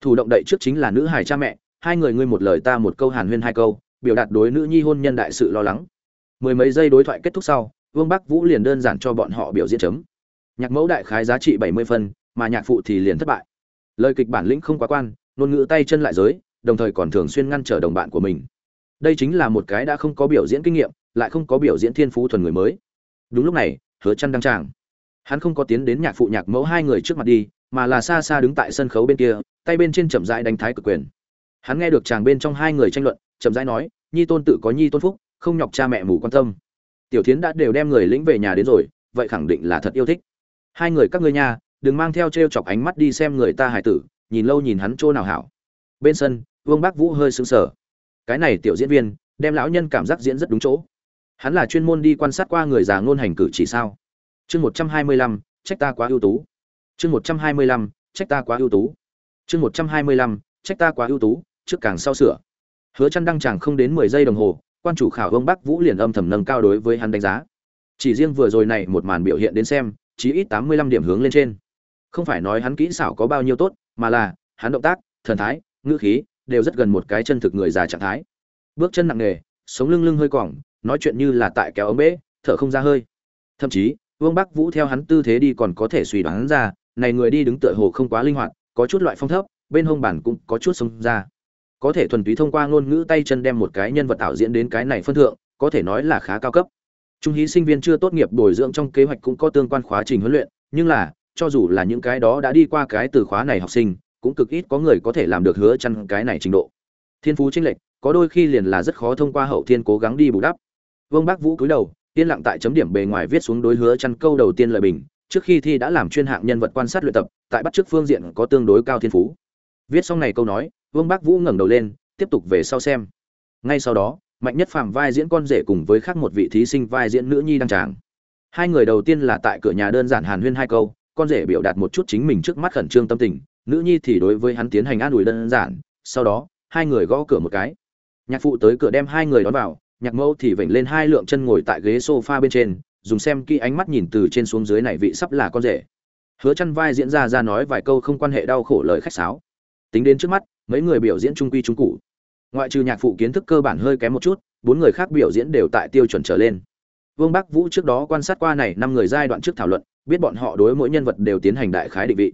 thủ động đậy trước chính là nữ hài cha mẹ, hai người ngươi một lời ta một câu hàn huyên hai câu, biểu đạt đối nữ nhi hôn nhân đại sự lo lắng. Mười mấy giây đối thoại kết thúc sau, vương bắc vũ liền đơn giản cho bọn họ biểu diễn chấm. Nhạc mẫu đại khái giá trị bảy mươi phân, mà nhạc phụ thì liền thất bại. Lời kịch bản lĩnh không quá quan, ngôn ngữ tay chân lại giới, đồng thời còn thường xuyên ngăn trở đồng bạn của mình. Đây chính là một cái đã không có biểu diễn kinh nghiệm, lại không có biểu diễn thiên phú thuần người mới. Đúng lúc này, hứa chăn đăng tràng. Hắn không có tiến đến nhạc phụ nhạc mẫu hai người trước mặt đi, mà là xa xa đứng tại sân khấu bên kia tay bên trên chậm rãi đánh thái cực quyền. Hắn nghe được chàng bên trong hai người tranh luận, chậm rãi nói, nhi tôn tự có nhi tôn phúc, không nhọc cha mẹ mù quan tâm. Tiểu thiến đã đều đem người lĩnh về nhà đến rồi, vậy khẳng định là thật yêu thích. Hai người các ngươi nha, đừng mang theo t chọc ánh mắt đi xem người ta hải tử, nhìn lâu nhìn hắn chỗ nào hảo. Bên sân, vương bác vũ hơi sững sờ. Cái này tiểu diễn viên, đem lão nhân cảm giác diễn rất đúng chỗ. Hắn là chuyên môn đi quan sát qua người già ngôn hành cử chỉ sao? Chương một trăm hai mươi lăm, trách ta quá ưu tú. Chương một trăm hai mươi lăm, trách ta quá ưu tú chương một trăm hai mươi lăm, trách ta quá ưu tú, trước càng sau sửa. Hứa chăn đăng chẳng không đến mười giây đồng hồ, quan chủ khảo vương bắc vũ liền âm thầm nâng cao đối với hắn đánh giá. Chỉ riêng vừa rồi này một màn biểu hiện đến xem, chí ít tám mươi lăm điểm hướng lên trên. Không phải nói hắn kỹ xảo có bao nhiêu tốt, mà là, hắn động tác, thần thái, ngữ khí, đều rất gần một cái chân thực người già trạng thái. Bước chân nặng nề, sống lưng lưng hơi quỏng, nói chuyện như là tại kéo ống bể thở không ra hơi. Thậm chí vương bắc vũ theo hắn tư thế đi còn có thể suy đoán ra, này người đi đứng tựa hồ không quá linh hoạt có chút loại phong thấp, bên hông bản cũng có chút sống ra. Có thể thuần túy thông qua ngôn ngữ tay chân đem một cái nhân vật tạo diễn đến cái này phân thượng, có thể nói là khá cao cấp. Trung hí sinh viên chưa tốt nghiệp bồi dưỡng trong kế hoạch cũng có tương quan khóa trình huấn luyện, nhưng là, cho dù là những cái đó đã đi qua cái từ khóa này học sinh, cũng cực ít có người có thể làm được hứa chăn cái này trình độ. Thiên phú chênh lệch, có đôi khi liền là rất khó thông qua hậu thiên cố gắng đi bù đắp. Vương bác vũ cúi đầu, yên lặng tại chấm điểm bề ngoài viết xuống đối hứa chăn câu đầu tiên lời bình trước khi thi đã làm chuyên hạng nhân vật quan sát luyện tập, tại bắt trước phương diện có tương đối cao thiên phú. Viết xong này câu nói, vương bác vũ ngẩng đầu lên, tiếp tục về sau xem. Ngay sau đó, mạnh nhất phàm vai diễn con rể cùng với khác một vị thí sinh vai diễn nữ nhi đăng tràng. Hai người đầu tiên là tại cửa nhà đơn giản hàn huyên hai câu, con rể biểu đạt một chút chính mình trước mắt khẩn trương tâm tình, nữ nhi thì đối với hắn tiến hành an ủi đơn giản, sau đó, hai người gõ cửa một cái. Nhạc phụ tới cửa đem hai người đón vào, nhạc mẫu thì vểnh lên hai lượng chân ngồi tại ghế sofa bên trên dùng xem kỹ ánh mắt nhìn từ trên xuống dưới này vị sắp là con rể. Hứa chăn vai diễn ra ra nói vài câu không quan hệ đau khổ lời khách sáo. Tính đến trước mắt, mấy người biểu diễn trung quy trung cụ ngoại trừ nhạc phụ kiến thức cơ bản hơi kém một chút, bốn người khác biểu diễn đều tại tiêu chuẩn trở lên. Vương bắc vũ trước đó quan sát qua này năm người giai đoạn trước thảo luận, biết bọn họ đối mỗi nhân vật đều tiến hành đại khái định vị.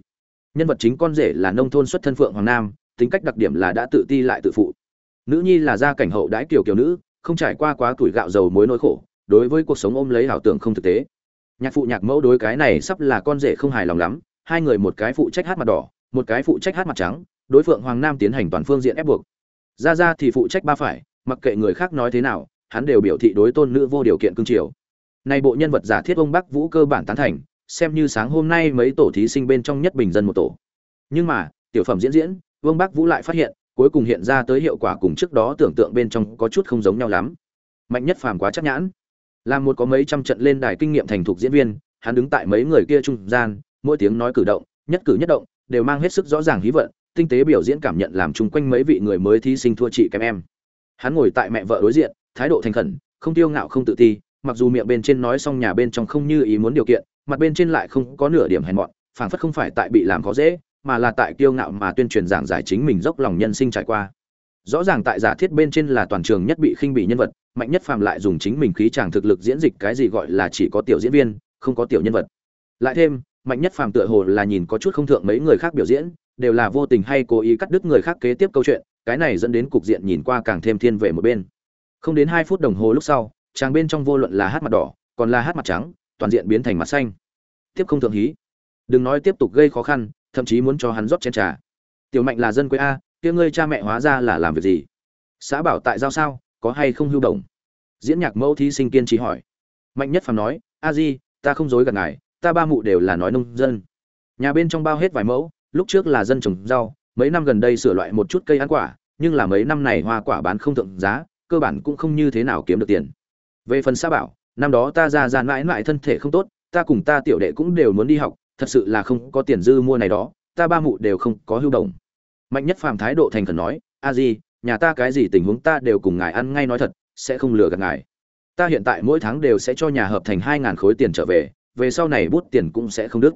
Nhân vật chính con rể là nông thôn xuất thân phượng hoàng nam, tính cách đặc điểm là đã tự ti lại tự phụ. Nữ nhi là gia cảnh hậu đãi kiều kiều nữ, không trải qua quá tuổi gạo dầu mối nỗi khổ đối với cuộc sống ôm lấy ảo tưởng không thực tế. Nhạc phụ nhạc mẫu đối cái này sắp là con rể không hài lòng lắm, hai người một cái phụ trách hát mặt đỏ, một cái phụ trách hát mặt trắng, đối phượng hoàng nam tiến hành toàn phương diện ép buộc. Ra ra thì phụ trách ba phải, mặc kệ người khác nói thế nào, hắn đều biểu thị đối tôn nữ vô điều kiện cương triều. Nay bộ nhân vật giả thiết ông bắc vũ cơ bản tán thành, xem như sáng hôm nay mấy tổ thí sinh bên trong nhất bình dân một tổ. Nhưng mà, tiểu phẩm diễn diễn vương bắc vũ lại phát hiện, cuối cùng hiện ra tới hiệu quả cùng trước đó tưởng tượng bên trong có chút không giống nhau lắm. Mạnh nhất phàm quá chắc nhãn làm một có mấy trăm trận lên đài kinh nghiệm thành thục diễn viên, hắn đứng tại mấy người kia trung gian, mỗi tiếng nói cử động, nhất cử nhất động, đều mang hết sức rõ ràng hí vận, tinh tế biểu diễn cảm nhận làm chung quanh mấy vị người mới thí sinh thua chị kém em. Hắn ngồi tại mẹ vợ đối diện, thái độ thành khẩn, không tiêu ngạo không tự ti, mặc dù miệng bên trên nói xong nhà bên trong không như ý muốn điều kiện, mặt bên trên lại không có nửa điểm hèn mọn, phảng phất không phải tại bị làm khó dễ, mà là tại kiêu ngạo mà tuyên truyền giảng giải chính mình dốc lòng nhân sinh trải qua rõ ràng tại giả thiết bên trên là toàn trường nhất bị khinh bị nhân vật, mạnh nhất phàm lại dùng chính mình khí chàng thực lực diễn dịch cái gì gọi là chỉ có tiểu diễn viên, không có tiểu nhân vật. Lại thêm, mạnh nhất phàm tựa hồ là nhìn có chút không thượng mấy người khác biểu diễn, đều là vô tình hay cố ý cắt đứt người khác kế tiếp câu chuyện, cái này dẫn đến cục diện nhìn qua càng thêm thiên về một bên. Không đến hai phút đồng hồ lúc sau, chàng bên trong vô luận là hát mặt đỏ, còn là hát mặt trắng, toàn diện biến thành mặt xanh. Tiếp không thượng hí. Đừng nói tiếp tục gây khó khăn, thậm chí muốn cho hắn rót chén trà. Tiểu mạnh là dân quê a kia ngươi cha mẹ hóa ra là làm việc gì? Xã bảo tại giao sao, có hay không hưu đồng? diễn nhạc mẫu thí sinh kiên trì hỏi. Mạnh nhất phàm nói, a di, ta không dối gạt ngài, ta ba mụ đều là nói nông dân. Nhà bên trong bao hết vài mẫu, lúc trước là dân trồng rau, mấy năm gần đây sửa loại một chút cây ăn quả, nhưng là mấy năm này hoa quả bán không thượng giá, cơ bản cũng không như thế nào kiếm được tiền. Về phần xã bảo, năm đó ta ra ra mãi mãi thân thể không tốt, ta cùng ta tiểu đệ cũng đều muốn đi học, thật sự là không có tiền dư mua này đó, ta ba mụ đều không có hưu đồng mạnh nhất phàm thái độ thành khẩn nói, a di, nhà ta cái gì tình huống ta đều cùng ngài ăn ngay nói thật, sẽ không lừa gạt ngài. Ta hiện tại mỗi tháng đều sẽ cho nhà hợp thành hai ngàn khối tiền trở về về sau này bút tiền cũng sẽ không đứt.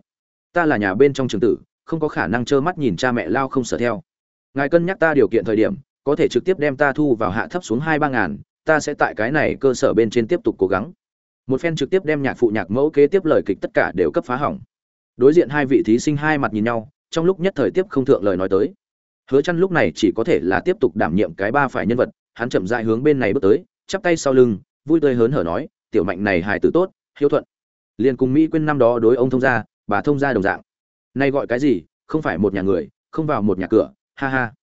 Ta là nhà bên trong trường tử, không có khả năng trơ mắt nhìn cha mẹ lao không sợ theo. Ngài cân nhắc ta điều kiện thời điểm, có thể trực tiếp đem ta thu vào hạ thấp xuống hai ba ngàn, ta sẽ tại cái này cơ sở bên trên tiếp tục cố gắng. Một phen trực tiếp đem nhạc phụ nhạc mẫu kế tiếp lời kịch tất cả đều cấp phá hỏng. Đối diện hai vị thí sinh hai mặt nhìn nhau, trong lúc nhất thời tiếp không thượng lời nói tới hứa chăn lúc này chỉ có thể là tiếp tục đảm nhiệm cái ba phải nhân vật, hắn chậm rãi hướng bên này bước tới, chắp tay sau lưng, vui tươi hớn hở nói, tiểu mạnh này hài tử tốt, hiếu thuận. Liền cùng mỹ quên năm đó đối ông thông gia, bà thông gia đồng dạng. Nay gọi cái gì, không phải một nhà người, không vào một nhà cửa, ha ha.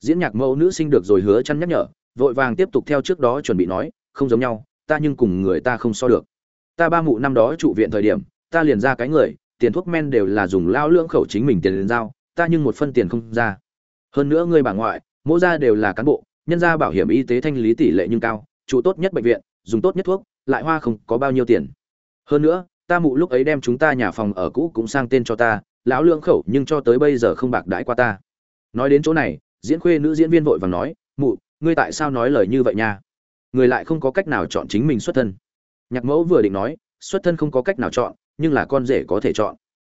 Diễn nhạc mẫu nữ sinh được rồi hứa chăn nhắc nhở, vội vàng tiếp tục theo trước đó chuẩn bị nói, không giống nhau, ta nhưng cùng người ta không so được. Ta ba mụ năm đó trụ viện thời điểm, ta liền ra cái người, tiền thuốc men đều là dùng lao lưỡng khẩu chính mình tiền liền giao, ta nhưng một phân tiền không ra hơn nữa người bà ngoại, mỗi gia đều là cán bộ, nhân gia bảo hiểm y tế thanh lý tỷ lệ nhưng cao, trụ tốt nhất bệnh viện, dùng tốt nhất thuốc, lại hoa không có bao nhiêu tiền. Hơn nữa, ta mụ lúc ấy đem chúng ta nhà phòng ở cũ cũng sang tên cho ta, lão lương khẩu nhưng cho tới bây giờ không bạc đãi qua ta. Nói đến chỗ này, diễn khuê nữ diễn viên vội vàng nói, mụ, ngươi tại sao nói lời như vậy nha? Người lại không có cách nào chọn chính mình xuất thân. Nhạc mẫu vừa định nói, xuất thân không có cách nào chọn, nhưng là con rể có thể chọn.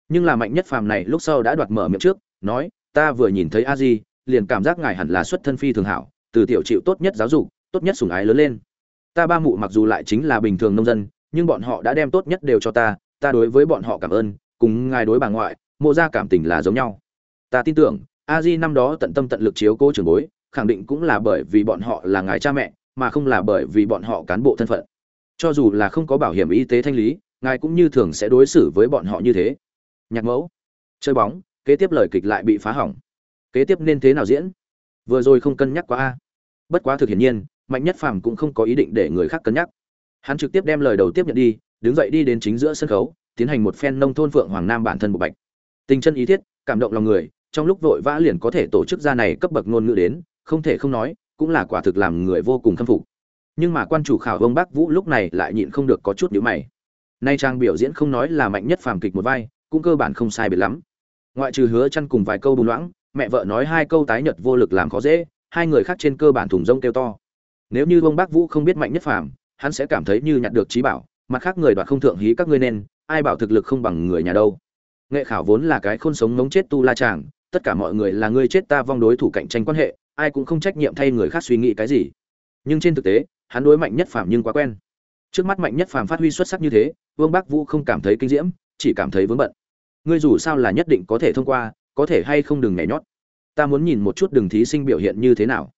Nhưng là mạnh nhất phàm này lúc sau đã đoạt mở miệng trước, nói ta vừa nhìn thấy a di, liền cảm giác ngài hẳn là xuất thân phi thường hảo, từ tiểu chịu tốt nhất giáo dục, tốt nhất sủng ái lớn lên. Ta ba mụ mặc dù lại chính là bình thường nông dân, nhưng bọn họ đã đem tốt nhất đều cho ta ta đối với bọn họ cảm ơn, cùng ngài đối bà ngoại, mộ ra cảm tình là giống nhau. Ta tin tưởng, a di năm đó tận tâm tận lực chiếu cố trường bối, khẳng định cũng là bởi vì bọn họ là ngài cha mẹ, mà không là bởi vì bọn họ cán bộ thân phận. Cho dù là không có bảo hiểm y tế thanh lý, ngài cũng như thường sẽ đối xử với bọn họ như thế. Nhạc mẫu, chơi bóng kế tiếp lời kịch lại bị phá hỏng. Kế tiếp nên thế nào diễn? Vừa rồi không cân nhắc quá a. Bất quá thực hiển nhiên, mạnh nhất phàm cũng không có ý định để người khác cân nhắc. Hắn trực tiếp đem lời đầu tiếp nhận đi, đứng dậy đi đến chính giữa sân khấu, tiến hành một phen nông thôn phượng hoàng nam bản thân bộ bạch. Tình chân ý thiết, cảm động lòng người, trong lúc vội vã liền có thể tổ chức ra này cấp bậc ngôn ngữ đến, không thể không nói, cũng là quả thực làm người vô cùng khâm phục. Nhưng mà quan chủ khảo vương bác vũ lúc này lại nhịn không được có chút nhữ mày. Nay trang biểu diễn không nói là mạnh nhất phàm kịch một vai, cũng cơ bản không sai biệt lắm ngoại trừ hứa chăn cùng vài câu bùng loãng, mẹ vợ nói hai câu tái nhật vô lực làm khó dễ, hai người khác trên cơ bản thùng rông kêu to. Nếu như ông bác vũ không biết mạnh nhất phàm, hắn sẽ cảm thấy như nhặt được trí bảo, mặt khác người đoạt không thượng hí các ngươi nên, ai bảo thực lực không bằng người nhà đâu. Nghệ khảo vốn là cái khôn sống ngống chết tu la chàng, tất cả mọi người là người chết ta vong đối thủ cạnh tranh quan hệ, ai cũng không trách nhiệm thay người khác suy nghĩ cái gì. Nhưng trên thực tế, hắn đối mạnh nhất phàm nhưng quá quen. Trước mắt mạnh nhất phàm phát huy xuất sắc như thế, vương bắc vũ không cảm thấy kinh diễm, chỉ cảm thấy vướng bận ngươi dù sao là nhất định có thể thông qua, có thể hay không đừng nhảy nhót. Ta muốn nhìn một chút đường thí sinh biểu hiện như thế nào.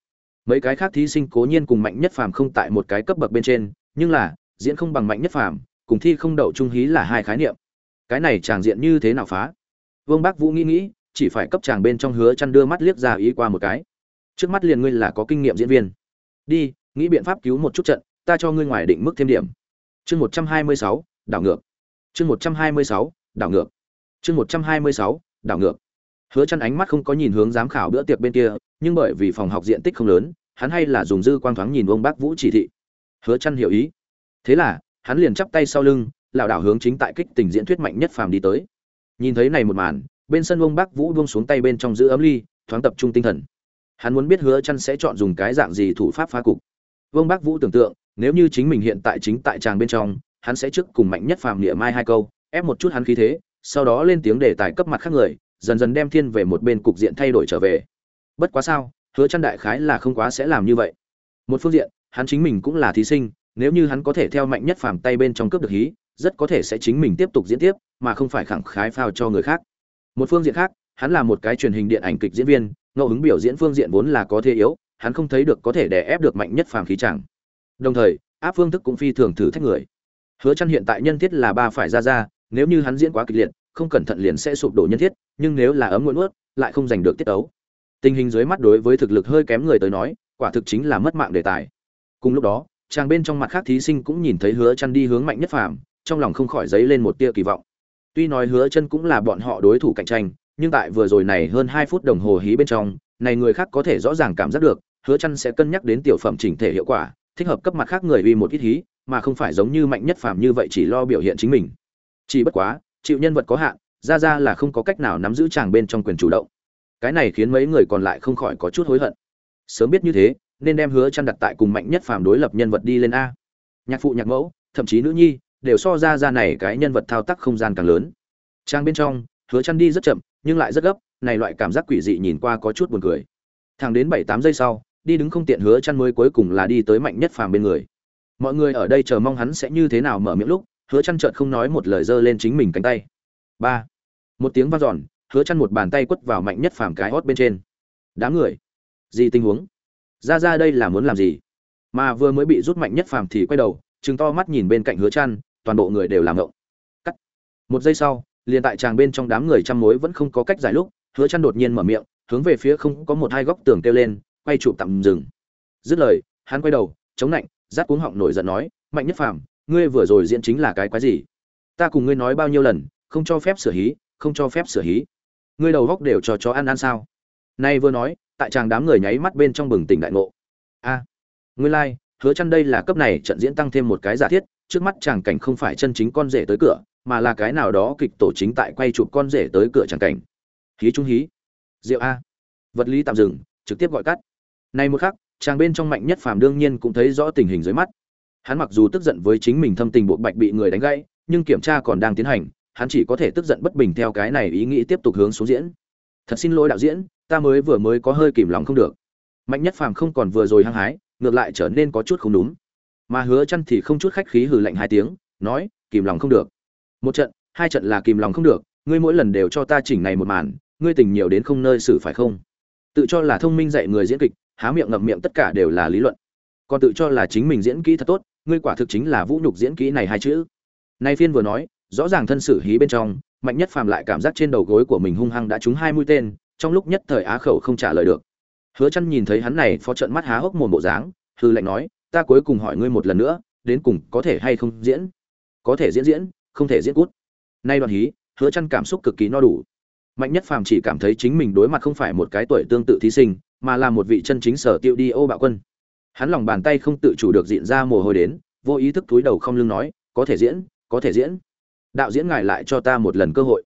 Mấy cái khác thí sinh cố nhiên cùng mạnh nhất phàm không tại một cái cấp bậc bên trên, nhưng là, diễn không bằng mạnh nhất phàm, cùng thi không đậu trung hí là hai khái niệm. Cái này chàng diện như thế nào phá? Vương bác vũ nghĩ nghĩ, chỉ phải cấp chàng bên trong hứa chăn đưa mắt liếc ra ý qua một cái. Trước mắt liền ngươi là có kinh nghiệm diễn viên. Đi, nghĩ biện pháp cứu một chút trận, ta cho ngươi ngoài định mức thêm điểm. Chương một trăm hai mươi sáu, đảo ngược. Chương một trăm hai mươi sáu, đảo ngược chương một trăm hai mươi sáu, đảo ngược. Hứa chăn ánh mắt không có nhìn hướng giám khảo bữa tiệc bên kia, nhưng bởi vì phòng học diện tích không lớn, hắn hay là dùng dư quang thoáng nhìn ông bác vũ chỉ thị. Hứa chăn hiểu ý. Thế là, hắn liền chắp tay sau lưng, lảo đảo hướng chính tại kích tình diễn thuyết mạnh nhất phàm đi tới. Nhìn thấy này một màn, bên sân ông bác vũ buông xuống tay bên trong giữ ấm ly, thoáng tập trung tinh thần. Hắn muốn biết hứa chăn sẽ chọn dùng cái dạng gì thủ pháp phá cục. Vương bác vũ tưởng tượng, nếu như chính mình hiện tại chính tại tràng bên trong, hắn sẽ trước cùng mạnh nhất phàm địa mai hai câu, ép một chút hắn khí thế sau đó lên tiếng để tài cấp mặt khác người, dần dần đem thiên về một bên cục diện thay đổi trở về. Bất quá sao, hứa chăn đại khái là không quá sẽ làm như vậy. Một phương diện, hắn chính mình cũng là thí sinh, nếu như hắn có thể theo mạnh nhất phàm tay bên trong cướp được hí, rất có thể sẽ chính mình tiếp tục diễn tiếp, mà không phải khẳng khái phao cho người khác. Một phương diện khác, hắn là một cái truyền hình điện ảnh kịch diễn viên, ngẫu hứng biểu diễn phương diện vốn là có thế yếu, hắn không thấy được có thể đè ép được mạnh nhất phàm khí chẳng. Đồng thời, áp phương thức cũng phi thường thử thách người. Hứa chăn hiện tại nhân thiết là ba phải ra ra nếu như hắn diễn quá kịch liệt, không cẩn thận liền sẽ sụp đổ nhân thiết, nhưng nếu là ấm nguội nuốt lại không giành được tiết ấu tình hình dưới mắt đối với thực lực hơi kém người tới nói, quả thực chính là mất mạng đề tài. Cùng lúc đó, chàng bên trong mặt khác thí sinh cũng nhìn thấy hứa chăn đi hướng mạnh nhất phàm, trong lòng không khỏi dấy lên một tia kỳ vọng. Tuy nói hứa chân cũng là bọn họ đối thủ cạnh tranh, nhưng tại vừa rồi này hơn 2 phút đồng hồ hí bên trong, này người khác có thể rõ ràng cảm giác được, hứa chân sẽ cân nhắc đến tiểu phẩm chỉnh thể hiệu quả, thích hợp cấp mặt khác người uy một ít hí, mà không phải giống như mạnh nhất phàm như vậy chỉ lo biểu hiện chính mình chỉ bất quá, chịu nhân vật có hạn, ra ra là không có cách nào nắm giữ chàng bên trong quyền chủ động. Cái này khiến mấy người còn lại không khỏi có chút hối hận. Sớm biết như thế, nên đem hứa chăn đặt tại cùng mạnh nhất phàm đối lập nhân vật đi lên a. Nhạc phụ nhạc mẫu, thậm chí nữ nhi, đều so ra ra này cái nhân vật thao tác không gian càng lớn. Trang bên trong, hứa chăn đi rất chậm, nhưng lại rất gấp, này loại cảm giác quỷ dị nhìn qua có chút buồn cười. Thẳng đến bảy tám giây sau, đi đứng không tiện hứa chăn mới cuối cùng là đi tới mạnh nhất phàm bên người. Mọi người ở đây chờ mong hắn sẽ như thế nào mở miệng lúc hứa chăn chợt không nói một lời giơ lên chính mình cánh tay. Ba. Một tiếng vang giòn hứa chăn một bàn tay quất vào mạnh nhất phàm cái hót bên trên. Đám người. Gì tình huống? Ra ra đây là muốn làm gì? Mà vừa mới bị rút mạnh nhất phàm thì quay đầu trừng to mắt nhìn bên cạnh hứa chăn toàn bộ người đều làm ngộng. Cắt. Một giây sau liền tại tràng bên trong đám người trăm mối vẫn không có cách giải lúc hứa chăn đột nhiên mở miệng hướng về phía không có một hai góc tường kêu lên quay chụp tạm dừng. Dứt lời hắn quay đầu chống nạnh, rát cuống họng nổi giận nói mạnh nhất phàm ngươi vừa rồi diễn chính là cái quái gì? Ta cùng ngươi nói bao nhiêu lần không cho phép sửa hí không cho phép sửa hí. Ngươi đầu góc đều cho chó ăn ăn sao? Nay vừa nói tại chàng đám người nháy mắt bên trong bừng tỉnh đại ngộ. A à, ngươi lai、like, hứa chăn đây là cấp này trận diễn tăng thêm một cái giả thiết trước mắt chàng cảnh không phải chân chính con rể tới cửa mà là cái nào đó kịch tổ chính tại quay chụp con rể tới cửa chàng cảnh. Hí trung hí. Rượu a. Vật lý tạm dừng trực tiếp gọi cắt. Nay một khắc chàng bên trong mạnh nhất phàm đương nhiên cũng thấy rõ tình hình dưới mắt hắn mặc dù tức giận với chính mình thâm tình bộ bạch bị người đánh gãy, nhưng kiểm tra còn đang tiến hành, hắn chỉ có thể tức giận bất bình theo cái này ý nghĩ tiếp tục hướng xuống diễn. Thật xin lỗi đạo diễn, ta mới vừa mới có hơi kìm lòng không được. Mạnh nhất phàm không còn vừa rồi hăng hái, ngược lại trở nên có chút không đúng. Mà hứa chăn thì không chút khách khí hừ lạnh hai tiếng, nói, kìm lòng không được. Một trận, hai trận là kìm lòng không được, ngươi mỗi lần đều cho ta chỉnh này một màn, ngươi tình nhiều đến không nơi xử phải không? Tự cho là thông minh dạy người diễn kịch, há miệng ngậm miệng tất cả đều là lý luận. Còn tự cho là chính mình diễn kỹ thật tốt ngươi quả thực chính là vũ nhục diễn kỹ này hai chữ. Nay phiên vừa nói, rõ ràng thân sử hí bên trong, mạnh nhất phàm lại cảm giác trên đầu gối của mình hung hăng đã trúng hai mũi tên, trong lúc nhất thời á khẩu không trả lời được. Hứa chăn nhìn thấy hắn này phó trận mắt há hốc mồm bộ dáng, hư lệnh nói, ta cuối cùng hỏi ngươi một lần nữa, đến cùng có thể hay không diễn? Có thể diễn diễn, không thể diễn cút. Nay đoạn hí, hứa chăn cảm xúc cực kỳ no đủ. Mạnh nhất phàm chỉ cảm thấy chính mình đối mặt không phải một cái tuổi tương tự thí sinh, mà là một vị chân chính sở tiêu đi ô bạo quân hắn lòng bàn tay không tự chủ được diện ra mồ hôi đến, vô ý thức túi đầu không lưng nói, có thể diễn, có thể diễn. Đạo diễn ngài lại cho ta một lần cơ hội.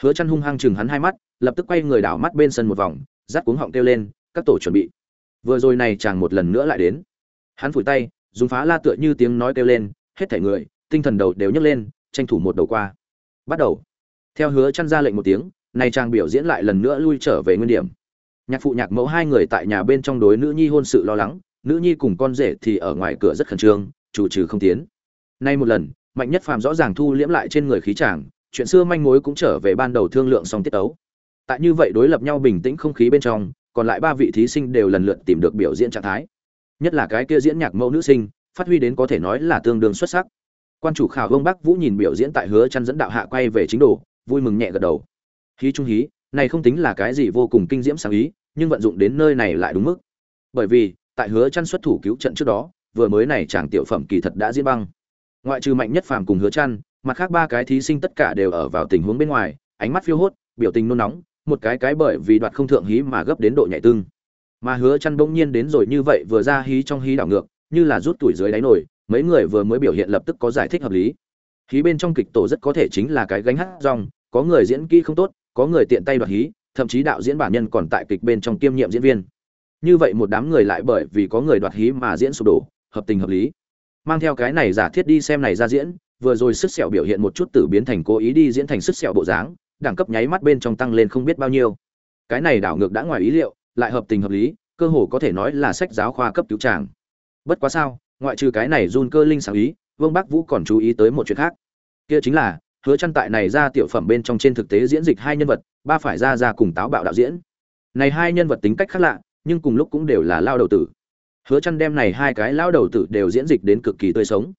Hứa chăn hung hăng chừng hắn hai mắt, lập tức quay người đảo mắt bên sân một vòng rát cuống họng kêu lên, các tổ chuẩn bị. Vừa rồi này chàng một lần nữa lại đến. Hắn phủi tay, dùng phá la tựa như tiếng nói kêu lên, hết thảy người, tinh thần đầu đều nhấc lên, tranh thủ một đầu qua. Bắt đầu. Theo hứa chăn ra lệnh một tiếng, này chàng biểu diễn lại lần nữa lui trở về nguyên điểm. Nhạc phụ nhạc mẫu hai người tại nhà bên trong đối nữ nhi hôn sự lo lắng nữ nhi cùng con rể thì ở ngoài cửa rất khẩn trương, chủ trừ không tiến. Nay một lần, mạnh nhất phàm rõ ràng thu liễm lại trên người khí chàng, chuyện xưa manh mối cũng trở về ban đầu thương lượng xong tiết tấu. Tại như vậy đối lập nhau bình tĩnh không khí bên trong, còn lại ba vị thí sinh đều lần lượt tìm được biểu diễn trạng thái. Nhất là cái kia diễn nhạc mẫu nữ sinh, phát huy đến có thể nói là tương đương xuất sắc. Quan chủ khảo vương bắc vũ nhìn biểu diễn tại hứa chăn dẫn đạo hạ quay về chính đồ, vui mừng nhẹ gật đầu. Hí trung hí, này không tính là cái gì vô cùng kinh diễm sáng ý, nhưng vận dụng đến nơi này lại đúng mức. Bởi vì tại hứa chăn xuất thủ cứu trận trước đó, vừa mới này chàng tiểu phẩm kỳ thật đã diễn băng. Ngoại trừ mạnh nhất phàm cùng hứa chăn mặt khác ba cái thí sinh tất cả đều ở vào tình huống bên ngoài, ánh mắt phiêu hốt, biểu tình nôn nóng, một cái cái bởi vì đoạt không thượng hí mà gấp đến độ nhảy tương mà hứa chăn bỗng nhiên đến rồi như vậy vừa ra hí trong hí đảo ngược, như là rút tuổi dưới đáy nổi mấy người vừa mới biểu hiện lập tức có giải thích hợp lý. Hí bên trong kịch tổ rất có thể chính là cái gánh hát rong, có người diễn kỹ không tốt, có người tiện tay đoạt hí, thậm chí đạo diễn bản nhân còn tại kịch bên trong kiêm nhiệm diễn viên như vậy một đám người lại bởi vì có người đoạt hí mà diễn sụp đổ, hợp tình hợp lý. Mang theo cái này giả thiết đi xem này ra diễn, vừa rồi sức sẹo biểu hiện một chút tử biến thành cố ý đi diễn thành sức sẹo bộ dáng, đẳng cấp nháy mắt bên trong tăng lên không biết bao nhiêu. Cái này đảo ngược đã ngoài ý liệu, lại hợp tình hợp lý, cơ hồ có thể nói là sách giáo khoa cấp cứu tràng bất quá sao, ngoại trừ cái này run cơ linh sáng ý, vương bắc vũ còn chú ý tới một chuyện khác. Kia chính là, hứa chăn tại này ra tiểu phẩm bên trong trên thực tế diễn dịch hai nhân vật, ba phải ra ra cùng táo bạo đạo diễn. Này hai nhân vật tính cách khác lạ nhưng cùng lúc cũng đều là lao đầu tử. Hứa chăn đem này hai cái lao đầu tử đều diễn dịch đến cực kỳ tươi sống.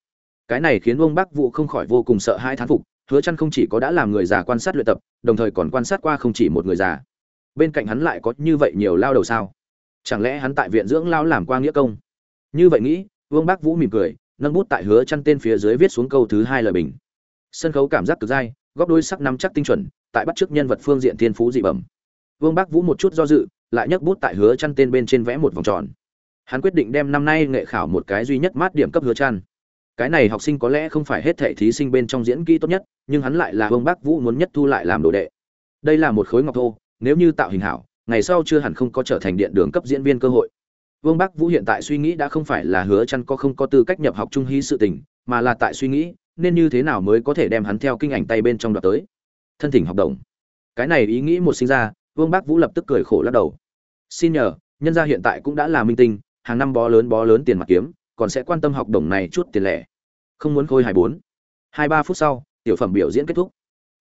Cái này khiến vương bắc vũ không khỏi vô cùng sợ hai thán phục, hứa chăn không chỉ có đã làm người già quan sát luyện tập, đồng thời còn quan sát qua không chỉ một người già. Bên cạnh hắn lại có như vậy nhiều lao đầu sao? Chẳng lẽ hắn tại viện dưỡng lao làm qua nghĩa công? Như vậy nghĩ, vương bắc vũ mỉm cười, nâng bút tại hứa chăn tên phía dưới viết xuống câu thứ hai lời bình. Sân khấu cảm giác cực dai, góc đôi sắc năm chắc tinh chuẩn, tại bắt trước nhân vật phương diện thiên phú dị bẩm. Vương bắc vũ một chút do dự lại nhấc bút tại hứa chăn tên bên trên vẽ một vòng tròn. Hắn quyết định đem năm nay nghệ khảo một cái duy nhất mát điểm cấp hứa chăn. Cái này học sinh có lẽ không phải hết thảy thí sinh bên trong diễn kỹ tốt nhất, nhưng hắn lại là vương bắc vũ muốn nhất thu lại làm đồ đệ. Đây là một khối ngọc thô, nếu như tạo hình hảo, ngày sau chưa hẳn không có trở thành điện đường cấp diễn viên cơ hội. Vương bắc vũ hiện tại suy nghĩ đã không phải là hứa chăn có không có tư cách nhập học trung hí sự tình, mà là tại suy nghĩ, nên như thế nào mới có thể đem hắn theo kinh ảnh tay bên trong đoạt tới. Thân thỉnh học đồng. Cái này ý nghĩ một sinh ra vương Bác vũ lập tức cười khổ lắc đầu. Xin nhờ, nhân gia hiện tại cũng đã là minh tinh, hàng năm bó lớn bó lớn tiền mặt kiếm, còn sẽ quan tâm học đồng này chút tiền lẻ. Không muốn khôi hài bốn. Hai ba phút sau, tiểu phẩm biểu diễn kết thúc.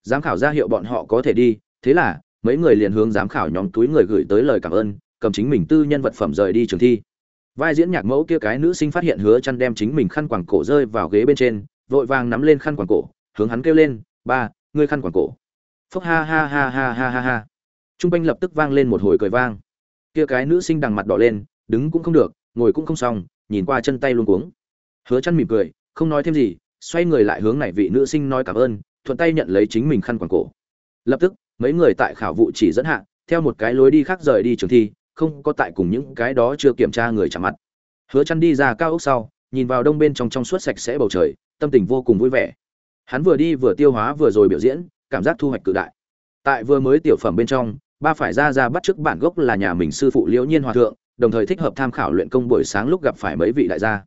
Giám khảo ra hiệu bọn họ có thể đi, thế là, mấy người liền hướng giám khảo nhóm túi người gửi tới lời cảm ơn, cầm chính mình tư nhân vật phẩm rời đi trường thi. Vai diễn nhạc mẫu kia cái nữ sinh phát hiện hứa chăn đem chính mình khăn quàng cổ rơi vào ghế bên trên, vội vàng nắm lên khăn quàng cổ, hướng hắn kêu lên, ba, ngươi khăn quàng cổ. Phúc ha ha ha ha ha ha ha trung quanh lập tức vang lên một hồi cười vang. Kia cái nữ sinh đằng mặt đỏ lên, đứng cũng không được, ngồi cũng không xong, nhìn qua chân tay luôn cuống. Hứa Chân mỉm cười, không nói thêm gì, xoay người lại hướng này vị nữ sinh nói cảm ơn, thuận tay nhận lấy chính mình khăn quàng cổ. Lập tức, mấy người tại khảo vụ chỉ dẫn hạ, theo một cái lối đi khác rời đi trường thi, không có tại cùng những cái đó chưa kiểm tra người chạm mặt. Hứa Chân đi ra cao ốc sau, nhìn vào đông bên trong trong suốt sạch sẽ bầu trời, tâm tình vô cùng vui vẻ. Hắn vừa đi vừa tiêu hóa vừa rồi biểu diễn, cảm giác thu hoạch cự đại. Tại vừa mới tiểu phẩm bên trong ba phải ra ra bắt trước bản gốc là nhà mình sư phụ liễu nhiên hòa thượng, đồng thời thích hợp tham khảo luyện công buổi sáng lúc gặp phải mấy vị đại gia.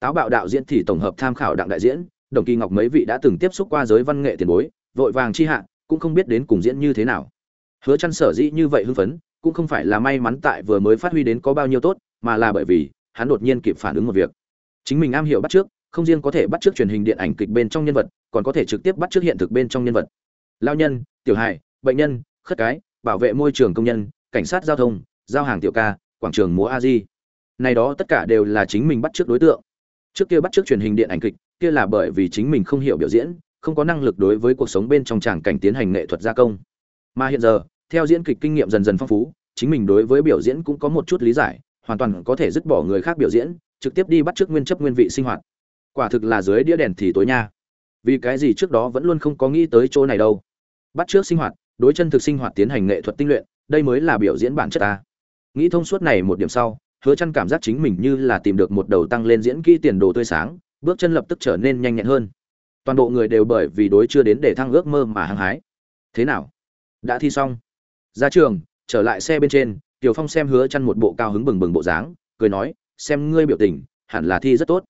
Táo bạo đạo diễn thì tổng hợp tham khảo đặng đại diễn, đồng kỳ ngọc mấy vị đã từng tiếp xúc qua giới văn nghệ tiền bối, vội vàng chi hạ, cũng không biết đến cùng diễn như thế nào. Hứa chăn sở dĩ như vậy hưng phấn, cũng không phải là may mắn tại vừa mới phát huy đến có bao nhiêu tốt, mà là bởi vì hắn đột nhiên kịp phản ứng một việc. Chính mình am hiểu bắt trước, không riêng có thể bắt trước truyền hình điện ảnh kịch bên trong nhân vật, còn có thể trực tiếp bắt trước hiện thực bên trong nhân vật. Lao nhân, tiểu hài, bệnh nhân, khất cái bảo vệ môi trường công nhân, cảnh sát giao thông, giao hàng tiểu ca, quảng trường múa a di này đó tất cả đều là chính mình bắt trước đối tượng. Trước kia bắt trước truyền hình điện ảnh kịch, kia là bởi vì chính mình không hiểu biểu diễn, không có năng lực đối với cuộc sống bên trong tràng cảnh tiến hành nghệ thuật gia công. Mà hiện giờ, theo diễn kịch kinh nghiệm dần dần phong phú, chính mình đối với biểu diễn cũng có một chút lý giải, hoàn toàn có thể dứt bỏ người khác biểu diễn, trực tiếp đi bắt trước nguyên chấp nguyên vị sinh hoạt. Quả thực là dưới đĩa đèn thì tối nha. Vì cái gì trước đó vẫn luôn không có nghĩ tới chỗ này đâu. Bắt trước sinh hoạt đối chân thực sinh hoạt tiến hành nghệ thuật tinh luyện, đây mới là biểu diễn bản chất ta. Nghĩ thông suốt này một điểm sau, hứa chăn cảm giác chính mình như là tìm được một đầu tăng lên diễn kỹ tiền đồ tươi sáng, bước chân lập tức trở nên nhanh nhẹn hơn. Toàn bộ người đều bởi vì đối chưa đến để thăng ước mơ mà hăng hái. Thế nào? Đã thi xong. Ra trường, trở lại xe bên trên, tiểu phong xem hứa chăn một bộ cao hứng bừng bừng bộ dáng, cười nói, xem ngươi biểu tình, hẳn là thi rất tốt.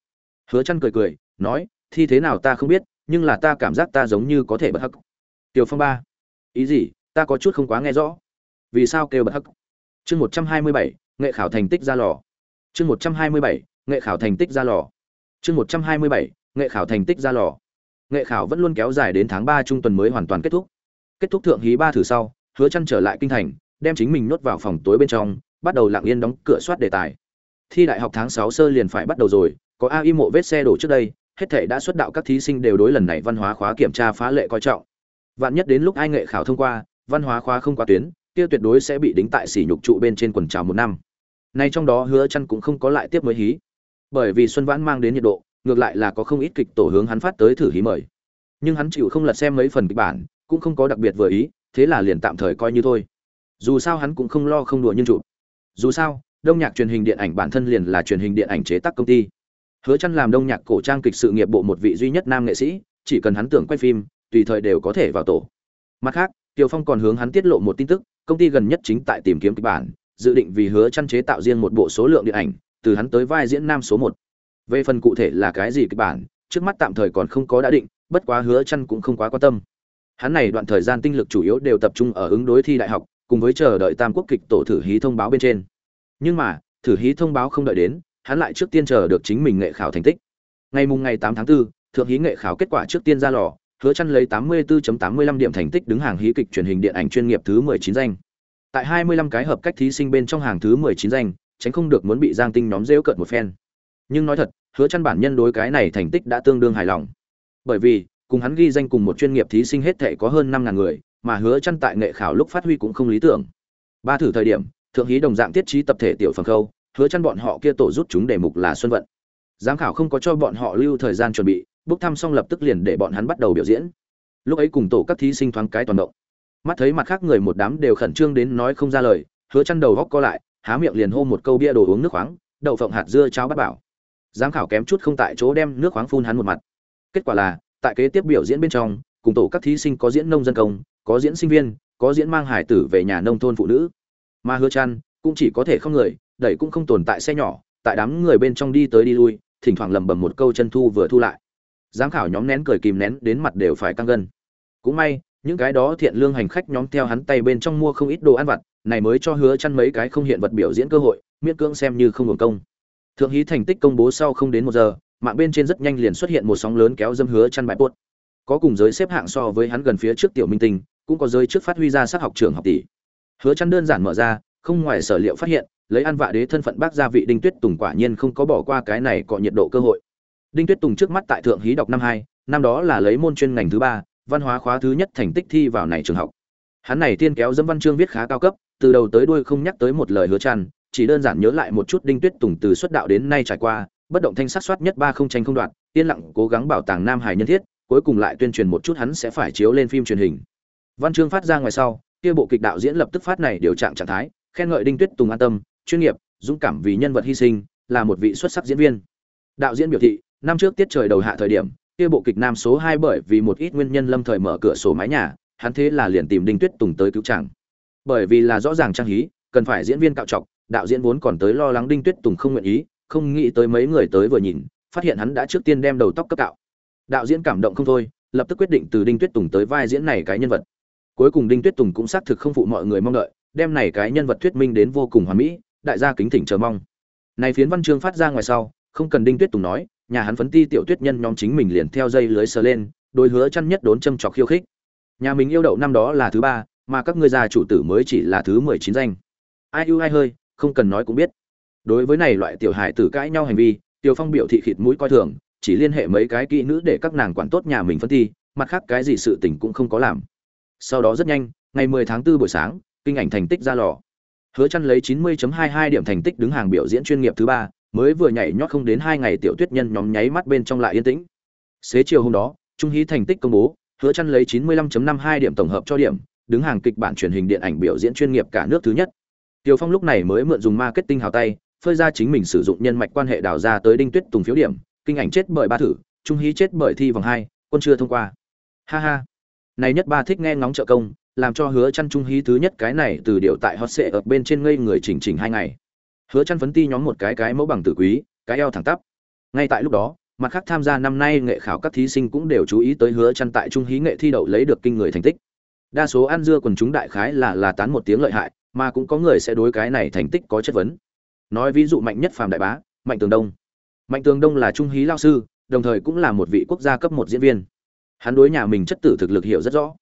Hứa chăn cười cười, nói, thi thế nào ta không biết, nhưng là ta cảm giác ta giống như có thể bật hắc. Tiểu phong ba ý gì? Ta có chút không quá nghe rõ. Vì sao kêu bật hắc? Chương 127, nghệ khảo thành tích ra lò. Chương 127, nghệ khảo thành tích ra lò. Chương 127, nghệ khảo thành tích ra lò. Nghệ khảo vẫn luôn kéo dài đến tháng ba trung tuần mới hoàn toàn kết thúc. Kết thúc thượng hí ba thử sau hứa chăn trở lại kinh thành đem chính mình nhốt vào phòng tối bên trong bắt đầu lặng yên đóng cửa soát đề tài. Thi đại học tháng sáu sơ liền phải bắt đầu rồi có a y mộ vết xe đổ trước đây hết thể đã xuất đạo các thí sinh đều đối lần này văn hóa khóa kiểm tra phá lệ coi trọng vạn nhất đến lúc ai nghệ khảo thông qua, văn hóa khóa không qua tuyến, kia tuyệt đối sẽ bị đính tại sỉ nhục trụ bên trên quần trào một năm. Nay trong đó hứa chăn cũng không có lại tiếp mới hí. Bởi vì xuân vãn mang đến nhiệt độ, ngược lại là có không ít kịch tổ hướng hắn phát tới thử hí mời. Nhưng hắn chịu không lật xem mấy phần kịch bản, cũng không có đặc biệt vừa ý, thế là liền tạm thời coi như thôi. Dù sao hắn cũng không lo không đùa nhưng chụp dù sao, đông nhạc truyền hình điện ảnh bản thân liền là truyền hình điện ảnh chế tác công ty. Hứa chăn làm đông nhạc cổ trang kịch sự nghiệp bộ một vị duy nhất nam nghệ sĩ, chỉ cần hắn tưởng quay phim tùy thời đều có thể vào tổ mặt khác Tiêu Phong còn hướng hắn tiết lộ một tin tức, công ty gần nhất chính tại tìm kiếm kịch bản, dự định vì hứa chăn chế tạo riêng một bộ số lượng điện ảnh, từ hắn tới vai diễn nam số 1. Về phần cụ thể là cái gì kịch bản, trước mắt tạm thời còn không có đã định, bất quá hứa chăn cũng không quá quan tâm. Hắn này đoạn thời gian tinh lực chủ yếu đều tập trung ở ứng đối thi đại học, cùng với chờ đợi Tam Quốc kịch tổ thử hí thông báo bên trên. Nhưng mà, thử hí thông báo không đợi đến, hắn lại trước tiên chờ được chính mình nghệ khảo thành tích. Ngày mùng ngày 8 tháng 4, thượng hí nghệ khảo kết quả trước tiên ra lò, hứa chăn lấy 84.85 điểm thành tích đứng hàng hí kịch truyền hình điện ảnh chuyên nghiệp thứ 19 danh. Tại 25 cái hợp cách thí sinh bên trong hàng thứ 19 danh, tránh không được muốn bị Giang Tinh nhóm rêu cợt một phen. Nhưng nói thật, hứa chăn bản nhân đối cái này thành tích đã tương đương hài lòng. Bởi vì, cùng hắn ghi danh cùng một chuyên nghiệp thí sinh hết thảy có hơn 5000 người, mà hứa chăn tại nghệ khảo lúc phát huy cũng không lý tưởng. Ba thử thời điểm, thượng hí đồng dạng tiết trí tập thể tiểu phần khâu, hứa chăn bọn họ kia tổ rút chúng đề mục là xuân vận. Giám khảo không có cho bọn họ lưu thời gian chuẩn bị, bốc thăm xong lập tức liền để bọn hắn bắt đầu biểu diễn. Lúc ấy cùng tổ các thí sinh thoáng cái toàn động. Mắt thấy mặt khác người một đám đều khẩn trương đến nói không ra lời, hứa chăn đầu góc co lại, há miệng liền hô một câu bia đồ uống nước khoáng, đậu phộng hạt dưa cháo bắt bảo. Giám khảo kém chút không tại chỗ đem nước khoáng phun hắn một mặt. Kết quả là, tại kế tiếp biểu diễn bên trong, cùng tổ các thí sinh có diễn nông dân công, có diễn sinh viên, có diễn mang hải tử về nhà nông thôn phụ nữ. Mà hứa chăn cũng chỉ có thể không người, đẩy cũng không tồn tại xe nhỏ, tại đám người bên trong đi tới đi lui, thỉnh thoảng lầm bầm một câu chân thu vừa thu lại giám khảo nhóm nén cười kìm nén, đến mặt đều phải căng gân. Cũng may, những cái đó thiện lương hành khách nhóm theo hắn tay bên trong mua không ít đồ ăn vặt, này mới cho hứa chăn mấy cái không hiện vật biểu diễn cơ hội, miễn cưỡng xem như không hưởng công. Thượng hí thành tích công bố sau không đến một giờ, mạng bên trên rất nhanh liền xuất hiện một sóng lớn kéo dâm hứa chăn bại buốt có cùng giới xếp hạng so với hắn gần phía trước tiểu minh tinh, cũng có giới trước phát huy ra sát học trường học tỷ. Hứa chăn đơn giản mở ra, không ngoài sở liệu phát hiện, lấy ăn vạ đế thân phận bác gia vị đinh tuyết tùng quả nhiên không có bỏ qua cái này có nhiệt độ cơ hội đinh tuyết tùng trước mắt tại thượng hí đọc năm hai, năm đó là lấy môn chuyên ngành thứ ba, văn hóa khóa thứ nhất thành tích thi vào này trường học. Hắn này tiên kéo dâm văn chương viết khá cao cấp, từ đầu tới đuôi không nhắc tới một lời hứa chăn chỉ đơn giản nhớ lại một chút đinh tuyết tùng từ xuất đạo đến nay trải qua, bất động thanh sát soát nhất ba không tranh không đoạn yên lặng cố gắng bảo tàng nam hải nhân thiết, cuối cùng lại tuyên truyền một chút hắn sẽ phải chiếu lên phim truyền hình. Văn chương phát ra ngoài sau, kia bộ kịch đạo diễn lập tức phát này điều trạng trạng thái, khen ngợi đinh tuyết tùng an tâm, chuyên nghiệp, dũng cảm vì nhân vật hy sinh, là một vị xuất sắc diễn viên. Đạo diễn biểu thị năm trước tiết trời đầu hạ thời điểm, kia bộ kịch nam số hai bởi vì một ít nguyên nhân lâm thời mở cửa sổ mái nhà, hắn thế là liền tìm đinh tuyết tùng tới cứu chàng. Bởi vì là rõ ràng trang hí, cần phải diễn viên cạo trọc, đạo diễn vốn còn tới lo lắng đinh tuyết tùng không nguyện ý, không nghĩ tới mấy người tới vừa nhìn, phát hiện hắn đã trước tiên đem đầu tóc cấp cạo. Đạo diễn cảm động không thôi, lập tức quyết định từ đinh tuyết tùng tới vai diễn này cái nhân vật. Cuối cùng đinh tuyết tùng cũng xác thực không phụ mọi người mong đợi, đem này cái nhân vật thuyết minh đến vô cùng hoàn mỹ, đại gia kính thỉnh chờ mong. Này phiến văn chương phát ra ngoài sau, không cần đinh tuyết tùng nói nhà hắn phấn ti tiểu tuyết nhân nhóm chính mình liền theo dây lưới sờ lên, đôi hứa chăn nhất đốn châm chọc khiêu khích. Nhà mình yêu đậu năm đó là thứ ba, mà các ngươi già chủ tử mới chỉ là thứ mười chín danh. Ai ưu ai hơi, không cần nói cũng biết. Đối với này loại tiểu hài tử cãi nhau hành vi, tiểu phong biểu thị khịt mũi coi thường, chỉ liên hệ mấy cái kỹ nữ để các nàng quản tốt nhà mình phân thi mặt khác cái gì sự tình cũng không có làm. Sau đó rất nhanh, ngày 10 tháng 4 buổi sáng, kinh ảnh thành tích ra lò. Hứa chăn lấy 90.22 điểm thành tích đứng hàng biểu diễn chuyên nghiệp thứ ba mới vừa nhảy nhót không đến hai ngày tiểu tuyết nhân nhóm nháy mắt bên trong lại yên tĩnh xế chiều hôm đó trung hí thành tích công bố hứa chăn lấy 95.52 điểm tổng hợp cho điểm đứng hàng kịch bản truyền hình điện ảnh biểu diễn chuyên nghiệp cả nước thứ nhất Tiêu Phong lúc này mới mượn dùng marketing hào tay, phơi ra chính mình sử dụng nhân mạch quan hệ đào ra tới Đinh Tuyết Tùng phiếu điểm, kinh ảnh chết bởi ba thử, trung hí chết bởi thi vòng hai, quân chưa thông qua. Ha ha. Này nhất ba thích nghe ngóng trợ công, làm cho Hứa chăn trung hí thứ nhất cái này từ điều tại hot sẽ ở bên trên ngây người chỉnh chỉnh hai ngày. Hứa chăn phấn ti nhóm một cái cái mẫu bằng tử quý, cái eo thẳng tắp. Ngay tại lúc đó, mặt khác tham gia năm nay nghệ khảo các thí sinh cũng đều chú ý tới Hứa chăn tại trung hí nghệ thi đậu lấy được kinh người thành tích. Đa số ăn dưa quần chúng đại khái là là tán một tiếng lợi hại, mà cũng có người sẽ đối cái này thành tích có chất vấn. Nói ví dụ mạnh nhất phàm đại bá mạnh tường đông. Mạnh tường đông là trung hí lao sư đồng thời cũng là một vị quốc gia cấp một diễn viên. Hắn đối nhà mình chất tử thực lực hiểu rất rõ.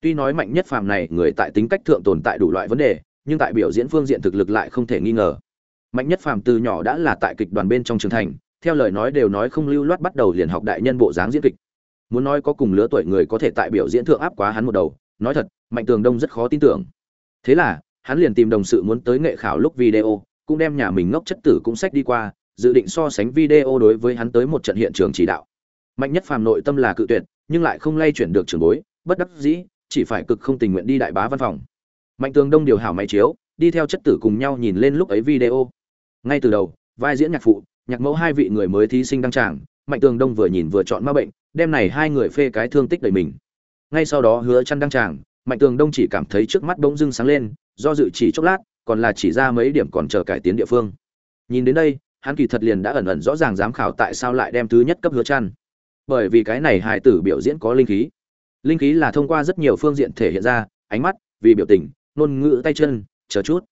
Tuy nói mạnh nhất phàm này người tại tính cách thượng tồn tại đủ loại vấn đề nhưng tại biểu diễn phương diện thực lực lại không thể nghi ngờ mạnh nhất phàm từ nhỏ đã là tại kịch đoàn bên trong trường thành theo lời nói đều nói không lưu loát bắt đầu liền học đại nhân bộ dáng diễn kịch muốn nói có cùng lứa tuổi người có thể tại biểu diễn thượng áp quá hắn một đầu nói thật mạnh tường đông rất khó tin tưởng thế là hắn liền tìm đồng sự muốn tới nghệ khảo lúc video, cũng đem nhà mình ngốc chất tử cũng sách đi qua, dự định so sánh video đối với hắn tới một trận hiện trường chỉ đạo. Mạnh nhất phàm nội tâm là cự tuyệt, nhưng lại không lay chuyển được trường bối, bất đắc dĩ, chỉ phải cực không tình nguyện đi đại bá văn phòng. Mạnh Tường Đông điều hảo máy chiếu, đi theo chất tử cùng nhau nhìn lên lúc ấy video. Ngay từ đầu, vai diễn nhạc phụ, nhạc mẫu hai vị người mới thí sinh đăng tràng, Mạnh Tường Đông vừa nhìn vừa chọn ma bệnh, đem này hai người phê cái thương tích đầy mình. Ngay sau đó hứa chăn đăng tràng, Mạnh Tường Đông chỉ cảm thấy trước mắt bỗng dưng sáng lên, do dự chỉ chốc lát còn là chỉ ra mấy điểm còn chờ cải tiến địa phương. Nhìn đến đây hắn kỳ thật liền đã ẩn ẩn rõ ràng giám khảo tại sao lại đem thứ nhất cấp hứa chăn. Bởi vì cái này hài tử biểu diễn có linh khí. Linh khí là thông qua rất nhiều phương diện thể hiện ra ánh mắt vì biểu tình ngôn ngữ tay chân chờ chút.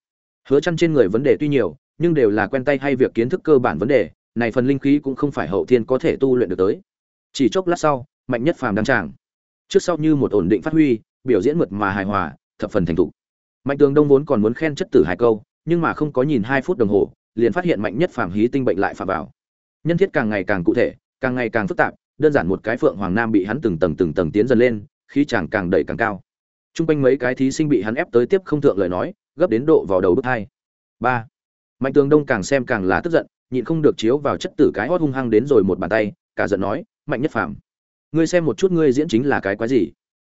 Hứa chăn trên người vấn đề tuy nhiều nhưng đều là quen tay hay việc kiến thức cơ bản vấn đề, này phần linh khí cũng không phải hậu thiên có thể tu luyện được tới. Chỉ chốc lát sau, mạnh nhất phàm đăng tràng. Trước sau như một ổn định phát huy, biểu diễn mượt mà hài hòa, thập phần thành thục. Mạnh tường đông vốn còn muốn khen chất tử hai câu, nhưng mà không có nhìn hai phút đồng hồ, liền phát hiện mạnh nhất phàm hí tinh bệnh lại phạm vào. Nhân thiết càng ngày càng cụ thể, càng ngày càng phức tạp, đơn giản một cái phượng hoàng nam bị hắn từng tầng từng tầng tiến dần lên, khí chàng càng đẩy càng cao. T r u n g quanh mấy cái thí sinh bị hắn ép tới tiếp không thượng lời nói, gấp đến độ vào đầu bước hai. Ba mạnh tường đông càng xem càng là tức giận, nhịn không được chiếu vào chất tử cái hót hung hăng đến rồi một bàn tay, cả giận nói, mạnh nhất phàm, ngươi xem một chút ngươi diễn chính là cái quái gì?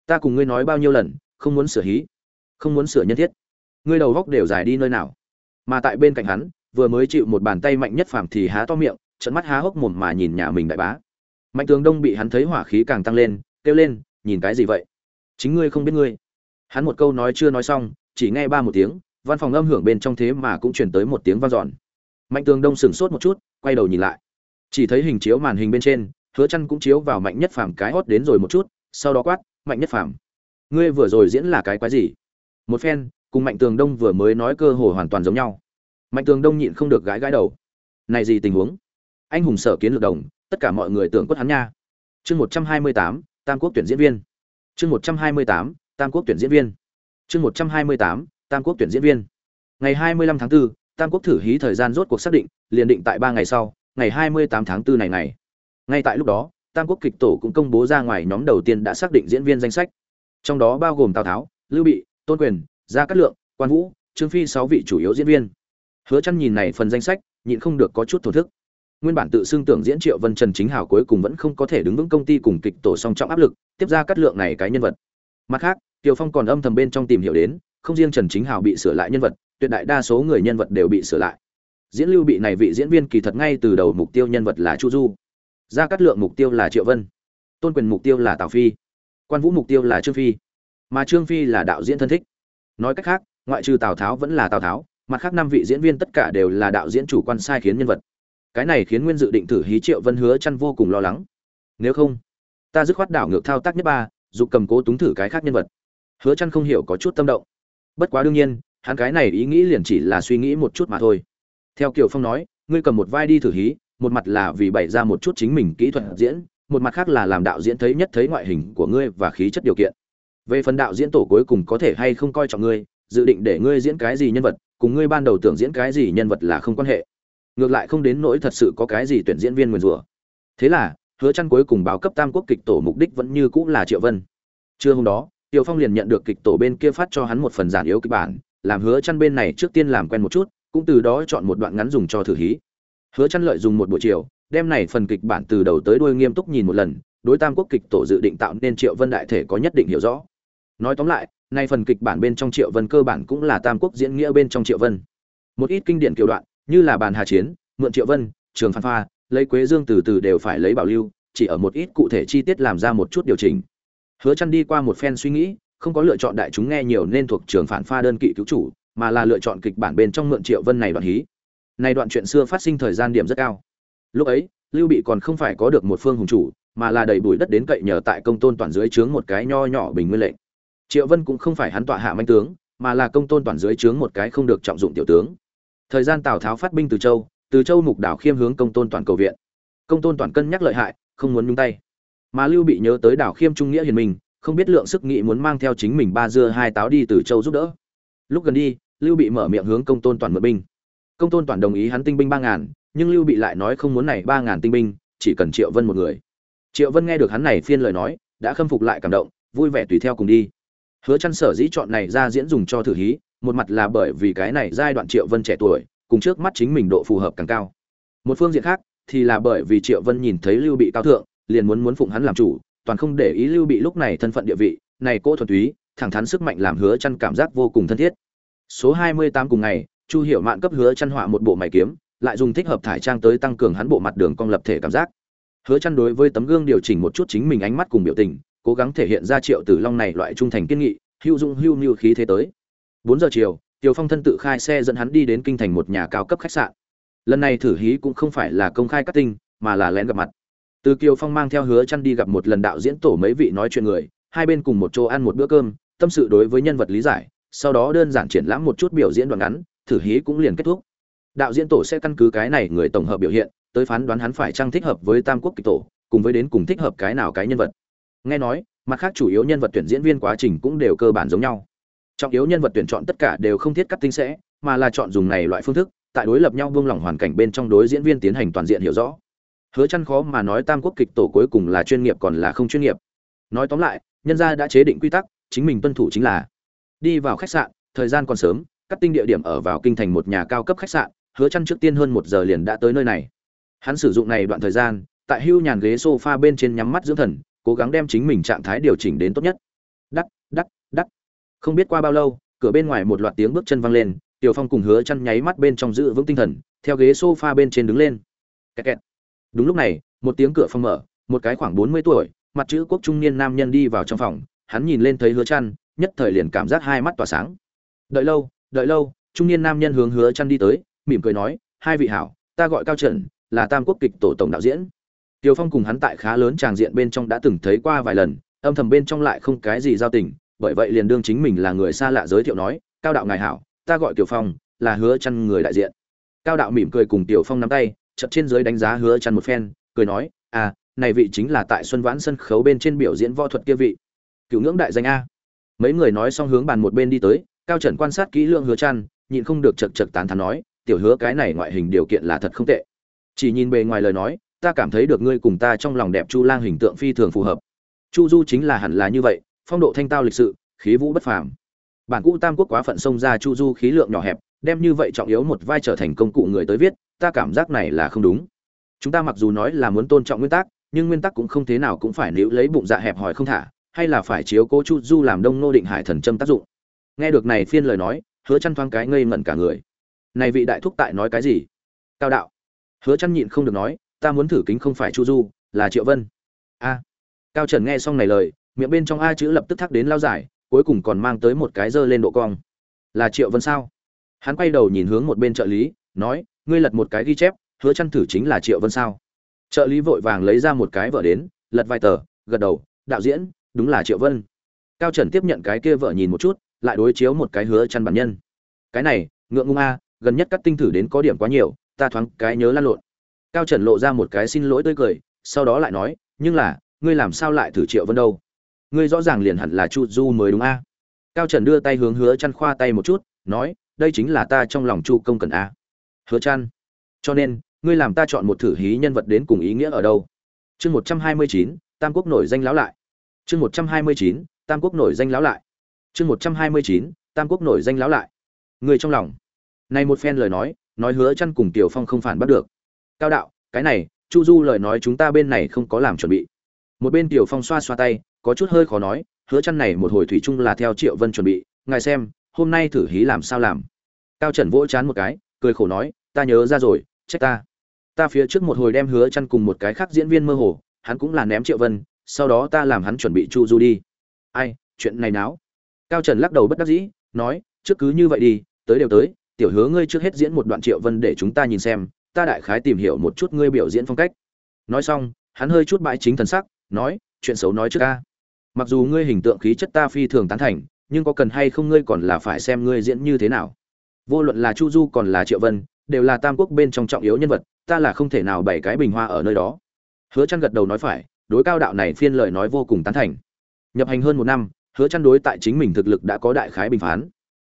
Ta cùng ngươi nói bao nhiêu lần, không muốn sửa hí, không muốn sửa nhân thiết. Ngươi đầu góc đều dài đi nơi nào? Mà tại bên cạnh hắn, vừa mới chịu một bàn tay mạnh nhất phàm thì há to miệng trận mắt há hốc mồm mà nhìn nhà mình đại bá. Mạnh tường đông bị hắn thấy hỏa khí càng tăng lên, kêu lên, nhìn cái gì vậy? Chính ngươi không biết ngươi. Hắn một câu nói chưa nói xong, chỉ nghe ba một tiếng văn phòng âm hưởng bên trong thế mà cũng chuyển tới một tiếng vang dọn. Mạnh tường đông sửng sốt một chút, quay đầu nhìn lại. Chỉ thấy hình chiếu màn hình bên trên, hứa chăn cũng chiếu vào mạnh nhất phàm cái hót đến rồi một chút, sau đó quát, mạnh nhất phàm, ngươi vừa rồi diễn là cái quái gì? Một phen, cùng mạnh tường đông vừa mới nói cơ hồ hoàn toàn giống nhau. Mạnh tường đông nhịn không được gãi gãi đầu. Này gì tình huống? Anh hùng sở kiến lược đồng, tất cả mọi người tưởng quất hắn nha. Chương một trăm hai mươi tám, tam quốc tuyển diễn viên. Chương một trăm hai mươi tám, tam quốc tuyển diễn viên. Chương một trăm hai mươi tám tam quốc tuyển diễn viên. Ngày hai mươi lăm tháng 4, tam quốc thử hí thời gian rốt cuộc xác định liền định tại ba ngày sau ngày hai mươi tám tháng 4 này ngày. Ngay tại lúc đó tam quốc kịch tổ cũng công bố ra ngoài nhóm đầu tiên đã xác định diễn viên danh sách. Trong đó bao gồm tào tháo lưu bị tôn quyền gia cát lượng quan vũ trương phi sáu vị chủ yếu diễn viên. Hứa chăn nhìn này phần danh sách nhịn không được có chút thổ thức. Nguyên bản tự xưng tưởng diễn triệu vân trần chính hảo cuối cùng vẫn không có thể đứng vững công ty cùng kịch tổ song trọng áp lực tiếp ra cát lượng này cái nhân vật. Mặt khác Tiêu Phong còn âm thầm bên trong tìm hiểu đến, không riêng Trần Chính Hào bị sửa lại nhân vật, tuyệt đại đa số người nhân vật đều bị sửa lại. Diễn Lưu bị này vị diễn viên kỳ thật ngay từ đầu mục tiêu nhân vật là Chu Du. Gia Cát Lượng mục tiêu là Triệu Vân. Tôn Quyền mục tiêu là Tào Phi. Quan Vũ mục tiêu là Trương Phi. Mà Trương Phi là đạo diễn thân thích. Nói cách khác, ngoại trừ Tào Tháo vẫn là Tào Tháo, mặt khác năm vị diễn viên tất cả đều là đạo diễn chủ quan sai khiến nhân vật. Cái này khiến Nguyên dự định thử hí Triệu Vân hứa chăn vô cùng lo lắng. Nếu không, ta dứt khoát đảo ngược thao tác nhất ba, dục cầm cố túng thử cái khác nhân vật hứa Chân không hiểu có chút tâm động bất quá đương nhiên, hắn cái này ý nghĩ liền chỉ là suy nghĩ một chút mà thôi. Theo kiều phong nói, ngươi cầm một vai đi thử hí, một mặt là vì bày ra một chút chính mình kỹ thuật diễn, một mặt khác là làm đạo diễn thấy nhất thấy ngoại hình của ngươi và khí chất điều kiện. Về phần đạo diễn tổ cuối cùng có thể hay không coi trọng ngươi, dự định để ngươi diễn cái gì nhân vật, cùng ngươi ban đầu tưởng diễn cái gì nhân vật là không quan hệ. Ngược lại không đến nỗi thật sự có cái gì tuyển diễn viên nguyền rủa. Thế là, hứa chăn cuối cùng báo cấp tam quốc kịch tổ mục đích vẫn như cũ là triệu vân. Trưa hôm đó Tiêu Phong liền nhận được kịch tổ bên kia phát cho hắn một phần giản yếu kịch bản, làm hứa chăn bên này trước tiên làm quen một chút, cũng từ đó chọn một đoạn ngắn dùng cho thử hí. Hứa chăn lợi dùng một buổi chiều, đem này phần kịch bản từ đầu tới đuôi nghiêm túc nhìn một lần, đối tam quốc kịch tổ dự định tạo nên Triệu Vân đại thể có nhất định hiểu rõ. Nói tóm lại, nay phần kịch bản bên trong Triệu Vân cơ bản cũng là tam quốc diễn nghĩa bên trong Triệu Vân. Một ít kinh điển kiểu đoạn, như là bàn hà chiến, mượn Triệu Vân, trường phan pha, lấy Quế Dương từ từ đều phải lấy bảo lưu, chỉ ở một ít cụ thể chi tiết làm ra một chút điều chỉnh. Hứa Chân đi qua một phen suy nghĩ, không có lựa chọn đại chúng nghe nhiều nên thuộc trường phản pha đơn kỵ cứu chủ, mà là lựa chọn kịch bản bên trong mượn Triệu Vân này đoạn hí. Này đoạn chuyện xưa phát sinh thời gian điểm rất cao. Lúc ấy, Lưu Bị còn không phải có được một phương hùng chủ, mà là đầy bụi đất đến cậy nhờ tại công tôn toàn dưới trướng một cái nho nhỏ bình nguyên lệnh. Triệu Vân cũng không phải hắn tọa hạ manh tướng, mà là công tôn toàn dưới trướng một cái không được trọng dụng tiểu tướng. Thời gian Tào Tháo phát binh từ Châu, từ Châu mục đảo khiêm hướng công tôn toàn cầu viện. Công tôn toàn cân nhắc lợi hại, không muốn nhúng tay. Mà Lưu Bị nhớ tới đảo khiêm trung nghĩa hiền mình, không biết lượng sức nghĩ muốn mang theo chính mình ba dưa hai táo đi từ châu giúp đỡ. Lúc gần đi lưu bị mở miệng hướng công tôn toàn mượn binh. Công tôn toàn đồng ý hắn tinh binh ba ngàn nhưng lưu bị lại nói không muốn này ba ngàn tinh binh chỉ cần triệu vân một người. Triệu vân nghe được hắn này phiên lời nói đã khâm phục lại cảm động vui vẻ tùy theo cùng đi. Hứa chăn sở dĩ chọn này ra diễn dùng cho thử hí một mặt là bởi vì cái này giai đoạn triệu vân trẻ tuổi cùng trước mắt chính mình độ phù hợp càng cao. Một phương diện khác thì là bởi vì triệu vân nhìn thấy lưu bị cao thượng liền muốn muốn phụng hắn làm chủ toàn không để ý lưu bị lúc này thân phận địa vị này cô thuần túy thẳng thắn sức mạnh làm hứa chăn cảm giác vô cùng thân thiết. Số 28 cùng ngày chu hiểu mạn cấp hứa chăn họa một bộ mày kiếm lại dùng thích hợp thải trang tới tăng cường hắn bộ mặt đường cong lập thể cảm giác. Hứa chăn đối với tấm gương điều chỉnh một chút chính mình ánh mắt cùng biểu tình cố gắng thể hiện ra triệu tử long này loại trung thành kiên nghị hữu dụng hữu nhu khí thế tới. 4 giờ chiều Tiêu Phong thân tự khai xe dẫn hắn đi đến kinh thành một nhà cao cấp khách sạn. Lần này thử hí cũng không phải là công khai cắt tinh, mà là lén gặp mặt từ kiều phong mang theo hứa chăn đi gặp một lần đạo diễn tổ mấy vị nói chuyện người, hai bên cùng một chỗ ăn một bữa cơm, tâm sự đối với nhân vật lý giải, sau đó đơn giản triển lãm một chút biểu diễn đoạn ngắn, thử hí cũng liền kết thúc. Đạo diễn tổ sẽ căn cứ cái này người tổng hợp biểu hiện, tới phán đoán hắn phải trang thích hợp với tam quốc kịch tổ, cùng với đến cùng thích hợp cái nào cái nhân vật. Nghe nói, mặt khác chủ yếu nhân vật tuyển diễn viên quá trình cũng đều cơ bản giống nhau. Trọng yếu nhân vật tuyển chọn tất cả đều không thiết cắt tinh sẽ, mà là chọn dùng này loại phương thức, tại đối lập nhau buông lỏng hoàn cảnh bên trong đối diễn viên tiến hành toàn diện hiểu rõ hứa chăn khó mà nói tam quốc kịch tổ cuối cùng là chuyên nghiệp còn là không chuyên nghiệp. Nói tóm lại, nhân gia đã chế định quy tắc, chính mình tuân thủ chính là đi vào khách sạn, thời gian còn sớm cắt tinh địa điểm ở vào kinh thành một nhà cao cấp khách sạn, hứa chăn trước tiên hơn một giờ liền đã tới nơi này. Hắn sử dụng này đoạn thời gian, tại hưu nhàn ghế sofa bên trên nhắm mắt dưỡng thần, cố gắng đem chính mình trạng thái điều chỉnh đến tốt nhất. Đắc đắc đắc. Không biết qua bao lâu, cửa bên ngoài một loạt tiếng bước chân vang lên, tiểu phong cùng hứa chăn nháy mắt bên trong giữ vững tinh thần, theo ghế sofa bên trên đứng lên. Kẹt kẹt đúng lúc này một tiếng cửa phòng mở một cái khoảng bốn mươi tuổi mặt chữ quốc trung niên nam nhân đi vào trong phòng hắn nhìn lên thấy hứa chăn nhất thời liền cảm giác hai mắt tỏa sáng. Đợi lâu đợi lâu trung niên nam nhân hướng hứa chăn đi tới mỉm cười nói hai vị hảo ta gọi cao trần là tam quốc kịch tổ tổng đạo diễn. Tiêu Phong cùng hắn tại khá lớn tràng diện bên trong đã từng thấy qua vài lần, âm thầm bên trong lại không cái gì giao tình, bởi vậy liền đương chính mình là người xa lạ giới thiệu nói, cao đạo ngài hảo ta gọi tiểu phong là hứa chăn người đại diện. Cao đạo mỉm cười cùng tiểu phong nắm tay chợt trên dưới đánh giá hứa chăn một phen, cười nói à này vị chính là tại xuân vãn sân khấu bên trên biểu diễn võ thuật kia vị. Cựu ngưỡng đại danh a. Mấy người nói xong hướng bàn một bên đi tới, cao trần quan sát kỹ lưỡng hứa chăn, nhịn không được chật chật tán thán nói, tiểu hứa, cái này ngoại hình điều kiện là thật không tệ. Chỉ nhìn bề ngoài lời nói, ta cảm thấy được ngươi cùng ta trong lòng đẹp chu lang hình tượng phi thường phù hợp. Chu du chính là hẳn là như vậy, phong độ thanh tao lịch sự, khí vũ bất phàm. Bản cũ tam quốc quá phận xông ra chu du khí lượng nhỏ hẹp đem như vậy trọng yếu một vai trở thành công cụ người tới viết, ta cảm giác này là không đúng. Chúng ta mặc dù nói là muốn tôn trọng nguyên tắc, nhưng nguyên tắc cũng không thế nào cũng phải níu lấy bụng dạ hẹp hòi không thả, hay là phải chiếu cố chu du làm đông nô định hải thần châm tác dụng. Nghe được này phiên lời nói, hứa chăn thoáng cái ngây ngẩn cả người. Này vị đại thúc tại nói cái gì? Cao đạo. Hứa chăn nhịn không được nói, ta muốn thử kính không phải chu du, là triệu vân. A. Cao trần nghe xong này lời, miệng bên trong a chữ lập tức thắc đến lao dài cuối cùng còn mang tới một cái dơ lên độ cong. Là triệu vân sao? Hắn quay đầu nhìn hướng một bên trợ lý, nói, ngươi lật một cái ghi chép, hứa chăn thử chính là triệu vân sao? Trợ lý vội vàng lấy ra một cái vợ đến, lật vài tờ, gật đầu, đạo diễn, đúng là triệu vân. Cao trần tiếp nhận cái kia vợ nhìn một chút, lại đối chiếu một cái hứa chăn bản nhân. Cái này, ngượng ngung a, gần nhất cắt tinh thử đến có điểm quá nhiều, ta thoáng cái nhớ lan lộn. Cao trần lộ ra một cái xin lỗi tươi cười, sau đó lại nói, nhưng là, ngươi làm sao lại thử triệu vân đâu? Ngươi rõ ràng liền hẳn là chu du mới đúng a. Cao trần đưa tay hướng hứa chăn khoa tay một chút, nói đây chính là ta trong lòng chu công cần a. Hứa chan. Cho nên, ngươi làm ta chọn một thử hí nhân vật đến cùng ý nghĩa ở đâu? Chương một trăm hai mươi chín, tam quốc nổi danh lão lại. Chương một trăm hai mươi chín, tam quốc nổi danh lão lại. Chương một trăm hai mươi chín, tam quốc nổi danh lão lại. Người trong lòng. Này một phen lời nói nói hứa chăn cùng tiểu phong không phản bắt được. Cao đạo, cái này, chu du lời nói chúng ta bên này không có làm chuẩn bị. Một bên tiểu phong xoa xoa tay, có chút hơi khó nói, hứa chăn này một hồi thủy chung là theo triệu vân chuẩn bị. Ngài xem hôm nay thử hí làm sao làm. Cao trần vỗ chán một cái, cười khổ nói, ta nhớ ra rồi, trách ta. Ta phía trước một hồi đem hứa chăn cùng một cái khác diễn viên mơ hồ, hắn cũng là ném triệu vân, sau đó ta làm hắn chuẩn bị chu du đi. Ai, chuyện này náo. Cao trần lắc đầu bất đắc dĩ, nói, trước cứ như vậy đi, tới đều tới, tiểu hứa ngươi trước hết diễn một đoạn triệu vân để chúng ta nhìn xem, ta đại khái tìm hiểu một chút ngươi biểu diễn phong cách. Nói xong, hắn hơi chút bãi chính thần sắc, nói, chuyện xấu nói trước ca mặc dù ngươi hình tượng khí chất ta phi thường tán thành nhưng có cần hay không ngươi còn là phải xem ngươi diễn như thế nào. Vô luận là chu du còn là triệu vân, đều là tam quốc bên trong trọng yếu nhân vật, ta là không thể nào bày cái bình hoa ở nơi đó. Hứa chăn gật đầu nói phải, đối cao đạo này phiên lời nói vô cùng tán thành. Nhập hành hơn một năm, hứa chăn đối tại chính mình thực lực đã có đại khái bình phán.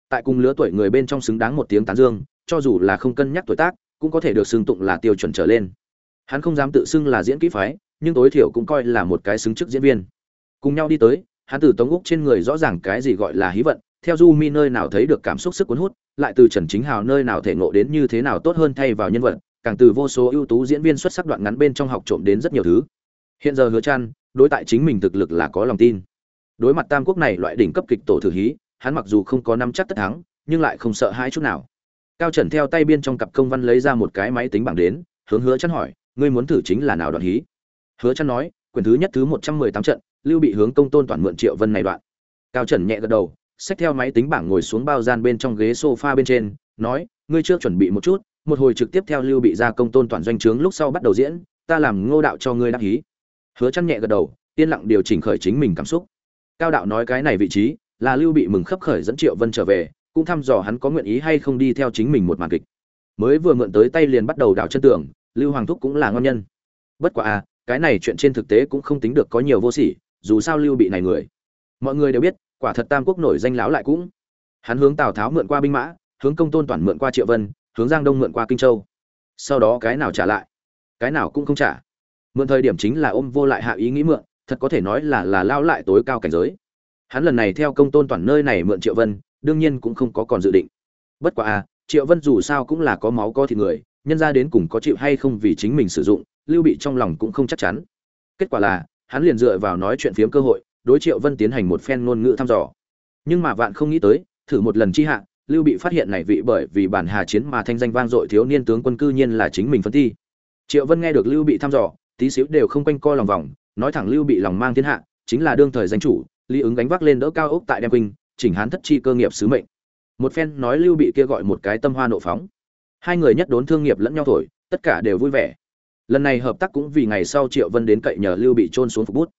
Tại cùng lứa tuổi người bên trong xứng đáng một tiếng tán dương, cho dù là không cân nhắc tuổi tác, cũng có thể được xưng tụng là tiêu chuẩn trở lên. Hắn không dám tự xưng là diễn kỹ phái, nhưng tối thiểu cũng coi là một cái xứng chức diễn viên. Cùng nhau đi tới hắn từ tống úc trên người rõ ràng cái gì gọi là hí vận, theo du mi nơi nào thấy được cảm xúc sức cuốn hút, lại từ trần chính hào nơi nào thể ngộ đến như thế nào tốt hơn thay vào nhân vật, càng từ vô số ưu tú diễn viên xuất sắc đoạn ngắn bên trong học trộm đến rất nhiều thứ. Hiện giờ hứa trăn đối tại chính mình thực lực là có lòng tin. Đối mặt tam quốc này loại đỉnh cấp kịch tổ thử hí, hắn mặc dù không có năm chắc tất thắng, nhưng lại không sợ hãi chút nào. Cao trần theo tay biên trong cặp công văn lấy ra một cái máy tính bảng đến, hướng hứa chăn hỏi, ngươi muốn thử chính là nào đoạn hí? Hứa chăn nói, quyển thứ nhất thứ 118 trận lưu bị hướng công tôn toàn mượn triệu vân này đoạn. Cao trần nhẹ gật đầu, xách theo máy tính bảng ngồi xuống bao gian bên trong ghế sofa bên trên, nói, ngươi chưa chuẩn bị một chút, một hồi trực tiếp theo lưu bị ra công tôn toàn doanh trướng lúc sau bắt đầu diễn, ta làm ngô đạo cho ngươi đáp hí hứa chăn nhẹ gật đầu, yên lặng điều chỉnh khởi chính mình cảm xúc. Cao đạo nói cái này vị trí, là lưu bị mừng khấp khởi dẫn triệu vân trở về, cũng thăm dò hắn có nguyện ý hay không đi theo chính mình một màn kịch. Mới vừa mượn tới tay liền bắt đầu đào chân tưởng lưu hoàng thúc cũng là ngon nhân. Bất quả à cái này chuyện trên thực tế cũng không tính được có nhiều vô sỉ dù sao lưu bị này người. Mọi người đều biết, quả thật tam quốc nổi danh láo lại cũng. Hắn hướng tào tháo mượn qua binh mã, hướng công tôn toàn mượn qua triệu vân, hướng giang đông mượn qua kinh châu. Sau đó cái nào trả lại, cái nào cũng không trả. Mượn thời điểm chính là ôm vô lại hạ ý nghĩ mượn, thật có thể nói là là lao lại tối cao cảnh giới. Hắn lần này theo công tôn toàn nơi này mượn triệu vân, đương nhiên cũng không có còn dự định. Bất quá à triệu vân dù sao cũng là có máu có thịt người, nhân ra đến cùng có chịu hay không vì chính mình sử dụng, lưu bị trong lòng cũng không chắc chắn. Kết quả là hắn liền dựa vào nói chuyện phiếm cơ hội, đối triệu vân tiến hành một phen ngôn ngữ thăm dò. Nhưng mà vạn không nghĩ tới, thử một lần chi hạ, lưu bị phát hiện này vị bởi vì bản hà chiến mà thanh danh vang dội thiếu niên tướng quân cư nhiên là chính mình phân thi triệu vân nghe được lưu bị thăm dò, tí xíu đều không quanh co lòng vòng, nói thẳng lưu bị lòng mang thiên hạ, chính là đương thời danh chủ, lý ứng gánh vác lên đỡ cao ốc tại đem quỳnh chỉnh hán thất chi cơ nghiệp sứ mệnh. Một phen nói lưu bị kia gọi một cái tâm hoa nộ phóng. Hai người nhất đốn thương nghiệp lẫn nhau thổi, tất cả đều vui vẻ lần này hợp tác cũng vì ngày sau triệu vân đến cậy nhờ lưu bị trôn xuống phục bút.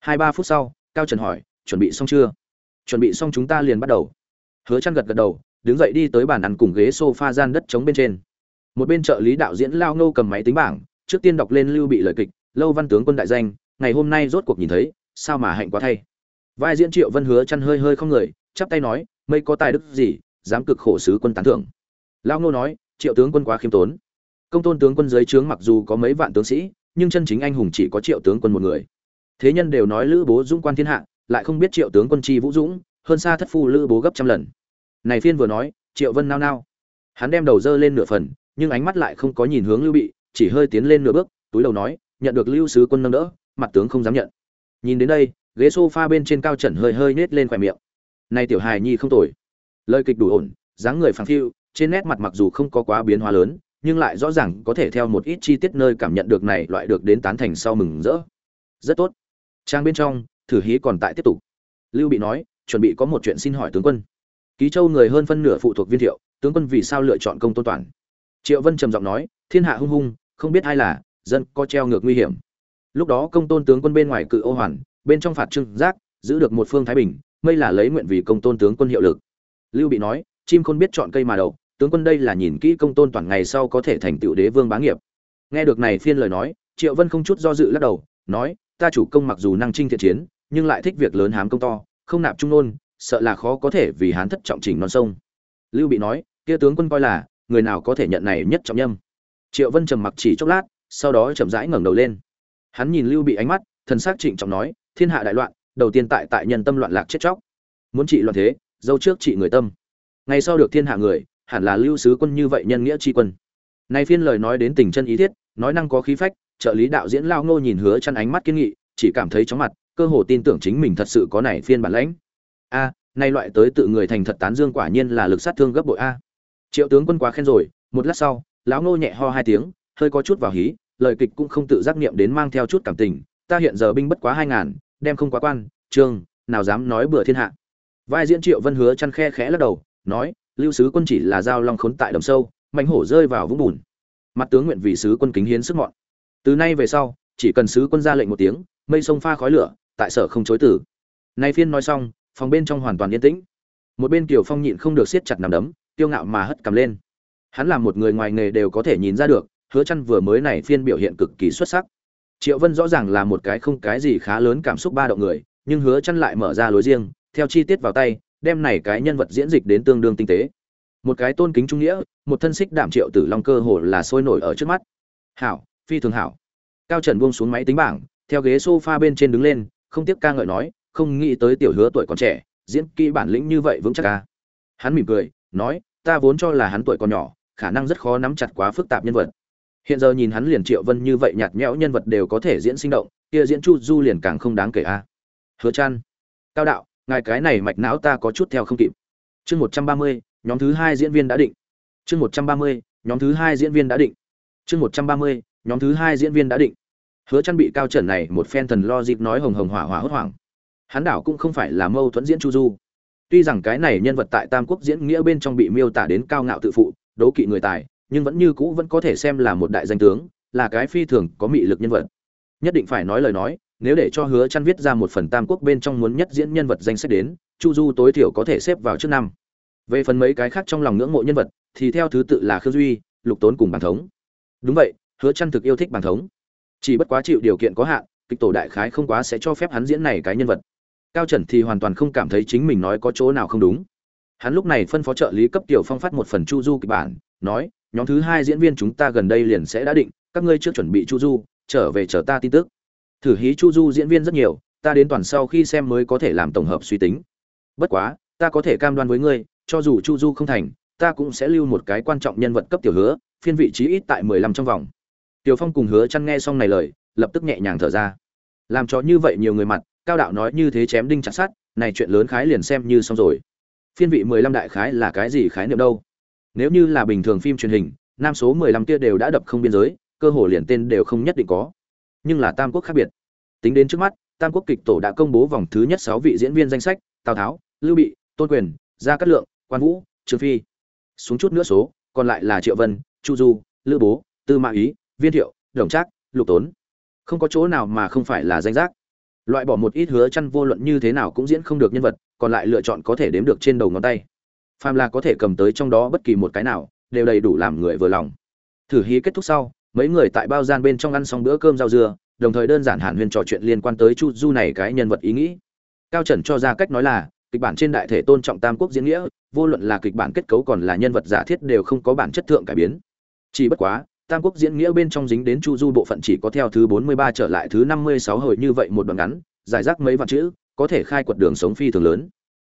Hai ba phút sau, cao trần hỏi, chuẩn bị xong chưa? Chuẩn bị xong chúng ta liền bắt đầu. Hứa chăn gật gật đầu, đứng dậy đi tới bàn ăn cùng ghế sofa gian đất chống bên trên. Một bên trợ lý đạo diễn lao nô cầm máy tính bảng, trước tiên đọc lên lưu bị lời kịch, lâu văn tướng quân đại danh, ngày hôm nay rốt cuộc nhìn thấy, sao mà hạnh quá thay? Vai diễn triệu vân hứa chăn hơi hơi không người, chắp tay nói, mây có tài đức gì, dám cực khổ sứ quân tán thưởng. Lao nô nói, triệu tướng quân quá khiêm tốn công tôn tướng quân dưới trướng mặc dù có mấy vạn tướng sĩ, nhưng chân chính anh hùng chỉ có triệu tướng quân một người. Thế nhân đều nói lữ bố dũng quan thiên hạ, lại không biết triệu tướng quân chi vũ dũng, hơn xa thất phu lữ bố gấp trăm lần. Này phiên vừa nói, triệu vân nao nao. Hắn đem đầu dơ lên nửa phần, nhưng ánh mắt lại không có nhìn hướng lưu bị, chỉ hơi tiến lên nửa bước, túi đầu nói, nhận được lưu sứ quân nâng đỡ, mặt tướng không dám nhận. Nhìn đến đây, ghế sofa bên trên cao trần hơi hơi nết lên khỏe miệng. Này tiểu hài nhi không tồi. Lời kịch đủ ổn, dáng người phẳng phiu, trên nét mặt mặc dù không có quá biến hóa lớn nhưng lại rõ ràng có thể theo một ít chi tiết nơi cảm nhận được này loại được đến tán thành sau mừng rỡ. Rất tốt. Trang bên trong, thử hí còn tại tiếp tục. Lưu bị nói, chuẩn bị có một chuyện xin hỏi tướng quân. Ký châu người hơn phân nửa phụ thuộc viên thiệu, tướng quân vì sao lựa chọn công tôn toàn? Triệu vân trầm giọng nói, thiên hạ hung hung, không biết ai là, dân có treo ngược nguy hiểm. Lúc đó công tôn tướng quân bên ngoài cự ô hoàn, bên trong phạt trưng giác, giữ được một phương thái bình, mây là lấy nguyện vì công tôn tướng quân hiệu lực. Lưu bị nói, chim khôn biết chọn cây mà đậu tướng quân đây là nhìn kỹ công tôn toàn ngày sau có thể thành tựu đế vương bá nghiệp. Nghe được này phiên lời nói, triệu vân không chút do dự lắc đầu, nói, ta chủ công mặc dù năng trinh thiện chiến, nhưng lại thích việc lớn hám công to, không nạp trung nôn, sợ là khó có thể vì hán thất trọng trình non sông. Lưu bị nói, kia tướng quân coi là, người nào có thể nhận này nhất trọng nhâm? Triệu vân trầm mặc chỉ chốc lát, sau đó chậm rãi ngẩng đầu lên. Hắn nhìn lưu bị ánh mắt, thần sắc trịnh trọng nói, thiên hạ đại loạn, đầu tiên tại tại nhân tâm loạn lạc chết chóc. Muốn trị loạn thế, dâu trước trị người tâm. Ngày sau được thiên hạ người hẳn là lưu sứ quân như vậy nhân nghĩa tri quân. Nay phiên lời nói đến tình chân ý thiết, nói năng có khí phách, trợ lý đạo diễn lao ngô nhìn hứa chăn ánh mắt kiên nghị, chỉ cảm thấy chóng mặt, cơ hồ tin tưởng chính mình thật sự có này phiên bản lãnh. A, nay loại tới tự người thành thật tán dương quả nhiên là lực sát thương gấp bội a. Triệu tướng quân quá khen rồi, một lát sau, lão ngô nhẹ ho hai tiếng, hơi có chút vào hí, lời kịch cũng không tự giác niệm đến mang theo chút cảm tình, ta hiện giờ binh bất quá hai ngàn, đem không quá quan trương nào dám nói bừa thiên hạ. Vai diễn triệu vân hứa chăn khe khẽ lắc đầu, nói lưu sứ quân chỉ là giao long khốn tại đầm sâu mạnh hổ rơi vào vũng bùn. Mặt tướng nguyện vì sứ quân kính hiến sức mọn. Từ nay về sau, chỉ cần sứ quân ra lệnh một tiếng, mây sông pha khói lửa, tại sở không chối tử nay phiên nói xong, phòng bên trong hoàn toàn yên tĩnh. Một bên kiều phong nhịn không được siết chặt nằm đấm tiêu ngạo mà hất cầm lên. Hắn là một người ngoài nghề đều có thể nhìn ra được, hứa chăn vừa mới này phiên biểu hiện cực kỳ xuất sắc. Triệu vân rõ ràng là một cái không cái gì khá lớn cảm xúc ba động người, nhưng hứa chăn lại mở ra lối riêng, theo chi tiết vào tay đem này cái nhân vật diễn dịch đến tương đương tinh tế. Một cái tôn kính trung nghĩa, một thân xích đảm triệu tử long cơ hồ là sôi nổi ở trước mắt. Hảo, phi thường hảo. Cao trần buông xuống máy tính bảng, theo ghế sofa bên trên đứng lên, không tiếc ca ngợi nói, không nghĩ tới tiểu hứa tuổi còn trẻ, diễn kỹ bản lĩnh như vậy vững chắc ca. Hắn mỉm cười, nói, ta vốn cho là hắn tuổi còn nhỏ, khả năng rất khó nắm chặt quá phức tạp nhân vật. Hiện giờ nhìn hắn liền triệu vân như vậy nhạt nhẽo nhân vật đều có thể diễn sinh động, kia diễn chu du liền càng không đáng kể a. Hứa chăn cao đạo ngài cái này mạch não ta có chút theo không kịp. Chương một trăm ba mươi, nhóm thứ hai diễn viên đã định. Chương một trăm ba mươi, nhóm thứ hai diễn viên đã định. Chương một trăm ba mươi, nhóm thứ hai diễn viên đã định. Hứa chăn bị cao trần này một phen thần lo dịp nói hồng hồng hỏa hỏa hốt hoảng. Hắn đảo cũng không phải là mâu thuẫn diễn chu du. Tuy rằng cái này nhân vật tại tam quốc diễn nghĩa bên trong bị miêu tả đến cao ngạo tự phụ, đố kỵ người tài, nhưng vẫn như cũ vẫn có thể xem là một đại danh tướng, là cái phi thường có mị lực nhân vật. Nhất định phải nói lời nói nếu để cho hứa chăn viết ra một phần tam quốc bên trong muốn nhất diễn nhân vật danh sách đến, chu du tối thiểu có thể xếp vào trước năm. Về phần mấy cái khác trong lòng ngưỡng mộ nhân vật, thì theo thứ tự là khương duy, lục tốn cùng bản thống. Đúng vậy, hứa chăn thực yêu thích bản thống. Chỉ bất quá chịu điều kiện có hạn, kịch tổ đại khái không quá sẽ cho phép hắn diễn này cái nhân vật. Cao trần thì hoàn toàn không cảm thấy chính mình nói có chỗ nào không đúng. Hắn lúc này phân phó trợ lý cấp tiểu phong phát một phần chu du kịch bản, nói, nhóm thứ hai diễn viên chúng ta gần đây liền sẽ đã định, các ngươi chưa chuẩn bị chu du, trở về chờ ta tin tức thử hí chu du diễn viên rất nhiều, ta đến toàn sau khi xem mới có thể làm tổng hợp suy tính. Bất quá, ta có thể cam đoan với ngươi, cho dù chu du không thành, ta cũng sẽ lưu một cái quan trọng nhân vật cấp tiểu hứa, phiên vị trí ít tại mười lăm trong vòng. Tiểu phong cùng hứa chăn nghe xong này lời, lập tức nhẹ nhàng thở ra. Làm cho như vậy nhiều người mặt, cao đạo nói như thế chém đinh chặt sắt, này chuyện lớn khái liền xem như xong rồi. Phiên vị mười lăm đại khái là cái gì khái niệm đâu? Nếu như là bình thường phim truyền hình, nam số mười lăm kia đều đã đập không biên giới, cơ hồ liền tên đều không nhất định có nhưng là tam quốc khác biệt. Tính đến trước mắt, tam quốc kịch tổ đã công bố vòng thứ nhất sáu vị diễn viên danh sách, tào tháo, lưu bị, tôn quyền, gia cát lượng, quan vũ trương phi. Xuống chút nữa số, còn lại là triệu vân, chu du, lữ bố, tư mã ý, viên thiệu, đồng trác, lục tốn. Không có chỗ nào mà không phải là danh giác. Loại bỏ một ít hứa chăn vô luận như thế nào cũng diễn không được nhân vật, còn lại lựa chọn có thể đếm được trên đầu ngón tay. Phàm là có thể cầm tới trong đó bất kỳ một cái nào, đều đầy đủ làm người vừa lòng. Thử hí kết thúc sau mấy người tại bao gian bên trong ăn xong bữa cơm rau dưa, đồng thời đơn giản hàn huyên trò chuyện liên quan tới chu du này cái nhân vật ý nghĩ. Cao trần cho ra cách nói là, kịch bản trên đại thể tôn trọng tam quốc diễn nghĩa, vô luận là kịch bản kết cấu còn là nhân vật giả thiết đều không có bản chất thượng cải biến. Chỉ bất quá, tam quốc diễn nghĩa bên trong dính đến chu du bộ phận chỉ có theo thứ bốn mươi ba trở lại thứ năm mươi sáu hồi như vậy một đoạn ngắn, giải rác mấy vạn chữ, có thể khai quật đường sống phi thường lớn.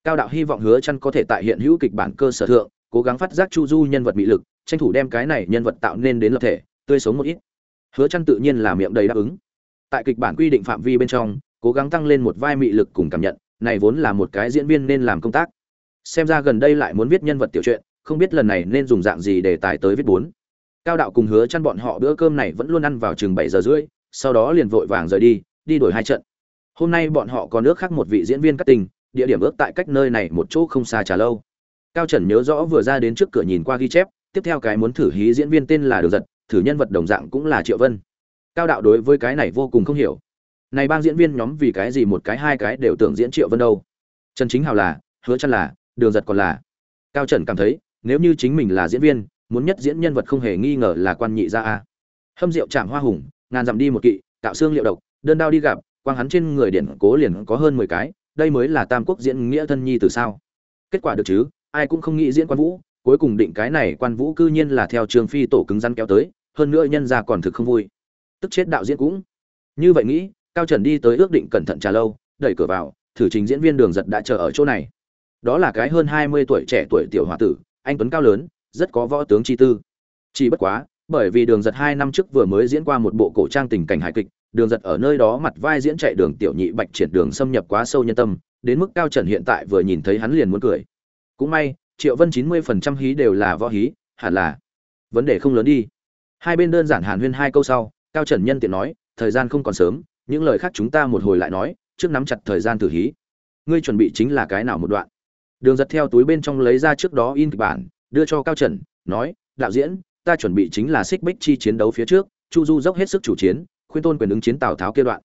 Cao đạo hy vọng hứa chăn có thể tại hiện hữu kịch bản cơ sở thượng, cố gắng phát giác chu du nhân vật mỹ lực, tranh thủ đem cái này nhân vật tạo nên đến lập thể tươi sống một ít. Hứa chăn tự nhiên là miệng đầy đáp ứng. Tại kịch bản quy định phạm vi bên trong, cố gắng tăng lên một vai mị lực cùng cảm nhận, này vốn là một cái diễn viên nên làm công tác. Xem ra gần đây lại muốn viết nhân vật tiểu truyện, không biết lần này nên dùng dạng gì để tài tới viết bốn. Cao đạo cùng hứa chăn bọn họ bữa cơm này vẫn luôn ăn vào chừng 7 giờ rưỡi, sau đó liền vội vàng rời đi đi đổi hai trận. Hôm nay bọn họ còn nước khác một vị diễn viên cắt tình, địa điểm ước tại cách nơi này một chỗ không xa trà lâu. Cao trần nhớ rõ vừa ra đến trước cửa nhìn qua ghi chép, tiếp theo cái muốn thử hí diễn viên tên là đường giật thử nhân vật đồng dạng cũng là triệu vân. Cao đạo đối với cái này vô cùng không hiểu. Này bang diễn viên nhóm vì cái gì một cái hai cái đều tưởng diễn triệu vân đâu? Trần chính hào là, hứa chân là, đường giật còn là. Cao trần cảm thấy, nếu như chính mình là diễn viên, muốn nhất diễn nhân vật không hề nghi ngờ là quan nhị gia a. Hâm rượu chạm hoa hùng, ngàn dặm đi một kỵ tạo xương liệu độc, đơn đao đi gặp, quang hắn trên người điển cố liền có hơn mười cái, đây mới là tam quốc diễn nghĩa thân nhi từ sao? Kết quả được chứ, ai cũng không nghĩ diễn quan vũ, cuối cùng định cái này quan vũ cư nhiên là theo trường phi tổ cứng rắn kéo tới hơn nữa nhân ra còn thực không vui. Tức chết đạo diễn cũng. Như vậy nghĩ, cao trần đi tới ước định cẩn thận trà lâu, đẩy cửa vào, thử trình diễn viên đường giật đã chờ ở chỗ này. Đó là cái hơn hai mươi tuổi trẻ tuổi tiểu h tử, anh tuấn cao lớn, rất có võ tướng chi tư. Chỉ bất quá, bởi vì đường giật hai năm trước vừa mới diễn qua một bộ cổ trang tình cảnh hài kịch, đường giật ở nơi đó mặt vai diễn chạy đường tiểu nhị bạch triển đường xâm nhập quá sâu nhân tâm, đến mức cao trần hiện tại vừa nhìn thấy hắn liền muốn cười. Cũng may, triệu vân chín mươi phần trăm hí đều là võ hí, hẳn là vấn đề không lớn đi hai bên đơn giản hàn huyên hai câu sau, cao trần nhân tiện nói, thời gian không còn sớm, những lời khác chúng ta một hồi lại nói, trước nắm chặt thời gian thử hí. Ngươi chuẩn bị chính là cái nào một đoạn? Đường giật theo túi bên trong lấy ra trước đó in kịch bản, đưa cho cao trần, nói, đạo diễn, ta chuẩn bị chính là xích bích chi chiến đấu phía trước, chu du dốc hết sức chủ chiến, khuyên tôn quyền ứng chiến tào tháo kia đoạn.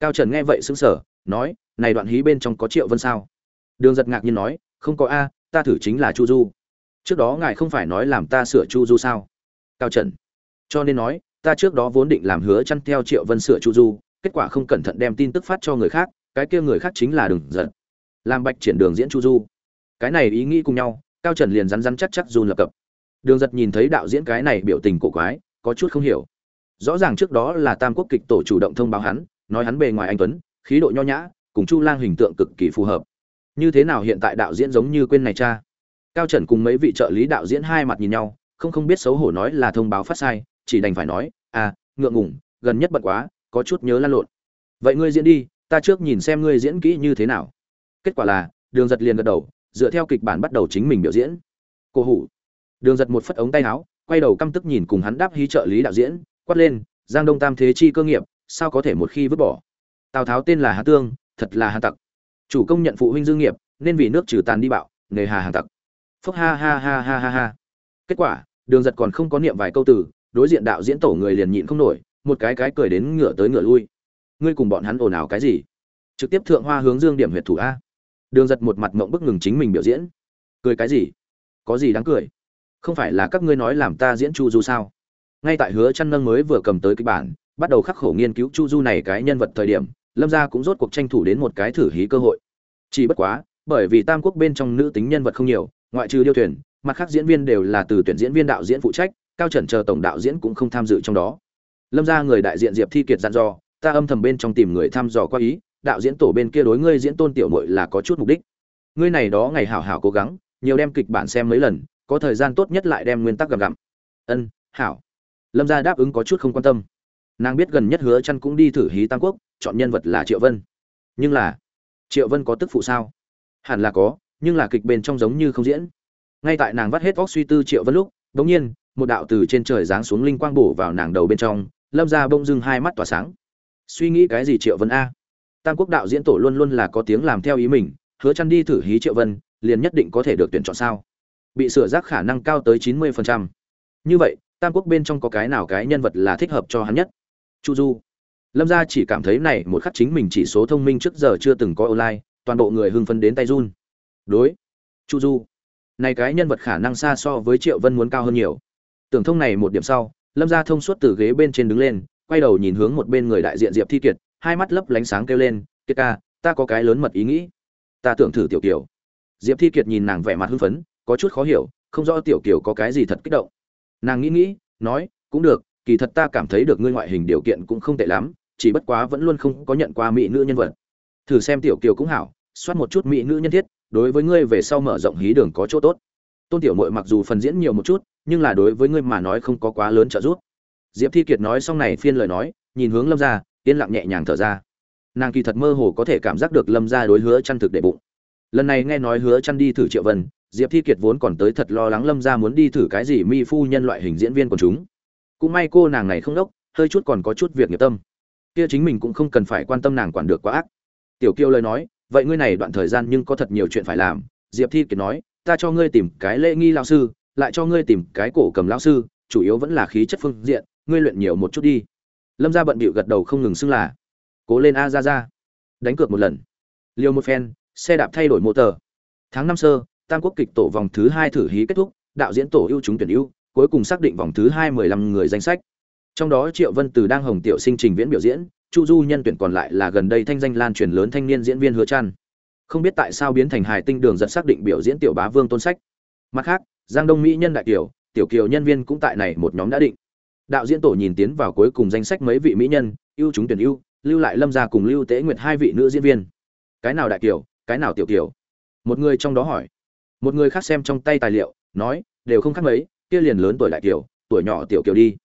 Cao trần nghe vậy sững sờ, nói, này đoạn hí bên trong có triệu vân sao? Đường giật ngạc nhiên nói, không có a, ta thử chính là chu du. Trước đó ngài không phải nói làm ta sửa chu du sao? Cao trần cho nên nói, ta trước đó vốn định làm hứa chăn theo triệu vân sửa chu du, kết quả không cẩn thận đem tin tức phát cho người khác, cái kia người khác chính là đường giật. Làm bạch triển đường diễn chu du. Cái này ý nghĩ cùng nhau, cao trần liền rắn rắn chắc chắc run lập cập. Đường giật nhìn thấy đạo diễn cái này biểu tình cổ quái, có chút không hiểu. Rõ ràng trước đó là tam quốc kịch tổ chủ động thông báo hắn, nói hắn bề ngoài anh tuấn, khí độ nho nhã, cùng chu lang hình tượng cực kỳ phù hợp. Như thế nào hiện tại đạo diễn giống như quên này cha? Cao trần cùng mấy vị trợ lý đạo diễn hai mặt nhìn nhau, không không biết xấu hổ nói là thông báo phát sai chỉ đành phải nói à ngượng ngủng gần nhất bận quá, có chút nhớ lăn lộn. Vậy ngươi diễn đi, ta trước nhìn xem ngươi diễn kỹ như thế nào. Kết quả là, đường giật liền gật đầu, dựa theo kịch bản bắt đầu chính mình biểu diễn. Cổ hủ. Đường giật một phất ống tay áo, quay đầu căm tức nhìn cùng hắn đáp hí trợ lý đạo diễn, quát lên, giang đông tam thế chi cơ nghiệp, sao có thể một khi vứt bỏ? Tào tháo tên là hà tương, thật là hà tặc. Chủ công nhận phụ huynh dương nghiệp, nên vì nước trừ tàn đi bạo, nghề hà hàng tặc. Phúc ha ha ha ha ha ha. Kết quả, đường giật còn không có niệm vài câu từ đối diện đạo diễn tổ người liền nhịn không nổi, một cái cái cười đến ngửa tới ngửa lui. Ngươi cùng bọn hắn ồn ào cái gì? Trực tiếp thượng hoa hướng dương điểm huyệt thủ a. Đường giật một mặt mộng bức ngừng chính mình biểu diễn. Cười cái gì? Có gì đáng cười? Không phải là các ngươi nói làm ta diễn chu du sao? Ngay tại hứa chăn nâng mới vừa cầm tới cái bản, bắt đầu khắc khổ nghiên cứu chu du này cái nhân vật thời điểm, lâm gia cũng rốt cuộc tranh thủ đến một cái thử hí cơ hội. Chỉ bất quá, bởi vì tam quốc bên trong nữ tính nhân vật không nhiều, ngoại trừ điêu thuyền, mặt khác diễn viên đều là từ tuyển diễn viên đạo diễn phụ trách cao trần chờ tổng đạo diễn cũng không tham dự trong đó. Lâm gia người đại diện diệp thi kiệt dặn dò, ta âm thầm bên trong tìm người thăm dò qua ý, đạo diễn tổ bên kia đối ngươi diễn tôn tiểu muội là có chút mục đích. Ngươi này đó ngày hảo hảo cố gắng, nhiều đem kịch bản xem mấy lần, có thời gian tốt nhất lại đem nguyên tắc gặm gặm. Ân, hảo. Lâm gia đáp ứng có chút không quan tâm. Nàng biết gần nhất hứa chăn cũng đi thử hí tam quốc, chọn nhân vật là triệu vân. Nhưng là, triệu vân có tức phụ sao? Hẳn là có, nhưng là kịch bên trong giống như không diễn. Ngay tại nàng vắt hết óc suy tư triệu vân lúc đống nhiên một đạo từ trên trời giáng xuống linh quang bổ vào nàng đầu bên trong, lâm ra bông dưng hai mắt tỏa sáng. Suy nghĩ cái gì triệu vân a? Tam quốc đạo diễn tổ luôn luôn là có tiếng làm theo ý mình, hứa chăn đi thử hí triệu vân, liền nhất định có thể được tuyển chọn sao? Bị sửa rác khả năng cao tới 90%. như vậy, tam quốc bên trong có cái nào cái nhân vật là thích hợp cho hắn nhất? Chu du. Lâm gia chỉ cảm thấy này một khắc chính mình chỉ số thông minh trước giờ chưa từng có online, toàn bộ người hưng phấn đến tay run. Đối. Chu du. Này cái nhân vật khả năng xa so với triệu vân muốn cao hơn nhiều tưởng thông này một điểm sau, lâm gia thông suốt từ ghế bên trên đứng lên, quay đầu nhìn hướng một bên người đại diện diệp thi kiệt, hai mắt lấp lánh sáng kêu lên, kiệt ca, ta có cái lớn mật ý nghĩ. Ta tưởng thử tiểu kiều. Diệp thi kiệt nhìn nàng vẻ mặt hưng phấn, có chút khó hiểu, không rõ tiểu kiều có cái gì thật kích động. Nàng nghĩ nghĩ, nói, cũng được, kỳ thật ta cảm thấy được ngươi ngoại hình điều kiện cũng không tệ lắm, chỉ bất quá vẫn luôn không có nhận qua mỹ nữ nhân vật. Thử xem tiểu kiều cũng hảo soát một chút mỹ nữ nhân thiết, đối với ngươi về sau mở rộng hí đường có chỗ tốt tôn tiểu mội mặc dù phần diễn nhiều một chút, nhưng là đối với ngươi mà nói không có quá lớn trợ giúp. Diệp thi kiệt nói xong này phiên lời nói, nhìn hướng lâm ra yên lặng nhẹ nhàng thở ra. Nàng kỳ thật mơ hồ có thể cảm giác được lâm ra đối hứa chăn thực đệ bụng. Lần này nghe nói hứa chăn đi thử triệu vân, diệp thi kiệt vốn còn tới thật lo lắng lâm ra muốn đi thử cái gì mi phu nhân loại hình diễn viên của chúng. Cũng may cô nàng này không đốc, hơi chút còn có chút việc nghiệp tâm. Kia chính mình cũng không cần phải quan tâm nàng quản được quá ác. Tiểu kiêu lời nói, vậy ngươi này đoạn thời gian nhưng có thật nhiều chuyện phải làm, diệp thi kiệt nói ta cho ngươi tìm cái lễ nghi lao sư, lại cho ngươi tìm cái cổ cầm lao sư, chủ yếu vẫn là khí chất phương diện, ngươi luyện nhiều một chút đi. Lâm gia bận bịu gật đầu không ngừng xưng là. Cố lên a, ra ra. Đánh cược một lần. Liều một phen, xe đạp thay đổi mô tờ. Tháng năm sơ, tam quốc kịch tổ vòng thứ hai thử hí kết thúc, đạo diễn tổ ưu chúng tuyển ưu, cuối cùng xác định vòng thứ hai mười lăm người danh sách. Trong đó triệu vân từ đang hồng tiểu sinh trình viễn biểu diễn, chu du nhân tuyển còn lại là gần đây thanh danh lan truyền lớn thanh niên diễn viên hứa trăn không biết tại sao biến thành hài tinh đường giật xác định biểu diễn tiểu bá vương tôn sách. Mặt khác, giang đông mỹ nhân đại kiều tiểu kiều nhân viên cũng tại này một nhóm đã định. Đạo diễn tổ nhìn tiến vào cuối cùng danh sách mấy vị mỹ nhân, ưu chúng tuyển ưu, lưu lại lâm gia cùng lưu tế nguyệt hai vị nữ diễn viên. Cái nào đại kiều cái nào tiểu kiều? Một người trong đó hỏi. Một người khác xem trong tay tài liệu, nói, đều không khác mấy, kia liền lớn tuổi đại kiều tuổi nhỏ tiểu kiều đi.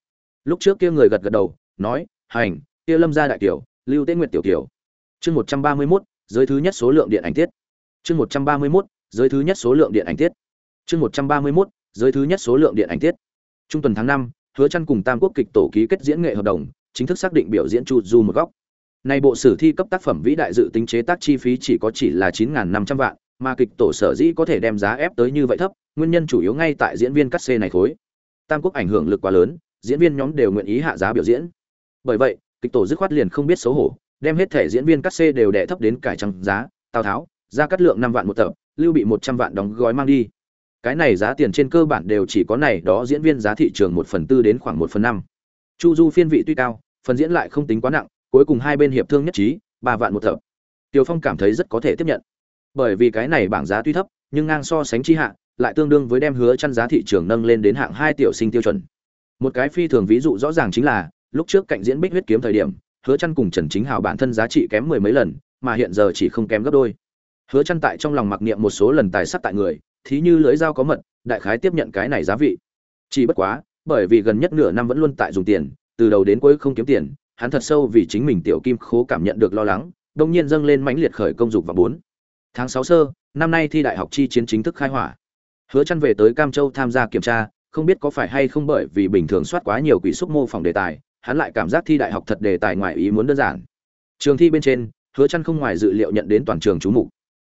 Lúc trước kia người gật gật đầu, nói, hành, kia lâm gia đại kiều lưu tế nguyệt tiểu kiều. Chương một trăm ba mươi mốt giới thứ nhất số lượng điện ảnh tiết. Chương một trăm ba mươi 131, giới thứ nhất số lượng điện ảnh tiết. Chương một trăm ba mươi 131, giới thứ nhất số lượng điện ảnh tiết. Trung tuần tháng năm hứa chân cùng tam quốc kịch tổ ký kết diễn nghệ hợp đồng chính thức xác định biểu diễn chu du một góc. Này bộ sử thi cấp tác phẩm vĩ đại dự tính chế tác chi phí chỉ có chỉ là 9.500 vạn, mà kịch tổ sở dĩ có thể đem giá ép tới như vậy thấp, nguyên nhân chủ yếu ngay tại diễn viên cắt xê này khối. Tam quốc ảnh hưởng lực quá lớn, diễn viên nhóm đều nguyện ý hạ giá biểu diễn. Bởi vậy, kịch tổ dứt khoát liền không biết xấu hổ, đem hết thể diễn viên cắt xê đều đệ thấp đến cải trắng giá, Tào Tháo, ra cắt lượng năm vạn một tập, Lưu bị 100 vạn đóng gói mang đi. Cái này giá tiền trên cơ bản đều chỉ có này đó diễn viên giá thị trường một phần tư đến khoảng một phần năm Chu Du phiên vị tuy cao, phần diễn lại không tính quá nặng, cuối cùng hai bên hiệp thương nhất trí ba vạn một tập tiều Phong cảm thấy rất có thể tiếp nhận. Bởi vì cái này bảng giá tuy thấp, nhưng ngang so sánh chi hạ, lại tương đương với đem hứa chăn giá thị trường nâng lên đến hạng hai tiểu sinh tiêu chuẩn. Một cái phi thường ví dụ rõ ràng chính là, lúc trước cạnh diễn Bích huyết kiếm thời điểm, hứa chăn cùng Trần Chính Hào bản thân giá trị kém mười mấy lần, mà hiện giờ chỉ không kém gấp đôi. Hứa chăn tại trong lòng mặc niệm một số lần tài sắc tại người, thí như lưới dao có mật, đại khái tiếp nhận cái này giá vị. Chỉ bất quá, bởi vì gần nhất nửa năm vẫn luôn tại dùng tiền, từ đầu đến cuối không kiếm tiền, hắn thật sâu vì chính mình tiểu kim khố cảm nhận được lo lắng, đông nhiên dâng lên mãnh liệt khởi công dục và bốn. Tháng sáu sơ, năm nay thi đại học chi chiến chính thức khai hỏa. Hứa chăn về tới Cam Châu tham gia kiểm tra, không biết có phải hay không bởi vì bình thường soát quá nhiều quỷ xúc mô phỏng đề tài, hắn lại cảm giác thi đại học thật đề tài ngoài ý muốn đơn giản. Trường thi bên trên, Hứa Chân không ngoài dự liệu nhận đến toàn trường chú mục.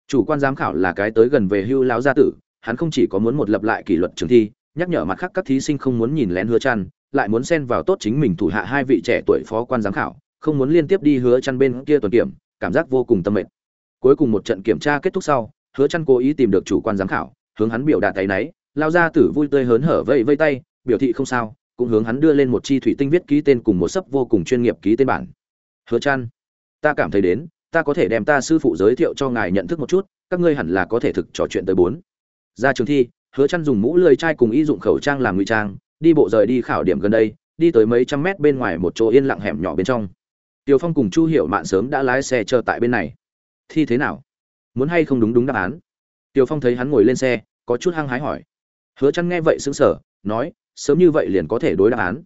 Chủ quan giám khảo là cái tới gần về hưu lão gia tử, hắn không chỉ có muốn một lập lại kỷ luật trường thi, nhắc nhở mặt khác các thí sinh không muốn nhìn lén Hứa Chân, lại muốn xen vào tốt chính mình thủ hạ hai vị trẻ tuổi phó quan giám khảo, không muốn liên tiếp đi hứa chăn bên kia tuần kiểm, cảm giác vô cùng tâm mệt. Cuối cùng một trận kiểm tra kết thúc sau, hứa chăn cố ý tìm được chủ quan giám khảo, hướng hắn biểu đạt tay nấy, lao gia tử vui tươi hớn hở vẫy vây tay, biểu thị không sao, cũng hướng hắn đưa lên một chi thủy tinh viết ký tên cùng một sấp vô cùng chuyên nghiệp ký tên bản. Hứa chăn, ta cảm thấy đến, ta có thể đem ta sư phụ giới thiệu cho ngài nhận thức một chút, các ngươi hẳn là có thể thực trò chuyện tới bốn. Ra trường thi, hứa chăn dùng mũ lười chai cùng y dụng khẩu trang làm ngụy trang, đi bộ rời đi khảo điểm gần đây đi tới mấy trăm mét bên ngoài một chỗ yên lặng hẻm nhỏ bên trong. Tiêu phong cùng chu hiểu mạn sớm đã lái xe chờ tại bên này. Thi thế nào? Muốn hay không đúng đúng đáp án? Tiêu phong thấy hắn ngồi lên xe có chút hăng hái hỏi. Hứa Chân nghe vậy sững sờ nói sớm như vậy liền có thể đối đáp án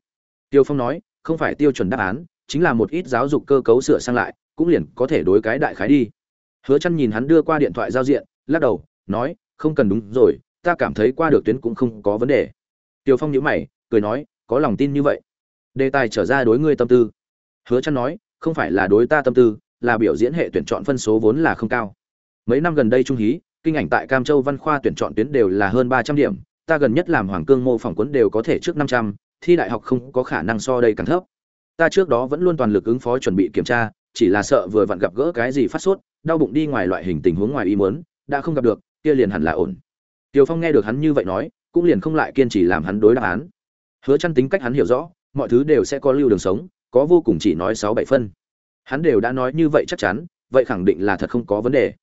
Tiêu phong nói không phải tiêu chuẩn đáp án chính là một ít giáo dục cơ cấu sửa sang lại cũng liền có thể đối cái đại khái đi hứa chăn nhìn hắn đưa qua điện thoại giao diện lắc đầu nói không cần đúng rồi ta cảm thấy qua được tuyến cũng không có vấn đề Tiêu Phong nhíu mày, cười nói, có lòng tin như vậy. Đề tài trở ra đối ngươi tâm tư. Hứa chăn nói, không phải là đối ta tâm tư, là biểu diễn hệ tuyển chọn phân số vốn là không cao. Mấy năm gần đây trung hí, kinh ảnh tại Cam Châu Văn khoa tuyển chọn tuyến đều là hơn 300 điểm, ta gần nhất làm Hoàng Cương mô phỏng cuốn đều có thể trước 500, thi đại học không có khả năng so đây càng thấp. Ta trước đó vẫn luôn toàn lực ứng phó chuẩn bị kiểm tra, chỉ là sợ vừa vặn gặp gỡ cái gì phát sốt, đau bụng đi ngoài loại hình tình huống ngoài ý muốn, đã không gặp được, kia liền hẳn là ổn. Tiêu Phong nghe được hắn như vậy nói, cũng liền không lại kiên trì làm hắn đối đáp án. Hứa Chân tính cách hắn hiểu rõ, mọi thứ đều sẽ có lưu đường sống, có vô cùng chỉ nói sáu bảy phân. Hắn đều đã nói như vậy chắc chắn, vậy khẳng định là thật không có vấn đề.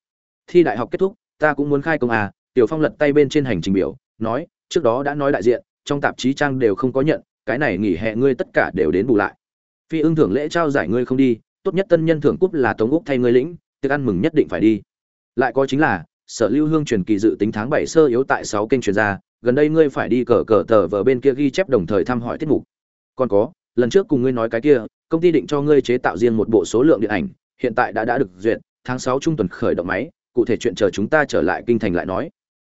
Thi đại học kết thúc, ta cũng muốn khai công à, Tiểu Phong lật tay bên trên hành trình biểu, nói, trước đó đã nói đại diện, trong tạp chí trang đều không có nhận, cái này nghỉ hè ngươi tất cả đều đến bù lại. Phi ưng thưởng lễ trao giải ngươi không đi, tốt nhất tân nhân thưởng cúp là Tống Úc thay ngươi lĩnh, tiệc ăn mừng nhất định phải đi. Lại có chính là, Sở Lưu Hương truyền kỳ dự tính tháng bảy sơ yếu tại sáu kênh truyền ra, gần đây ngươi phải đi cờ cờ tờ vở bên kia ghi chép đồng thời thăm hỏi tiết mục. Còn có, lần trước cùng ngươi nói cái kia, công ty định cho ngươi chế tạo riêng một bộ số lượng điện ảnh, hiện tại đã đã được duyệt, tháng sáu trung tuần khởi động máy, cụ thể chuyện chờ chúng ta trở lại kinh thành lại nói.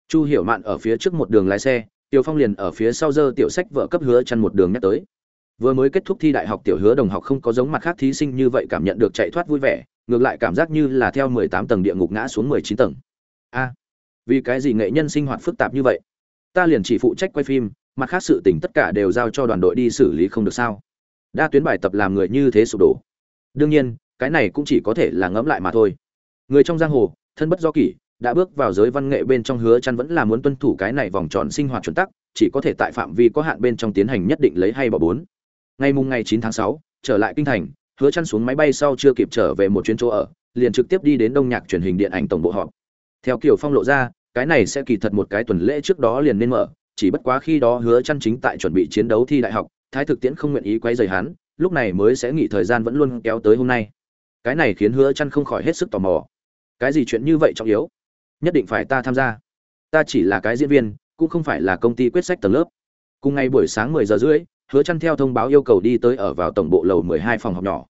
Chu Hiểu Mạn ở phía trước một đường lái xe, Tiểu Phong liền ở phía sau dơ tiểu sách vợ cấp hứa chăn một đường nhắc tới. Vừa mới kết thúc thi đại học tiểu hứa đồng học không có giống mặt khác thí sinh như vậy cảm nhận được chạy thoát vui vẻ, ngược lại cảm giác như là theo 18 tầng địa ngục ngã xuống 19 tầng. A, vì cái gì nghệ nhân sinh hoạt phức tạp như vậy? Ta liền chỉ phụ trách quay phim, mặt khác sự tình tất cả đều giao cho đoàn đội đi xử lý không được sao? Đa tuyến bài tập làm người như thế sụp đổ. Đương nhiên, cái này cũng chỉ có thể là ngẫm lại mà thôi. Người trong giang hồ, thân bất do kỷ, đã bước vào giới văn nghệ bên trong hứa chăn vẫn là muốn tuân thủ cái này vòng tròn sinh hoạt chuẩn tắc, chỉ có thể tại phạm vi có hạn bên trong tiến hành nhất định lấy hay bỏ bốn. Ngày mùng ngày 9 tháng 6, trở lại kinh thành, hứa chăn xuống máy bay sau chưa kịp trở về một chuyến chỗ ở, liền trực tiếp đi đến Đông Nhạc truyền hình điện ảnh tổng bộ họp. Theo kiểu phong lộ ra, cái này sẽ kỳ thật một cái tuần lễ trước đó liền nên mở, chỉ bất quá khi đó hứa chăn chính tại chuẩn bị chiến đấu thi đại học, thái thực tiễn không nguyện ý quấy rầy hắn, lúc này mới sẽ nghỉ thời gian vẫn luôn kéo tới hôm nay. Cái này khiến hứa chăn không khỏi hết sức tò mò. Cái gì chuyện như vậy trọng yếu? Nhất định phải ta tham gia. Ta chỉ là cái diễn viên, cũng không phải là công ty quyết sách tầng lớp. Cùng ngày buổi sáng 10 giờ rưỡi, hứa chăn theo thông báo yêu cầu đi tới ở vào tổng bộ lầu 12 phòng học nhỏ.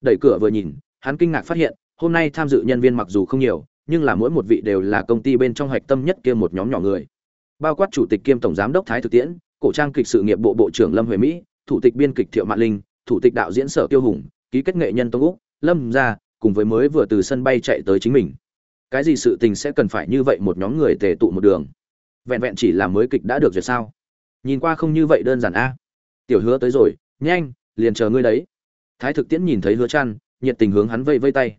Đẩy cửa vừa nhìn, hắn kinh ngạc phát hiện, hôm nay tham dự nhân viên mặc dù không nhiều, nhưng là mỗi một vị đều là công ty bên trong hoạch tâm nhất kia một nhóm nhỏ người. Bao quát chủ tịch kiêm tổng giám đốc Thái Thực Tiễn, cổ trang kịch sự nghiệp bộ bộ trưởng Lâm Huệ Mỹ, thủ tịch biên kịch Thiệu Mạn Linh, thủ tịch đạo diễn Sở Tiêu Hùng, ký kết nghệ nhân Tông Úc, Lâm gia, cùng với mới vừa từ sân bay chạy tới chính mình. Cái gì sự tình sẽ cần phải như vậy một nhóm người tề tụ một đường? Vẹn vẹn chỉ là mới kịch đã được duyệt sao? Nhìn qua không như vậy đơn giản a. Tiểu Hứa tới rồi, nhanh, liền chờ ngươi đấy. Thái Thực Tiễn nhìn thấy Hứa chăn nhiệt tình hướng hắn vây vây tay.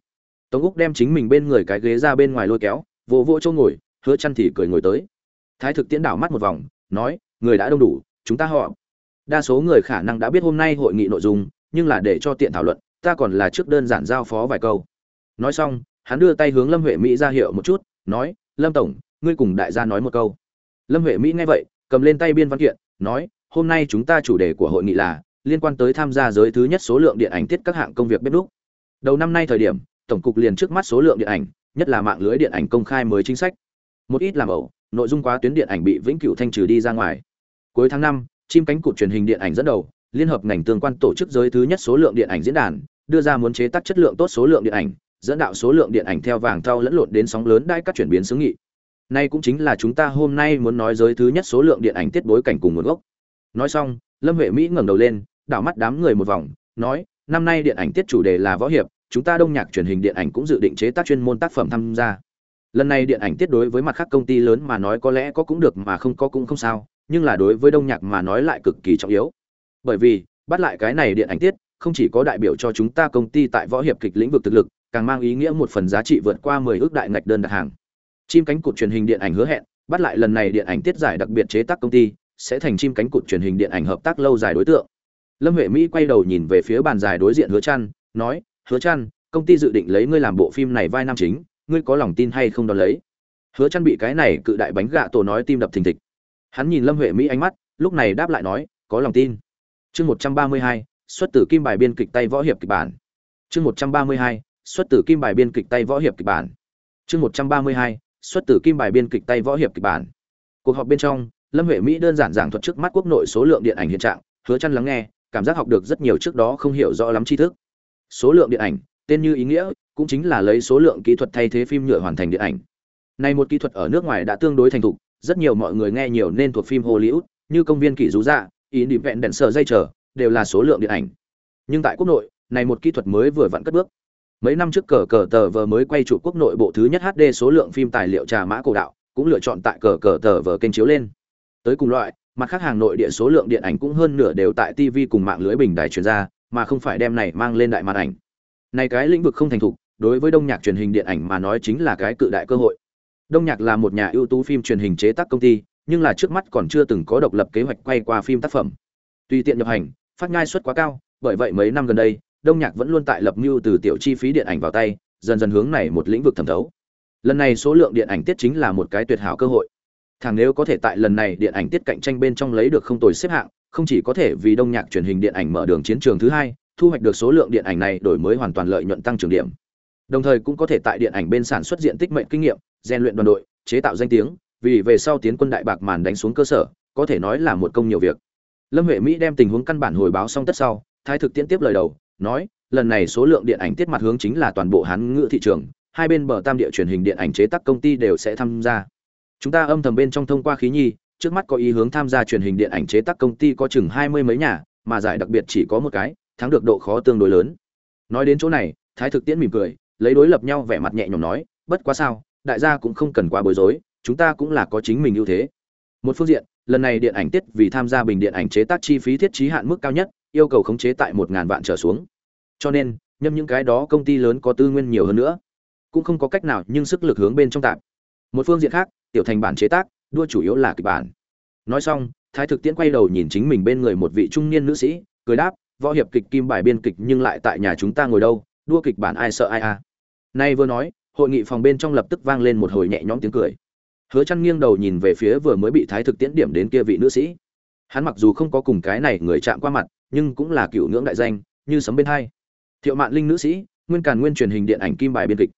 Tống Úc đem chính mình bên người cái ghế ra bên ngoài lôi kéo, vỗ vỗ chỗ ngồi, Hứa chăn thì cười ngồi tới. Thái Thực Tiễn đảo mắt một vòng, nói, người đã đông đủ, chúng ta họ. Đa số người khả năng đã biết hôm nay hội nghị nội dung, nhưng là để cho tiện thảo luận, ta còn là trước đơn giản giao phó vài câu. Nói xong, hắn đưa tay hướng Lâm Huệ Mỹ ra hiệu một chút, nói, "Lâm tổng, ngươi cùng đại gia nói một câu." Lâm Huệ Mỹ nghe vậy, cầm lên tay biên văn kiện, nói, "Hôm nay chúng ta chủ đề của hội nghị là liên quan tới tham gia giới thứ nhất số lượng điện ảnh tiết các hạng công việc bếp đúc. Đầu năm nay thời điểm, tổng cục liền trước mắt số lượng điện ảnh, nhất là mạng lưới điện ảnh công khai mới chính sách. Một ít làm ẩu, nội dung quá tuyến điện ảnh bị vĩnh cửu thanh trừ đi ra ngoài. Cuối tháng năm, chim cánh cụt truyền hình điện ảnh dẫn đầu, liên hợp ngành tương quan tổ chức giới thứ nhất số lượng điện ảnh diễn đàn, đưa ra muốn chế tác chất lượng tốt số lượng điện ảnh, dẫn đạo số lượng điện ảnh theo vàng thau lẫn lộn đến sóng lớn đai các chuyển biến xứng nghị. Nay cũng chính là chúng ta hôm nay muốn nói giới thứ nhất số lượng điện ảnh tiết bối cảnh cùng nguồn gốc. Nói xong, Lâm Huệ Mỹ ngẩng đầu lên, đảo mắt đám người một vòng, nói, năm nay điện ảnh tiết chủ đề là võ hiệp, chúng ta đông nhạc truyền hình điện ảnh cũng dự định chế tác chuyên môn tác phẩm tham gia. Lần này điện ảnh tiết đối với mặt khác công ty lớn mà nói có lẽ có cũng được mà không có cũng không sao, nhưng là đối với đông nhạc mà nói lại cực kỳ trọng yếu. Bởi vì, bắt lại cái này điện ảnh tiết, không chỉ có đại biểu cho chúng ta công ty tại võ hiệp kịch lĩnh vực thực lực, càng mang ý nghĩa một phần giá trị vượt qua 10 ước đại ngạch đơn đặt hàng. Chim cánh cụt truyền hình điện ảnh hứa hẹn, bắt lại lần này điện ảnh tiết giải đặc biệt chế tác công ty, sẽ thành chim cánh cụt truyền hình điện ảnh hợp tác lâu dài đối tượng. Lâm Huệ Mỹ quay đầu nhìn về phía bàn dài đối diện Hứa Chân, nói: "Hứa Chân, công ty dự định lấy ngươi làm bộ phim này vai nam chính, ngươi có lòng tin hay không đón lấy?" Hứa Chân bị cái này cự đại bánh gạ tổ nói tim đập thình thịch. Hắn nhìn Lâm Huệ Mỹ ánh mắt, lúc này đáp lại nói: "Có lòng tin." Chương 132, xuất tử kim bài biên kịch tay võ hiệp kịch bản. Chương 132, xuất tử kim bài biên kịch tay võ hiệp kịch bản. Chương 132, xuất tử kim bài biên kịch tay võ hiệp kịch bản. Cuộc họp bên trong, Lâm Huệ Mỹ đơn giản giảng thuật trước mắt quốc nội số lượng điện ảnh hiện trạng, hứa chăn lắng nghe, cảm giác học được rất nhiều trước đó không hiểu rõ lắm tri thức. Số lượng điện ảnh, tên như ý nghĩa, cũng chính là lấy số lượng kỹ thuật thay thế phim nhựa hoàn thành điện ảnh. Này một kỹ thuật ở nước ngoài đã tương đối thành thục, rất nhiều mọi người nghe nhiều nên thuộc phim Hollywood, như công viên kỷ rú dạ, đèn sờ dây chờ, đều là số lượng điện ảnh. Nhưng tại quốc nội, này một kỹ thuật mới vừa vặn cất bước. Mấy năm trước cờ cờ tờ vờ mới quay trụ quốc nội bộ thứ nhất HD số lượng phim tài liệu trà mã cổ đạo, cũng lựa chọn tại cờ cờ tờ vờ kênh chiếu lên. Tới cùng loại, mặt khác hàng nội địa số lượng điện ảnh cũng hơn nửa đều tại TV cùng mạng lưới bình đài truyền ra, mà không phải đem này mang lên đại màn ảnh. Này cái lĩnh vực không thành thục, đối với đông nhạc truyền hình điện ảnh mà nói chính là cái cự đại cơ hội. đông nhạc là một nhà ưu tú phim truyền hình chế tác công ty nhưng là trước mắt còn chưa từng có độc lập kế hoạch quay qua phim tác phẩm tùy tiện nhập hành phát ngai suất quá cao bởi vậy mấy năm gần đây đông nhạc vẫn luôn tại lập mưu từ tiểu chi phí điện ảnh vào tay, dần dần hướng này một lĩnh vực thẩm thấu. Lần này số lượng điện ảnh tiết chính là một cái tuyệt hảo cơ hội. Thằng nếu có thể tại lần này điện ảnh tiết cạnh tranh bên trong lấy được không tồi xếp hạng, không chỉ có thể vì đông nhạc truyền hình điện ảnh mở đường chiến trường thứ hai, thu hoạch được số lượng điện ảnh này đổi mới hoàn toàn lợi nhuận tăng trưởng điểm. Đồng thời cũng có thể tại điện ảnh bên sản xuất diện tích mệnh kinh nghiệm, rèn luyện đoàn đội, chế tạo danh tiếng, vì về sau tiến quân đại bạc màn đánh xuống cơ sở, có thể nói là một công nhiều việc. Lâm huệ mỹ đem tình huống căn bản hồi báo xong tất sau, thái thực tiễn tiếp lời đầu nói, lần này số lượng điện ảnh tiết mặt hướng chính là toàn bộ hán ngữ thị trường, hai bên bờ tam địa truyền hình điện ảnh chế tác công ty đều sẽ tham gia. Chúng ta âm thầm bên trong thông qua khí nhi, trước mắt có ý hướng tham gia truyền hình điện ảnh chế tác công ty có chừng hai mươi mấy nhà, mà giải đặc biệt chỉ có một cái, thắng được độ khó tương đối lớn. Nói đến chỗ này, thái thực tiễn mỉm cười, lấy đối lập nhau vẻ mặt nhẹ nhõm nói, bất quá sao, đại gia cũng không cần quá bối rối, chúng ta cũng là có chính mình ưu thế. Một phương diện, lần này điện ảnh tiết vì tham gia bình điện ảnh chế tác chi phí thiết trí hạn mức cao nhất yêu cầu khống chế tại một ngàn vạn trở xuống. Cho nên, nhâm những cái đó công ty lớn có tư nguyên nhiều hơn nữa. Cũng không có cách nào nhưng sức lực hướng bên trong tạm một phương diện khác, tiểu thành bản chế tác, đua chủ yếu là kịch bản. Nói xong, thái thực tiễn quay đầu nhìn chính mình bên người một vị trung niên nữ sĩ, cười đáp, võ hiệp kịch kim bài biên kịch nhưng lại tại nhà chúng ta ngồi đâu, đua kịch bản ai sợ ai à? Nay vừa nói, hội nghị phòng bên trong lập tức vang lên một hồi nhẹ nhõm tiếng cười. Hứa chăn nghiêng đầu nhìn về phía vừa mới bị thái thực tiễn điểm đến kia vị nữ sĩ. Hắn mặc dù không có cùng cái này người chạm qua mặt nhưng cũng là cựu ngưỡng đại danh, như sấm bên hai. Thiệu mạn linh nữ sĩ, nguyên càn nguyên truyền hình điện ảnh kim bài biên kịch.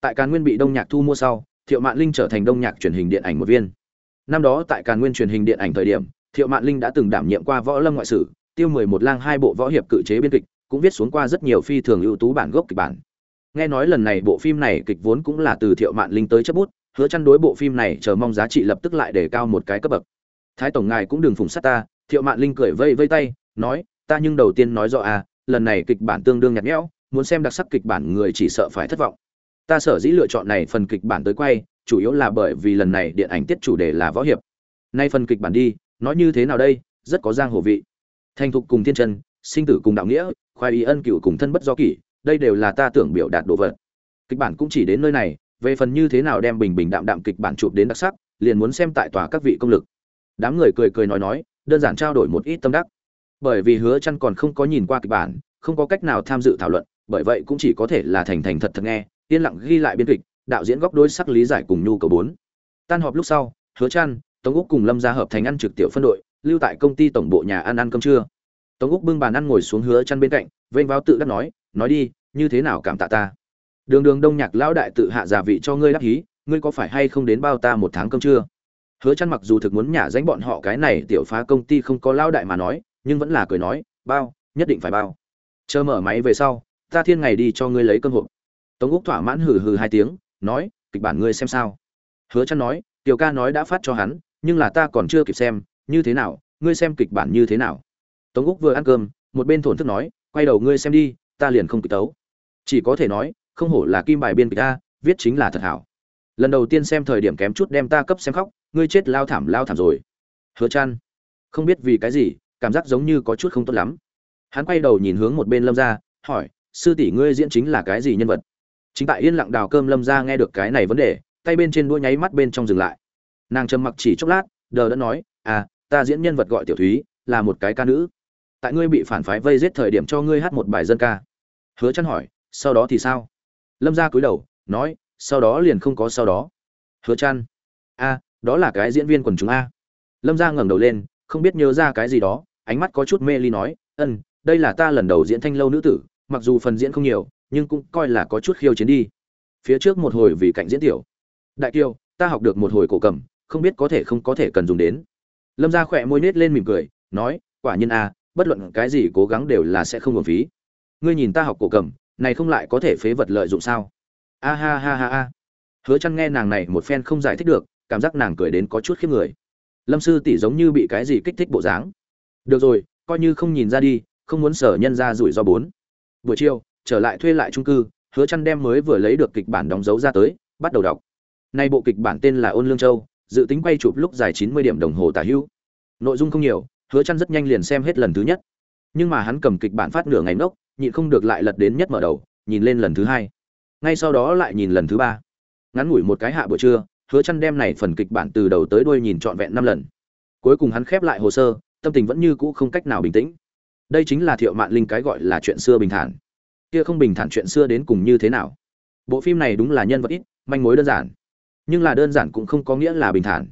Tại càn nguyên bị đông nhạc thu mua sau, thiệu mạn linh trở thành đông nhạc truyền hình điện ảnh một viên. Năm đó tại càn nguyên truyền hình điện ảnh thời điểm, thiệu mạn linh đã từng đảm nhiệm qua võ lâm ngoại sử, tiêu mười một lang hai bộ võ hiệp cự chế biên kịch, cũng viết xuống qua rất nhiều phi thường ưu tú bản gốc kịch bản. Nghe nói lần này bộ phim này kịch vốn cũng là từ thiệu mạn linh tới chấp bút, hứa chăn đối bộ phim này chờ mong giá trị lập tức lại để cao một cái cấp bậc. Thái tổng ngài cũng đừng phùng sát ta, thiệu mạn linh cười vây vây tay, nói ta nhưng đầu tiên nói rõ à lần này kịch bản tương đương nhạt nhẽo, muốn xem đặc sắc kịch bản người chỉ sợ phải thất vọng. Ta sở dĩ lựa chọn này phần kịch bản tới quay, chủ yếu là bởi vì lần này điện ảnh tiết chủ đề là võ hiệp. Nay phần kịch bản đi, nói như thế nào đây, rất có giang hồ vị. Thành thục cùng thiên chân, sinh tử cùng đạo nghĩa khoai y ân cửu cùng thân bất do kỷ, đây đều là ta tưởng biểu đạt đồ vật. Kịch bản cũng chỉ đến nơi này, về phần như thế nào đem bình bình đạm đạm kịch bản chụp đến đặc sắc, liền muốn xem tại tòa các vị công lực. Đám người cười cười nói nói, đơn giản trao đổi một ít tâm đắc bởi vì hứa chăn còn không có nhìn qua kịch bản, không có cách nào tham dự thảo luận, bởi vậy cũng chỉ có thể là thành thành thật thật nghe, yên lặng ghi lại biên kịch, đạo diễn góc đối sắc lý giải cùng nhu cầu bốn. Tan họp lúc sau, hứa chăn, tống úc cùng lâm gia hợp thành ăn trực tiểu phân đội, lưu tại công ty tổng bộ nhà ăn ăn cơm trưa. Tống úc bưng bàn ăn ngồi xuống hứa chăn bên cạnh, vênh vào tự đắc nói nói đi, như thế nào cảm tạ ta? Đường đường đông nhạc lão đại tự hạ giả vị cho ngươi đắc hí ngươi có phải hay không đến bao ta một tháng cơm trưa? Hứa chăn mặc dù thực muốn nhả danh bọn họ cái này tiểu phá công ty không có lão đại mà nói nhưng vẫn là cười nói, bao, nhất định phải bao. Chờ mở máy về sau, ta thiên ngày đi cho ngươi lấy cơm hộp. Tống úc thỏa mãn hừ hừ hai tiếng, nói, kịch bản ngươi xem sao. Hứa chăn nói, tiểu ca nói đã phát cho hắn, nhưng là ta còn chưa kịp xem, như thế nào, ngươi xem kịch bản như thế nào? Tống úc vừa ăn cơm, một bên thổn thức nói, quay đầu ngươi xem đi, ta liền không kịp tấu. Chỉ có thể nói, không hổ là kim bài biên kịch ta viết chính là thật hảo. Lần đầu tiên xem thời điểm kém chút đem ta cấp xem khóc, ngươi chết lao thảm lao thảm rồi. Hứa chăn không biết vì cái gì cảm giác giống như có chút không tốt lắm. Hắn quay đầu nhìn hướng một bên lâm gia, hỏi, sư tỷ ngươi diễn chính là cái gì nhân vật? Chính tại yên lặng đào cơm lâm gia nghe được cái này vấn đề, tay bên trên đũa nháy mắt bên trong dừng lại. Nàng trầm mặc chỉ chốc lát, đờ đã nói à ta diễn nhân vật gọi tiểu thúy, là một cái ca nữ. Tại ngươi bị phản phái vây giết thời điểm cho ngươi hát một bài dân ca. Hứa chăn hỏi, sau đó thì sao? Lâm gia cúi đầu, nói, sau đó liền không có sau đó. Hứa chăn a, đó là cái diễn viên quần chúng a. Lâm gia ngẩng đầu lên không biết nhớ ra cái gì đó, ánh mắt có chút mê ly nói, ân, đây là ta lần đầu diễn thanh lâu nữ tử, mặc dù phần diễn không nhiều, nhưng cũng coi là có chút khiêu chiến đi. Phía trước một hồi vì cạnh diễn tiểu. Đại kiều, ta học được một hồi cổ cầm, không biết có thể không có thể cần dùng đến. Lâm gia khỏe môi nết lên mỉm cười, nói, quả nhiên a bất luận cái gì cố gắng đều là sẽ không hưởng phí. Ngươi nhìn ta học cổ cầm, này không lại có thể phế vật lợi dụng sao? A ha ha ha ha. Hứa chăn nghe nàng này một phen không giải thích được, cảm giác nàng cười đến có chút khiếp người lâm sư tỷ giống như bị cái gì kích thích bộ dáng. Được rồi, coi như không nhìn ra đi, không muốn sở nhân ra rủi ro bốn. Buổi chiều, trở lại thuê lại trung cư, hứa chăn đem mới vừa lấy được kịch bản đóng dấu ra tới, bắt đầu đọc. Nay bộ kịch bản tên là ôn lương châu, dự tính quay chụp lúc dài 90 điểm đồng hồ tả hữu. Nội dung không nhiều, hứa chăn rất nhanh liền xem hết lần thứ nhất. Nhưng mà hắn cầm kịch bản phát nửa ngày nốc nhịn không được lại lật đến nhất mở đầu, nhìn lên lần thứ hai. Ngay sau đó lại nhìn lần thứ ba. Ngắn ngủi một cái hạ buổi trưa hứa chăn đem này phần kịch bản từ đầu tới đuôi nhìn trọn vẹn năm lần. Cuối cùng hắn khép lại hồ sơ, tâm tình vẫn như cũ không cách nào bình tĩnh. Đây chính là thiệu mạn linh cái gọi là chuyện xưa bình thản. Kia không bình thản chuyện xưa đến cùng như thế nào? Bộ phim này đúng là nhân vật ít, manh mối đơn giản. Nhưng là đơn giản cũng không có nghĩa là bình thản.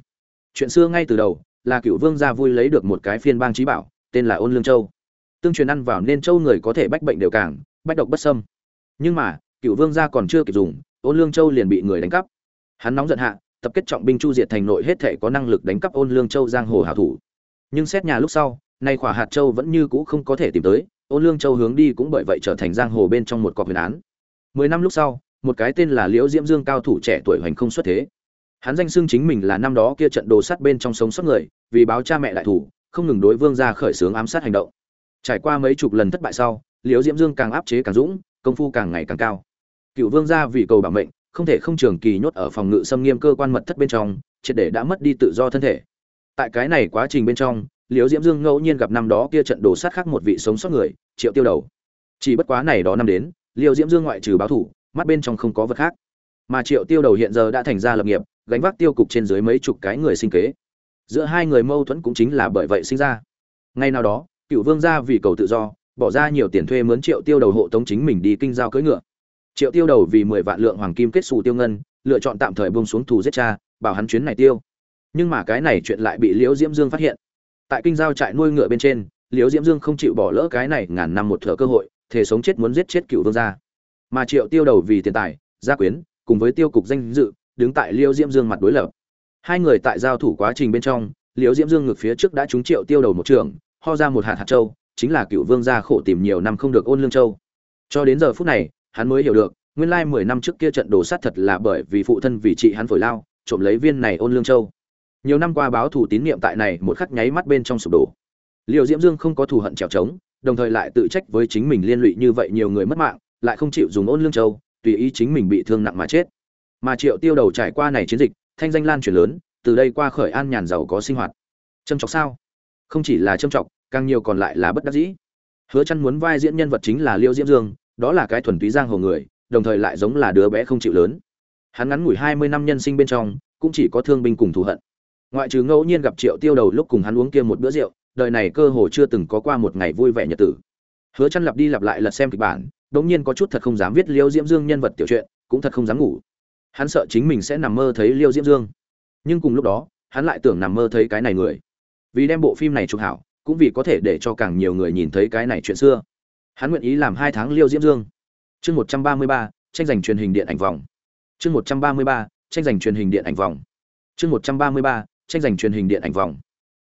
Chuyện xưa ngay từ đầu, là cựu vương gia vui lấy được một cái phiên bang trí bảo, tên là ôn lương châu. Tương truyền ăn vào nên châu người có thể bách bệnh đều càng, bách độc bất sâm nhưng mà, cựu vương gia còn chưa kịp dùng, ôn lương châu liền bị người đánh cắp. Hắn nóng giận hạ tập kết trọng binh chu diệt thành nội hết thể có năng lực đánh cắp ôn lương châu giang hồ hảo thủ. Nhưng xét nhà lúc sau, nay khỏa hạt châu vẫn như cũ không có thể tìm tới, ôn lương châu hướng đi cũng bởi vậy trở thành giang hồ bên trong một cọc huyền án. Mười năm lúc sau, một cái tên là liễu diễm dương cao thủ trẻ tuổi hoành không xuất thế. Hắn danh xưng chính mình là năm đó kia trận đồ sắt bên trong sống sót người, vì báo cha mẹ đại thủ, không ngừng đối vương gia khởi xướng ám sát hành động. Trải qua mấy chục lần thất bại sau, liễu diễm dương càng áp chế càng dũng, công phu càng ngày càng cao. Cựu vương gia vì cầu bảo mệnh không thể không trường kỳ nhốt ở phòng ngự xâm nghiêm cơ quan mật thất bên trong, triệt để đã mất đi tự do thân thể. Tại cái này quá trình bên trong, liễu diễm dương ngẫu nhiên gặp năm đó kia trận đồ sát khác một vị sống sót người, triệu tiêu đầu. Chỉ bất quá này đó năm đến, liễu diễm dương ngoại trừ báo thủ, mắt bên trong không có vật khác. Mà triệu tiêu đầu hiện giờ đã thành ra lập nghiệp, gánh vác tiêu cục trên dưới mấy chục cái người sinh kế. Giữa hai người mâu thuẫn cũng chính là bởi vậy sinh ra. Ngay nào đó, cựu vương gia vì cầu tự do, bỏ ra nhiều tiền thuê mướn triệu tiêu đầu hộ tống chính mình đi kinh giao cưỡi ngựa triệu tiêu đầu vì mười vạn lượng hoàng kim kết xù tiêu ngân, lựa chọn tạm thời buông xuống thù giết cha, bảo hắn chuyến này tiêu. Nhưng mà cái này chuyện lại bị liễu diễm dương phát hiện. Tại kinh giao trại nuôi ngựa bên trên, liễu diễm dương không chịu bỏ lỡ cái này ngàn năm một thửa cơ hội thể sống chết muốn giết chết cựu vương gia. Mà triệu tiêu đầu vì tiền tài, gia quyến, cùng với tiêu cục danh dự, đứng tại liễu diễm dương mặt đối lập. Hai người tại giao thủ quá trình bên trong, liễu diễm dương ngược phía trước đã trúng triệu tiêu đầu một trường, ho ra một hạt hạt châu, chính là cựu vương gia khổ tìm nhiều năm không được ôn lương châu. Cho đến giờ phút này hắn mới hiểu được, nguyên lai mười năm trước kia trận đồ sát thật là bởi vì phụ thân vì chị hắn phổi lao, trộm lấy viên này ôn lương châu. Nhiều năm qua báo thủ tín niệm tại này một khắc nháy mắt bên trong sụp đổ. Liêu diễm dương không có thù hận trèo trống, đồng thời lại tự trách với chính mình liên lụy như vậy nhiều người mất mạng, lại không chịu dùng ôn lương châu, tùy ý chính mình bị thương nặng mà chết. Mà triệu tiêu đầu trải qua này chiến dịch, thanh danh lan truyền lớn, từ đây qua khởi an nhàn giàu có sinh hoạt. Châm chọc sao? Không chỉ là châm chọc, càng nhiều còn lại là bất đắc dĩ. Hứa Chân muốn vai diễn nhân vật chính là liêu diễm dương đó là cái thuần túy giang hồ người, đồng thời lại giống là đứa bé không chịu lớn. Hắn ngắn ngủi 20 năm nhân sinh bên trong, cũng chỉ có thương binh cùng thù hận. Ngoại trừ ngẫu nhiên gặp triệu tiêu đầu lúc cùng hắn uống kia một bữa rượu, đời này cơ hồ chưa từng có qua một ngày vui vẻ nhật tử. Hứa chăn lặp đi lặp lại lật xem kịch bản, đống nhiên có chút thật không dám viết liêu diễm dương nhân vật tiểu truyện, cũng thật không dám ngủ. Hắn sợ chính mình sẽ nằm mơ thấy liêu diễm dương. Nhưng cùng lúc đó, hắn lại tưởng nằm mơ thấy cái này người. Vì đem bộ phim này chụp hảo, cũng vì có thể để cho càng nhiều người nhìn thấy cái này chuyện xưa hắn nguyện ý làm hai tháng liêu diễm dương. Chương một trăm ba mươi ba, tranh giành truyền hình điện ảnh vòng. Chương một trăm ba mươi ba, tranh giành truyền hình điện ảnh vòng. Chương một trăm ba mươi ba, tranh giành truyền hình điện ảnh vòng.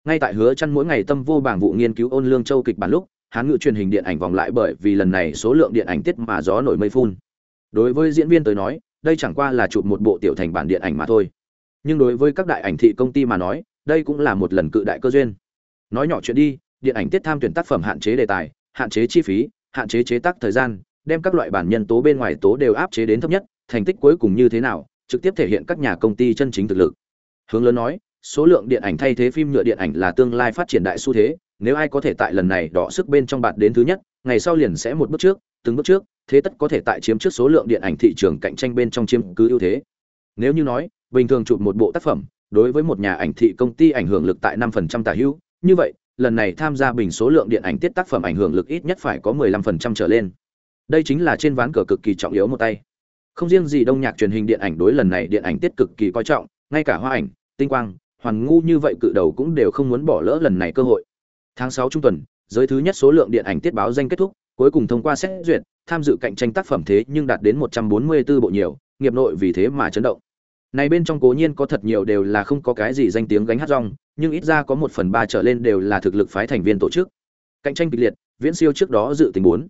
Ngay tại hứa chăn mỗi ngày tâm vô bảng vụ nghiên cứu ôn lương châu kịch bản lúc hắn ngự truyền hình điện ảnh vòng lại bởi vì lần này số lượng điện ảnh tiết mà gió nổi mây phun. Đối với diễn viên tới nói, đây chẳng qua là chụp một bộ tiểu thành bản điện ảnh mà thôi. Nhưng đối với các đại ảnh thị công ty mà nói, đây cũng là một lần cự đại cơ duyên. Nói nhỏ chuyện đi, điện ảnh tiết tham tuyển tác phẩm hạn chế đề tài, hạn chế chi phí hạn chế chế tác thời gian đem các loại bản nhân tố bên ngoài tố đều áp chế đến thấp nhất thành tích cuối cùng như thế nào trực tiếp thể hiện các nhà công ty chân chính thực lực. Hướng lớn nói số lượng điện ảnh thay thế phim nhựa điện ảnh là tương lai phát triển đại xu thế nếu ai có thể tại lần này đọ sức bên trong bạn đến thứ nhất ngày sau liền sẽ một bước trước từng bước trước thế tất có thể tại chiếm trước số lượng điện ảnh thị trường cạnh tranh bên trong chiếm cứ ưu thế. Nếu như nói bình thường chụp một bộ tác phẩm đối với một nhà ảnh thị công ty ảnh hưởng lực tại 5% tả hữu, như vậy, lần này tham gia bình số lượng điện ảnh tiết tác phẩm ảnh hưởng lực ít nhất phải có 15% trở lên. Đây chính là trên ván cờ cực kỳ trọng yếu một tay. Không riêng gì đông nhạc truyền hình điện ảnh đối lần này điện ảnh tiết cực kỳ coi trọng, ngay cả hoa ảnh, tinh quang, hoàn ngu như vậy cự đầu cũng đều không muốn bỏ lỡ lần này cơ hội. Tháng 6 trung tuần, giới thứ nhất số lượng điện ảnh tiết báo danh kết thúc, cuối cùng thông qua xét duyệt, tham dự cạnh tranh tác phẩm thế nhưng đạt đến 144 bộ nhiều, nghiệp nội vì thế mà chấn động. Này bên trong cố nhiên có thật nhiều đều là không có cái gì danh tiếng gánh hát rong, nhưng ít ra có một phần ba trở lên đều là thực lực phái thành viên tổ chức. Cạnh tranh kịch liệt, viễn siêu trước đó dự tính bốn.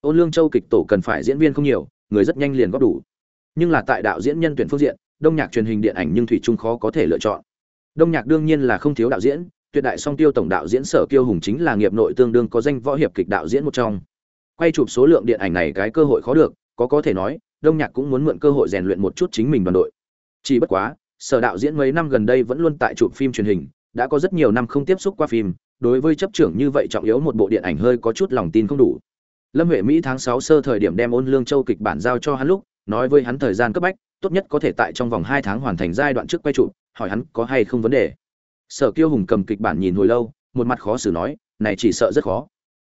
Ôn Lương Châu kịch tổ cần phải diễn viên không nhiều, người rất nhanh liền góp đủ. Nhưng là tại đạo diễn nhân tuyển phương diện, đông nhạc truyền hình điện ảnh nhưng thủy Trung khó có thể lựa chọn. Đông nhạc đương nhiên là không thiếu đạo diễn, tuyệt đại song tiêu tổng đạo diễn Sở Kiêu Hùng chính là nghiệp nội tương đương có danh võ hiệp kịch đạo diễn một trong. Quay chụp số lượng điện ảnh này cái cơ hội khó được, có có thể nói, Đông nhạc cũng muốn mượn cơ hội rèn luyện một chút chính mình đoàn đội. Chỉ bất quá, sở đạo diễn mấy năm gần đây vẫn luôn tại chụp phim truyền hình, đã có rất nhiều năm không tiếp xúc qua phim, đối với chấp trưởng như vậy trọng yếu một bộ điện ảnh hơi có chút lòng tin không đủ. Lâm Huệ Mỹ tháng sáu sơ thời điểm đem Ôn Lương Châu kịch bản giao cho hắn lúc, nói với hắn thời gian cấp bách, tốt nhất có thể tại trong vòng hai tháng hoàn thành giai đoạn trước quay trụ hỏi hắn có hay không vấn đề. Sở kiêu hùng cầm kịch bản nhìn hồi lâu một mặt khó xử nói này chỉ sợ rất khó.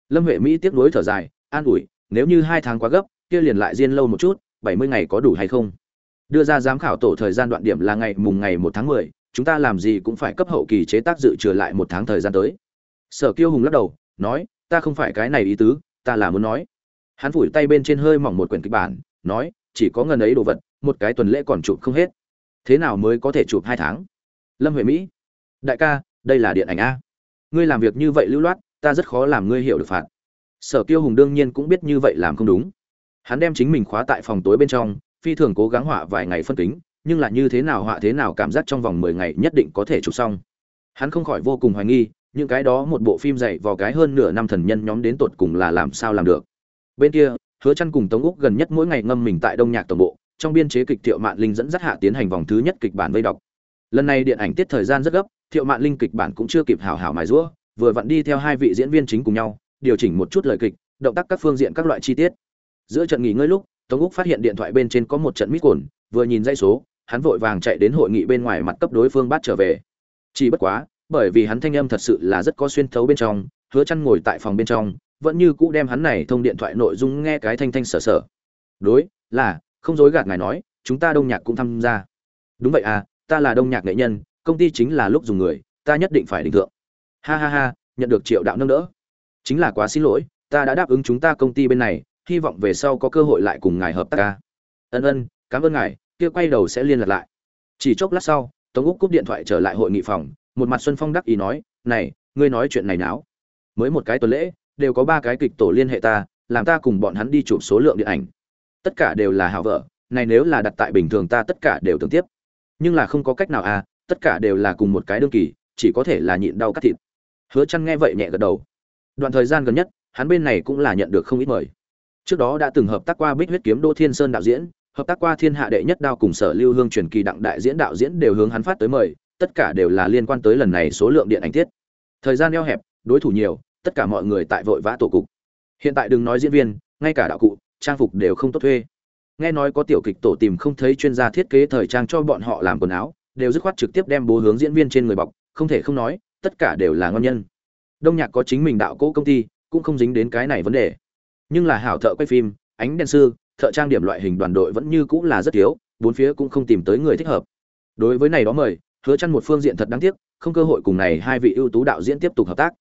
Lâm huệ mỹ tiếc nuối thở dài an ủi nếu như hai tháng quá gấp kia liền lại diên lâu một chút bảy mươi ngày có đủ hay không? Đưa ra giám khảo tổ thời gian đoạn điểm là ngày mùng ngày một tháng mười chúng ta làm gì cũng phải cấp hậu kỳ chế tác dự trừ lại một tháng thời gian tới. Sở kiêu hùng lắc đầu, nói, ta không phải cái này ý tứ, ta là muốn nói. Hắn phủi tay bên trên hơi mỏng một quyển kịch bản, nói, chỉ có ngần ấy đồ vật, một cái tuần lễ còn chụp không hết. Thế nào mới có thể chụp hai tháng? Lâm huệ mỹ, đại ca, đây là điện ảnh a. Ngươi làm việc như vậy lưu loát, ta rất khó làm ngươi hiểu được phạt. Sở kiêu hùng đương nhiên cũng biết như vậy làm không đúng. Hắn đem chính mình khóa tại phòng tối bên trong, phi thường cố gắng họa vài ngày phân kính nhưng là như thế nào họa thế nào cảm giác trong vòng mười ngày nhất định có thể chụp xong. Hắn không khỏi vô cùng hoài nghi, những cái đó một bộ phim dạy vào cái hơn nửa năm thần nhân nhóm đến tột cùng là làm sao làm được. Bên kia, hứa chăn cùng tống úc gần nhất mỗi ngày ngâm mình tại đông nhạc tổng bộ, trong biên chế kịch thiệu mạn linh dẫn dắt hạ tiến hành vòng thứ nhất kịch bản vây đọc. Lần này điện ảnh tiết thời gian rất gấp, thiệu mạn linh kịch bản cũng chưa kịp hảo hảo mài rũa vừa vặn đi theo hai vị diễn viên chính cùng nhau, điều chỉnh một chút lời kịch, động tác các phương diện các loại chi tiết. Giữa trận nghỉ ngơi lúc, tống úc phát hiện điện thoại bên trên có một trận mít cồn vừa nhìn dây số hắn vội vàng chạy đến hội nghị bên ngoài mặt cấp đối phương bắt trở về. Chỉ bất quá, bởi vì hắn thanh âm thật sự là rất có xuyên thấu bên trong, hứa chăn ngồi tại phòng bên trong, vẫn như cũ đem hắn này thông điện thoại nội dung nghe cái thanh thanh sở sở. Đối, là, không dối gạt ngài nói, chúng ta đông nhạc cũng tham gia. Đúng vậy à ta là đông nhạc nghệ nhân, công ty chính là lúc dùng người, ta nhất định phải định thượng. Ha ha ha, nhận được triệu đạo nâng đỡ. Chính là quá xin lỗi, ta đã đáp ứng chúng ta công ty bên này, hy vọng về sau có cơ hội lại cùng ngài hợp tác ca. Ân ân, cảm ơn ngài kia quay đầu sẽ liên lạc lại. Chỉ chốc lát sau, tống úc cúp điện thoại trở lại hội nghị phòng, một mặt xuân phong đắc ý nói, này, ngươi nói chuyện này náo. Mới một cái tuần lễ, đều có ba cái kịch tổ liên hệ ta, làm ta cùng bọn hắn đi chụp số lượng điện ảnh. Tất cả đều là hảo vợ, này nếu là đặt tại bình thường ta tất cả đều tưởng tiếp. Nhưng là không có cách nào à tất cả đều là cùng một cái đương kỳ, chỉ có thể là nhịn đau cắt thịt. Hứa chăn nghe vậy nhẹ gật đầu. Đoạn thời gian gần nhất, hắn bên này cũng là nhận được không ít mời. Trước đó đã từng hợp tác qua bích huyết kiếm đô thiên sơn đạo diễn hợp tác qua thiên hạ đệ nhất đao cùng sở lưu hương truyền kỳ đặng đại diễn đạo diễn đều hướng hắn phát tới mời, tất cả đều là liên quan tới lần này số lượng điện ảnh tiết. Thời gian eo hẹp, đối thủ nhiều, tất cả mọi người tại vội vã tổ cục. Hiện tại đừng nói diễn viên, ngay cả đạo cụ, trang phục đều không tốt thuê. Nghe nói có tiểu kịch tổ tìm không thấy chuyên gia thiết kế thời trang cho bọn họ làm quần áo, đều dứt khoát trực tiếp đem bố hướng diễn viên trên người bọc, không thể không nói, tất cả đều là ngon nhân. Đông nhạc có chính mình đạo cỗ công ty, cũng không dính đến cái này vấn đề. Nhưng là hảo thợ quay phim, ánh đèn sư thợ trang điểm loại hình đoàn đội vẫn như cũng là rất thiếu, bốn phía cũng không tìm tới người thích hợp. Đối với này đó mời, hứa Chân một phương diện thật đáng tiếc, không cơ hội cùng này hai vị ưu tú đạo diễn tiếp tục hợp tác.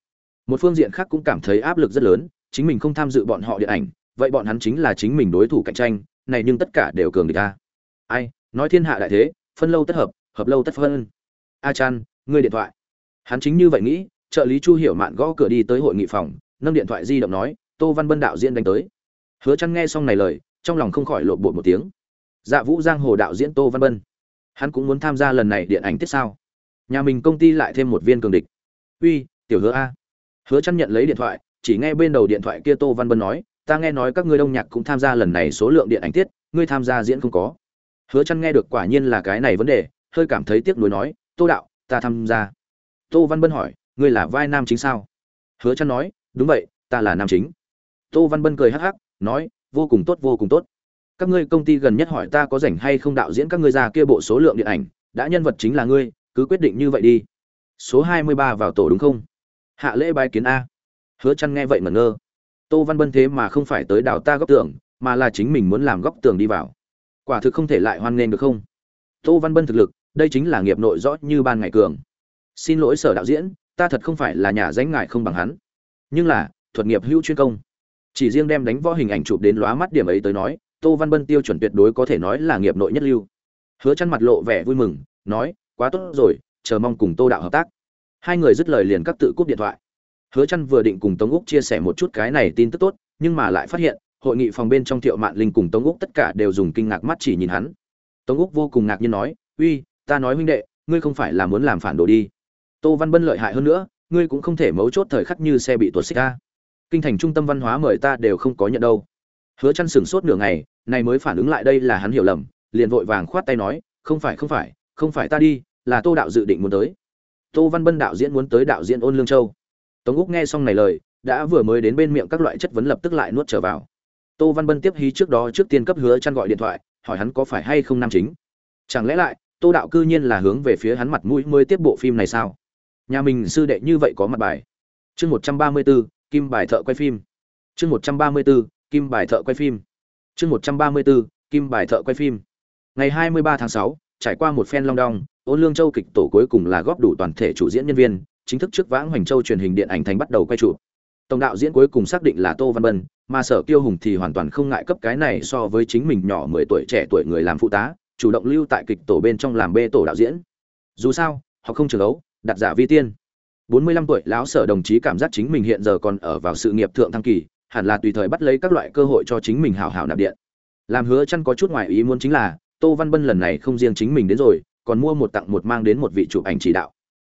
Một phương diện khác cũng cảm thấy áp lực rất lớn, chính mình không tham dự bọn họ điện ảnh, vậy bọn hắn chính là chính mình đối thủ cạnh tranh, này nhưng tất cả đều cường địch a. ai, nói thiên hạ đại thế, phân lâu tất hợp hợp lâu tất phân. A chan, ngươi điện thoại. Hắn chính như vậy nghĩ, trợ lý chu hiểu mạn gõ cửa đi tới hội nghị phòng, nâng điện thoại di động nói, tô văn bân đạo diễn đánh tới. Hứa Chân nghe xong này lời trong lòng không khỏi lộn bột một tiếng. Dạ vũ giang hồ đạo diễn tô văn bân. Hắn cũng muốn tham gia lần này điện ảnh tiết sao nhà mình công ty lại thêm một viên cường địch. Uy, tiểu hứa a. Hứa chăn nhận lấy điện thoại, chỉ nghe bên đầu điện thoại kia tô văn bân nói, ta nghe nói các ngươi đông nhạc cũng tham gia lần này số lượng điện ảnh tiết, ngươi tham gia diễn không có. Hứa chăn nghe được quả nhiên là cái này vấn đề, hơi cảm thấy tiếc nuối nói, tô đạo, ta tham gia. Tô văn bân hỏi, ngươi là vai nam chính sao? Hứa chăn nói, đúng vậy, ta là nam chính. Tô văn bân cười hắc hắc, nói vô cùng tốt, vô cùng tốt. Các ngươi công ty gần nhất hỏi ta có rảnh hay không đạo diễn các ngươi ra kia bộ số lượng điện ảnh, đã nhân vật chính là ngươi, cứ quyết định như vậy đi. Số 23 vào tổ đúng không? Hạ lễ bái kiến a. Hứa chăn nghe vậy mà ngơ. Tô văn bân thế mà không phải tới đào ta góc tường mà là chính mình muốn làm góc tường đi vào. Quả thực không thể lại hoan nghênh được không? Tô văn bân thực lực, đây chính là nghiệp nội rõ như ban ngày cường. Xin lỗi sở đạo diễn, ta thật không phải là nhà danh ngại không bằng hắn. Nhưng là, thuật nghiệp hữu chuyên công chỉ riêng đem đánh võ hình ảnh chụp đến lóa mắt điểm ấy tới nói, tô văn bân tiêu chuẩn tuyệt đối có thể nói là nghiệp nội nhất lưu. Hứa chăn mặt lộ vẻ vui mừng, nói, quá tốt rồi, chờ mong cùng tô đạo hợp tác. Hai người dứt lời liền cắt tự cúp điện thoại. Hứa chăn vừa định cùng tống úc chia sẻ một chút cái này tin tức tốt, nhưng mà lại phát hiện, hội nghị phòng bên trong thiệu mạn linh cùng tống úc tất cả đều dùng kinh ngạc mắt chỉ nhìn hắn. Tống úc vô cùng ngạc nhiên nói, uy, ta nói huynh đệ, ngươi không phải là muốn làm phản đồ đi. Tô văn bân lợi hại hơn nữa, ngươi cũng không thể mấu chốt thời khắc như xe bị tuột xích ra kinh thành trung tâm văn hóa mời ta đều không có nhận đâu. Hứa chăn sừng sốt nửa ngày, này mới phản ứng lại đây là hắn hiểu lầm, liền vội vàng khoát tay nói, không phải không phải không phải ta đi, là tô đạo dự định muốn tới. Tô văn bân đạo diễn muốn tới đạo diễn ôn lương châu. Tống úc nghe xong này lời, đã vừa mới đến bên miệng các loại chất vấn lập tức lại nuốt trở vào. Tô văn bân tiếp hí trước đó trước tiên cấp hứa chăn gọi điện thoại, hỏi hắn có phải hay không nam chính. Chẳng lẽ lại, tô đạo cư nhiên là hướng về phía hắn mặt mũi mới tiếp bộ phim này sao? Nhà mình sư đệ như vậy có mặt bài. Chương một trăm ba mươi b kim bài thợ quay phim. Chương một trăm ba mươi b ố kim bài thợ quay phim. Chương một trăm ba mươi b ố kim bài thợ quay phim. Ngày hai mươi ba tháng sáu, trải qua một phen long đong, ôn lương châu kịch tổ cuối cùng là góp đủ toàn thể chủ diễn nhân viên, chính thức trước vãng hoành châu truyền hình điện ảnh thành bắt đầu quay trụ tổng đạo diễn cuối cùng xác định là tô văn bân, mà sở kiêu hùng thì hoàn toàn không ngại cấp cái này so với chính mình nhỏ mười tuổi trẻ tuổi người làm phụ tá, chủ động lưu tại kịch tổ bên trong làm bê tổ đạo diễn. Dù sao, họ không trường ấu đặt giả vi tiên bốn mươi lăm tuổi, lão sở đồng chí cảm giác chính mình hiện giờ còn ở vào sự nghiệp thượng thăng kỳ, hẳn là tùy thời bắt lấy các loại cơ hội cho chính mình hào hào nạp điện. Làm hứa chăn có chút ngoài ý muốn chính là, tô văn bân lần này không riêng chính mình đến rồi, còn mua một tặng một mang đến một vị chụp ảnh chỉ đạo.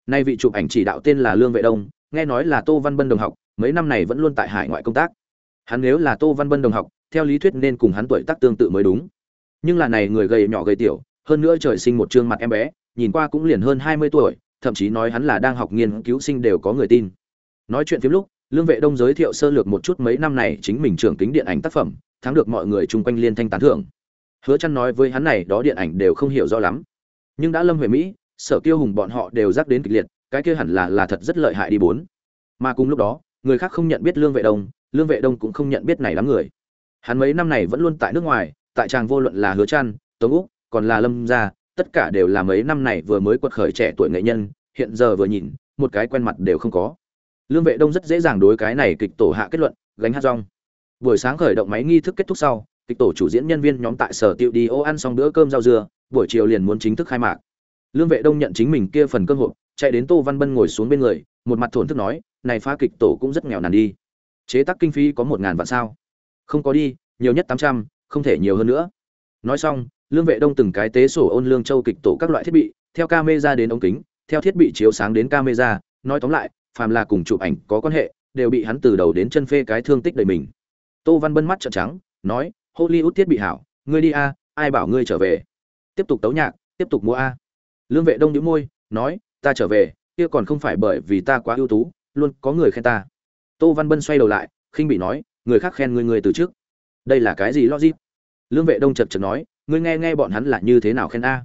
Nay vị chụp ảnh chỉ đạo tên là lương vệ đông, nghe nói là tô văn bân đồng học, mấy năm này vẫn luôn tại hải ngoại công tác. Hắn nếu là tô văn bân đồng học, theo lý thuyết nên cùng hắn tuổi tác tương tự mới đúng. Nhưng là này người gầy nhỏ gầy tiểu, hơn nữa trời sinh một trương mặt em bé, nhìn qua cũng liền hơn hai mươi tuổi thậm chí nói hắn là đang học nghiên cứu sinh đều có người tin. Nói chuyện phiếm lúc lương vệ đông giới thiệu sơ lược một chút mấy năm này chính mình trưởng kính điện ảnh tác phẩm thắng được mọi người chung quanh liên thanh tán thưởng. Hứa Chân nói với hắn này đó điện ảnh đều không hiểu rõ lắm. Nhưng đã lâm huệ mỹ sở kiêu hùng bọn họ đều rắc đến kịch liệt cái kia hẳn là là thật rất lợi hại đi bốn. Mà cùng lúc đó người khác không nhận biết lương vệ đông lương vệ đông cũng không nhận biết này lắm người. Hắn mấy năm này vẫn luôn tại nước ngoài tại tràng vô luận là hứa Chân, tống úc còn là lâm gia tất cả đều là mấy năm này vừa mới quật khởi trẻ tuổi nghệ nhân, hiện giờ vừa nhìn, một cái quen mặt đều không có. Lương vệ đông rất dễ dàng đối cái này kịch tổ hạ kết luận, gánh hát rong. Buổi sáng khởi động máy nghi thức kết thúc sau, kịch tổ chủ diễn nhân viên nhóm tại sở tiệu đi ô ăn xong bữa cơm rau dưa, buổi chiều liền muốn chính thức khai mạc. Lương vệ đông nhận chính mình kia phần cơ hội chạy đến tô văn bân ngồi xuống bên người, một mặt thổn thức nói, này phá kịch tổ cũng rất nghèo nàn đi. Chế tác kinh phí có một ngàn vạn sao? Không có đi, nhiều nhất tám trăm, không thể nhiều hơn nữa. Nói xong lương vệ đông từng cái tế sổ ôn lương châu kịch tổ các loại thiết bị, theo camera đến ống kính, theo thiết bị chiếu sáng đến camera, nói tóm lại, phàm là cùng chụp ảnh có quan hệ, đều bị hắn từ đầu đến chân phê cái thương tích đầy mình. Tô văn bân mắt trợn trắng, nói, hollywood thiết bị hảo, ngươi đi a, ai bảo ngươi trở về? Tiếp tục tấu nhạc, tiếp tục mua a. Lương vệ đông đĩu môi, nói, ta trở về, kia còn không phải bởi vì ta quá ưu tú, luôn có người khen ta. Tô văn bân xoay đầu lại, khinh bị nói, người khác khen người người từ trước. Đây là cái gì logic? Lương vệ đông chật chật nói ngươi nghe nghe bọn hắn là như thế nào khen a?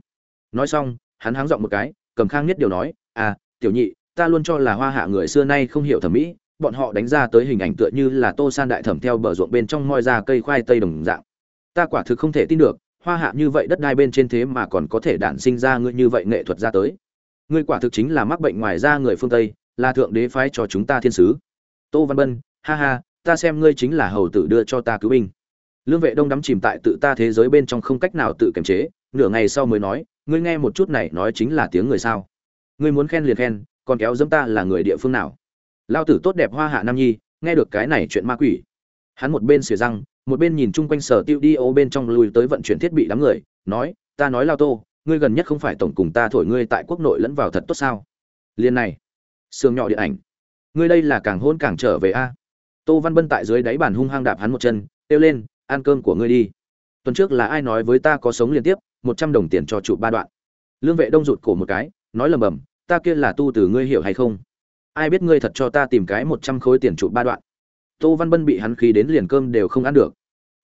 Nói xong, hắn háng giọng một cái, cầm khang nhất điều nói à tiểu nhị, ta luôn cho là hoa hạ người xưa nay không hiểu thẩm mỹ, bọn họ đánh ra tới hình ảnh tựa như là tô san đại thẩm theo bờ ruộng bên trong moi ra cây khoai tây đồng dạng. Ta quả thực không thể tin được, hoa hạ như vậy đất đai bên trên thế mà còn có thể đản sinh ra ngươi như vậy nghệ thuật ra tới. Ngươi quả thực chính là mắc bệnh ngoài ra người phương tây, là thượng đế phái cho chúng ta thiên sứ. Tô văn bân, ha ha, ta xem ngươi chính là hầu tử đưa cho ta cứu binh lương vệ đông đắm chìm tại tự ta thế giới bên trong không cách nào tự kiềm chế, nửa ngày sau mới nói, ngươi nghe một chút này nói chính là tiếng người sao? Ngươi muốn khen liền khen, còn kéo dẫm ta là người địa phương nào? Lao tử tốt đẹp hoa hạ nam nhi, nghe được cái này chuyện ma quỷ. Hắn một bên xỉa răng, một bên nhìn chung quanh sở tiêu đi ô bên trong lùi tới vận chuyển thiết bị đám người, nói, ta nói lao tô, ngươi gần nhất không phải tổng cùng ta thổi ngươi tại quốc nội lẫn vào thật tốt sao? Liên này sương nhỏ điện ảnh. Ngươi đây là càng hôn càng trở về a. Tô văn bân tại dưới đáy bàn hung hăng đạp hắn một chân, kêu lên ăn cơm của ngươi đi. Tuần trước là ai nói với ta có sống liên tiếp một trăm đồng tiền cho chụp ba đoạn. Lương vệ đông rụt cổ một cái nói lầm bầm ta kia là tu từ ngươi hiểu hay không? Ai biết ngươi thật cho ta tìm cái một trăm khối tiền chụp ba đoạn. Tô văn bân bị hắn khí đến liền cơm đều không ăn được.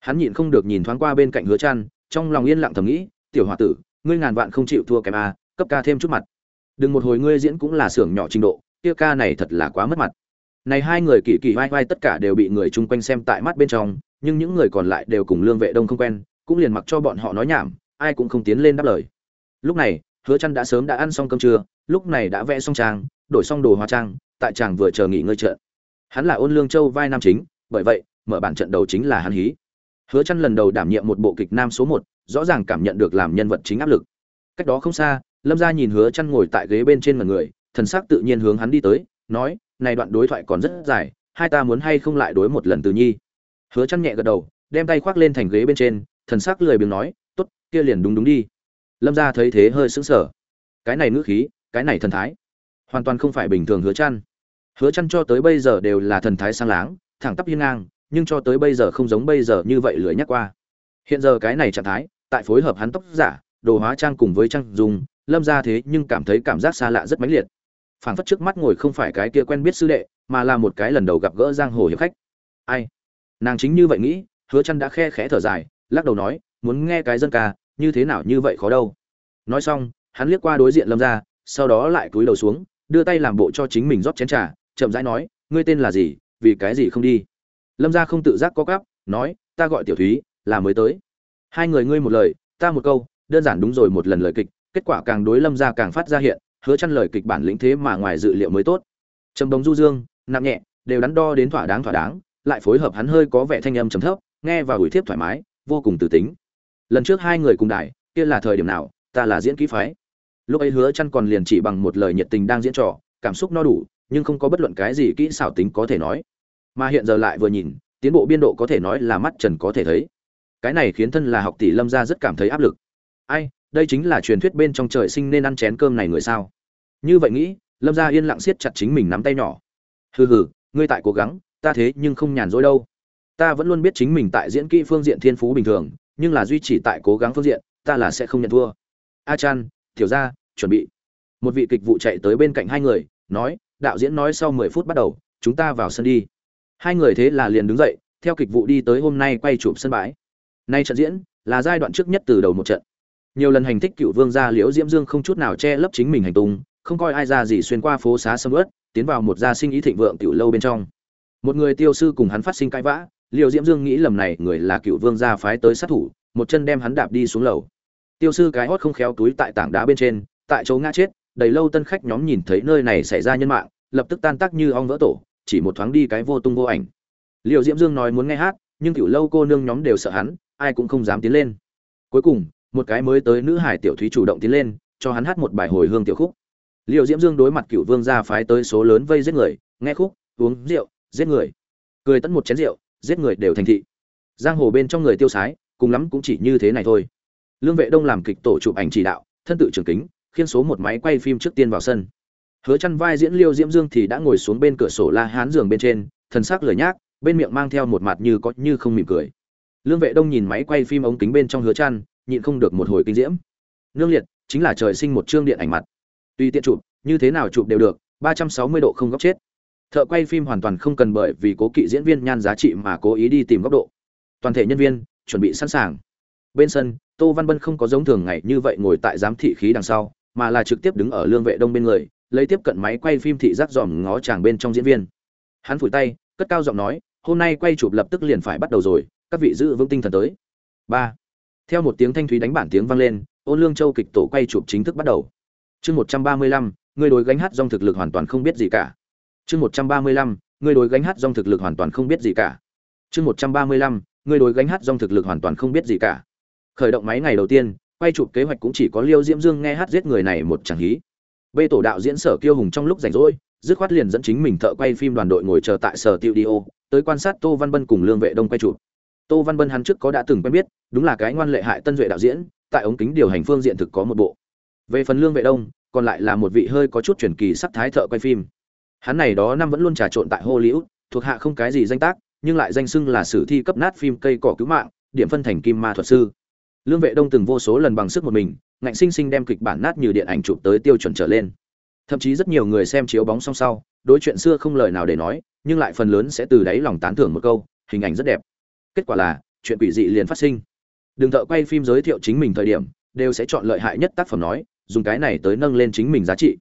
Hắn nhịn không được nhìn thoáng qua bên cạnh hứa Trăn, trong lòng yên lặng thầm nghĩ tiểu hòa tử ngươi ngàn vạn không chịu thua kém a cấp ca thêm chút mặt. Đừng một hồi ngươi diễn cũng là xưởng nhỏ trình độ kia ca này thật là quá mất mặt. Này hai người kỳ kỳ vai vai tất cả đều bị người chung quanh xem tại mắt bên trong nhưng những người còn lại đều cùng lương vệ đông không quen cũng liền mặc cho bọn họ nói nhảm ai cũng không tiến lên đáp lời. Lúc này hứa chăn đã sớm đã ăn xong cơm trưa lúc này đã vẽ xong trang đổi xong đồ hóa trang tại chàng vừa chờ nghỉ ngơi trận hắn là ôn lương châu vai nam chính bởi vậy mở bản trận đầu chính là hắn hí. Hứa chăn lần đầu đảm nhiệm một bộ kịch nam số một, rõ ràng cảm nhận được làm nhân vật chính áp lực. Cách đó không xa lâm gia nhìn hứa chăn ngồi tại ghế bên trên mặt người thần sắc tự nhiên hướng hắn đi tới nói này đoạn đối thoại còn rất dài hai ta muốn hay không lại đối một lần từ nhi? Hứa chăn nhẹ gật đầu, đem tay khoác lên thành ghế bên trên, thần sắc lười biếng nói, tốt, kia liền đúng đúng đi. Lâm gia thấy thế hơi sững sờ. Cái này ngữ khí, cái này thần thái, hoàn toàn không phải bình thường hứa chăn. Hứa chăn cho tới bây giờ đều là thần thái sang láng, thẳng tắp hiên ngang, nhưng cho tới bây giờ không giống bây giờ như vậy lười nhắc qua. Hiện giờ cái này trạng thái, tại phối hợp hắn tóc giả, đồ hóa trang cùng với trang dùng, lâm Gia thế nhưng cảm thấy cảm giác xa lạ rất mãnh liệt. Phảng phất trước mắt ngồi không phải cái kia quen biết sư đệ, mà là một cái lần đầu gặp gỡ giang hồ hiệp khách. Ai? Nàng chính như vậy nghĩ hứa chăn đã khe khẽ thở dài lắc đầu nói muốn nghe cái dân ca như thế nào như vậy khó đâu. Nói xong hắn liếc qua đối diện lâm gia, sau đó lại cúi đầu xuống đưa tay làm bộ cho chính mình rót chén trà chậm rãi nói ngươi tên là gì vì cái gì không đi? Lâm gia không tự giác có cắp nói ta gọi tiểu thúy là mới tới. Hai người ngươi một lời ta một câu đơn giản đúng rồi một lần lời kịch kết quả càng đối lâm gia càng phát ra hiện hứa chăn lời kịch bản lĩnh thế mà ngoài dự liệu mới tốt. Trầm bóng du dương nặng nhẹ đều đắn đo đến thỏa đáng thỏa đáng lại phối hợp hắn hơi có vẻ thanh âm trầm thấp, nghe và hồi thiếp thoải mái, vô cùng từ tính. Lần trước hai người cùng đài, kia là thời điểm nào, ta là diễn kỹ phái. Lúc ấy hứa Chân còn liền chỉ bằng một lời nhiệt tình đang diễn trò, cảm xúc no đủ, nhưng không có bất luận cái gì kỹ xảo tính có thể nói. Mà hiện giờ lại vừa nhìn, tiến bộ biên độ có thể nói là mắt trần có thể thấy. Cái này khiến thân là học tỷ lâm gia rất cảm thấy áp lực. Ai, đây chính là truyền thuyết bên trong trời sinh nên ăn chén cơm này người sao? Như vậy nghĩ, lâm gia yên lặng siết chặt chính mình nắm tay nhỏ. Hừ hừ, ngươi tại cố gắng ta thế nhưng không nhàn rỗi đâu. Ta vẫn luôn biết chính mình tại diễn kỹ phương diện thiên phú bình thường, nhưng là duy trì tại cố gắng phương diện, ta là sẽ không nhận thua. A chan, tiểu gia, chuẩn bị. Một vị kịch vụ chạy tới bên cạnh hai người, nói, đạo diễn nói sau mười phút bắt đầu, chúng ta vào sân đi. Hai người thế là liền đứng dậy, theo kịch vụ đi tới hôm nay quay chụp sân bãi. Nay trận diễn, là giai đoạn trước nhất từ đầu một trận. Nhiều lần hành thích cựu vương gia liễu diễm dương không chút nào che lấp chính mình hành tung, không coi ai ra gì xuyên qua phố xá sầm ớt tiến vào một gia sinh ý thịnh vượng tiểu lâu bên trong một người tiêu sư cùng hắn phát sinh cãi vã liễu diễm dương nghĩ lầm này, người là cựu vương gia phái tới sát thủ, một chân đem hắn đạp đi xuống lầu. Tiêu sư cái hót không khéo túi tại tảng đá bên trên, tại chỗ ngã chết, đầy lâu tân khách nhóm nhìn thấy nơi này xảy ra nhân mạng, lập tức tan tác như ong vỡ tổ, chỉ một thoáng đi cái vô tung vô ảnh. Liễu diễm dương nói muốn nghe hát, nhưng cựu lâu cô nương nhóm đều sợ hắn, ai cũng không dám tiến lên. Cuối cùng, một cái mới tới nữ hải tiểu thúy chủ động tiến lên, cho hắn hát một bài hồi hương tiểu khúc. Liệu diễm dương đối mặt cựu vương gia phái tới số lớn vây giết người, nghe khúc, uống rượu giết người. Cười tận một chén rượu, giết người đều thành thị. Giang hồ bên trong người tiêu sái, cùng lắm cũng chỉ như thế này thôi. Lương vệ đông làm kịch tổ chụp ảnh chỉ đạo, thân tự trường kính, khiên số một máy quay phim trước tiên vào sân. Hứa chăn vai diễn liêu diễm dương thì đã ngồi xuống bên cửa sổ la hán giường bên trên, thần sắc lười nhác, bên miệng mang theo một mặt như có như không mỉm cười. Lương vệ đông nhìn máy quay phim ống kính bên trong hứa chăn, nhịn không được một hồi kinh diễm. Nương liệt, chính là trời sinh một chương điện ảnh mặt. Tùy tiện chụp, như thế nào chụp đều được 360 độ không góc chết thợ quay phim hoàn toàn không cần bởi vì cố kỵ diễn viên nhan giá trị mà cố ý đi tìm góc độ. Toàn thể nhân viên, chuẩn bị sẵn sàng. Bên sân, tô văn bân không có giống thường ngày như vậy ngồi tại giám thị khí đằng sau, mà là trực tiếp đứng ở lương vệ đông bên người, lấy tiếp cận máy quay phim thị giác dòm ngó chàng bên trong diễn viên. Hắn phủi tay, cất cao giọng nói, hôm nay quay chụp lập tức liền phải bắt đầu rồi, các vị giữ vững tinh thần tới. Ba. Theo một tiếng thanh thúy đánh bản tiếng vang lên, ôn lương châu kịch tổ quay chụp chính thức bắt đầu. Chương một trăm ba mươi lăm, người đối gánh hát dòng thực lực hoàn toàn không biết gì cả chương một trăm ba mươi lăm người đối gánh hát dòng thực lực hoàn toàn không biết gì cả. Chương một trăm ba mươi lăm người đối gánh hát dòng thực lực hoàn toàn không biết gì cả. Khởi động máy ngày đầu tiên, quay chụp kế hoạch cũng chỉ có liêu diễm dương nghe hát giết người này một chẳng hí. Bê tổ đạo diễn sở kiêu hùng trong lúc rảnh rỗi, dứt khoát liền dẫn chính mình thợ quay phim đoàn đội ngồi chờ tại sở tiêu đi ô tới quan sát tô văn bân cùng lương vệ đông quay chụp. Tô văn bân hắn trước có đã từng quen biết, đúng là cái ngoan lệ hại tân duệ đạo diễn, tại ống kính điều hành phương diện thực có một bộ. Về phần lương vệ đông, còn lại là một vị hơi có chút truyền kỳ sắc thái thợ quay phim hắn này đó năm vẫn luôn trà trộn tại hollywood, thuộc hạ không cái gì danh tác, nhưng lại danh xưng là sử thi cấp nát phim cây cỏ cứu mạng, điểm phân thành kim ma thuật sư. Lương vệ đông từng vô số lần bằng sức một mình, ngạnh sinh sinh đem kịch bản nát như điện ảnh chụp tới tiêu chuẩn trở lên. Thậm chí rất nhiều người xem chiếu bóng song sau, đối chuyện xưa không lời nào để nói, nhưng lại phần lớn sẽ từ đáy lòng tán thưởng một câu, hình ảnh rất đẹp. Kết quả là, chuyện quỷ dị liền phát sinh. Đường thợ quay phim giới thiệu chính mình thời điểm, đều sẽ chọn lợi hại nhất tác phẩm nói, dùng cái này tới nâng lên chính mình giá trị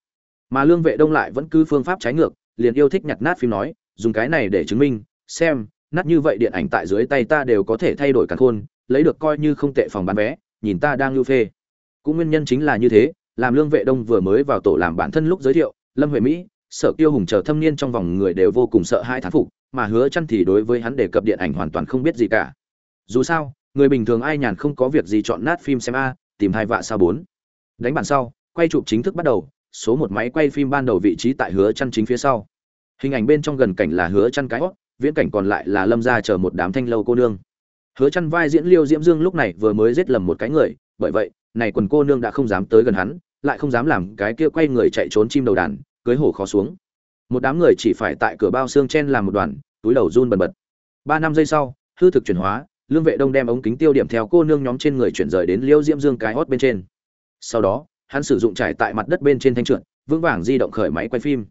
mà lương vệ đông lại vẫn cứ phương pháp trái ngược, liền yêu thích nhặt nát phim nói, dùng cái này để chứng minh, xem, nát như vậy điện ảnh tại dưới tay ta đều có thể thay đổi cả khôn, lấy được coi như không tệ phòng bán vé, nhìn ta đang lưu phê. Cũng nguyên nhân chính là như thế, làm lương vệ đông vừa mới vào tổ làm bản thân lúc giới thiệu, lâm huệ mỹ, sở tiêu hùng chờ thâm niên trong vòng người đều vô cùng sợ hai thán phục, mà hứa chăn thì đối với hắn đề cập điện ảnh hoàn toàn không biết gì cả. Dù sao, người bình thường ai nhàn không có việc gì chọn nát phim xem a, tìm hai vạ sao bốn. Đánh bản sau, quay chụp chính thức bắt đầu số một máy quay phim ban đầu vị trí tại hứa chăn chính phía sau. Hình ảnh bên trong gần cảnh là hứa chăn cái hót viễn cảnh còn lại là lâm gia chờ một đám thanh lâu cô nương. Hứa chăn vai diễn liêu diễm dương lúc này vừa mới giết lầm một cái người, bởi vậy, này quần cô nương đã không dám tới gần hắn, lại không dám làm cái kia quay người chạy trốn chim đầu đàn, cưới hổ khó xuống. Một đám người chỉ phải tại cửa bao xương chen làm một đoàn, túi đầu run bần bật. Ba năm giây sau, hư thực chuyển hóa, lương vệ đông đem ống kính tiêu điểm theo cô nương nhóm trên người chuyển rời đến liêu diễm dương cái hót bên trên. Sau đó hắn sử dụng trải tại mặt đất bên trên thanh trượt, vững vàng di động khởi máy quay phim.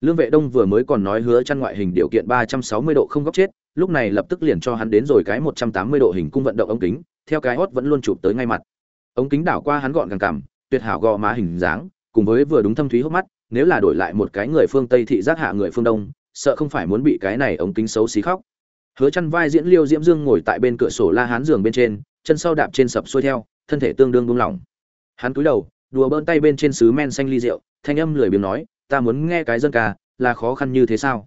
Lương vệ đông vừa mới còn nói hứa chăn ngoại hình điều kiện 360 độ không góc chết, lúc này lập tức liền cho hắn đến rồi cái 180 độ hình cung vận động ống kính, theo cái hót vẫn luôn chụp tới ngay mặt. Ống kính đảo qua hắn gọn gàng cằm tuyệt hảo gò má hình dáng, cùng với vừa đúng thâm thúy hốc mắt, nếu là đổi lại một cái người phương tây thị giác hạ người phương đông, sợ không phải muốn bị cái này ống kính xấu xí khóc. Hứa chăn vai diễn liêu diễm dương ngồi tại bên cửa sổ la hán giường bên trên, chân sau đạp trên sập xuôi theo, thân thể tương đương buông lỏng. Hắn cúi đầu đùa bỡn tay bên trên sứ men xanh ly rượu, thanh âm lười biếng nói, ta muốn nghe cái dân ca, là khó khăn như thế sao?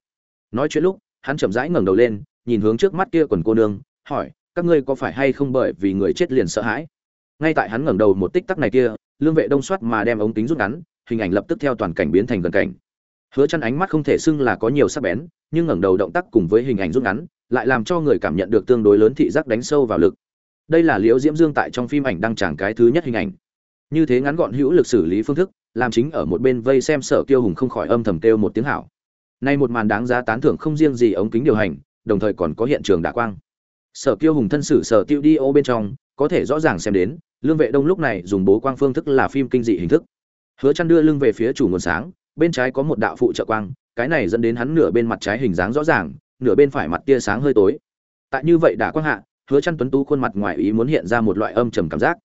Nói chuyện lúc, hắn chậm rãi ngẩng đầu lên, nhìn hướng trước mắt kia quần cô nương, hỏi, các ngươi có phải hay không bởi vì người chết liền sợ hãi? Ngay tại hắn ngẩng đầu một tích tắc này kia, lương vệ đông soát mà đem ống kính rút ngắn, hình ảnh lập tức theo toàn cảnh biến thành gần cảnh. Hứa chăn ánh mắt không thể xưng là có nhiều sắc bén, nhưng ngẩng đầu động tác cùng với hình ảnh rút ngắn, lại làm cho người cảm nhận được tương đối lớn thị giác đánh sâu vào lực. Đây là liễu diễm dương tại trong phim ảnh đăng tràng cái thứ nhất hình ảnh như thế ngắn gọn hữu lực xử lý phương thức, làm chính ở một bên vây xem sở kiêu hùng không khỏi âm thầm kêu một tiếng hảo. Nay một màn đáng giá tán thưởng không riêng gì ống kính điều hành, đồng thời còn có hiện trường đả quang. Sở kiêu hùng thân sử sở tiêu đi ô bên trong, có thể rõ ràng xem đến, lương vệ đông lúc này dùng bố quang phương thức là phim kinh dị hình thức. Hứa chăn đưa lưng về phía chủ nguồn sáng, bên trái có một đạo phụ trợ quang, cái này dẫn đến hắn nửa bên mặt trái hình dáng rõ ràng, nửa bên phải mặt tia sáng hơi tối. Tại như vậy đã quang hạ, hứa chăn tuấn tú khuôn mặt ngoài ý muốn hiện ra một loại âm trầm cảm giác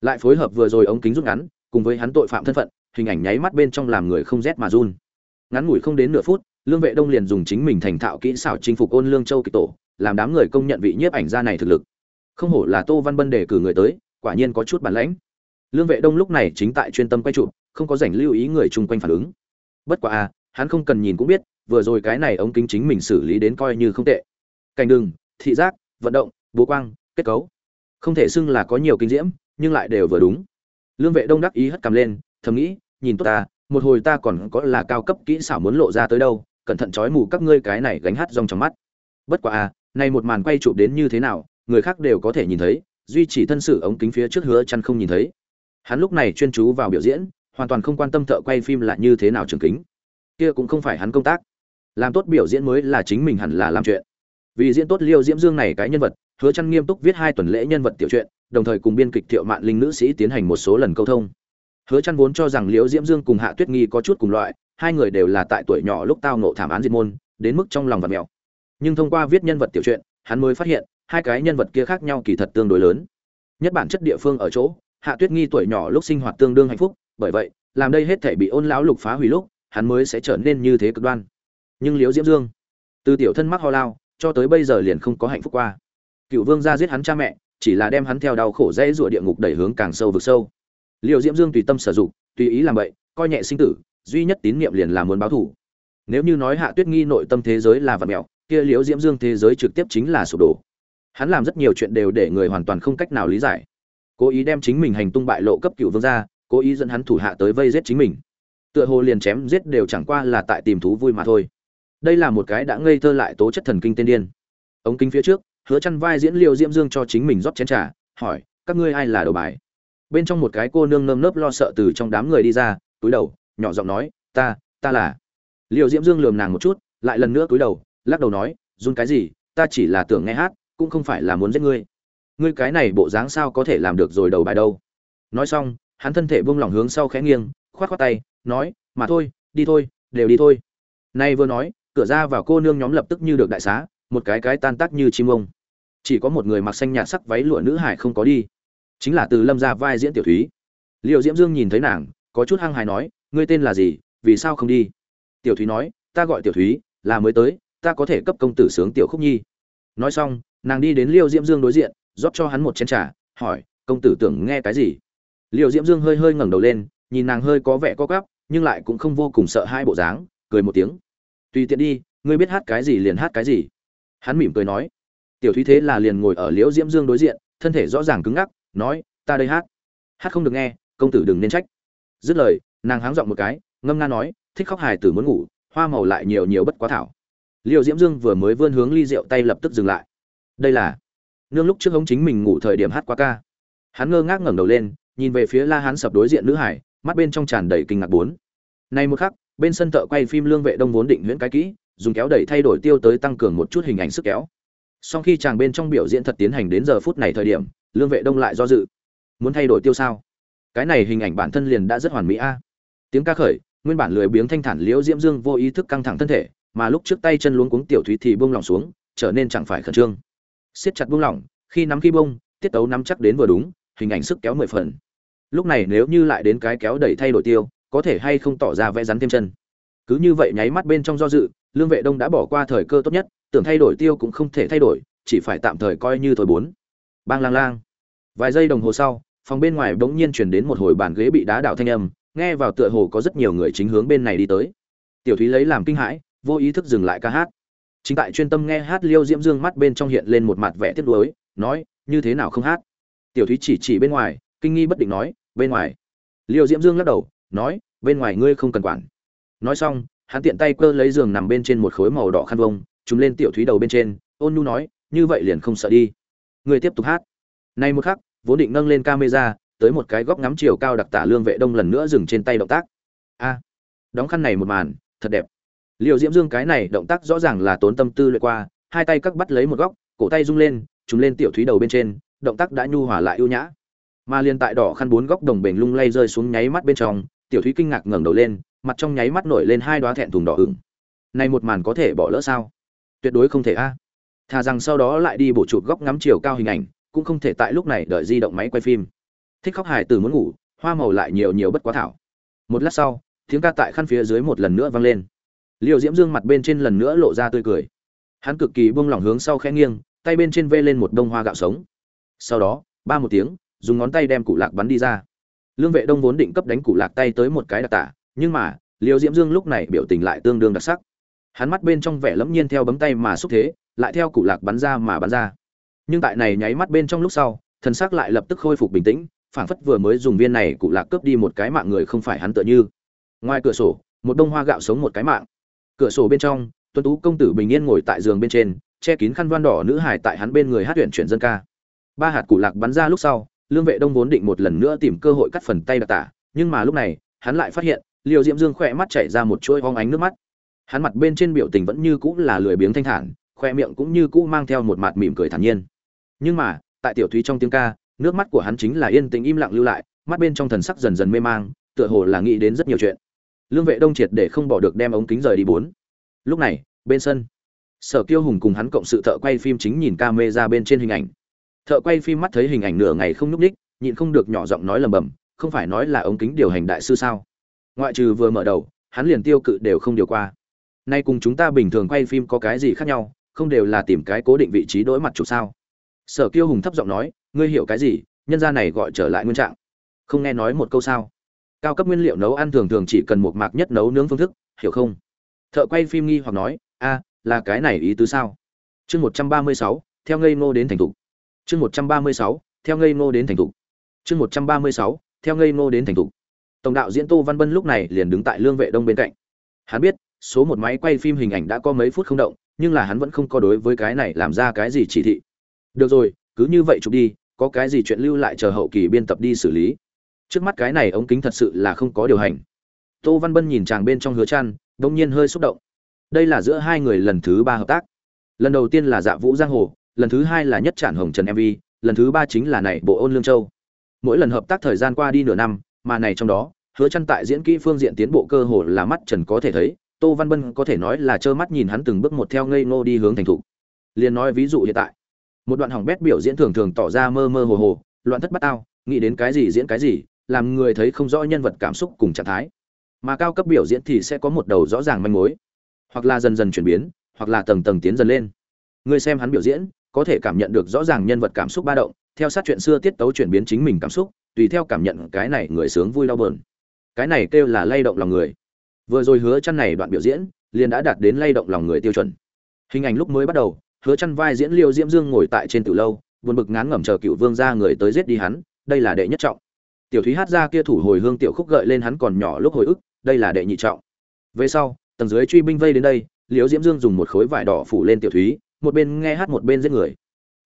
lại phối hợp vừa rồi ống kính rút ngắn, cùng với hắn tội phạm thân phận, hình ảnh nháy mắt bên trong làm người không rét mà run. Ngắn ngủi không đến nửa phút, lương vệ đông liền dùng chính mình thành thạo kỹ xảo chinh phục ôn lương châu kịch tổ, làm đám người công nhận vị nhiếp ảnh gia này thực lực. Không hổ là tô văn bân để cử người tới, quả nhiên có chút bản lãnh. Lương vệ đông lúc này chính tại chuyên tâm quay chụp, không có rảnh lưu ý người chung quanh phản ứng. Bất quá à hắn không cần nhìn cũng biết, vừa rồi cái này ống kính chính mình xử lý đến coi như không tệ. Cảnh đường, thị giác, vận động, bố quang, kết cấu. Không thể xưng là có nhiều kinh diễm nhưng lại đều vừa đúng. Lương vệ đông đắc ý hất cằm lên, thầm nghĩ, nhìn tốt ta, một hồi ta còn có là cao cấp kỹ xảo muốn lộ ra tới đâu, cẩn thận trói mù các ngươi cái này gánh hát rong trong mắt. Bất quá à này một màn quay chụp đến như thế nào, người khác đều có thể nhìn thấy, duy chỉ thân sự ống kính phía trước hứa chăn không nhìn thấy. Hắn lúc này chuyên chú vào biểu diễn, hoàn toàn không quan tâm thợ quay phim là như thế nào trường kính. Kia cũng không phải hắn công tác. Làm tốt biểu diễn mới là chính mình hẳn là làm chuyện. Vì diễn tốt liêu diễm dương này cái nhân vật, hứa chăn nghiêm túc viết hai tuần lễ nhân vật tiểu truyện đồng thời cùng biên kịch thiệu mạn linh nữ sĩ tiến hành một số lần câu thông. Hứa Chân vốn cho rằng liễu diễm dương cùng hạ tuyết nghi có chút cùng loại, hai người đều là tại tuổi nhỏ lúc tao ngộ thảm án diệt môn, đến mức trong lòng vật mèo. Nhưng thông qua viết nhân vật tiểu truyện, hắn mới phát hiện, hai cái nhân vật kia khác nhau kỳ thật tương đối lớn. Nhất bản chất địa phương ở chỗ, hạ tuyết nghi tuổi nhỏ lúc sinh hoạt tương đương hạnh phúc, bởi vậy, làm đây hết thể bị ôn lão lục phá hủy lúc, hắn mới sẽ trở nên như thế cực đoan. Nhưng liễu diễm dương, từ tiểu thân mắc ho lao, cho tới bây giờ liền không có hạnh phúc qua. Cựu vương gia giết hắn cha mẹ chỉ là đem hắn theo đau khổ dễ rủa địa ngục đẩy hướng càng sâu vực sâu. Liêu diễm dương tùy tâm sử dụng, tùy ý làm vậy coi nhẹ sinh tử, duy nhất tín niệm liền là muốn báo thù. Nếu như nói hạ tuyết nghi nội tâm thế giới là vật mèo, kia Liêu diễm dương thế giới trực tiếp chính là sụp đổ. Hắn làm rất nhiều chuyện đều để người hoàn toàn không cách nào lý giải. Cố ý đem chính mình hành tung bại lộ cấp cựu vương gia, cố ý dẫn hắn thủ hạ tới vây giết chính mình. Tựa hồ liền chém giết đều chẳng qua là tại tìm thú vui mà thôi. Đây là một cái đã ngây thơ lại tố chất thần kinh tiên điên. Ống kính phía trước hứa chăn vai diễn Liêu diễm dương cho chính mình rót chén trà, hỏi, các ngươi ai là đầu bài? Bên trong một cái cô nương nơm nớp lo sợ từ trong đám người đi ra, túi đầu, nhỏ giọng nói, ta ta là Liêu diễm dương lườm nàng một chút, lại lần nữa túi đầu, lắc đầu nói, run cái gì? Ta chỉ là tưởng nghe hát, cũng không phải là muốn giết ngươi. Ngươi cái này bộ dáng sao có thể làm được rồi đầu bài đâu? Nói xong, hắn thân thể buông lỏng hướng sau khẽ nghiêng, khoát khoát tay, nói, mà thôi, đi thôi, đều đi thôi. Nay vừa nói, cửa ra vào cô nương nhóm lập tức như được đại xá, một cái cái tan tác như chim ông chỉ có một người mặc xanh nhạt sắc váy lụa nữ hải không có đi. Chính là từ lâm ra vai diễn tiểu thúy. Liệu diễm dương nhìn thấy nàng, có chút hăng hài nói, ngươi tên là gì? Vì sao không đi? Tiểu thúy nói, ta gọi tiểu thúy, là mới tới, ta có thể cấp công tử sướng tiểu khúc nhi. Nói xong, nàng đi đến liêu diễm dương đối diện, rót cho hắn một chén trà, hỏi, công tử tưởng nghe cái gì? Liêu diễm dương hơi hơi ngẩng đầu lên, nhìn nàng hơi có vẻ co gắp nhưng lại cũng không vô cùng sợ hai bộ dáng, cười một tiếng. Tùy tiện đi, ngươi biết hát cái gì liền hát cái gì. Hắn mỉm cười nói tiểu thúy thế là liền ngồi ở liễu diễm dương đối diện, thân thể rõ ràng cứng ngắc, nói, ta đây hát. Hát không được nghe, công tử đừng nên trách. Dứt lời, nàng háng giọng một cái, ngâm nga nói, thích khóc hài tử muốn ngủ, hoa màu lại nhiều nhiều bất quá thảo. Liễu diễm dương vừa mới vươn hướng ly rượu tay lập tức dừng lại. Đây là nương lúc trước hống chính mình ngủ thời điểm hát quá ca. Hắn ngơ ngác ngẩng đầu lên, nhìn về phía la hán sập đối diện nữ hải, mắt bên trong tràn đầy kinh ngạc bốn. Nay một khắc, bên sân thợ quay phim lương vệ đông vốn định huyễn cái kỹ, dùng kéo đẩy thay đổi tiêu tới tăng cường một chút hình ảnh sức kéo sau khi chàng bên trong biểu diễn thật tiến hành đến giờ phút này thời điểm, lương vệ đông lại do dự. Muốn thay đổi tiêu sao? Cái này hình ảnh bản thân liền đã rất hoàn mỹ a. Tiếng ca khởi, nguyên bản lười biếng thanh thản liễu diễm dương vô ý thức căng thẳng thân thể, mà lúc trước tay chân luống cuống tiểu thúy thì buông lỏng xuống, trở nên chẳng phải khẩn trương. Siết chặt buông lỏng, khi nắm khi bông tiết tấu nắm chắc đến vừa đúng, hình ảnh sức kéo mười phần. Lúc này nếu như lại đến cái kéo đẩy thay đổi tiêu, có thể hay không tỏ ra vẽ rắn thêm chân. Cứ như vậy nháy mắt bên trong do dự lương vệ đông đã bỏ qua thời cơ tốt nhất, tưởng thay đổi tiêu cũng không thể thay đổi, chỉ phải tạm thời coi như thôi bốn. Bang lang lang. Vài giây đồng hồ sau, phòng bên ngoài bỗng nhiên chuyển đến một hồi bàn ghế bị đá đảo thanh âm, nghe vào tựa hồ có rất nhiều người chính hướng bên này đi tới. Tiểu thúy lấy làm kinh hãi, vô ý thức dừng lại ca hát. Chính tại chuyên tâm nghe hát liêu diễm dương mắt bên trong hiện lên một mặt vẻ tiếc nuối, nói, như thế nào không hát? Tiểu thúy chỉ chỉ bên ngoài, kinh nghi bất định nói, bên ngoài. Liêu diễm dương lắc đầu, nói, bên ngoài ngươi không cần quản. Nói xong hắn tiện tay cơ lấy giường nằm bên trên một khối màu đỏ khăn vông chúng lên tiểu thúy đầu bên trên, ôn nhu nói, như vậy liền không sợ đi. Người tiếp tục hát. Nay một khắc, vốn định nâng lên camera, tới một cái góc ngắm chiều cao đặc tả lương vệ đông lần nữa dừng trên tay động tác. A, đóng khăn này một màn, thật đẹp. Liều diễm dương cái này động tác rõ ràng là tốn tâm tư luyện qua, hai tay cắt bắt lấy một góc, cổ tay rung lên chúng lên tiểu thúy đầu bên trên, động tác đã nhu hòa lại ưu nhã. Mà liên tại đỏ khăn bốn góc đồng bền lung lay rơi xuống nháy mắt bên trong, tiểu thúy kinh ngạc ngẩng đầu lên mặt trong nháy mắt nổi lên hai đoá thẹn thùng đỏ ửng. Này một màn có thể bỏ lỡ sao? Tuyệt đối không thể a. Thà rằng sau đó lại đi bổ chụp góc ngắm chiều cao hình ảnh, cũng không thể tại lúc này đợi di động máy quay phim. Thích khóc hài từ muốn ngủ, hoa màu lại nhiều nhiều bất quá thảo. Một lát sau, tiếng ca tại khăn phía dưới một lần nữa vang lên. Liệu diễm dương mặt bên trên lần nữa lộ ra tươi cười. Hắn cực kỳ buông lỏng hướng sau khẽ nghiêng, tay bên trên vê lên một đông hoa gạo sống. Sau đó, ba một tiếng, dùng ngón tay đem cụ lạc bắn đi ra. Lương vệ đông vốn định cấp đánh cụ lạc tay tới một cái đặc tả nhưng mà, liêu diễm dương lúc này biểu tình lại tương đương đặc sắc. Hắn mắt bên trong vẻ lẫm nhiên theo bấm tay mà xúc thế, lại theo cụ lạc bắn ra mà bắn ra. Nhưng tại này nháy mắt bên trong lúc sau, thần sắc lại lập tức khôi phục bình tĩnh, phảng phất vừa mới dùng viên này cụ lạc cướp đi một cái mạng người không phải hắn tựa như. Ngoài cửa sổ, một đông hoa gạo sống một cái mạng. Cửa sổ bên trong, tuấn tú công tử bình yên ngồi tại giường bên trên, che kín khăn voan đỏ nữ hải tại hắn bên người hát tuyển chuyển dân ca. Ba hạt cụ lạc bắn ra lúc sau, lương vệ đông vốn định một lần nữa tìm cơ hội cắt phần tay đặc tả, nhưng mà lúc này, hắn lại phát hiện liều diễm dương khỏe mắt chảy ra một chuỗi hong ánh nước mắt. Hắn mặt bên trên biểu tình vẫn như cũ là lười biếng thanh thản khoe miệng cũng như cũ mang theo một mặt mỉm cười thản nhiên. Nhưng mà, tại tiểu thúy trong tiếng ca, nước mắt của hắn chính là yên tĩnh im lặng lưu lại, mắt bên trong thần sắc dần dần mê mang, tựa hồ là nghĩ đến rất nhiều chuyện. Lương vệ đông triệt để không bỏ được đem ống kính rời đi bốn. Lúc này, bên sân, sở kiêu hùng cùng hắn cộng sự thợ quay phim chính nhìn ca mê ra bên trên hình ảnh. Thợ quay phim mắt thấy hình ảnh nửa ngày không nhúc ních nhịn không được nhỏ giọng nói lầm bầm, không phải nói là ống kính điều hành đại sư sao? Ngoại trừ vừa mở đầu, hắn liền tiêu cự đều không điều qua. Nay cùng chúng ta bình thường quay phim có cái gì khác nhau, không đều là tìm cái cố định vị trí đối mặt chụp sao? Sở kiêu hùng thấp giọng nói, ngươi hiểu cái gì, nhân gia này gọi trở lại nguyên trạng. Không nghe nói một câu sao? Cao cấp nguyên liệu nấu ăn thường thường chỉ cần một mạc nhất nấu nướng phương thức, hiểu không? Thợ quay phim nghi hoặc nói, a, là cái này ý tứ sao? Chương một trăm ba mươi sáu, theo ngây ngô đến thành thục. Chương một trăm ba mươi sáu, theo ngây ngô đến thành thục. Chương một trăm ba mươi sáu, theo ngây ngô đến thành thục tổng đạo diễn tô văn bân lúc này liền đứng tại lương vệ đông bên cạnh. Hắn biết số một máy quay phim hình ảnh đã có mấy phút không động nhưng là hắn vẫn không có đối với cái này làm ra cái gì chỉ thị. Được rồi cứ như vậy chụp đi có cái gì chuyện lưu lại chờ hậu kỳ biên tập đi xử lý. Trước mắt cái này ống kính thật sự là không có điều hành. Tô văn bân nhìn chàng bên trong hứa trăn, đông nhiên hơi xúc động. Đây là giữa hai người lần thứ ba hợp tác. Lần đầu tiên là dạ vũ giang hồ lần thứ hai là nhất trản hồng trần mv lần thứ ba chính là này bộ ôn lương châu. Mỗi lần hợp tác thời gian qua đi nửa năm mà này trong đó, hứa chăn tại diễn kỹ phương diện tiến bộ cơ hồ là mắt trần có thể thấy, tô văn bân có thể nói là trơ mắt nhìn hắn từng bước một theo ngây ngô đi hướng thành thục. Liền nói ví dụ hiện tại, một đoạn hỏng bét biểu diễn thường thường tỏ ra mơ mơ hồ hồ, loạn thất bát ao nghĩ đến cái gì diễn cái gì, làm người thấy không rõ nhân vật cảm xúc cùng trạng thái. Mà cao cấp biểu diễn thì sẽ có một đầu rõ ràng manh mối, hoặc là dần dần chuyển biến, hoặc là tầng tầng tiến dần lên. Người xem hắn biểu diễn, có thể cảm nhận được rõ ràng nhân vật cảm xúc ba động theo sát chuyện xưa tiết tấu chuyển biến chính mình cảm xúc, tùy theo cảm nhận cái này người sướng vui đau bờn cái này kêu là lay động lòng người. Vừa rồi hứa chăn này đoạn biểu diễn, liền đã đạt đến lay động lòng người tiêu chuẩn. Hình ảnh lúc mới bắt đầu, hứa chăn vai diễn liêu diễm dương ngồi tại trên tử lâu, buồn bực ngán ngẩm chờ cựu vương gia người tới giết đi hắn, đây là đệ nhất trọng. Tiểu thúy hát ra kia thủ hồi hương tiểu khúc gợi lên hắn còn nhỏ lúc hồi ức, đây là đệ nhị trọng. Về sau, tầng dưới truy binh vây đến đây liễu diễm dương dùng một khối vải đỏ phủ lên tiểu thúy, một bên nghe hát một bên giết người.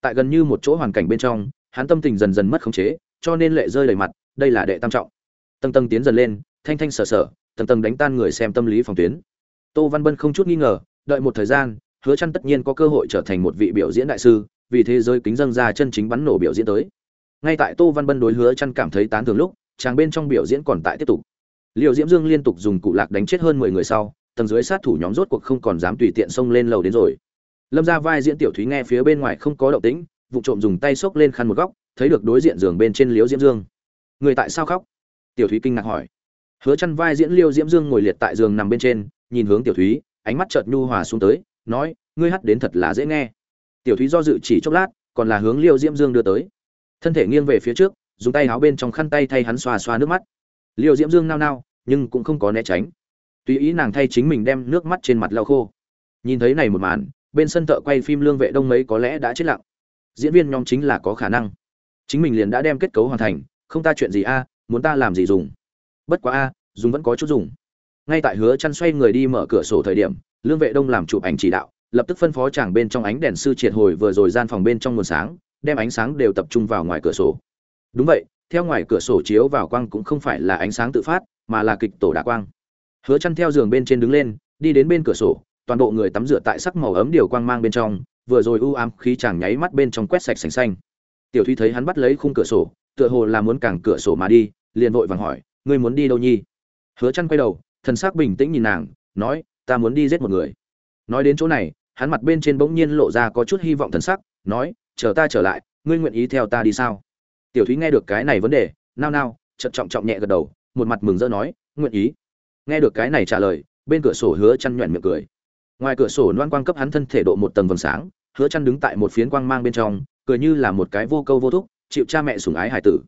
Tại gần như một chỗ hoàn cảnh bên trong hắn tâm tình dần dần mất khống chế, cho nên lệ rơi đầy mặt, đây là đệ tam trọng. Tầng tầng tiến dần lên, thanh thanh sở sở tầng tầng đánh tan người xem tâm lý phòng tuyến. Tô văn bân không chút nghi ngờ, đợi một thời gian, hứa chăn tất nhiên có cơ hội trở thành một vị biểu diễn đại sư, vì thế giới kính dâng ra chân chính bắn nổ biểu diễn tới. Ngay tại tô văn bân đối hứa chăn cảm thấy tán thưởng lúc, chàng bên trong biểu diễn còn tại tiếp tục. Liều diễm dương liên tục dùng cụ lạc đánh chết hơn mười người sau, tầng dưới sát thủ nhóm rốt cuộc không còn dám tùy tiện xông lên lầu đến rồi. Lâm ra vai diễn tiểu thúy nghe phía bên ngoài không có động tĩnh vụ trộm dùng tay xốc lên khăn một góc, thấy được đối diện giường bên trên liễu diễm dương. Người tại sao khóc? Tiểu thúy kinh ngạc hỏi. Hứa chăn vai diễn liêu diễm dương ngồi liệt tại giường nằm bên trên, nhìn hướng tiểu thúy, ánh mắt chợt nhu hòa xuống tới, nói, ngươi hát đến thật là dễ nghe. Tiểu thúy do dự chỉ chốc lát, còn là hướng liêu diễm dương đưa tới. Thân thể nghiêng về phía trước, dùng tay áo bên trong khăn tay thay hắn xoa xoa nước mắt. Liêu diễm dương nao nao, nhưng cũng không có né tránh. Tùy ý nàng thay chính mình đem nước mắt trên mặt lau khô. Nhìn thấy này một màn, bên sân thợ quay phim lương vệ đông mấy có lẽ đã chết lặng diễn viên nhóm chính là có khả năng. Chính mình liền đã đem kết cấu hoàn thành, không ta chuyện gì a, muốn ta làm gì dùng? Bất quá a, dùng vẫn có chút dùng. Ngay tại hứa chăn xoay người đi mở cửa sổ thời điểm, lương vệ đông làm chụp ảnh chỉ đạo, lập tức phân phó chàng bên trong ánh đèn sư triệt hồi vừa rồi gian phòng bên trong nguồn sáng, đem ánh sáng đều tập trung vào ngoài cửa sổ. Đúng vậy, theo ngoài cửa sổ chiếu vào quang cũng không phải là ánh sáng tự phát, mà là kịch tổ đả quang. Hứa chăn theo giường bên trên đứng lên, đi đến bên cửa sổ, toàn bộ người tắm rửa tại sắc màu ấm điều quang mang bên trong vừa rồi u ám khí chàng nháy mắt bên trong quét sạch sành xanh. Tiểu thúy thấy hắn bắt lấy khung cửa sổ, tựa hồ là muốn cản cửa sổ mà đi, liền vội vàng hỏi, ngươi muốn đi đâu nhi? Hứa chăn quay đầu, thần sắc bình tĩnh nhìn nàng, nói, ta muốn đi giết một người. Nói đến chỗ này, hắn mặt bên trên bỗng nhiên lộ ra có chút hy vọng thần sắc, nói, chờ ta trở lại, ngươi nguyện ý theo ta đi sao? Tiểu thúy nghe được cái này vấn đề, nao nao, chợt trọng trọng nhẹ gật đầu, một mặt mừng rỡ nói, nguyện ý. Nghe được cái này trả lời, bên cửa sổ hứa chăn nhuyễn miệng cười ngoài cửa sổ loan quang cấp hắn thân thể độ một tầng vầng sáng, hứa chăn đứng tại một phiến quang mang bên trong, cười như là một cái vô câu vô thúc, chịu cha mẹ sủng ái hải tử.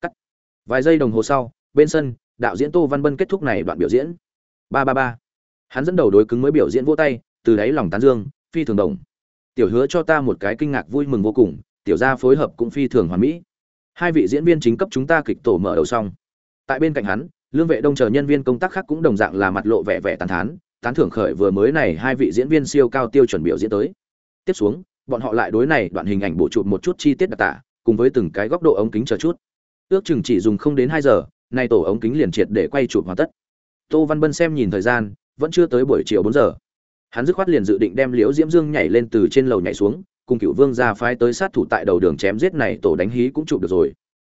Cắt. Vài giây đồng hồ sau, bên sân, đạo diễn tô văn bân kết thúc này đoạn biểu diễn. Ba ba ba. Hắn dẫn đầu đối cứng mới biểu diễn vỗ tay, từ đáy lòng tán dương, phi thường đồng tiểu hứa cho ta một cái kinh ngạc vui mừng vô cùng, tiểu gia phối hợp cũng phi thường hoàn mỹ. Hai vị diễn viên chính cấp chúng ta kịch tổ mở đầu xong. Tại bên cạnh hắn, lương vệ đông chờ nhân viên công tác khác cũng đồng dạng là mặt lộ vẻ vẻ tàn thán tán thưởng khởi vừa mới này hai vị diễn viên siêu cao tiêu chuẩn biểu diễn tới. Tiếp xuống, bọn họ lại đối này đoạn hình ảnh bổ chụp một chút chi tiết đặc tả, cùng với từng cái góc độ ống kính chờ chút. Ước chừng chỉ dùng không đến hai giờ, nay tổ ống kính liền triệt để quay chụp hoàn tất. Tô văn bân xem nhìn thời gian, vẫn chưa tới buổi chiều bốn giờ. Hắn dứt khoát liền dự định đem liễu diễm dương nhảy lên từ trên lầu nhảy xuống, cùng cựu vương ra phái tới sát thủ tại đầu đường chém giết này tổ đánh hí cũng chụp được rồi.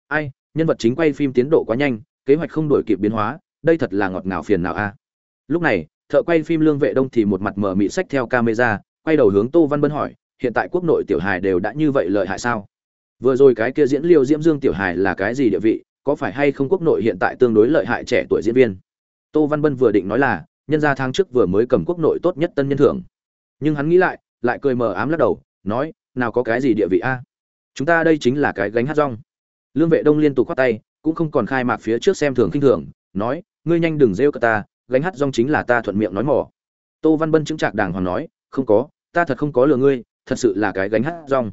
Ai, nhân vật chính quay phim tiến độ quá nhanh, kế hoạch không đổi kịp biến hóa, đây thật là ngọt ngào phiền nào a. Lúc này thợ quay phim lương vệ đông thì một mặt mở mị sách theo camera, quay đầu hướng tô văn bân hỏi, hiện tại quốc nội tiểu hài đều đã như vậy lợi hại sao? Vừa rồi cái kia diễn liêu diễm dương tiểu hài là cái gì địa vị, có phải hay không quốc nội hiện tại tương đối lợi hại trẻ tuổi diễn viên? Tô văn bân vừa định nói là, nhân gia tháng trước vừa mới cầm quốc nội tốt nhất tân nhân thưởng. Nhưng hắn nghĩ lại lại cười mờ ám lắc đầu, nói, nào có cái gì địa vị a? Chúng ta đây chính là cái gánh hát rong. Lương vệ đông liên tục khoát tay, cũng không còn khai mạc phía trước xem thường khinh thường, nói, ngươi nhanh đừng rêu cả ta gánh hát rong chính là ta thuận miệng nói mỏ. Tô văn bân chứng trạc đàng hoàng nói, không có, ta thật không có lừa ngươi, thật sự là cái gánh hát rong.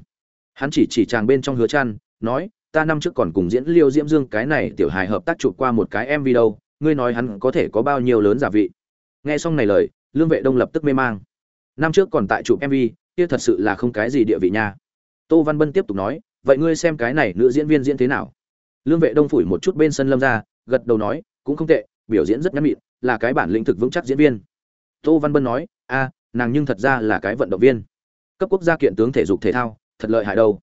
Hắn chỉ chỉ chàng bên trong hứa chăn, nói, ta năm trước còn cùng diễn liêu diễm dương cái này tiểu hài hợp tác chụp qua một cái mv đâu, ngươi nói hắn có thể có bao nhiêu lớn giả vị? Nghe xong này lời, lương vệ đông lập tức mê mang. Năm trước còn tại chụp mv kia thật sự là không cái gì địa vị nha. Tô văn bân tiếp tục nói, vậy ngươi xem cái này nữ diễn viên diễn thế nào? Lương vệ đông phủi một chút bên sân lâm ra, gật đầu nói, cũng không tệ, biểu diễn rất nhắn mịn là cái bản lĩnh thực vững chắc diễn viên. Tô văn bân nói, a, nàng nhưng thật ra là cái vận động viên. Cấp quốc gia kiện tướng thể dục thể thao, thật lợi hại đâu.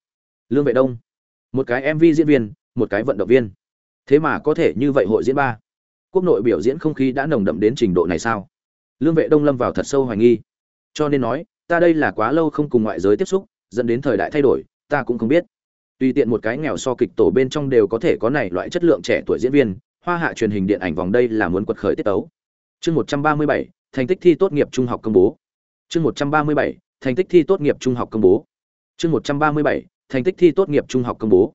Lương vệ đông, một cái mv diễn viên, một cái vận động viên. Thế mà có thể như vậy hội diễn ba. Quốc nội biểu diễn không khí đã nồng đậm đến trình độ này sao? Lương vệ đông lâm vào thật sâu hoài nghi. Cho nên nói, ta đây là quá lâu không cùng ngoại giới tiếp xúc, dẫn đến thời đại thay đổi, ta cũng không biết. Tùy tiện một cái nghèo so kịch tổ bên trong đều có thể có này loại chất lượng trẻ tuổi diễn viên hoa hạ truyền hình điện ảnh vòng đây là muốn quật khởi tiết tấu. Chương một trăm ba mươi bảy, thành tích thi tốt nghiệp trung học công bố. Chương một trăm ba mươi bảy, thành tích thi tốt nghiệp trung học công bố. Chương một trăm ba mươi bảy, thành tích thi tốt nghiệp trung học công bố.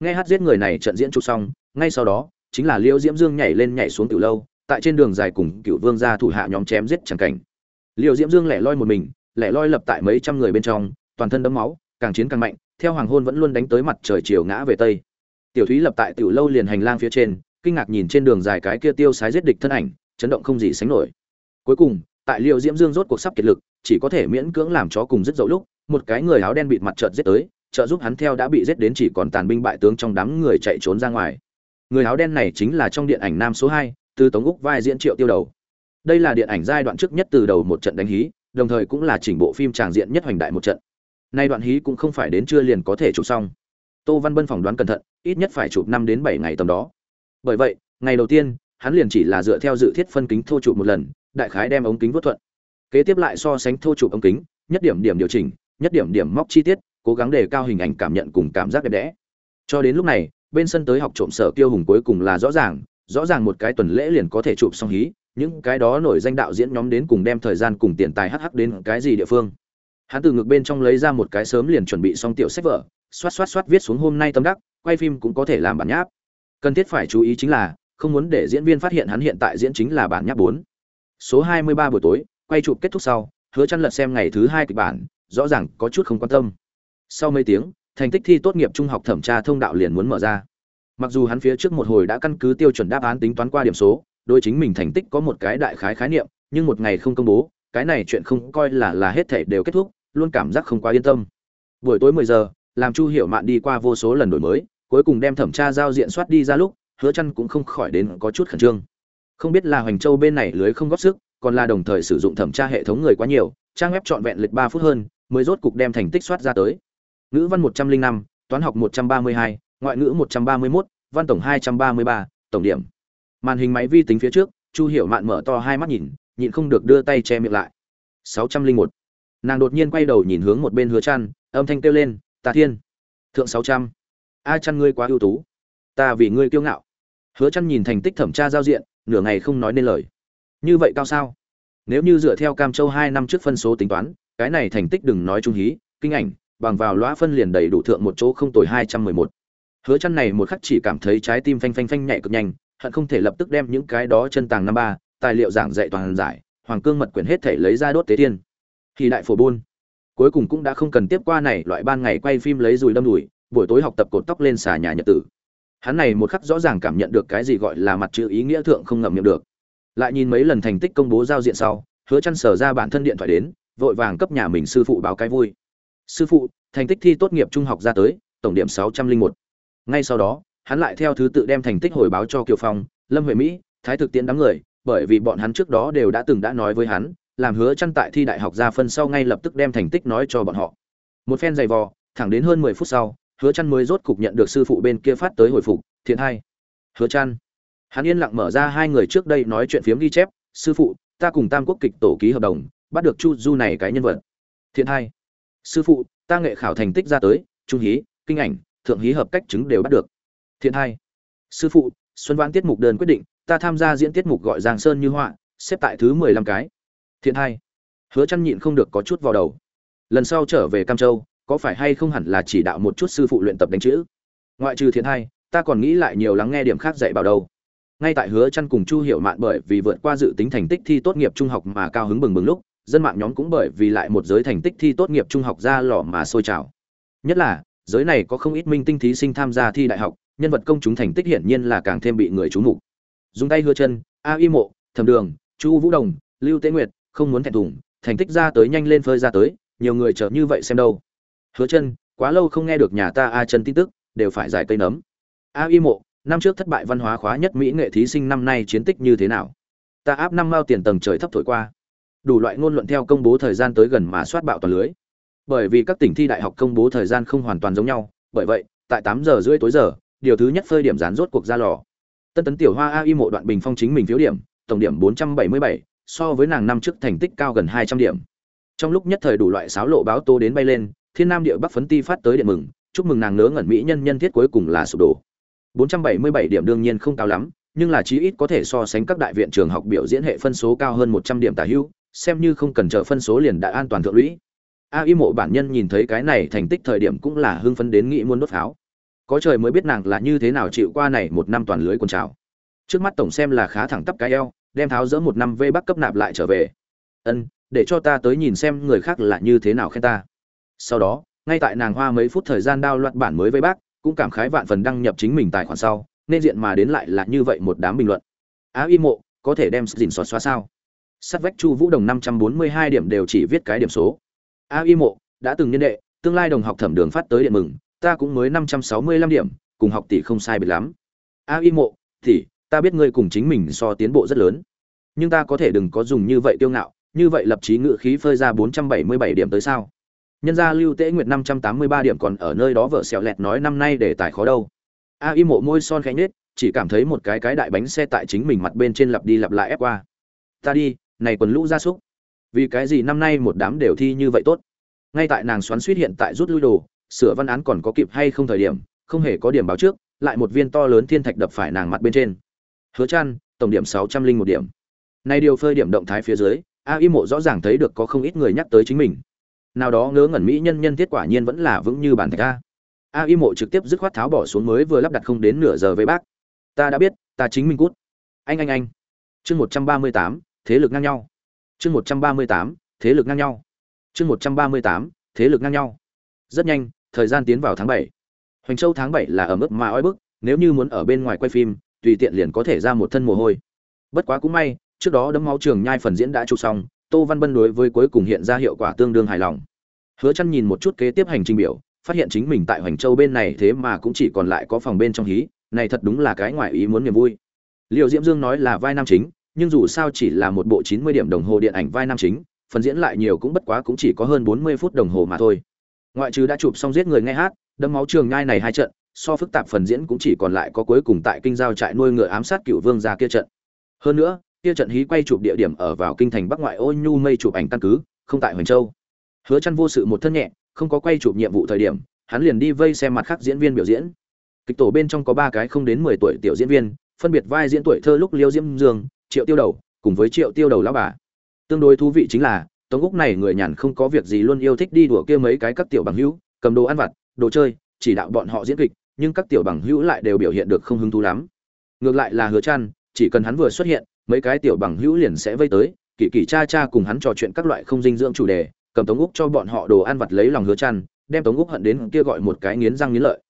Nghe hát giết người này trận diễn chụp xong, ngay sau đó, chính là liễu diễm dương nhảy lên nhảy xuống từ lâu, tại trên đường dài cùng cựu vương gia thủ hạ nhóm chém giết chẳng cảnh. Liễu diễm dương lẻ loi một mình, lẻ loi lập tại mấy trăm người bên trong, toàn thân đấm máu, càng chiến càng mạnh, theo hoàng hôn vẫn luôn đánh tới mặt trời chiều ngã về tây. Tiểu thúy lập tại tiểu lâu liền hành lang phía trên kinh ngạc nhìn trên đường dài cái kia tiêu sái giết địch thân ảnh, chấn động không gì sánh nổi. Cuối cùng, tại liễu diễm dương rốt cuộc sắp kiệt lực, chỉ có thể miễn cưỡng làm chó cùng rất dậu lúc, một cái người áo đen bịt mặt chợt giết tới, trợ giúp hắn theo đã bị giết đến chỉ còn tàn binh bại tướng trong đám người chạy trốn ra ngoài. Người áo đen này chính là trong điện ảnh nam số hai, từ tống úc vai diễn triệu tiêu đầu. Đây là điện ảnh giai đoạn trước nhất từ đầu một trận đánh hí, đồng thời cũng là chỉnh bộ phim tràng diện nhất hoành đại một trận. Nay đoạn hí cũng không phải đến trưa liền có thể chụp xong. Tô văn bân phỏng đoán cẩn thận, ít nhất phải chụp năm đến bảy ngày tầm đó bởi vậy, ngày đầu tiên, hắn liền chỉ là dựa theo dự thiết phân kính thô chụp một lần, đại khái đem ống kính vớt thuận. Kế tiếp lại so sánh thô chụp ống kính, nhất điểm điểm điều chỉnh, nhất điểm điểm móc chi tiết, cố gắng đề cao hình ảnh cảm nhận cùng cảm giác đẹp đẽ. Cho đến lúc này, bên sân tới học trộm sở tiêu hùng cuối cùng là rõ ràng rõ ràng một cái tuần lễ liền có thể chụp xong hí, những cái đó nổi danh đạo diễn nhóm đến cùng đem thời gian cùng tiền tài hh đến cái gì địa phương. Hắn từ ngược bên trong lấy ra một cái sớm liền chuẩn bị xong tiểu sách vở, xoát xoát xoát viết xuống hôm nay tâm đắc, quay phim cũng có thể làm bản nháp cần thiết phải chú ý chính là, không muốn để diễn viên phát hiện hắn hiện tại diễn chính là bản nháp bốn. Số hai mươi ba buổi tối, quay chụp kết thúc sau, hứa chăn lật xem ngày thứ hai kịch bản, rõ ràng có chút không quan tâm. Sau mấy tiếng, thành tích thi tốt nghiệp trung học thẩm tra thông đạo liền muốn mở ra. Mặc dù hắn phía trước một hồi đã căn cứ tiêu chuẩn đáp án tính toán qua điểm số đôi chính mình thành tích có một cái đại khái khái niệm, nhưng một ngày không công bố, cái này chuyện không coi là là hết thảy đều kết thúc, luôn cảm giác không quá yên tâm. Buổi tối 10 giờ, làm chu hiểu mạn đi qua vô số lần đổi mới cuối cùng đem thẩm tra giao diện soát đi ra lúc hứa chăn cũng không khỏi đến có chút khẩn trương. Không biết là hoành châu bên này lưới không góp sức còn là đồng thời sử dụng thẩm tra hệ thống người quá nhiều trang web trọn vẹn lịch 3 phút hơn mới rốt cục đem thành tích soát ra tới. Ngữ văn 105, toán học 132, ngoại ngữ 131, văn tổng 233, tổng điểm. Màn hình máy vi tính phía trước chu hiểu mạn mở to hai mắt nhìn nhịn không được đưa tay che miệng lại. 601. nàng đột nhiên quay đầu nhìn hướng một bên hứa chăn âm thanh kêu lên Tạ thiên. Thượng 600 a chăn ngươi quá ưu tú. Ta vì ngươi kiêu ngạo. Hứa chăn nhìn thành tích thẩm tra giao diện, nửa ngày không nói nên lời. Như vậy cao sao? Nếu như dựa theo cam châu hai năm trước phân số tính toán, cái này thành tích đừng nói trung hí, kinh ảnh, bằng vào lõa phân liền đầy đủ thượng một chỗ không tồi 211. hứa chăn này một khắc chỉ cảm thấy trái tim phanh phanh phanh nhảy cực nhanh, hận không thể lập tức đem những cái đó chân tàng năm ba, tài liệu giảng dạy toàn giải, hoàng cương mật quyển hết thể lấy ra đốt tế tiên. Thì đại phổ buôn. Cuối cùng cũng đã không cần tiếp qua này, loại ban ngày quay phim lấy dùi đâm đùi buổi tối học tập cột tóc lên xà nhà nhật tử hắn này một khắc rõ ràng cảm nhận được cái gì gọi là mặt chữ ý nghĩa thượng không ngậm miệng được lại nhìn mấy lần thành tích công bố giao diện sau hứa chăn sở ra bản thân điện thoại đến vội vàng cấp nhà mình sư phụ báo cái vui sư phụ thành tích thi tốt nghiệp trung học ra tới tổng điểm 601. ngay sau đó hắn lại theo thứ tự đem thành tích hồi báo cho Kiều Phong, Lâm Huệ Mỹ, Thái Thực Tiễn đám người, bởi vì bọn hắn trước đó đều đã từng đã nói với hắn, làm hứa chăn tại thi đại học ra phân sau ngay lập tức đem thành tích nói cho bọn họ. Một phen dày vò, thẳng đến hơn 10 phút sau, hứa chăn mới rốt cục nhận được sư phụ bên kia phát tới hồi phục, thiện hai. Hứa chăn. Hắn yên lặng mở ra hai người trước đây nói chuyện phiếm ghi chép, sư phụ, ta cùng Tam Quốc kịch tổ ký hợp đồng, bắt được Chu Du này cái nhân vật. Thiện hai. Sư phụ, ta nghệ khảo thành tích ra tới, trung hí, kinh ảnh, thượng hí hợp cách chứng đều bắt được thiện hai sư phụ xuân vãn tiết mục đơn quyết định ta tham gia diễn tiết mục gọi giang sơn như họa xếp tại thứ mười lăm cái thiện hai hứa chăn nhịn không được có chút vào đầu lần sau trở về cam châu có phải hay không hẳn là chỉ đạo một chút sư phụ luyện tập đánh chữ? Ngoại trừ thiện hai ta còn nghĩ lại nhiều lắng nghe điểm khác dạy bảo đâu. Ngay tại hứa chăn cùng chu hiểu mạn bởi vì vượt qua dự tính thành tích thi tốt nghiệp trung học mà cao hứng bừng bừng lúc, dân mạng nhóm cũng bởi vì lại một giới thành tích thi tốt nghiệp trung học ra lò mà sôi trào. Nhất là, giới này có không ít minh tinh thí sinh tham gia thi đại học, nhân vật công chúng thành tích hiển nhiên là càng thêm bị người chú mục. Dùng tay hứa chân, a y mộ, thẩm đường, chu vũ đồng, lưu tế nguyệt, không muốn thẹn thùng, thành tích ra tới nhanh lên phơi ra tới, nhiều người chờ như vậy xem đâu hứa chân quá lâu không nghe được nhà ta a chân tin tức đều phải giải cây nấm. A y mộ năm trước thất bại văn hóa khóa nhất mỹ nghệ thí sinh năm nay chiến tích như thế nào? Ta áp năm mao tiền tầng trời thấp thổi qua. Đủ loại ngôn luận theo công bố thời gian tới gần mà soát bạo toàn lưới. Bởi vì các tỉnh thi đại học công bố thời gian không hoàn toàn giống nhau bởi vậy tại tám giờ rưỡi tối giờ điều thứ nhất phơi điểm dán rốt cuộc ra lò. Tân tấn tiểu hoa a y mộ đoạn bình phong chính mình phiếu điểm tổng điểm 477, so với nàng năm trước thành tích cao gần 200 điểm. Trong lúc nhất thời đủ loại sáo lộ báo tố đến bay lên thiên nam địa bắc phấn ti phát tới điện mừng, chúc mừng nàng nớ ngẩn mỹ nhân nhân thiết cuối cùng là sụp đổ. 477 điểm đương nhiên không cao lắm, nhưng là chí ít có thể so sánh các đại viện trường học biểu diễn hệ phân số cao hơn 100 điểm tả hữu xem như không cần chờ phân số liền đã an toàn thượng lũy. A y mộ bản nhân nhìn thấy cái này thành tích thời điểm cũng là hưng phấn đến nghĩ muốn đốt pháo. Có trời mới biết nàng là như thế nào chịu qua này một năm toàn lưới quần trào. Trước mắt tổng xem là khá thẳng tắp cái eo, đem tháo dỡ một năm vây bắc cấp nạp lại trở về. Ân, để cho ta tới nhìn xem người khác là như thế nào khen ta sau đó, ngay tại nàng hoa mấy phút thời gian đao loạt bản mới với bác, cũng cảm khái vạn phần đăng nhập chính mình tài khoản sau, nên diện mà đến lại là như vậy một đám bình luận. Á, y mộ, có thể đem dình xóa xóa sao? Sắt vách chu vũ đồng năm trăm bốn mươi hai điểm đều chỉ viết cái điểm số. Á, y mộ, đã từng nhân đệ, tương lai đồng học thẩm đường phát tới điện mừng, ta cũng mới năm trăm sáu mươi lăm điểm, cùng học tỷ không sai biệt lắm. A y mộ, tỷ, ta biết ngươi cùng chính mình so tiến bộ rất lớn. Nhưng ta có thể đừng có dùng như vậy tiêu ngạo, như vậy lập chí ngự khí phơi ra bốn trăm bảy mươi bảy điểm tới sao? Nhân gia lưu tễ nguyệt năm trăm tám mươi ba điểm còn ở nơi đó vợ xẹo lẹt nói năm nay để tài khó đâu. A y mộ môi son khẽ nết chỉ cảm thấy một cái cái đại bánh xe tại chính mình mặt bên trên lặp đi lặp lại ép qua. Ta đi, này quần lũ gia súc. Vì cái gì năm nay một đám đều thi như vậy tốt? Ngay tại nàng xoắn suýt hiện tại rút lui đồ, sửa văn án còn có kịp hay không thời điểm, không hề có điểm báo trước, lại một viên to lớn thiên thạch đập phải nàng mặt bên trên. Hứa chăn tổng điểm sáu trăm linh một điểm. Nay điều phơi điểm động thái phía dưới, a y mộ rõ ràng thấy được có không ít người nhắc tới chính mình nào đó ngớ ngẩn mỹ nhân nhân thiết quả nhiên vẫn là vững như bản thạch a. A y mộ trực tiếp dứt khoát tháo bỏ xuống mới vừa lắp đặt không đến nửa giờ với bác. Ta đã biết, ta chính mình cút. Anh anh anh. Chương một trăm ba mươi tám, thế lực ngang nhau. Chương một trăm ba mươi tám, thế lực ngang nhau. Chương một trăm ba mươi tám, thế lực ngang nhau. Rất nhanh, thời gian tiến vào tháng bảy. Hoành châu tháng bảy là ở mức mà oi bức, nếu như muốn ở bên ngoài quay phim, tùy tiện liền có thể ra một thân mồ hôi. Bất quá cũng may, trước đó đấm máu trường nhai phần diễn đã chụp xong, tô văn bân đối với cuối cùng hiện ra hiệu quả tương đương hài lòng hứa chăn nhìn một chút kế tiếp hành trình biểu, phát hiện chính mình tại hoành châu bên này thế mà cũng chỉ còn lại có phòng bên trong hí, này thật đúng là cái ngoại ý muốn niềm vui. Liệu diễm dương nói là vai nam chính, nhưng dù sao chỉ là một bộ 90 điểm đồng hồ điện ảnh vai nam chính, phần diễn lại nhiều cũng bất quá cũng chỉ có hơn 40 phút đồng hồ mà thôi. Ngoại trừ đã chụp xong giết người nghe hát, đấm máu trường nhai này hai trận, so phức tạp phần diễn cũng chỉ còn lại có cuối cùng tại kinh giao trại nuôi ngựa ám sát cựu vương gia kia trận. Hơn nữa, kia trận hí quay chụp địa điểm ở vào kinh thành bắc ngoại ô nhu mây chụp ảnh căn cứ, không tại hoành châu hứa chăn vô sự một thân nhẹ, không có quay chụp nhiệm vụ thời điểm, hắn liền đi vây xem mặt khác diễn viên biểu diễn. Kịch tổ bên trong có ba cái không đến 10 tuổi tiểu diễn viên, phân biệt vai diễn tuổi thơ lúc liêu diễm dương, triệu tiêu đầu, cùng với triệu tiêu đầu lão bà. Tương đối thú vị chính là tống úc này người nhàn không có việc gì luôn yêu thích đi đùa kia mấy cái các tiểu bằng hữu, cầm đồ ăn vặt, đồ chơi, chỉ đạo bọn họ diễn kịch, nhưng các tiểu bằng hữu lại đều biểu hiện được không hứng thú lắm. Ngược lại là hứa chăn chỉ cần hắn vừa xuất hiện, mấy cái tiểu bằng hữu liền sẽ vây tới kỳ kỳ cha cha cùng hắn trò chuyện các loại không dinh dưỡng chủ đề cầm tống úc cho bọn họ đồ ăn vặt lấy lòng hứa chăn, đem tống úc hận đến kia gọi một cái nghiến răng nghiến lợi.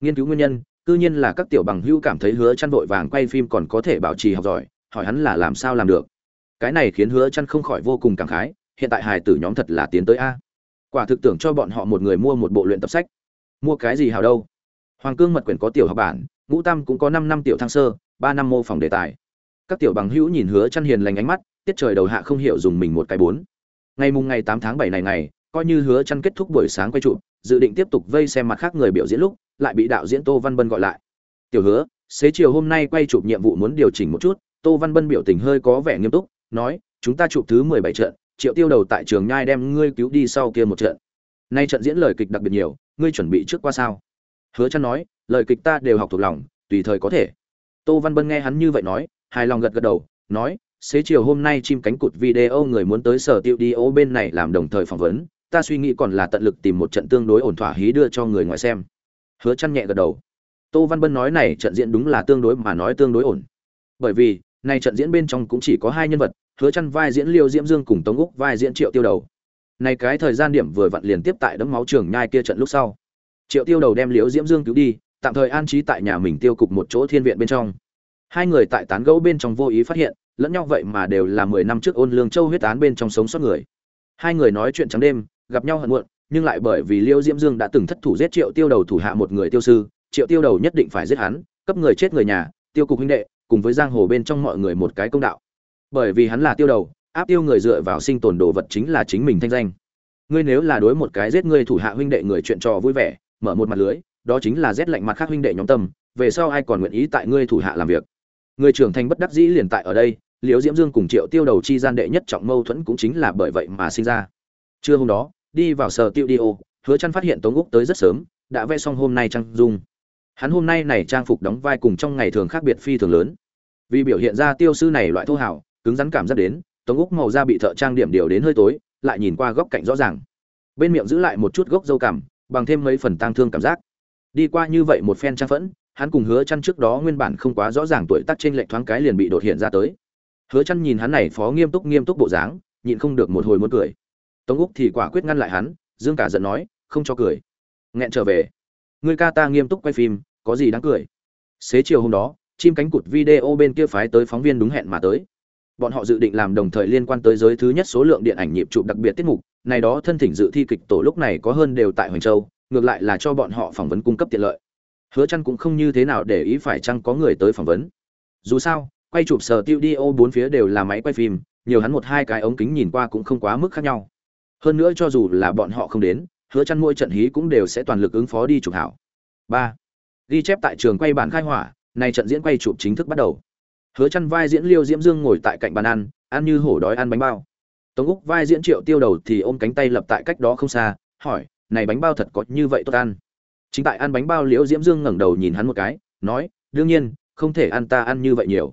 Nghiên cứu nguyên nhân, cư nhiên là các tiểu bằng hữu cảm thấy hứa chăn vội vàng quay phim còn có thể bảo trì học giỏi, hỏi hắn là làm sao làm được. Cái này khiến hứa chăn không khỏi vô cùng cảm khái, hiện tại hài tử nhóm thật là tiến tới a. Quả thực tưởng cho bọn họ một người mua một bộ luyện tập sách. Mua cái gì hào đâu? Hoàng cương mật quyển có tiểu học bản, ngũ tam cũng có 5 năm tiểu thăng sơ 3 năm mô phỏng đề tài. Các tiểu bằng hữu nhìn hứa chăn hiền lành ánh mắt, tiết trời đầu hạ không hiểu dùng mình một cái bốn ngày mùng ngày 8 tháng 7 này ngày, coi như hứa chăn kết thúc buổi sáng quay trụ, dự định tiếp tục vây xem mặt khác người biểu diễn lúc, lại bị đạo diễn tô văn bân gọi lại. Tiểu hứa, xế chiều hôm nay quay chụp nhiệm vụ muốn điều chỉnh một chút. Tô văn bân biểu tình hơi có vẻ nghiêm túc, nói, chúng ta chụp thứ 17 trận, triệu tiêu đầu tại trường nhai đem ngươi cứu đi sau kia một trận. Nay trận diễn lời kịch đặc biệt nhiều, ngươi chuẩn bị trước qua sao? Hứa Chân nói, lời kịch ta đều học thuộc lòng, tùy thời có thể. Tô văn bân nghe hắn như vậy nói, hài lòng gật gật đầu, nói xế chiều hôm nay chim cánh cụt video người muốn tới sở tiêu đi, ô, bên này làm đồng thời phỏng vấn. Ta suy nghĩ còn là tận lực tìm một trận tương đối ổn thỏa hí đưa cho người ngoài xem. Hứa chăn nhẹ gật đầu. Tô văn bân nói này trận diễn đúng là tương đối mà nói tương đối ổn. Bởi vì, này trận diễn bên trong cũng chỉ có hai nhân vật, hứa chăn vai diễn liêu diễm dương cùng tống úc vai diễn triệu tiêu đầu. Này cái thời gian điểm vừa vặn liền tiếp tại đấm máu trường nhai kia trận lúc sau. Triệu tiêu đầu đem liễu diễm dương cứu đi, tạm thời an trí tại nhà mình tiêu cục một chỗ thiên viện bên trong. Hai người tại tán gẫu bên trong vô ý phát hiện lẫn nhau vậy mà đều là mười năm trước ôn lương châu huyết án bên trong sống sót người. Hai người nói chuyện trắng đêm, gặp nhau hận muộn, nhưng lại bởi vì liêu diễm dương đã từng thất thủ giết triệu tiêu đầu thủ hạ một người tiêu sư, triệu tiêu đầu nhất định phải giết hắn, cấp người chết người nhà, tiêu cục huynh đệ, cùng với giang hồ bên trong mọi người một cái công đạo. Bởi vì hắn là tiêu đầu, áp tiêu người dựa vào sinh tồn đồ vật chính là chính mình thanh danh. Ngươi nếu là đối một cái giết ngươi thủ hạ huynh đệ người chuyện trò vui vẻ, mở một mặt lưới, đó chính là rét lạnh mặt khác huynh đệ nhóm tâm, về sau ai còn nguyện ý tại ngươi thủ hạ làm việc? Người trưởng thành bất đắc dĩ liền tại ở đây liễu diễm dương cùng triệu tiêu đầu chi gian đệ nhất trọng mâu thuẫn cũng chính là bởi vậy mà sinh ra. Trưa hôm đó, đi vào sở tiêu đi ô, hứa chăn phát hiện tống úc tới rất sớm, đã vẽ xong hôm nay trang dung. Hắn hôm nay này trang phục đóng vai cùng trong ngày thường khác biệt phi thường lớn. Vì biểu hiện ra tiêu sư này loại thô hảo cứng rắn cảm giác đến, tống úc màu da bị thợ trang điểm điều đến hơi tối, lại nhìn qua góc cạnh rõ ràng. Bên miệng giữ lại một chút gốc dâu cằm, bằng thêm mấy phần tang thương cảm giác. Đi qua như vậy một phen trang phẫn, hắn cùng hứa chăn trước đó nguyên bản không quá rõ ràng tuổi tác trên lệch thoáng cái liền bị đột hiện ra tới hứa chăn nhìn hắn này phó nghiêm túc nghiêm túc bộ dáng, nhịn không được một hồi muốn cười. Tống úc thì quả quyết ngăn lại hắn, dương cả giận nói, không cho cười. Nghẹn trở về. Ngươi ca ta nghiêm túc quay phim, có gì đáng cười? Xế chiều hôm đó, chim cánh cụt video bên kia phái tới phóng viên đúng hẹn mà tới. Bọn họ dự định làm đồng thời liên quan tới giới thứ nhất số lượng điện ảnh nhịp chụp đặc biệt tiết mục, này đó thân thỉnh dự thi kịch tổ lúc này có hơn đều tại hoành châu, ngược lại là cho bọn họ phỏng vấn cung cấp tiện lợi. Hứa chăn cũng không như thế nào để ý phải chăng có người tới phỏng vấn. Dù sao quay chụp sở tiêu đi, ô, bốn phía đều là máy quay phim, nhiều hắn một hai cái ống kính nhìn qua cũng không quá mức khác nhau. Hơn nữa cho dù là bọn họ không đến, hứa chăn mỗi trận hí cũng đều sẽ toàn lực ứng phó đi chụp hảo. Ba, ghi chép tại trường quay bản khai hỏa này trận diễn quay chụp chính thức bắt đầu. Hứa chăn vai diễn liêu diễm dương ngồi tại cạnh bàn ăn ăn như hổ đói ăn bánh bao. Tống úc vai diễn triệu tiêu đầu thì ôm cánh tay lập tại cách đó không xa, hỏi, này bánh bao thật có như vậy tốt ăn? Chính tại ăn bánh bao, liễu diễm dương ngẩng đầu nhìn hắn một cái, nói, đương nhiên, không thể ăn ta ăn như vậy nhiều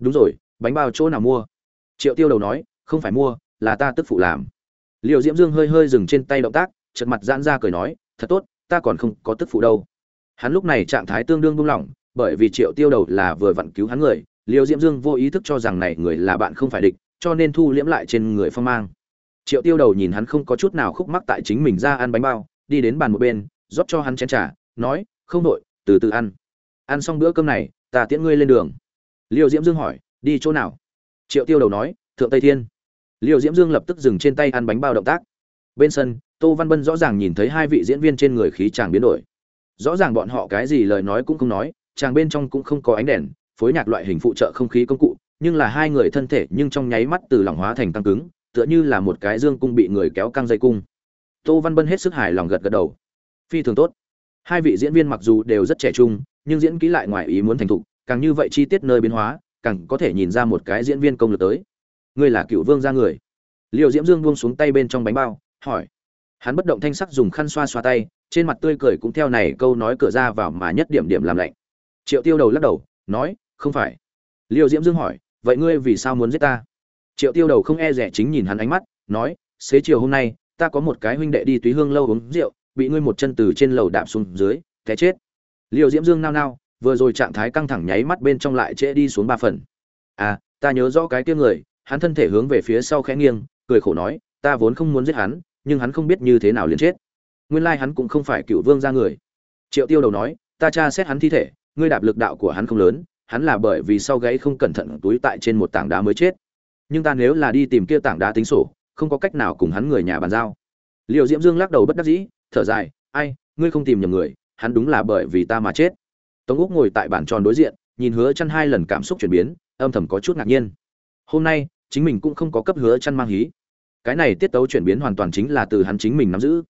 đúng rồi, bánh bao chỗ nào mua? Triệu tiêu đầu nói, không phải mua, là ta tức phụ làm. Liệu diễm dương hơi hơi dừng trên tay động tác chật mặt giãn ra cười nói, thật tốt, ta còn không có tức phụ đâu. Hắn lúc này trạng thái tương đương buông lỏng, bởi vì triệu tiêu đầu là vừa vặn cứu hắn người liệu diễm dương vô ý thức cho rằng này người là bạn không phải địch, cho nên thu liễm lại trên người phong mang. Triệu tiêu đầu nhìn hắn không có chút nào khúc mắc tại chính mình ra ăn bánh bao, đi đến bàn một bên, rót cho hắn chén trà, nói, không đội từ từ ăn. Ăn xong bữa cơm này, ta tiễn ngươi lên đường liêu diễm dương hỏi, đi chỗ nào? Triệu tiêu đầu nói, thượng tây thiên. Liêu diễm dương lập tức dừng trên tay ăn bánh bao động tác. Bên sân, tô văn bân rõ ràng nhìn thấy hai vị diễn viên trên người khí chàng biến đổi. Rõ ràng bọn họ cái gì lời nói cũng không nói, chàng bên trong cũng không có ánh đèn, phối nhạc loại hình phụ trợ không khí công cụ, nhưng là hai người thân thể nhưng trong nháy mắt từ lỏng hóa thành tăng cứng, tựa như là một cái dương cung bị người kéo căng dây cung. Tô văn bân hết sức hài lòng gật gật đầu. Phi thường tốt. Hai vị diễn viên mặc dù đều rất trẻ trung, nhưng diễn kỹ lại ngoài ý muốn thành thục càng như vậy chi tiết nơi biến hóa, càng có thể nhìn ra một cái diễn viên công lực tới. Ngươi là cựu vương gia người. Liệu diễm dương buông xuống tay bên trong bánh bao, hỏi. Hắn bất động thanh sắc dùng khăn xoa xoa tay, trên mặt tươi cười cũng theo này câu nói cửa ra vào mà nhất điểm điểm làm lạnh. Triệu tiêu đầu lắc đầu, nói, không phải. Liệu diễm dương hỏi, vậy ngươi vì sao muốn giết ta? Triệu tiêu đầu không e rẻ chính nhìn hắn ánh mắt, nói, xế chiều hôm nay, ta có một cái huynh đệ đi túy hương lâu uống rượu, bị ngươi một chân từ trên lầu đạp xuống dưới, té chết. Liệu diễm dương nao nao vừa rồi trạng thái căng thẳng nháy mắt bên trong lại trễ đi xuống ba phần. À ta nhớ rõ cái kia người, hắn thân thể hướng về phía sau khẽ nghiêng, cười khổ nói, ta vốn không muốn giết hắn, nhưng hắn không biết như thế nào liền chết. Nguyên lai hắn cũng không phải cựu vương ra người. Triệu tiêu đầu nói, ta tra xét hắn thi thể, ngươi đạp lực đạo của hắn không lớn, hắn là bởi vì sau gáy không cẩn thận túi tại trên một tảng đá mới chết. Nhưng ta nếu là đi tìm kia tảng đá tính sổ, không có cách nào cùng hắn người nhà bàn giao. Liệu diễm dương lắc đầu bất đắc dĩ, thở dài, ai, ngươi không tìm nhầm người, hắn đúng là bởi vì ta mà chết tống úc ngồi tại bàn tròn đối diện, nhìn hứa chăn hai lần cảm xúc chuyển biến, âm thầm có chút ngạc nhiên. Hôm nay, chính mình cũng không có cấp hứa chăn mang hí. Cái này tiết tấu chuyển biến hoàn toàn chính là từ hắn chính mình nắm giữ.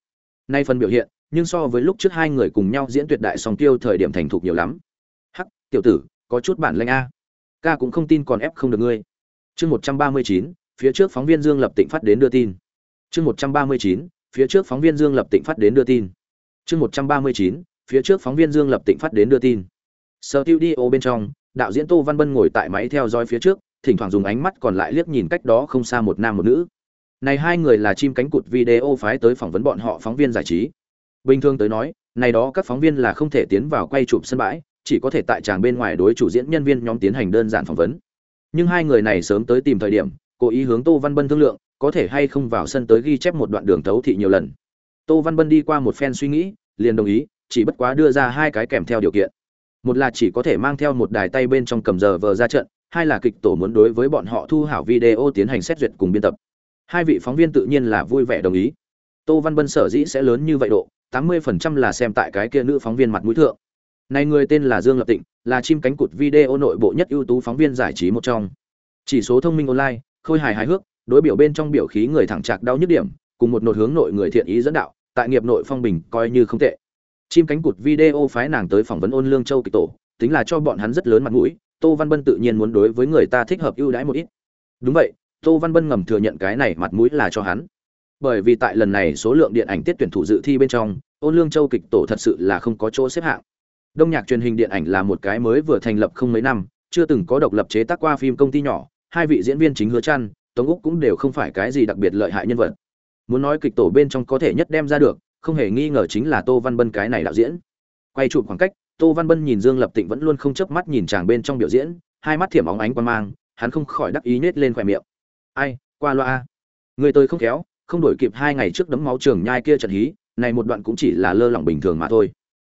Nay phần biểu hiện, nhưng so với lúc trước hai người cùng nhau diễn tuyệt đại song tiêu thời điểm thành thục nhiều lắm. Hắc, tiểu tử, có chút bản lĩnh a. Ca cũng không tin còn ép không được ngươi. Chương một trăm ba mươi chín, phía trước phóng viên dương lập tịnh phát đến đưa tin. Chương một trăm ba mươi chín, phía trước phóng viên dương lập tịnh phát đến đưa tin. Chương một trăm ba mươi chín phía trước phóng viên dương lập tịnh phát đến đưa tin. Studio tiêu đi ô bên trong, đạo diễn tô văn bân ngồi tại máy theo dõi phía trước, thỉnh thoảng dùng ánh mắt còn lại liếc nhìn cách đó không xa một nam một nữ. Này hai người là chim cánh cụt video phái tới phỏng vấn bọn họ phóng viên giải trí. Bình thường tới nói, này đó các phóng viên là không thể tiến vào quay chụp sân bãi, chỉ có thể tại tràng bên ngoài đối chủ diễn nhân viên nhóm tiến hành đơn giản phỏng vấn. Nhưng hai người này sớm tới tìm thời điểm, cố ý hướng tô văn bân thương lượng, có thể hay không vào sân tới ghi chép một đoạn đường thấu thị nhiều lần. Tô văn bân đi qua một phen suy nghĩ, liền đồng ý chỉ bất quá đưa ra hai cái kèm theo điều kiện một là chỉ có thể mang theo một đài tay bên trong cầm giờ vờ ra trận hai là kịch tổ muốn đối với bọn họ thu hảo video tiến hành xét duyệt cùng biên tập hai vị phóng viên tự nhiên là vui vẻ đồng ý tô văn bân sở dĩ sẽ lớn như vậy độ tám mươi phần trăm là xem tại cái kia nữ phóng viên mặt mũi thượng này người tên là Dương Lập Tịnh, là chim cánh cụt video nội bộ nhất ưu tú phóng viên giải trí một trong. Chỉ số thông minh online, khôi hài hài hước, đối biểu bên trong biểu khí người thẳng chạc đau nhức điểm, cùng một nột hướng nội người thiện ý dẫn đạo, tại nghiệp nội phong bình coi như không tệ. Chim cánh cụt video phái nàng tới phỏng vấn ôn lương châu kịch tổ, tính là cho bọn hắn rất lớn mặt mũi, Tô Văn Bân tự nhiên muốn đối với người ta thích hợp ưu đãi một ít. Đúng vậy, Tô Văn Bân ngầm thừa nhận cái này mặt mũi là cho hắn. Bởi vì tại lần này số lượng điện ảnh tiết tuyển thủ dự thi bên trong, ôn lương châu kịch tổ thật sự là không có chỗ xếp hạng Đông nhạc truyền hình điện ảnh là một cái mới vừa thành lập không mấy năm, chưa từng có độc lập chế tác qua phim công ty nhỏ, hai vị diễn viên chính Hứa Trăn, Tống Úc cũng đều không phải cái gì đặc biệt lợi hại nhân vật. Muốn nói kịch tổ bên trong có thể nhất đem ra được, không hề nghi ngờ chính là Tô Văn Bân cái này đạo diễn. Quay chụp khoảng cách, Tô Văn Bân nhìn Dương Lập Tịnh vẫn luôn không chớp mắt nhìn chàng bên trong biểu diễn, hai mắt thiểm óng ánh quan mang, hắn không khỏi đắc ý nhếch lên khóe miệng. "Ai, qua loa Người tôi không khéo, không đổi kịp hai ngày trước đấm máu trường nhai kia trận hí, này một đoạn cũng chỉ là lơ lỏng bình thường mà thôi.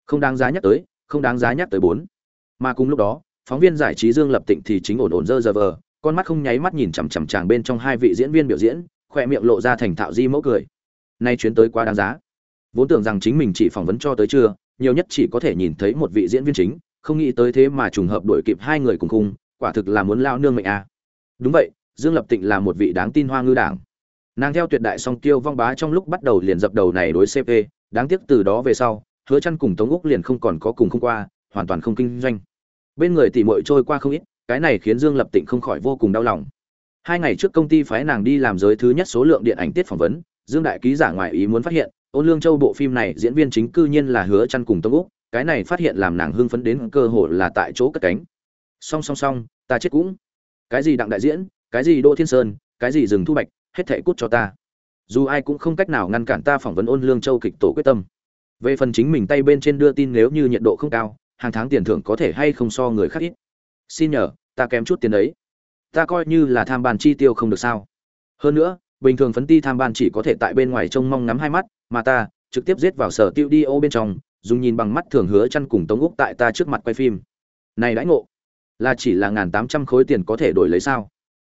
Không đáng giá nhắc tới, không đáng giá nhắc tới bốn mà cùng lúc đó phóng viên giải trí dương lập tịnh thì chính ổn ổn dơ dơ vờ con mắt không nháy mắt nhìn chằm chằm chàng bên trong hai vị diễn viên biểu diễn khoe miệng lộ ra thành thạo di mẫu cười nay chuyến tới quá đáng giá vốn tưởng rằng chính mình chỉ phỏng vấn cho tới trưa, nhiều nhất chỉ có thể nhìn thấy một vị diễn viên chính, không nghĩ tới thế mà trùng hợp đuổi kịp hai người cùng khung, quả thực là muốn lao nương mệnh a. À. đúng vậy, dương lập tịnh là một vị đáng tin hoa ngư đảng. Nàng theo tuyệt đại song tiêu vong bá trong lúc bắt đầu liền dập đầu này đối cp đáng tiếc từ đó về sau, hứa chăn cùng tống úc liền không còn có cùng không qua, hoàn toàn không kinh doanh. Bên người tỷ muội trôi qua không ít, cái này khiến dương lập tịnh không khỏi vô cùng đau lòng. Hai ngày trước công ty phái nàng đi làm giới thứ nhất số lượng điện ảnh tiết phỏng vấn, dương đại ký giả ngoại ý muốn phát hiện ôn lương châu bộ phim này diễn viên chính cư nhiên là hứa chăn cùng tông úc, cái này phát hiện làm nàng hưng phấn đến cơ hội là tại chỗ cất cánh. Song song song, ta chết cũng. Cái gì đặng đại diễn, cái gì đỗ thiên sơn, cái gì rừng thu bạch, hết thảy cút cho ta. Dù ai cũng không cách nào ngăn cản ta phỏng vấn ôn lương châu kịch tổ quyết tâm. Về phần chính mình tay bên trên đưa tin nếu như nhiệt độ không cao, hàng tháng tiền thưởng có thể hay không so người khác ít. Xin nhờ, ta kém chút tiền đấy. Ta coi như là tham bàn chi tiêu không được sao. Hơn nữa, bình thường phấn ti tham ban chỉ có thể tại bên ngoài trông mong ngắm hai mắt mà ta trực tiếp giết vào sở tiêu đi ô bên trong, dùng nhìn bằng mắt thường hứa chăn cùng tống úc tại ta trước mặt quay phim. Này đãi ngộ, là chỉ là ngàn tám trăm khối tiền có thể đổi lấy sao?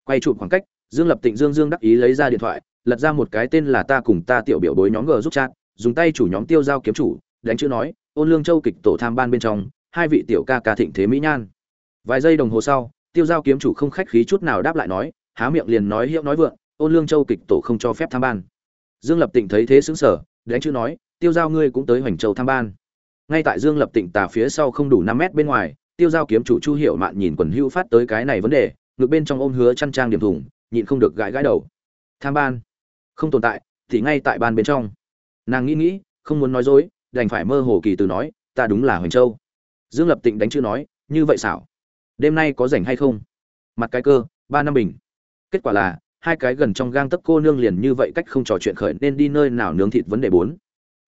Quay chụp khoảng cách, dương lập tịnh dương dương đắc ý lấy ra điện thoại, lật ra một cái tên là ta cùng ta tiểu biểu bối nhóm g giúp chat, dùng tay chủ nhóm tiêu giao kiếm chủ, đánh chữ nói, ôn lương châu kịch tổ tham ban bên trong, hai vị tiểu ca ca thịnh thế mỹ nhan. Vài giây đồng hồ sau, tiêu giao kiếm chủ không khách khí chút nào đáp lại nói, há miệng liền nói hiệu nói vượng, ôn lương châu kịch tổ không cho phép tham ban dương lập tịnh thấy thế xứng sở đánh chữ nói, tiêu giao ngươi cũng tới hoành châu tham ban. Ngay tại dương lập tịnh tà phía sau không đủ năm mét bên ngoài, tiêu giao kiếm chủ chu hiểu mạn nhìn quần hưu phát tới cái này vấn đề ngược bên trong ôm hứa chăn trang điểm thủng nhịn không được gãi gãi đầu. Tham ban? Không tồn tại, thì ngay tại ban bên trong. Nàng nghĩ nghĩ, không muốn nói dối, đành phải mơ hồ kỳ từ nói, ta đúng là hoành châu. Dương lập tịnh đánh chữ nói, như vậy xảo, đêm nay có rảnh hay không? Mặt cái cơ, ba năm bình. Kết quả là hai cái gần trong gang tấc cô nương liền như vậy cách không trò chuyện khởi nên đi nơi nào nướng thịt vấn đề bốn.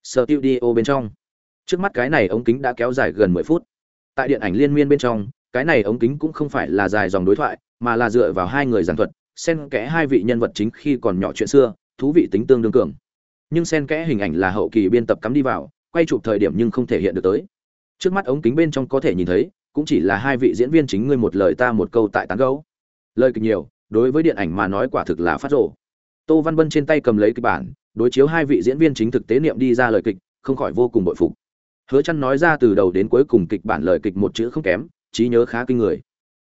Sở tiêu đi ô bên trong. Trước mắt cái này ống kính đã kéo dài gần mười phút. Tại điện ảnh liên miên bên trong, cái này ống kính cũng không phải là dài dòng đối thoại, mà là dựa vào hai người giảng thuật, xen kẽ hai vị nhân vật chính khi còn nhỏ chuyện xưa, thú vị tính tương đương cường. Nhưng xen kẽ hình ảnh là hậu kỳ biên tập cắm đi vào, quay chụp thời điểm nhưng không thể hiện được tới. Trước mắt ống kính bên trong có thể nhìn thấy, cũng chỉ là hai vị diễn viên chính ngươi một lời ta một câu tại tán gấu lời kịch nhiều đối với điện ảnh mà nói quả thực là phát rồ. tô văn bân trên tay cầm lấy kịch bản, đối chiếu hai vị diễn viên chính thực tế niệm đi ra lời kịch, không khỏi vô cùng bội phục. Hứa chăn nói ra từ đầu đến cuối cùng kịch bản lời kịch một chữ không kém, trí nhớ khá kinh người.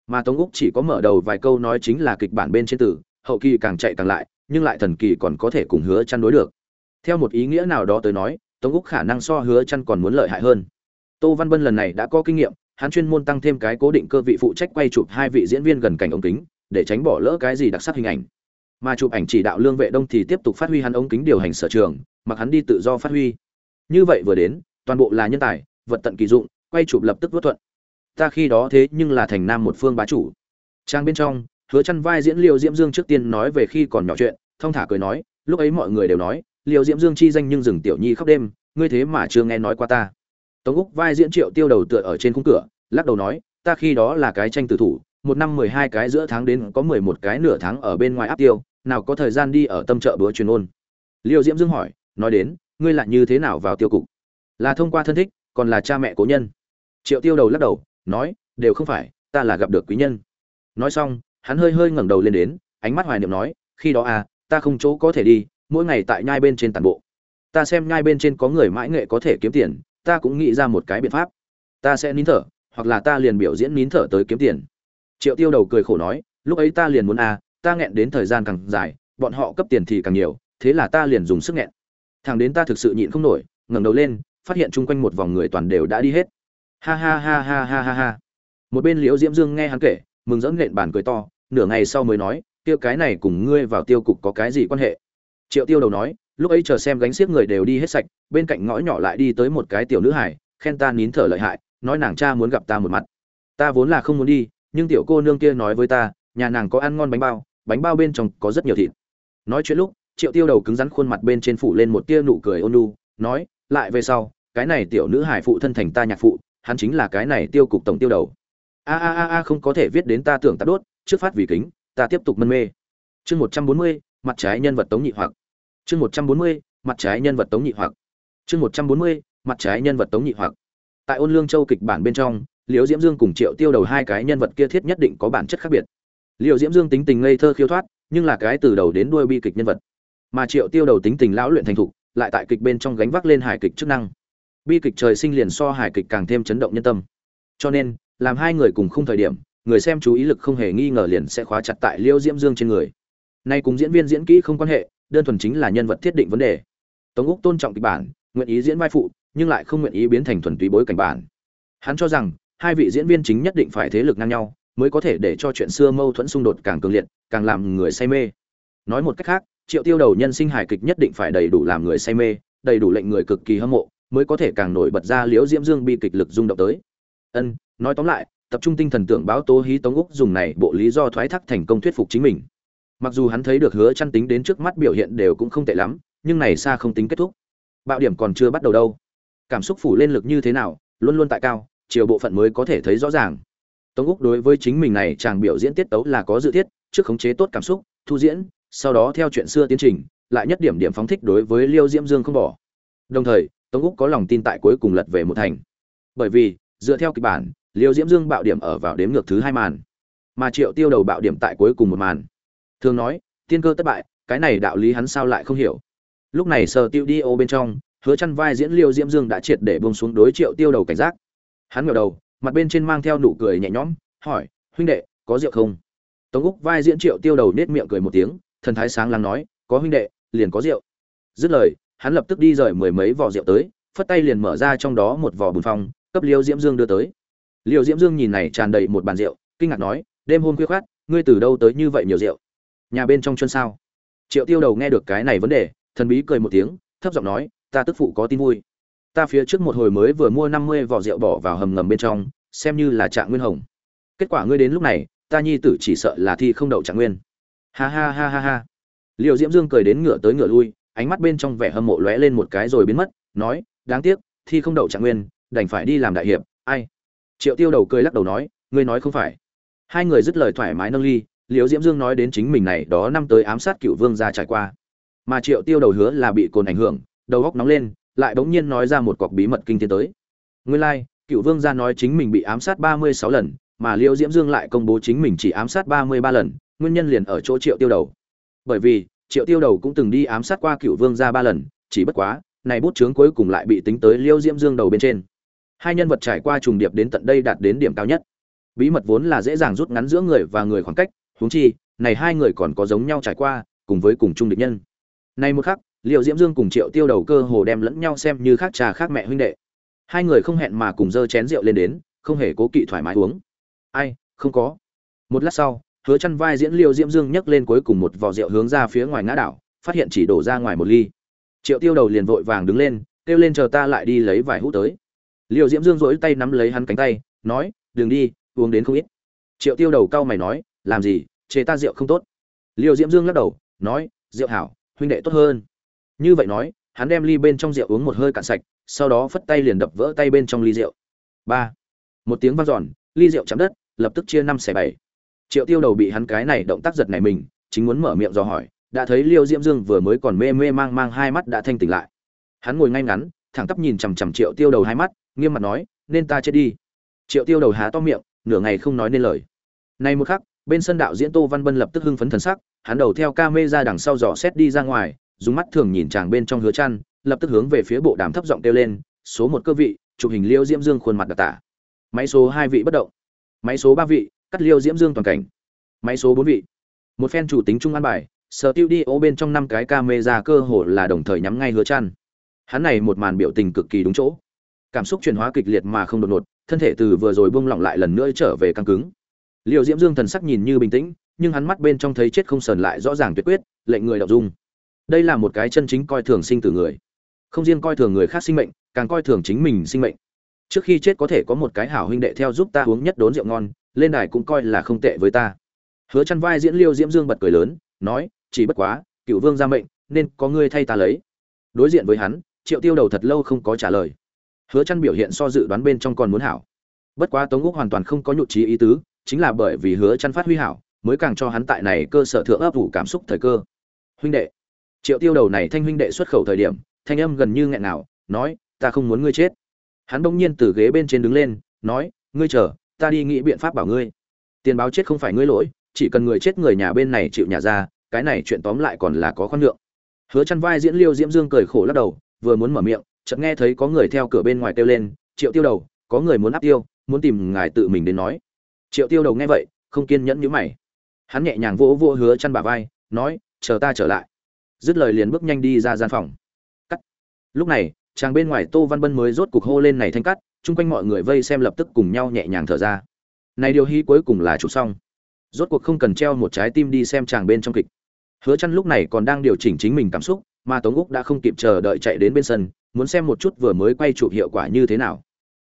Mà tống úc chỉ có mở đầu vài câu nói chính là kịch bản bên trên từ, hậu kỳ càng chạy càng lại, nhưng lại thần kỳ còn có thể cùng hứa chăn đối được. Theo một ý nghĩa nào đó tới nói, tống úc khả năng so hứa chăn còn muốn lợi hại hơn. Tô văn bân lần này đã có kinh nghiệm, hắn chuyên môn tăng thêm cái cố định cơ vị phụ trách quay chụp hai vị diễn viên gần cảnh ống kính để tránh bỏ lỡ cái gì đặc sắc hình ảnh. Mà chụp ảnh chỉ đạo lương vệ đông thì tiếp tục phát huy hắn ống kính điều hành sở trường, mặc hắn đi tự do phát huy. Như vậy vừa đến, toàn bộ là nhân tài, vật tận kỳ dụng, quay chụp lập tức vớt thuận. Ta khi đó thế nhưng là thành nam một phương bá chủ. Trang bên trong, hứa chăn vai diễn liêu diễm dương trước tiên nói về khi còn nhỏ chuyện thông thả cười nói, lúc ấy mọi người đều nói, liêu diễm dương chi danh nhưng dừng tiểu nhi khóc đêm, ngươi thế mà chưa nghe nói qua ta. Tống úc vai diễn triệu tiêu đầu tựa ở trên khung cửa, lắc đầu nói, ta khi đó là cái tranh tử thủ một năm mười hai cái giữa tháng đến có mười một cái nửa tháng ở bên ngoài áp tiêu, nào có thời gian đi ở tâm chợ bữa truyền ôn. Liêu diễm dương hỏi, nói đến, ngươi lại như thế nào vào tiêu cục? Là thông qua thân thích, còn là cha mẹ cố nhân? Triệu tiêu đầu lắc đầu, nói, đều không phải, ta là gặp được quý nhân. Nói xong, hắn hơi hơi ngẩng đầu lên đến, ánh mắt hoài niệm nói, khi đó à ta không chỗ có thể đi, mỗi ngày tại nhai bên trên tản bộ. Ta xem nhai bên trên có người mãi nghệ có thể kiếm tiền, ta cũng nghĩ ra một cái biện pháp. Ta sẽ nín thở, hoặc là ta liền biểu diễn nín thở tới kiếm tiền triệu tiêu đầu cười khổ nói, lúc ấy ta liền muốn à ta nghẹn đến thời gian càng dài, bọn họ cấp tiền thì càng nhiều, thế là ta liền dùng sức nghẹn. Thằng đến ta thực sự nhịn không nổi, ngẩng đầu lên, phát hiện chung quanh một vòng người toàn đều đã đi hết. Ha ha ha ha ha ha ha. Một bên liễu diễm dương nghe hắn kể, mừng dẫn nện bàn cười to, nửa ngày sau mới nói tiêu cái này cùng ngươi vào tiêu cục có cái gì quan hệ? Triệu tiêu đầu nói, lúc ấy chờ xem gánh xiếc người đều đi hết sạch, bên cạnh ngõ nhỏ lại đi tới một cái tiểu nữ hải khen ta nín thở lợi hại, nói nàng cha muốn gặp ta một mặt. Ta vốn là không muốn đi nhưng tiểu cô nương kia nói với ta, nhà nàng có ăn ngon bánh bao bánh bao bên trong có rất nhiều thịt. Nói chuyện lúc, triệu tiêu đầu cứng rắn khuôn mặt bên trên phủ lên một tia nụ cười ôn lu nói, lại về sau, cái này tiểu nữ hải phụ thân thành ta nhạc phụ, hắn chính là cái này tiêu cục tổng tiêu đầu. A a a a, không có thể viết đến ta tưởng ta đốt, trước phát vì kính, ta tiếp tục mân mê. Chương một trăm bốn mươi, mặt trái nhân vật tống nhị hoặc. Chương một trăm bốn mươi, mặt trái nhân vật tống nhị hoặc. Chương một trăm bốn mươi, mặt trái nhân vật tống nhị hoặc. Tại ôn lương châu kịch bản bên trong liễu diễm dương cùng triệu tiêu đầu hai cái nhân vật kia thiết nhất định có bản chất khác biệt. Liễu diễm dương tính tình ngây thơ khiêu thoát, nhưng là cái từ đầu đến đuôi bi kịch nhân vật. Mà triệu tiêu đầu tính tình lão luyện thành thục, lại tại kịch bên trong gánh vác lên hài kịch chức năng. Bi kịch trời sinh liền so hài kịch càng thêm chấn động nhân tâm. Cho nên, làm hai người cùng khung thời điểm, người xem chú ý lực không hề nghi ngờ liền sẽ khóa chặt tại liễu diễm dương trên người. Nay cùng diễn viên diễn kỹ không quan hệ, đơn thuần chính là nhân vật thiết định vấn đề. Tống úc tôn trọng kịch bản, nguyện ý diễn vai phụ, nhưng lại không nguyện ý biến thành thuần túy bối cảnh bản. Hắn cho rằng hai vị diễn viên chính nhất định phải thế lực ngang nhau, mới có thể để cho chuyện xưa mâu thuẫn xung đột càng cường liệt, càng làm người say mê. Nói một cách khác, triệu tiêu đầu nhân sinh hài kịch nhất định phải đầy đủ làm người say mê, đầy đủ lệnh người cực kỳ hâm mộ, mới có thể càng nổi bật ra liễu diễm dương bi kịch lực rung động tới. Ân, nói tóm lại, tập trung tinh thần tưởng báo tố hí tống úc dùng này bộ lý do thoái thác thành công thuyết phục chính mình. Mặc dù hắn thấy được hứa chăn tính đến trước mắt biểu hiện đều cũng không tệ lắm, nhưng này xa không tính kết thúc. Bạo điểm còn chưa bắt đầu đâu. Cảm xúc phủ lên lực như thế nào, luôn luôn tại cao chiều bộ phận mới có thể thấy rõ ràng. Tống úc đối với chính mình này chàng biểu diễn tiết tấu là có dự thiết, trước khống chế tốt cảm xúc, thu diễn, sau đó theo chuyện xưa tiến trình, lại nhất điểm điểm phóng thích đối với liêu diễm dương không bỏ. Đồng thời, tống úc có lòng tin tại cuối cùng lật về một thành. Bởi vì, dựa theo kịch bản, liêu diễm dương bạo điểm ở vào đếm ngược thứ hai màn, mà triệu tiêu đầu bạo điểm tại cuối cùng một màn. Thường nói, tiên cơ thất bại, cái này đạo lý hắn sao lại không hiểu. Lúc này sờ tiêu đi ô bên trong, hứa chăn vai diễn liêu diễm dương đã triệt để buông xuống đối triệu tiêu đầu cảnh giác hắn ngẩng đầu, mặt bên trên mang theo nụ cười nhẹ nhõm, hỏi, huynh đệ, có rượu không? Tống úc vai diễn triệu tiêu đầu nết miệng cười một tiếng, thần thái sáng lắng nói, có huynh đệ, liền có rượu. Dứt lời, hắn lập tức đi rời mười mấy vò rượu tới, phất tay liền mở ra trong đó một vò bùn phong, cấp liêu diễm dương đưa tới. Liêu diễm dương nhìn này tràn đầy một bàn rượu, kinh ngạc nói, đêm hôm khuya khoát ngươi từ đâu tới như vậy nhiều rượu? Nhà bên trong chân sao? Triệu tiêu đầu nghe được cái này vấn đề, thần bí cười một tiếng, thấp giọng nói, ta tức phụ có tin vui ta phía trước một hồi mới vừa mua năm mươi vỏ rượu bỏ vào hầm ngầm bên trong, xem như là trạng nguyên hồng. Kết quả ngươi đến lúc này, ta nhi tử chỉ sợ là thi không đậu trạng nguyên. Ha ha ha ha ha. Liệu diễm dương cười đến ngựa tới ngựa lui, ánh mắt bên trong vẻ hâm mộ lóe lên một cái rồi biến mất, nói, đáng tiếc, thi không đậu trạng nguyên, đành phải đi làm đại hiệp, ai? Triệu tiêu đầu cười lắc đầu nói, ngươi nói không phải. Hai người dứt lời thoải mái nâng ly liễu diễm dương nói đến chính mình này đó năm tới ám sát cựu vương ra trải qua. Mà triệu tiêu đầu hứa là bị cồn ảnh hưởng, đầu góc nóng lên lại bỗng nhiên nói ra một cọc bí mật kinh thiên tới. Nguyên lai like, cựu vương gia nói chính mình bị ám sát ba mươi sáu lần mà liễu diễm dương lại công bố chính mình chỉ ám sát ba mươi ba lần nguyên nhân liền ở chỗ triệu tiêu đầu. Bởi vì triệu tiêu đầu cũng từng đi ám sát qua cựu vương gia ba lần chỉ bất quá này bút chướng cuối cùng lại bị tính tới liễu diễm dương đầu bên trên. Hai nhân vật trải qua trùng điệp đến tận đây đạt đến điểm cao nhất. Bí mật vốn là dễ dàng rút ngắn giữa người và người khoảng cách huống chi này hai người còn có giống nhau trải qua cùng với cùng chung địch nhân. Nay một khắc liệu diễm dương cùng triệu tiêu đầu cơ hồ đem lẫn nhau xem như khác cha khác mẹ huynh đệ. Hai người không hẹn mà cùng dơ chén rượu lên đến, không hề cố kỵ thoải mái uống. Ai, không có. Một lát sau, hứa chăn vai diễn liêu diễm dương nhấc lên cuối cùng một vò rượu hướng ra phía ngoài ngã đảo, phát hiện chỉ đổ ra ngoài một ly. Triệu tiêu đầu liền vội vàng đứng lên, kêu lên chờ ta lại đi lấy vài hũ tới. Liêu diễm dương rỗi tay nắm lấy hắn cánh tay, nói, đừng đi, uống đến không ít. Triệu tiêu đầu cau mày nói, làm gì chế ta rượu không tốt. Liêu diễm dương lắc đầu, nói, rượu hảo, huynh đệ tốt hơn như vậy nói, hắn đem ly bên trong rượu uống một hơi cạn sạch, sau đó phất tay liền đập vỡ tay bên trong ly rượu. Ba. Một tiếng vang giòn ly rượu chạm đất, lập tức chia năm xẻ bảy. Triệu tiêu đầu bị hắn cái này động tác giật này mình, chính muốn mở miệng dò hỏi, đã thấy liêu diễm dương vừa mới còn mê mê mang mang hai mắt đã thanh tỉnh lại. Hắn ngồi ngay ngắn, thẳng tắp nhìn chằm chằm triệu tiêu đầu hai mắt, nghiêm mặt nói, nên ta chết đi. Triệu tiêu đầu há to miệng, nửa ngày không nói nên lời. Nay một khắc, bên sân đạo diễn tô văn bân lập tức hưng phấn thần sắc, hắn đầu theo ca mê ra đằng sau dò xét đi ra ngoài dùng mắt thường nhìn chàng bên trong hứa chăn, lập tức hướng về phía bộ đàm thấp giọng kêu lên, số một cơ vị, chụp hình liêu diễm dương khuôn mặt đặc tả. Máy số hai vị bất động. Máy số ba vị, cắt liêu diễm dương toàn cảnh. Máy số bốn vị. Một phen chủ tính trung an bài, sở tiêu đi ô bên trong năm cái camera cơ hồ là đồng thời nhắm ngay hứa chăn. Hắn này một màn biểu tình cực kỳ đúng chỗ. Cảm xúc chuyển hóa kịch liệt mà không đột ngột, thân thể từ vừa rồi buông lỏng lại lần nữa trở về căng cứng. Liêu diễm dương thần sắc nhìn như bình tĩnh, nhưng hắn mắt bên trong thấy chết không sờn lại rõ ràng tuyệt quyết, lệnh người đọc dung đây là một cái chân chính coi thường sinh tử người. Không riêng coi thường người khác sinh mệnh, càng coi thường chính mình sinh mệnh. Trước khi chết có thể có một cái hảo huynh đệ theo giúp ta uống nhất đốn rượu ngon, lên đài cũng coi là không tệ với ta. Hứa chăn vai diễn liêu diễm dương bật cười lớn, nói, chỉ bất quá, cựu vương ra mệnh, nên có ngươi thay ta lấy. Đối diện với hắn, triệu tiêu đầu thật lâu không có trả lời. Hứa chăn biểu hiện so dự đoán bên trong còn muốn hảo. Bất quá tống úc hoàn toàn không có nhụt chí ý tứ, chính là bởi vì hứa chăn phát huy hảo, mới càng cho hắn tại này cơ sở thượng ấp ủ cảm xúc thời cơ. Huynh đệ triệu tiêu đầu này thanh huynh đệ xuất khẩu thời điểm, thanh âm gần như nghẹn nào nói, ta không muốn ngươi chết. Hắn bỗng nhiên từ ghế bên trên đứng lên, nói, ngươi chờ, ta đi nghĩ biện pháp bảo ngươi. Tiền báo chết không phải ngươi lỗi, chỉ cần người chết người nhà bên này chịu nhà ra, cái này chuyện tóm lại còn là có khoan lượng hứa chăn vai diễn liêu diễm dương cười khổ lắc đầu, vừa muốn mở miệng, chợt nghe thấy có người theo cửa bên ngoài kêu lên, triệu tiêu đầu, có người muốn áp tiêu, muốn tìm ngài tự mình đến nói. Triệu tiêu đầu nghe vậy, không kiên nhẫn như mày. Hắn nhẹ nhàng vỗ vỗ hứa chăn bà vai, nói, chờ ta trở lại dứt lời liền bước nhanh đi ra gian phòng. Cắt. Lúc này, chàng bên ngoài tô văn bân mới rốt cục hô lên này thanh cắt, chung quanh mọi người vây xem lập tức cùng nhau nhẹ nhàng thở ra. Này điều hy cuối cùng là chụp xong. Rốt cuộc không cần treo một trái tim đi xem chàng bên trong kịch. Hứa chăn lúc này còn đang điều chỉnh chính mình cảm xúc, mà tống úc đã không kịp chờ đợi chạy đến bên sân, muốn xem một chút vừa mới quay chụp hiệu quả như thế nào.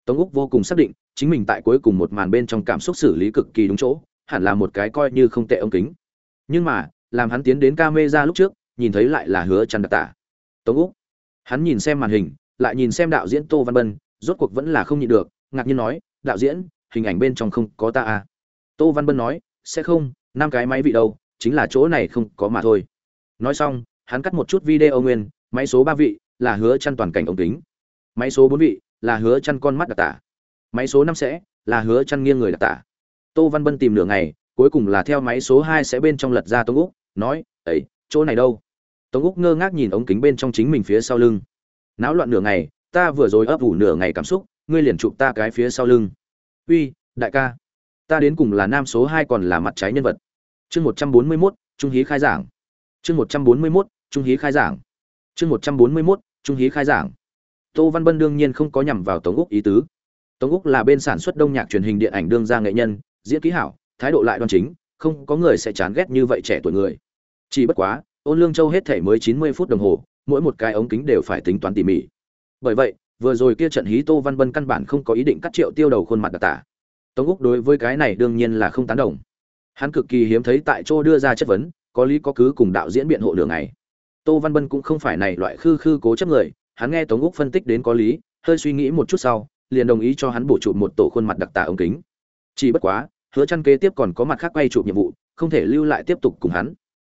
Tống úc vô cùng xác định, chính mình tại cuối cùng một màn bên trong cảm xúc xử lý cực kỳ đúng chỗ, hẳn là một cái coi như không tệ ống kính. Nhưng mà, làm hắn tiến đến camera lúc trước nhìn thấy lại là hứa chăn đặc tả. Tống úc. Hắn nhìn xem màn hình, lại nhìn xem đạo diễn tô văn bân, rốt cuộc vẫn là không nhịn được, ngạc nhiên nói, đạo diễn, hình ảnh bên trong không có ta à? Tô văn bân nói, sẽ không, năm cái máy vị đâu, chính là chỗ này không có mà thôi. Nói xong, hắn cắt một chút video nguyên, máy số ba vị là hứa chăn toàn cảnh ống kính. Máy số bốn vị là hứa chăn con mắt đặc tả. Máy số năm sẽ là hứa chăn nghiêng người đặc tả. Tô văn bân tìm nửa ngày, cuối cùng là theo máy số hai sẽ bên trong lật ra tống úc, nói, ấy chỗ này đâu? Tống úc ngơ ngác nhìn ống kính bên trong chính mình phía sau lưng. Náo loạn nửa ngày, ta vừa rồi ấp ủ nửa ngày cảm xúc, ngươi liền chụp ta cái phía sau lưng. Uy, đại ca, ta đến cùng là nam số hai còn là mặt trái nhân vật. Chương một trăm bốn mươi mốt, trung hí khai giảng. Chương một trăm bốn mươi mốt, trung hí khai giảng. Chương một trăm bốn mươi mốt, trung hí khai giảng. Tô văn bân đương nhiên không có nhằm vào tống úc ý tứ. Tống úc là bên sản xuất đông nhạc truyền hình điện ảnh đương gia nghệ nhân, diễn ký hảo, thái độ lại đoan chính, không có người sẽ chán ghét như vậy trẻ tuổi người chỉ bất quá, ôn lương châu hết thể mới chín mươi phút đồng hồ, mỗi một cái ống kính đều phải tính toán tỉ mỉ. Bởi vậy, vừa rồi kia trận hí tô văn bân căn bản không có ý định cắt triệu tiêu đầu khuôn mặt đặc tả. Tống úc đối với cái này đương nhiên là không tán đồng. Hắn cực kỳ hiếm thấy tại chỗ đưa ra chất vấn, có lý có cứ cùng đạo diễn biện hộ đường này tô văn bân cũng không phải này loại khư khư cố chấp người, hắn nghe tống úc phân tích đến có lý, hơi suy nghĩ một chút sau, liền đồng ý cho hắn bổ chụp một tổ khuôn mặt đặc tả ống kính. Chỉ bất quá, hứa chăn kế tiếp còn có mặt khác quay chụp nhiệm vụ, không thể lưu lại tiếp tục cùng hắn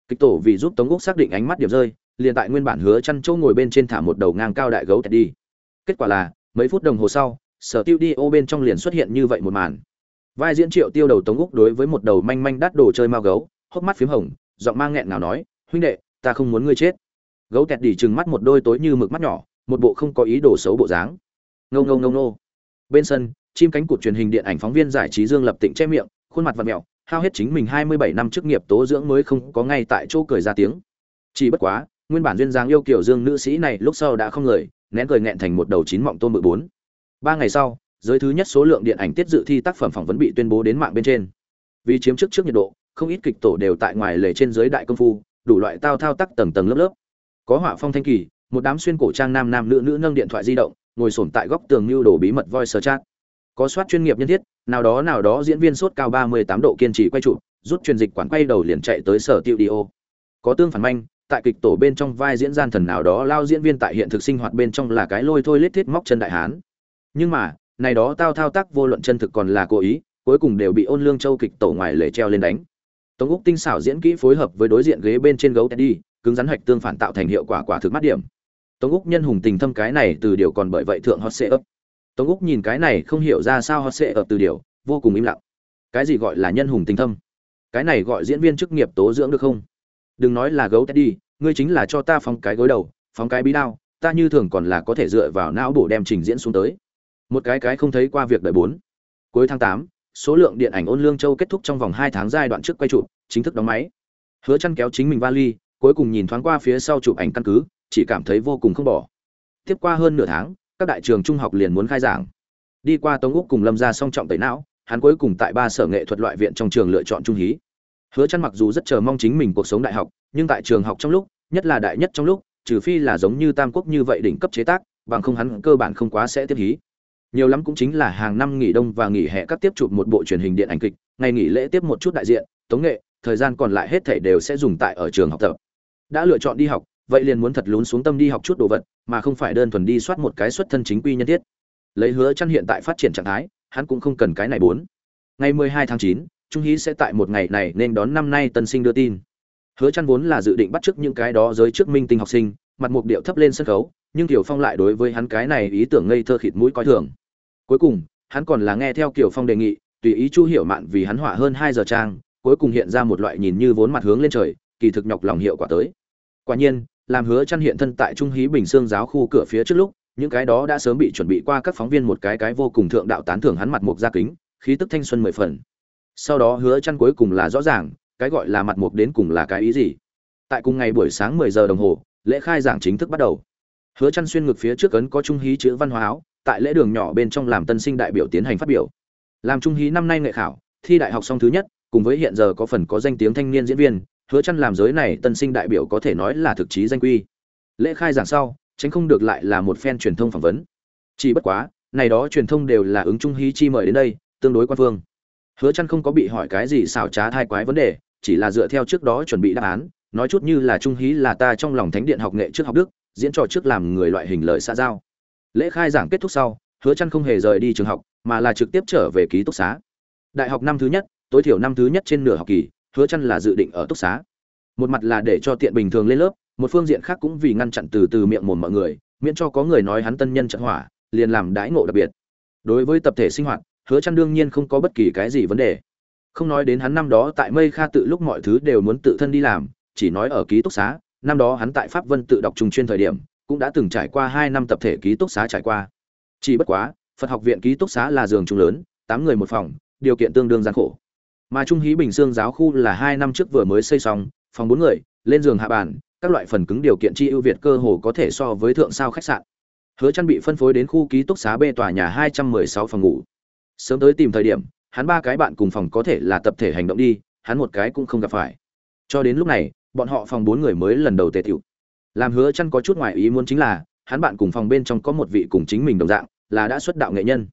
kịch tổ vì giúp tống úc xác định ánh mắt điểm rơi, liền tại nguyên bản hứa chăn châu ngồi bên trên thả một đầu ngang cao đại gấu đi kết quả là, mấy phút đồng hồ sau, sở tiêu đi ô bên trong liền xuất hiện như vậy một màn. Vai diễn triệu tiêu đầu tống úc đối với một đầu manh manh đắt đồ chơi mao gấu, hốc mắt phím hồng, giọng mang nghẹn nào nói, huynh đệ, ta không muốn ngươi chết. Gấu tẹt đỉ trừng mắt một đôi tối như mực mắt nhỏ, một bộ không có ý đồ xấu bộ dáng. Ngâu ngâu ngâu nô bên sân, chim cánh cụt truyền hình điện ảnh phóng viên giải trí dương lập tịnh che miệng, khuôn mặt vặn mẹo hao hết chính mình hai mươi bảy năm chức nghiệp tố dưỡng mới không có ngay tại chỗ cười ra tiếng. Chỉ bất quá, nguyên bản duyên dáng yêu kiểu dương nữ sĩ này lúc sau đã không lời, nén cười nghẹn thành một đầu chín mọng tôm bự bốn. Ba ngày sau, giới thứ nhất số lượng điện ảnh tiết dự thi tác phẩm phỏng vấn bị tuyên bố đến mạng bên trên. Vì chiếm trước trước nhiệt độ, không ít kịch tổ đều tại ngoài lề trên giới đại công phu, đủ loại tao thao tác tầng tầng lớp lớp. Có họa phong thanh kỳ, một đám xuyên cổ trang nam nam nữ nữ nâng điện thoại di động, ngồi sổm tại góc tường lưu đồ bí mật voice chat có soát chuyên nghiệp nhân thiết, nào đó nào đó diễn viên sốt cao ba mươi tám độ kiên trì quay trụ rút truyền dịch quản quay đầu liền chạy tới sở tiêu đi ô. Có tương phản manh, tại kịch tổ bên trong vai diễn gian thần nào đó lao diễn viên tại hiện thực sinh hoạt bên trong là cái lôi thôi lết thiết móc chân đại hán. Nhưng mà, này đó tao thao tác vô luận chân thực còn là cố ý, cuối cùng đều bị ôn lương châu kịch tổ ngoài lề treo lên đánh. Tống úc tinh xảo diễn kỹ phối hợp với đối diện ghế bên trên gấu teddy, cứng rắn hạch tương phản tạo thành hiệu quả quả thực mắt điểm. Tống úc nhân hùng tình thâm cái này từ điều còn bởi vậy thượng hot sẽ ấp tống úc nhìn cái này không hiểu ra sao họ sẽ ở từ điều, vô cùng im lặng. Cái gì gọi là nhân hùng tình thâm? Cái này gọi diễn viên chức nghiệp tố dưỡng được không? Đừng nói là gấu teddy, ngươi chính là cho ta phóng cái gối đầu, phóng cái bí đao, ta như thường còn là có thể dựa vào não bổ đem trình diễn xuống tới. Một cái cái không thấy qua việc đợi bốn. Cuối tháng tám, số lượng điện ảnh ôn lương châu kết thúc trong vòng hai tháng giai đoạn trước quay chụp, chính thức đóng máy. Hứa chăn kéo chính mình vali, cuối cùng nhìn thoáng qua phía sau chụp ảnh căn cứ, chỉ cảm thấy vô cùng không bỏ. Tiếp qua hơn nửa tháng các đại trường trung học liền muốn khai giảng. Đi qua tống úc cùng lâm ra song trọng tẩy não, hắn cuối cùng tại ba sở nghệ thuật loại viện trong trường lựa chọn trung hí. Hứa chăn mặc dù rất chờ mong chính mình cuộc sống đại học, nhưng tại trường học trong lúc, nhất là đại nhất trong lúc, trừ phi là giống như tam quốc như vậy đỉnh cấp chế tác, bằng không hắn cơ bản không quá sẽ tiếp hí. Nhiều lắm cũng chính là hàng năm nghỉ đông và nghỉ hè các tiếp chụp một bộ truyền hình điện ảnh kịch, ngày nghỉ lễ tiếp một chút đại diện, tống nghệ, thời gian còn lại hết thảy đều sẽ dùng tại ở trường học tập. Đã lựa chọn đi học vậy liền muốn thật lún xuống tâm đi học chút đồ vật mà không phải đơn thuần đi soát một cái xuất thân chính quy nhân thiết. Lấy hứa chăn hiện tại phát triển trạng thái hắn cũng không cần cái này bốn. Ngày 12 tháng 9, trung hí sẽ tại một ngày này nên đón năm nay tân sinh đưa tin. Hứa chăn vốn là dự định bắt trước những cái đó giới trước minh tinh học sinh mặt mục điệu thấp lên sân khấu nhưng tiểu phong lại đối với hắn cái này ý tưởng ngây thơ khịt mũi coi thường. Cuối cùng hắn còn là nghe theo kiểu phong đề nghị tùy ý chu hiểu mạn vì hắn họa hơn hai giờ trang cuối cùng hiện ra một loại nhìn như vốn mặt hướng lên trời kỳ thực nhọc lòng hiệu quả tới. Quả nhiên làm hứa chăn hiện thân tại trung hí bình xương giáo khu cửa phía trước lúc, những cái đó đã sớm bị chuẩn bị qua các phóng viên một cái cái vô cùng thượng đạo tán thưởng hắn mặt mục ra kính, khí tức thanh xuân mười phần. Sau đó hứa chăn cuối cùng là rõ ràng, cái gọi là mặt mục đến cùng là cái ý gì? Tại cùng ngày buổi sáng 10 giờ đồng hồ, lễ khai giảng chính thức bắt đầu. Hứa chăn xuyên ngực phía trước ấn có trung hí chữ văn hóa áo, tại lễ đường nhỏ bên trong làm tân sinh đại biểu tiến hành phát biểu. Làm trung hí năm nay nghệ khảo, thi đại học song thứ nhất, cùng với hiện giờ có phần có danh tiếng thanh niên diễn viên hứa chăn làm giới này tân sinh đại biểu có thể nói là thực chí danh quy. Lễ khai giảng sau, tránh không được lại là một phen truyền thông phỏng vấn. Chỉ bất quá, này đó truyền thông đều là ứng trung hí chi mời đến đây, tương đối quan phương. Hứa chăn không có bị hỏi cái gì xảo trá thai quái vấn đề, chỉ là dựa theo trước đó chuẩn bị đáp án, nói chút như là trung hí là ta trong lòng thánh điện học nghệ trước học đức, diễn trò trước làm người loại hình lời xã giao. Lễ khai giảng kết thúc sau, hứa chăn không hề rời đi trường học, mà là trực tiếp trở về ký túc xá. Đại học năm thứ nhất, tối thiểu năm thứ nhất trên nửa học kỳ hứa chăn là dự định ở túc xá. Một mặt là để cho tiện bình thường lên lớp, một phương diện khác cũng vì ngăn chặn từ từ miệng mồm mọi người, miễn cho có người nói hắn tân nhân trận hỏa, liền làm đãi ngộ đặc biệt. Đối với tập thể sinh hoạt, hứa chăn đương nhiên không có bất kỳ cái gì vấn đề. Không nói đến hắn năm đó tại mây kha tự lúc mọi thứ đều muốn tự thân đi làm, chỉ nói ở ký túc xá, năm đó hắn tại pháp vân tự đọc trung chuyên thời điểm, cũng đã từng trải qua hai năm tập thể ký túc xá trải qua. Chỉ bất quá, phật học viện ký túc xá là giường chung lớn, tám người một phòng, điều kiện tương đương gian khổ mà trung hí bình xương giáo khu là hai năm trước vừa mới xây xong, phòng bốn người, lên giường hạ bàn, các loại phần cứng điều kiện chi ưu việt cơ hồ có thể so với thượng sao khách sạn. Hứa chăn bị phân phối đến khu ký túc xá b tòa nhà 216 phòng ngủ. Sớm tới tìm thời điểm, hắn ba cái bạn cùng phòng có thể là tập thể hành động đi, hắn một cái cũng không gặp phải. Cho đến lúc này, bọn họ phòng bốn người mới lần đầu tề tiểu làm hứa chăn có chút ngoài ý muốn chính là, hắn bạn cùng phòng bên trong có một vị cùng chính mình đồng dạng, là đã xuất đạo nghệ nhân.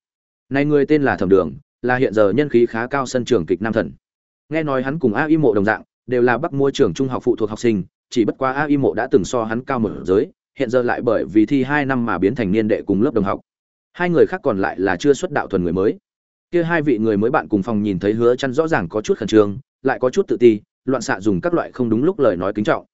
Này người tên là thẩm đường là hiện giờ nhân khí khá cao sân trường kịch nam thần. Nghe nói hắn cùng a y mộ đồng dạng, đều là bắc mua trường trung học phụ thuộc học sinh, chỉ bất quá a y mộ đã từng so hắn cao một giới, hiện giờ lại bởi vì thi hai năm mà biến thành niên đệ cùng lớp đồng học. Hai người khác còn lại là chưa xuất đạo thuần người mới. Kia hai vị người mới bạn cùng phòng nhìn thấy hứa chăn rõ ràng có chút khẩn trương, lại có chút tự ti, loạn xạ dùng các loại không đúng lúc lời nói kính trọng.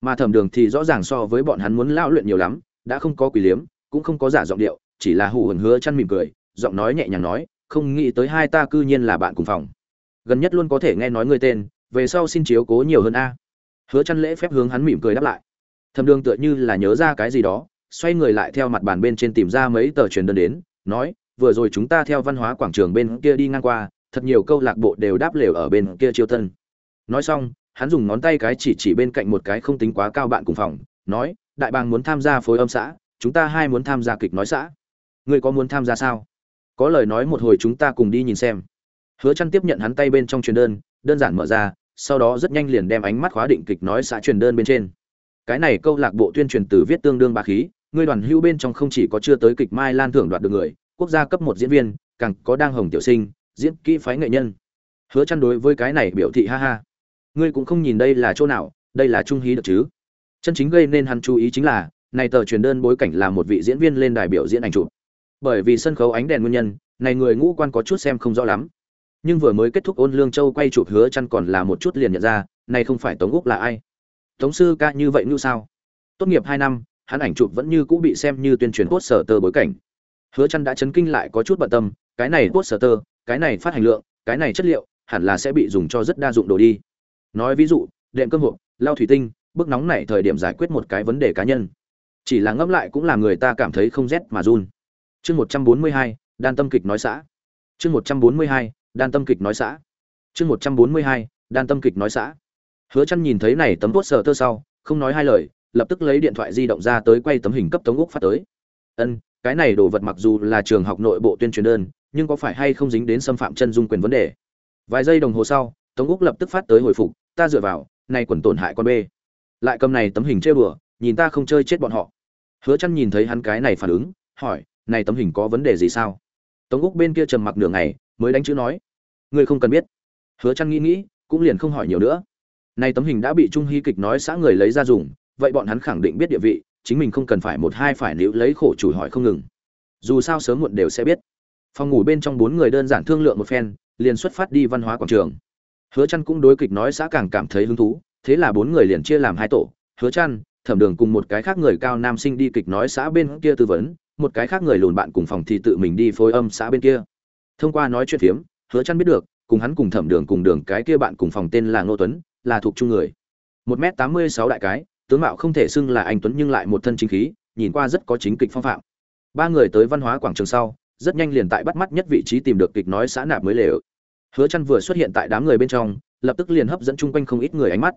Mà thẩm đường thì rõ ràng so với bọn hắn muốn lao luyện nhiều lắm, đã không có quỷ liếm, cũng không có giả giọng điệu, chỉ là hù hồn hứa chăn mỉm cười, giọng nói nhẹ nhàng nói không nghĩ tới hai ta cư nhiên là bạn cùng phòng. Gần nhất luôn có thể nghe nói người tên, về sau xin chiếu cố nhiều hơn a. Hứa chăn lễ phép hướng hắn mỉm cười đáp lại. Thầm đường tựa như là nhớ ra cái gì đó, xoay người lại theo mặt bàn bên trên tìm ra mấy tờ truyền đơn đến, nói, vừa rồi chúng ta theo văn hóa quảng trường bên kia đi ngang qua, thật nhiều câu lạc bộ đều đáp lều ở bên kia chiêu tân nói xong, hắn dùng ngón tay cái chỉ chỉ bên cạnh một cái không tính quá cao bạn cùng phòng, nói, đại bàng muốn tham gia phối âm xã, chúng ta hai muốn tham gia kịch nói xã. Ngươi có muốn tham gia sao? Có lời nói một hồi chúng ta cùng đi nhìn xem. Hứa chăn tiếp nhận hắn tay bên trong truyền đơn đơn giản mở ra, sau đó rất nhanh liền đem ánh mắt khóa định kịch nói xã truyền đơn bên trên. Cái này câu lạc bộ tuyên truyền từ viết tương đương bá khí ngươi đoàn hưu bên trong không chỉ có chưa tới kịch mai lan thưởng đoạt được người, quốc gia cấp một diễn viên, càng có đang hồng tiểu sinh, diễn kỹ phái nghệ nhân. Hứa chăn đối với cái này biểu thị ha ha. Ngươi cũng không nhìn đây là chỗ nào, đây là trung hí được chứ? Chân chính gây nên hắn chú ý chính là, này tờ truyền đơn bối cảnh là một vị diễn viên lên đài biểu diễn ảnh chụp bởi vì sân khấu ánh đèn nguyên nhân, này người ngũ quan có chút xem không rõ lắm. Nhưng vừa mới kết thúc ôn lương châu quay chụp hứa chăn còn là một chút liền nhận ra, này không phải tống úc là ai. Tống sư ca như vậy như sao? Tốt nghiệp hai năm, hắn ảnh chụp vẫn như cũ bị xem như tuyên truyền post sở tơ bối cảnh. Hứa chăn đã chấn kinh lại có chút bận tâm, cái này post sở tơ cái này phát hành lượng, cái này chất liệu, hẳn là sẽ bị dùng cho rất đa dụng đồ đi. Nói ví dụ, đệm cơm hộp lao thủy tinh bức nóng này thời điểm giải quyết một cái vấn đề cá nhân. Chỉ là ngẫm lại cũng làm người ta cảm thấy không rét mà run chương một trăm bốn mươi hai, đan tâm kịch nói xã. Chương một trăm bốn mươi hai, đan tâm kịch nói xã. Chương một trăm bốn mươi hai, đan tâm kịch nói xã. Hứa chăn nhìn thấy này tấm tuốt sờ tơ sau, không nói hai lời, lập tức lấy điện thoại di động ra tới quay tấm hình cấp tống úc phát tới. Ân, cái này đồ vật mặc dù là trường học nội bộ tuyên truyền đơn, nhưng có phải hay không dính đến xâm phạm chân dung quyền vấn đề? Vài giây đồng hồ sau, tống úc lập tức phát tới hồi phục, ta dựa vào, này quần tổn hại con bê lại cầm này tấm hình chơi bừa nhìn ta không chơi chết bọn họ. Hứa chăn nhìn thấy hắn cái này phản ứng, hỏi này tấm hình có vấn đề gì sao? Tống úc bên kia trầm mặc nửa ngày, mới đánh chữ nói. Ngươi không cần biết. Hứa chăn nghĩ nghĩ, cũng liền không hỏi nhiều nữa. Này tấm hình đã bị trung hy kịch nói xã người lấy ra dùng, vậy bọn hắn khẳng định biết địa vị, chính mình không cần phải một hai phải níu lấy khổ chủ hỏi không ngừng. Dù sao sớm muộn đều sẽ biết. Phòng ngủ bên trong bốn người đơn giản thương lượng một phen, liền xuất phát đi văn hóa quảng trường. Hứa chăn cũng đối kịch nói xã càng cảm thấy hứng thú, thế là bốn người liền chia làm hai tổ. Hứa chăn thẩm đường cùng một cái khác người cao nam sinh đi kịch nói xã bên kia tư vấn một cái khác người lùn bạn cùng phòng thì tự mình đi phối âm xã bên kia. Thông qua nói chuyện phiếm, hứa chăn biết được, cùng hắn cùng thẩm đường cùng đường cái kia bạn cùng phòng tên là ngô tuấn, là thuộc trung người. Một m tám mươi sáu đại cái, tướng mạo không thể xưng là anh tuấn nhưng lại một thân chính khí, nhìn qua rất có chính kịch phong phạm. Ba người tới văn hóa quảng trường sau, rất nhanh liền tại bắt mắt nhất vị trí tìm được kịch nói xã nạp mới lệ hứa chăn vừa xuất hiện tại đám người bên trong, lập tức liền hấp dẫn chung quanh không ít người ánh mắt.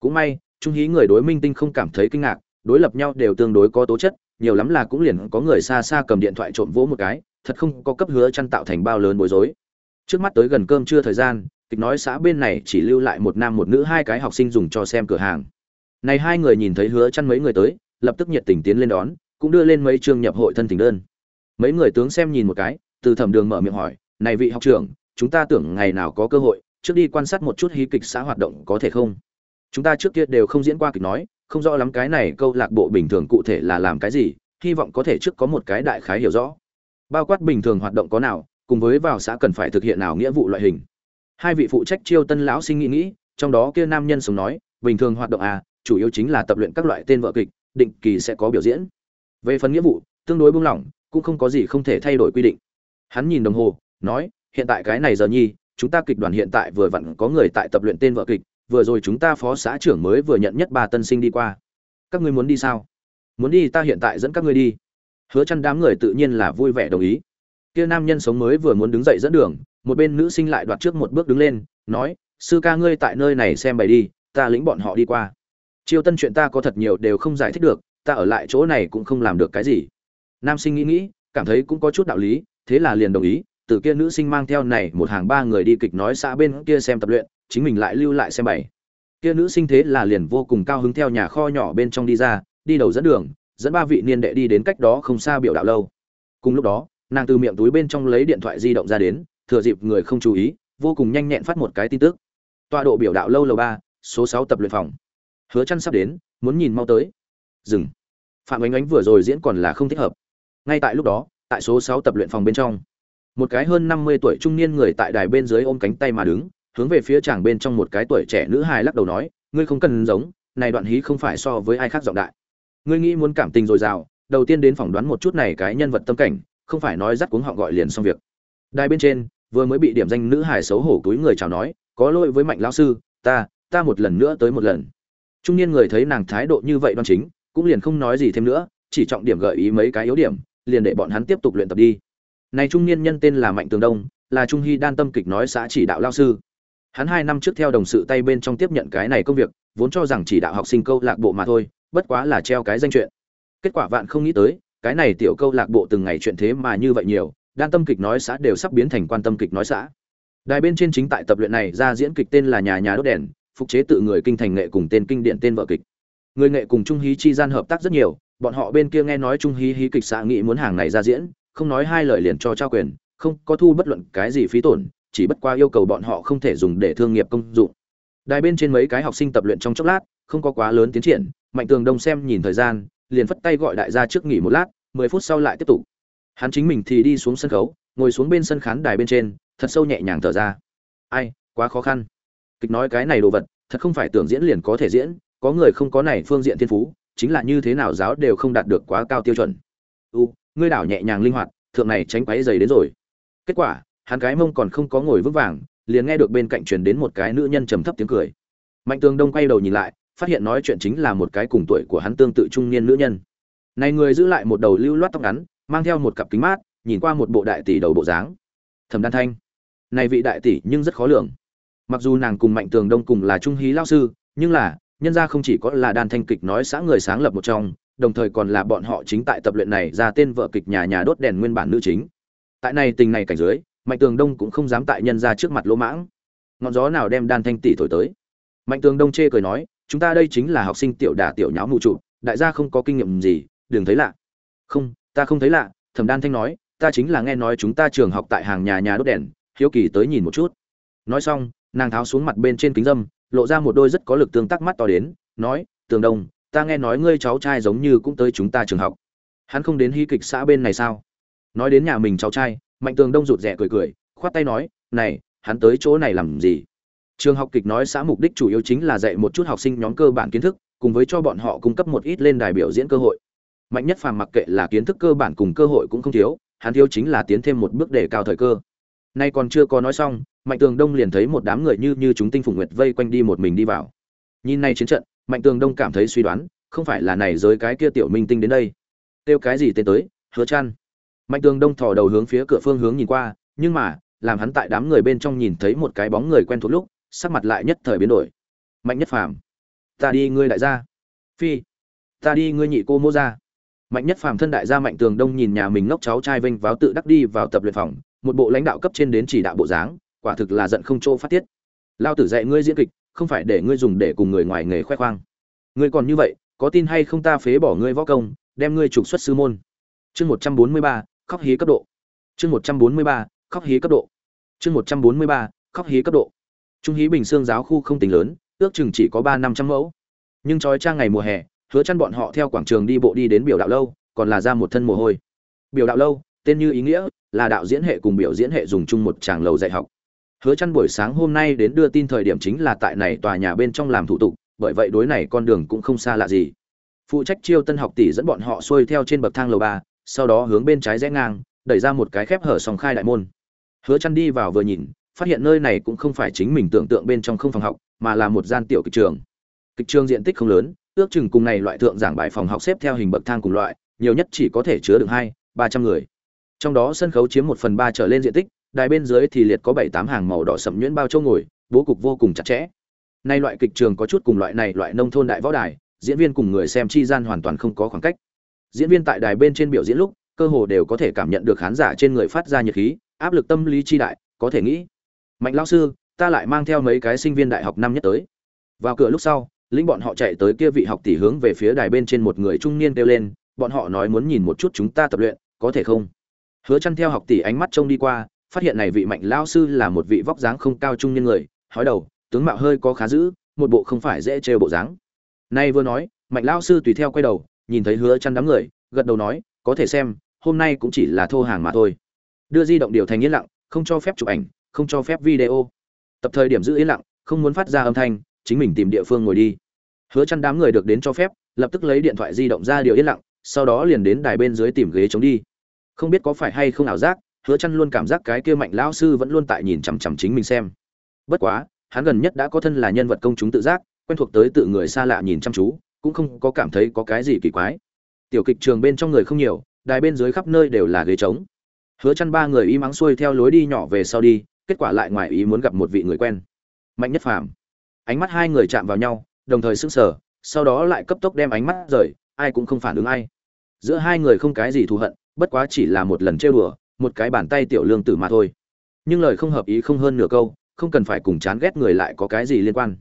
Cũng may, trung hí người đối minh tinh không cảm thấy kinh ngạc, đối lập nhau đều tương đối có tố chất nhiều lắm là cũng liền có người xa xa cầm điện thoại trộm vỗ một cái, thật không có cấp hứa chăn tạo thành bao lớn bối rối. Trước mắt tới gần cơm trưa thời gian, kịch nói xã bên này chỉ lưu lại một nam một nữ hai cái học sinh dùng cho xem cửa hàng. Này hai người nhìn thấy hứa chăn mấy người tới, lập tức nhiệt tình tiến lên đón, cũng đưa lên mấy trường nhập hội thân tình đơn. Mấy người tướng xem nhìn một cái, từ thẩm đường mở miệng hỏi, này vị học trưởng, chúng ta tưởng ngày nào có cơ hội, trước đi quan sát một chút hí kịch xã hoạt động có thể không? Chúng ta trước kia đều không diễn qua kịch nói không rõ lắm cái này câu lạc bộ bình thường cụ thể là làm cái gì, hy vọng có thể trước có một cái đại khái hiểu rõ. Bao quát bình thường hoạt động có nào, cùng với vào xã cần phải thực hiện nào nghĩa vụ loại hình. Hai vị phụ trách chiêu tân lão sinh nghĩ nghĩ, trong đó kia nam nhân sống nói, bình thường hoạt động à chủ yếu chính là tập luyện các loại tên vợ kịch, định kỳ sẽ có biểu diễn. Về phần nghĩa vụ, tương đối buông lỏng, cũng không có gì không thể thay đổi quy định. Hắn nhìn đồng hồ, nói, hiện tại cái này giờ nhi, chúng ta kịch đoàn hiện tại vừa vặn có người tại tập luyện tên vợ kịch vừa rồi chúng ta phó xã trưởng mới vừa nhận nhất bà tân sinh đi qua. Các ngươi muốn đi sao? Muốn đi, ta hiện tại dẫn các ngươi đi. Hứa chăn đám người tự nhiên là vui vẻ đồng ý. Kia nam nhân sống mới vừa muốn đứng dậy dẫn đường, một bên nữ sinh lại đoạt trước một bước đứng lên, nói, sư ca ngươi tại nơi này xem bày đi, ta lĩnh bọn họ đi qua. Chiêu tân chuyện ta có thật nhiều đều không giải thích được, ta ở lại chỗ này cũng không làm được cái gì. Nam sinh nghĩ nghĩ, cảm thấy cũng có chút đạo lý, thế là liền đồng ý, từ kia nữ sinh mang theo này một hàng ba người đi kịch nói xã bên kia xem tập luyện chính mình lại lưu lại xem bày. Kia nữ sinh thế là liền vô cùng cao hứng theo nhà kho nhỏ bên trong đi ra, đi đầu dẫn đường, dẫn ba vị niên đệ đi đến cách đó không xa biểu đạo lâu. Cùng lúc đó, nàng từ miệng túi bên trong lấy điện thoại di động ra đến, thừa dịp người không chú ý, vô cùng nhanh nhẹn phát một cái tin tức. Tọa độ biểu đạo lâu lầu ba, số sáu tập luyện phòng. Hứa chăn sắp đến, muốn nhìn mau tới. Dừng. Phạm ánh ánh vừa rồi diễn còn là không thích hợp. Ngay tại lúc đó, tại số sáu tập luyện phòng bên trong, một cái hơn năm mươi tuổi trung niên người tại đài bên dưới ôm cánh tay mà đứng hướng về phía chàng bên trong một cái tuổi trẻ nữ hài lắc đầu nói, ngươi không cần giống, này đoạn hí không phải so với ai khác giọng đại. Ngươi nghĩ muốn cảm tình dồi dào đầu tiên đến phỏng đoán một chút này cái nhân vật tâm cảnh, không phải nói dắt cuống họ gọi liền xong việc. Đài bên trên, vừa mới bị điểm danh nữ hài xấu hổ túi người chào nói, có lỗi với mạnh lão sư, ta ta một lần nữa tới một lần. Trung niên người thấy nàng thái độ như vậy đoan chính, cũng liền không nói gì thêm nữa, chỉ trọng điểm gợi ý mấy cái yếu điểm, liền để bọn hắn tiếp tục luyện tập đi. Này trung niên nhân tên là mạnh tường đông, là trung hy đan tâm kịch nói xã chỉ đạo lao sư hắn hai năm trước theo đồng sự tay bên trong tiếp nhận cái này công việc, vốn cho rằng chỉ đạo học sinh câu lạc bộ mà thôi, bất quá là treo cái danh chuyện. Kết quả vạn không nghĩ tới, cái này tiểu câu lạc bộ từng ngày chuyện thế mà như vậy nhiều, đan tâm kịch nói xã đều sắp biến thành quan tâm kịch nói xã. Đài bên trên chính tại tập luyện này ra diễn kịch tên là nhà nhà đốt đèn, phục chế tự người kinh thành nghệ cùng tên kinh điển tên vợ kịch. Người nghệ cùng trung hí chi gian hợp tác rất nhiều, bọn họ bên kia nghe nói trung hí hí kịch xã nghị muốn hàng này ra diễn, không nói hai lời liền cho trao quyền, không có thu bất luận cái gì phí tổn chỉ bất qua yêu cầu bọn họ không thể dùng để thương nghiệp công dụng. Đài bên trên mấy cái học sinh tập luyện trong chốc lát, không có quá lớn tiến triển, mạnh tường đông xem nhìn thời gian, liền phất tay gọi đại gia trước nghỉ một lát, mười phút sau lại tiếp tục. Hắn chính mình thì đi xuống sân khấu, ngồi xuống bên sân khán đài bên trên, thật sâu nhẹ nhàng thở ra. Ai, quá khó khăn. Kịch nói cái này đồ vật, thật không phải tưởng diễn liền có thể diễn, có người không có này phương diện thiên phú, chính là như thế nào giáo đều không đạt được quá cao tiêu chuẩn. U, ngươi đảo nhẹ nhàng linh hoạt, thượng này tránh quáy dày đến rồi. Kết quả hắn cái mông còn không có ngồi vững vàng, liền nghe được bên cạnh truyền đến một cái nữ nhân trầm thấp tiếng cười. Mạnh tường đông quay đầu nhìn lại, phát hiện nói chuyện chính là một cái cùng tuổi của hắn tương tự trung niên nữ nhân. Này người giữ lại một đầu lưu loát tóc ngắn, mang theo một cặp kính mát, nhìn qua một bộ đại tỷ đầu bộ dáng. Thẩm đan thanh, này vị đại tỷ nhưng rất khó lường. Mặc dù nàng cùng mạnh tường đông cùng là trung hí lao sư, nhưng là, nhân ra không chỉ có là đan thanh kịch nói xã người sáng lập một trong, đồng thời còn là bọn họ chính tại tập luyện này ra tên vợ kịch nhà nhà đốt đèn nguyên bản nữ chính. Tại này tình này cảnh dưới mạnh tường đông cũng không dám tại nhân ra trước mặt lỗ mãng. Ngọn gió nào đem đan thanh tỷ thổi tới? Mạnh tường đông chê cười nói, chúng ta đây chính là học sinh tiểu đà tiểu nháo mụ trụ đại gia không có kinh nghiệm gì, đừng thấy lạ. Không, ta không thấy lạ, thẩm đan thanh nói, ta chính là nghe nói chúng ta trường học tại hàng nhà nhà đốt đèn, hiếu kỳ tới nhìn một chút. Nói xong, nàng tháo xuống mặt bên trên kính dâm, lộ ra một đôi rất có lực tương tác mắt to đến, nói, tường đông, ta nghe nói ngươi cháu trai giống như cũng tới chúng ta trường học. Hắn không đến hy kịch xã bên này sao? Nói đến nhà mình cháu trai mạnh tường đông rụt rè cười cười, khoát tay nói, này, hắn tới chỗ này làm gì? Trường học kịch nói xã mục đích chủ yếu chính là dạy một chút học sinh nhóm cơ bản kiến thức, cùng với cho bọn họ cung cấp một ít lên đài biểu diễn cơ hội. Mạnh nhất phàm mặc kệ là kiến thức cơ bản cùng cơ hội cũng không thiếu, hắn thiếu chính là tiến thêm một bước để cao thời cơ. Nay còn chưa có nói xong, mạnh tường đông liền thấy một đám người như như chúng tinh phùng nguyệt vây quanh đi một mình đi vào. Nhìn này chiến trận, mạnh tường đông cảm thấy suy đoán, không phải là này giới cái kia tiểu minh tinh đến đây. Kêu cái gì tên tới, hứa chăn mạnh tường đông thò đầu hướng phía cửa phương hướng nhìn qua, nhưng mà, làm hắn tại đám người bên trong nhìn thấy một cái bóng người quen thuộc lúc, sắc mặt lại nhất thời biến đổi. Mạnh nhất phàm, ta đi ngươi đại gia. Phi, ta đi ngươi nhị cô mô gia. Mạnh nhất phàm thân đại gia mạnh tường đông nhìn nhà mình ngốc cháu trai vinh váo tự đắc đi vào tập luyện phòng, một bộ lãnh đạo cấp trên đến chỉ đạo bộ dáng, quả thực là giận không chỗ phát tiết. Lao tử dạy ngươi diễn kịch, không phải để ngươi dùng để cùng người ngoài nghề khoe khoang. Ngươi còn như vậy, có tin hay không ta phế bỏ ngươi võ công, đem ngươi trục xuất sư môn. Chương một trăm bốn mươi ba khóc hí cấp độ. Chương một trăm bốn mươi ba, khóc hí cấp độ. Chương một trăm bốn mươi ba, khóc hí cấp độ. Trung hí bình xương giáo khu không tính lớn, ước chừng chỉ có ba năm trăm mẫu. Nhưng trói trang ngày mùa hè, hứa chăn bọn họ theo quảng trường đi bộ đi đến biểu đạo lâu, còn là ra một thân mồ hôi. Biểu đạo lâu, tên như ý nghĩa, là đạo diễn hệ cùng biểu diễn hệ dùng chung một tràng lầu dạy học. Hứa chăn buổi sáng hôm nay đến đưa tin thời điểm chính là tại này tòa nhà bên trong làm thủ tục, bởi vậy đối này con đường cũng không xa lạ gì. Phụ trách chiêu tân học tỷ dẫn bọn họ xuôi theo trên bậc thang lầu ba sau đó hướng bên trái rẽ ngang, đẩy ra một cái khép hở song khai đại môn. Hứa chăn đi vào vừa nhìn, phát hiện nơi này cũng không phải chính mình tưởng tượng bên trong không phòng học, mà là một gian tiểu kịch trường. Kịch trường diện tích không lớn, ước chừng cùng này loại thượng giảng bài phòng học xếp theo hình bậc thang cùng loại, nhiều nhất chỉ có thể chứa được hai, ba trăm người. Trong đó sân khấu chiếm một phần ba trở lên diện tích, đài bên dưới thì liệt có bảy tám hàng màu đỏ sậm nhuyễn bao châu ngồi, bố cục vô cùng chặt chẽ. Nay loại kịch trường có chút cùng loại này loại nông thôn đại võ đài, diễn viên cùng người xem chi gian hoàn toàn không có khoảng cách diễn viên tại đài bên trên biểu diễn lúc, cơ hồ đều có thể cảm nhận được khán giả trên người phát ra nhiệt khí, áp lực tâm lý chi đại, có thể nghĩ. Mạnh lão sư, ta lại mang theo mấy cái sinh viên đại học năm nhất tới. Vào cửa lúc sau linh bọn họ chạy tới kia vị học tỷ hướng về phía đài bên trên một người trung niên kêu lên, bọn họ nói muốn nhìn một chút chúng ta tập luyện, có thể không? Hứa chăn theo học tỷ ánh mắt trông đi qua, phát hiện này vị mạnh lão sư là một vị vóc dáng không cao trung niên người, hói đầu, tướng mạo hơi có khá dữ, một bộ không phải dễ trêu bộ dáng. Nay vừa nói, mạnh lão sư tùy theo quay đầu nhìn thấy hứa chăn đám người, gật đầu nói, có thể xem, hôm nay cũng chỉ là thô hàng mà thôi. Đưa di động điều thành yên lặng, không cho phép chụp ảnh, không cho phép video. Tập thời điểm giữ yên lặng, không muốn phát ra âm thanh, chính mình tìm địa phương ngồi đi. Hứa chăn đám người được đến cho phép, lập tức lấy điện thoại di động ra điều yên lặng, sau đó liền đến đài bên dưới tìm ghế chống đi. Không biết có phải hay không ảo giác, hứa chăn luôn cảm giác cái kia mạnh lão sư vẫn luôn tại nhìn chằm chằm chính mình xem. Bất quá, hắn gần nhất đã có thân là nhân vật công chúng tự giác, quen thuộc tới tự người xa lạ nhìn chăm chú cũng không có cảm thấy có cái gì kỳ quái. Tiểu kịch trường bên trong người không nhiều, đài bên dưới khắp nơi đều là ghế trống. Hứa chăn ba người y mắng xuôi theo lối đi nhỏ về sau đi, kết quả lại ngoài ý muốn gặp một vị người quen. Mạnh nhất phàm. Ánh mắt hai người chạm vào nhau, đồng thời sững sờ, sau đó lại cấp tốc đem ánh mắt rời, ai cũng không phản ứng ai. Giữa hai người không cái gì thù hận, bất quá chỉ là một lần trêu đùa, một cái bàn tay tiểu lương tử mà thôi. Nhưng lời không hợp ý không hơn nửa câu, không cần phải cùng chán ghét người lại có cái gì liên quan.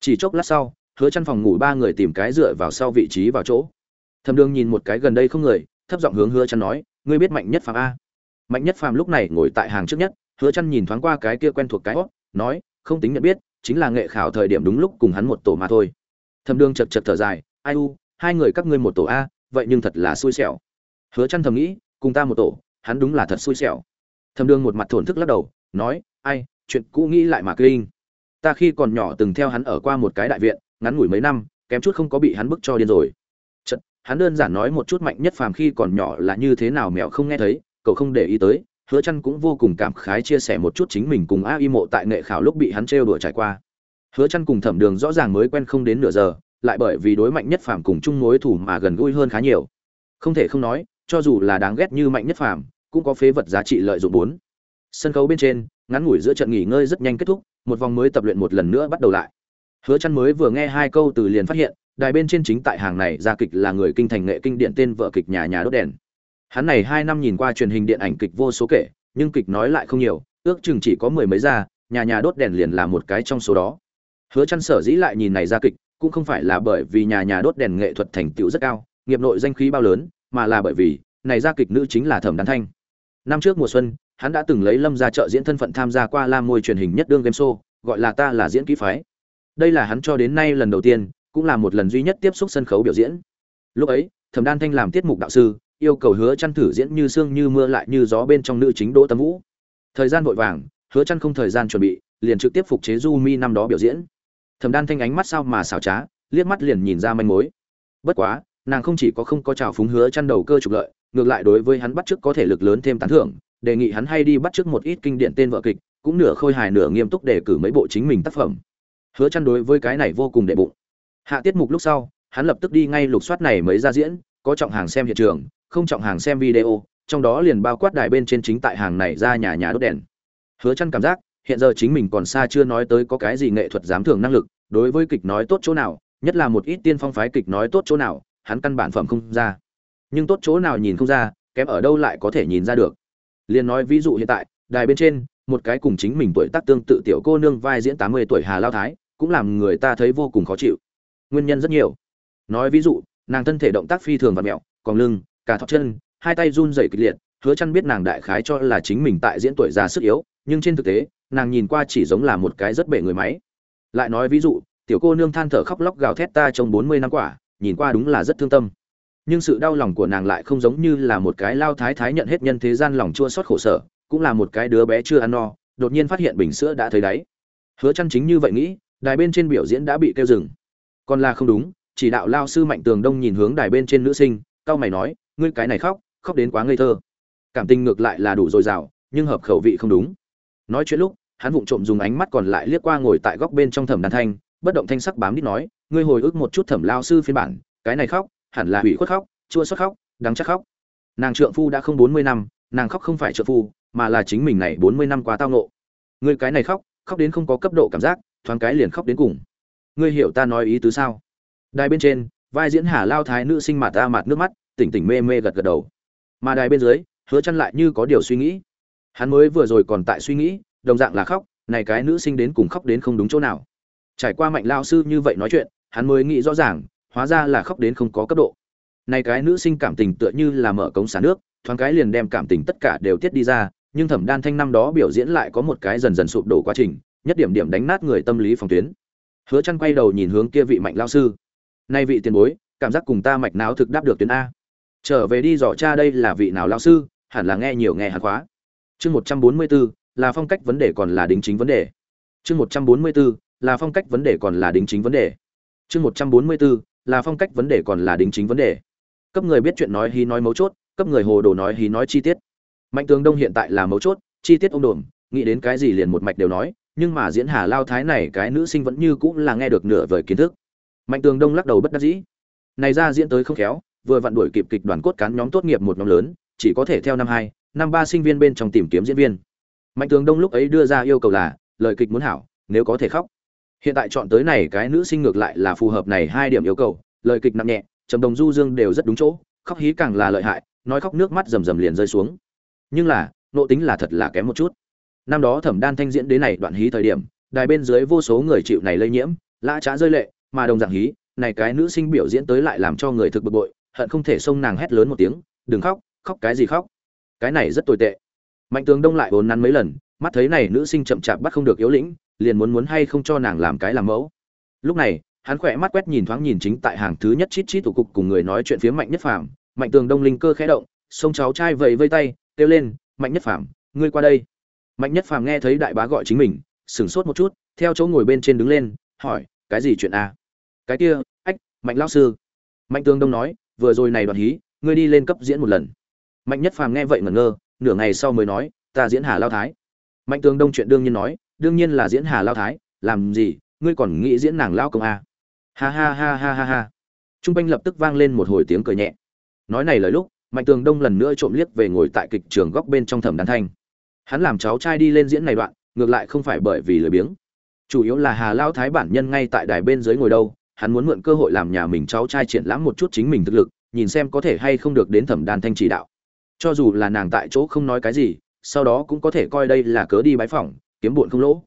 Chỉ chốc lát sau hứa chăn phòng ngủ ba người tìm cái dựa vào sau vị trí vào chỗ. Thẩm đường nhìn một cái gần đây không người, thấp giọng hướng hứa chăn nói, ngươi biết mạnh nhất phàm a? Mạnh nhất phàm lúc này ngồi tại hàng trước nhất, hứa chăn nhìn thoáng qua cái kia quen thuộc cái hót nói, không tính nhận biết, chính là nghệ khảo thời điểm đúng lúc cùng hắn một tổ mà thôi. Thẩm đường chật chật thở dài, ai u, hai người các ngươi một tổ a, vậy nhưng thật là xui xẻo. Hứa chăn thầm nghĩ, cùng ta một tổ, hắn đúng là thật xui xẻo. Thẩm đường một mặt thổn thức lắc đầu, nói, ai, chuyện cũ nghĩ lại mà kinh. Ta khi còn nhỏ từng theo hắn ở qua một cái đại viện ngắn ngủi mấy năm kém chút không có bị hắn bức cho điên rồi. Chật, hắn đơn giản nói một chút mạnh nhất phàm khi còn nhỏ là như thế nào mèo không nghe thấy cậu không để ý tới hứa chăn cũng vô cùng cảm khái chia sẻ một chút chính mình cùng a y mộ tại nghệ khảo lúc bị hắn trêu đùa trải qua. Hứa chăn cùng thẩm đường rõ ràng mới quen không đến nửa giờ lại bởi vì đối mạnh nhất phàm cùng chung mối thủ mà gần gũi hơn khá nhiều. Không thể không nói cho dù là đáng ghét như mạnh nhất phàm cũng có phế vật giá trị lợi dụng bốn. Sân khấu bên trên ngắn ngủi giữa trận nghỉ ngơi rất nhanh kết thúc một vòng mới tập luyện một lần nữa bắt đầu lại hứa chăn mới vừa nghe hai câu từ liền phát hiện, đài bên trên chính tại hàng này ra kịch là người kinh thành nghệ kinh điện tên vợ kịch nhà nhà đốt đèn. Hắn này hai năm nhìn qua truyền hình điện ảnh kịch vô số kể, nhưng kịch nói lại không nhiều, ước chừng chỉ có mười mấy ra, nhà nhà đốt đèn liền là một cái trong số đó. Hứa chăn sở dĩ lại nhìn này ra kịch, cũng không phải là bởi vì nhà nhà đốt đèn nghệ thuật thành tựu rất cao, nghiệp nội danh khí bao lớn, mà là bởi vì, này ra kịch nữ chính là thẩm đan thanh. Năm trước mùa xuân, hắn đã từng lấy lâm ra trợ diễn thân phận tham gia qua lam môi truyền hình nhất đương game show, gọi là ta là diễn kỹ phái đây là hắn cho đến nay lần đầu tiên, cũng là một lần duy nhất tiếp xúc sân khấu biểu diễn. Lúc ấy, thẩm đan thanh làm tiết mục đạo sư, yêu cầu hứa chăn thử diễn như sương như mưa lại như gió bên trong nữ chính đỗ tâm vũ. Thời gian vội vàng, hứa chăn không thời gian chuẩn bị, liền trực tiếp phục chế du mi năm đó biểu diễn. Thẩm đan thanh ánh mắt sao mà xảo trá, liếc mắt liền nhìn ra manh mối. Bất quá, nàng không chỉ có không có trào phúng hứa chăn đầu cơ trục lợi, ngược lại đối với hắn bắt trước có thể lực lớn thêm tán thưởng, đề nghị hắn hay đi bắt trước một ít kinh điển tên vợ kịch, cũng nửa khôi hài nửa nghiêm túc để cử mấy bộ chính mình tác phẩm hứa chăn đối với cái này vô cùng đệ bụng. Hạ tiết mục lúc sau hắn lập tức đi ngay lục soát này mới ra diễn có trọng hàng xem hiện trường không trọng hàng xem video trong đó liền bao quát đài bên trên chính tại hàng này ra nhà nhà đốt đèn. Hứa chăn cảm giác hiện giờ chính mình còn xa chưa nói tới có cái gì nghệ thuật dám thưởng năng lực đối với kịch nói tốt chỗ nào nhất là một ít tiên phong phái kịch nói tốt chỗ nào hắn căn bản phẩm không ra. Nhưng tốt chỗ nào nhìn không ra kém ở đâu lại có thể nhìn ra được. Liền nói ví dụ hiện tại đài bên trên một cái cùng chính mình tuổi tác tương tự tiểu cô nương vai diễn 80 tuổi Hà Lao Thái, cũng làm người ta thấy vô cùng khó chịu. Nguyên nhân rất nhiều. nói ví dụ, nàng thân thể động tác phi thường và mẹo còn lưng, cả thọ chân, hai tay run rẩy kịch liệt, hứa chăn biết nàng đại khái cho là chính mình tại diễn tuổi già sức yếu, nhưng trên thực tế, nàng nhìn qua chỉ giống là một cái rất bể người máy lại nói ví dụ, tiểu cô nương than thở khóc lóc gào thét ta trong 40 năm quả, nhìn qua đúng là rất thương tâm nhưng sự đau lòng của nàng lại không giống như là một cái lao thái thái nhận hết nhân thế gian lòng chua xót khổ sở, cũng là một cái đứa bé chưa ăn no, đột nhiên phát hiện bình sữa đã thấy đáy hứa chăn chính như vậy nghĩ đài bên trên biểu diễn đã bị kêu dừng. Còn là không đúng, chỉ đạo lao sư mạnh tường đông nhìn hướng đài bên trên nữ sinh, cao mày nói, ngươi cái này khóc khóc đến quá ngây thơ. Cảm tình ngược lại là đủ dồi dào, nhưng hợp khẩu vị không đúng. Nói chuyện lúc, hắn vụng trộm dùng ánh mắt còn lại liếc qua ngồi tại góc bên trong thẩm đàn thanh, bất động thanh sắc bám đít nói, ngươi hồi ức một chút thẩm lao sư phiên bản, cái này khóc, hẳn là hủy khuất khóc, chua xót khóc, đắng chắc khóc. Nàng trượng phu đã không bốn mươi năm, nàng khóc không phải trượng phu, mà là chính mình này bốn mươi năm quá tao ngộ. ngươi cái này khóc khóc đến không có cấp độ cảm giác thoáng cái liền khóc đến cùng. Ngươi hiểu ta nói ý tứ sao? Đài bên trên, vai diễn hà lao thái nữ sinh mặt ta mặt nước mắt, tỉnh tỉnh mê mê gật gật đầu. Mà đài bên dưới, hứa chăn lại như có điều suy nghĩ. Hắn mới vừa rồi còn tại suy nghĩ, đồng dạng là khóc, này cái nữ sinh đến cùng khóc đến không đúng chỗ nào. Trải qua mạnh lao sư như vậy nói chuyện, hắn mới nghĩ rõ ràng, hóa ra là khóc đến không có cấp độ. Này cái nữ sinh cảm tình tựa như là mở cống xả nước, thoáng cái liền đem cảm tình tất cả đều tiết đi ra, nhưng thẩm đan thanh năm đó biểu diễn lại có một cái dần dần sụp đổ quá trình nhất điểm điểm đánh nát người tâm lý phòng tuyến. Hứa chăn quay đầu nhìn hướng kia vị mạnh lao sư. Nay vị tiền bối cảm giác cùng ta mạch não thực đáp được tuyến a. Trở về đi dò cha đây là vị nào lao sư hẳn là nghe nhiều nghe hạt khóa chương 144, là phong cách vấn đề còn là đính chính vấn đề. Chương 144, là phong cách vấn đề còn là đính chính vấn đề. Chương 144, là phong cách vấn đề còn là đính chính vấn đề. Cấp người biết chuyện nói hí nói mấu chốt cấp người hồ đồ nói hí nói chi tiết. Mạnh tướng đông hiện tại là mấu chốt chi tiết ông đồn nghĩ đến cái gì liền một mạch đều nói nhưng mà diễn hà lao thái này cái nữ sinh vẫn như cũng là nghe được nửa vời kiến thức. Mạnh tường đông lắc đầu bất đắc dĩ. Này ra diễn tới không khéo, vừa vặn đuổi kịp kịch đoàn cốt cán nhóm tốt nghiệp một nhóm lớn, chỉ có thể theo năm hai, năm ba sinh viên bên trong tìm kiếm diễn viên. Mạnh tường đông lúc ấy đưa ra yêu cầu là, lời kịch muốn hảo, nếu có thể khóc. Hiện tại chọn tới này cái nữ sinh ngược lại là phù hợp này hai điểm yêu cầu, lời kịch nặng nhẹ, trầm đồng du dương đều rất đúng chỗ, khóc hí càng là lợi hại, nói khóc nước mắt rầm rầm liền rơi xuống. Nhưng là nộ tính là thật là kém một chút năm đó thẩm đan thanh diễn đến này đoạn hí thời điểm, đài bên dưới vô số người chịu này lây nhiễm, lã trá rơi lệ, mà đồng dạng hí, này cái nữ sinh biểu diễn tới lại làm cho người thực bực bội, hận không thể xông nàng hét lớn một tiếng, đừng khóc khóc cái gì khóc? Cái này rất tồi tệ. Mạnh tướng đông lại vốn nắn mấy lần, mắt thấy này nữ sinh chậm chạp bắt không được yếu lĩnh, liền muốn muốn hay không cho nàng làm cái làm mẫu. Lúc này, hắn khỏe mắt quét nhìn thoáng nhìn chính tại hàng thứ nhất chít chít tủ cục cùng người nói chuyện phía mạnh nhất phàm. Mạnh tường đông linh cơ khẽ động, xông cháu trai vẫy vây tay, kêu lên, mạnh nhất phàm, ngươi qua đây mạnh nhất phàm nghe thấy đại bá gọi chính mình, sửng sốt một chút, theo chỗ ngồi bên trên đứng lên, hỏi, cái gì chuyện a cái kia, ách, mạnh lão sư. Mạnh tương đông nói, vừa rồi này đoạn hí, ngươi đi lên cấp diễn một lần. Mạnh nhất phàm nghe vậy ngẩn ngơ, nửa ngày sau mới nói, ta diễn hà lao thái. Mạnh tương đông chuyện đương nhiên nói, đương nhiên là diễn hà lao thái, làm gì, ngươi còn nghĩ diễn nàng lao công a ha ha ha ha ha ha. Trung quanh lập tức vang lên một hồi tiếng cười nhẹ. Nói này lời lúc, mạnh tường đông lần nữa trộm liếc về ngồi tại kịch trường góc bên trong thẩm đàn thanh hắn làm cháu trai đi lên diễn này đoạn, ngược lại không phải bởi vì lười biếng. Chủ yếu là hà lao thái bản nhân ngay tại đài bên dưới ngồi đâu, hắn muốn mượn cơ hội làm nhà mình cháu trai triển lãm một chút chính mình thực lực, nhìn xem có thể hay không được đến thẩm đàn thanh chỉ đạo. Cho dù là nàng tại chỗ không nói cái gì, sau đó cũng có thể coi đây là cớ đi bái phỏng, kiếm bụn không lỗ.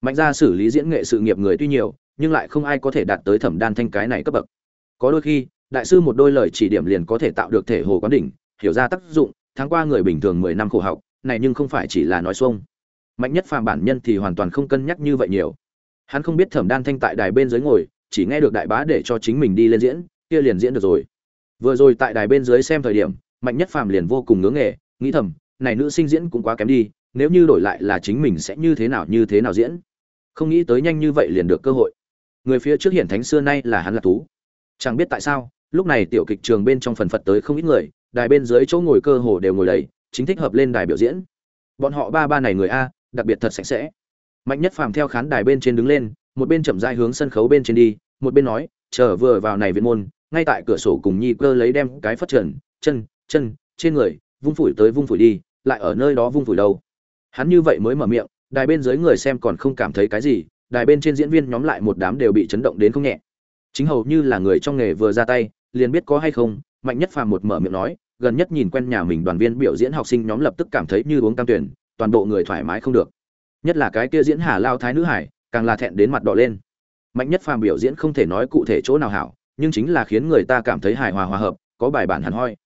Mạnh ra xử lý diễn nghệ sự nghiệp người tuy nhiều, nhưng lại không ai có thể đạt tới thẩm đan thanh cái này cấp bậc. Có đôi khi, đại sư một đôi lời chỉ điểm liền có thể tạo được thể hồ quán đỉnh, hiểu ra tác dụng, tháng qua người bình thường mười năm khổ học này nhưng không phải chỉ là nói xuông. Mạnh nhất phàm bản nhân thì hoàn toàn không cân nhắc như vậy nhiều. Hắn không biết thẩm đan thanh tại đài bên dưới ngồi, chỉ nghe được đại bá để cho chính mình đi lên diễn, kia liền diễn được rồi. Vừa rồi tại đài bên dưới xem thời điểm, mạnh nhất phàm liền vô cùng ngưỡng nghề, nghĩ thầm, này nữ sinh diễn cũng quá kém đi, nếu như đổi lại là chính mình sẽ như thế nào như thế nào diễn. Không nghĩ tới nhanh như vậy liền được cơ hội. Người phía trước hiển thánh xưa nay là hắn là tú chẳng biết tại sao, lúc này tiểu kịch trường bên trong phần phật tới không ít người, đài bên dưới chỗ ngồi cơ hồ đều ngồi đầy chính thích hợp lên đài biểu diễn. Bọn họ ba ba này người a, đặc biệt thật sạch sẽ. Mạnh nhất phàm theo khán đài bên trên đứng lên, một bên chậm rãi hướng sân khấu bên trên đi, một bên nói, chờ vừa vào này viện môn, ngay tại cửa sổ cùng nhi cơ lấy đem cái phất trần, chân chân, trên người, vung phủi tới vung phủi đi, lại ở nơi đó vung phủi đâu. Hắn như vậy mới mở miệng, đài bên dưới người xem còn không cảm thấy cái gì, đài bên trên diễn viên nhóm lại một đám đều bị chấn động đến không nhẹ. Chính hầu như là người trong nghề vừa ra tay, liền biết có hay không, mạnh nhất phàm một mở miệng nói gần nhất nhìn quen nhà mình đoàn viên biểu diễn học sinh nhóm lập tức cảm thấy như uống cam tuyển, toàn bộ người thoải mái không được. Nhất là cái kia diễn hà lao thái nữ hải, càng là thẹn đến mặt đỏ lên. Mạnh nhất phàm biểu diễn không thể nói cụ thể chỗ nào hảo, nhưng chính là khiến người ta cảm thấy hài hòa hòa hợp, có bài bản hẳn hoi.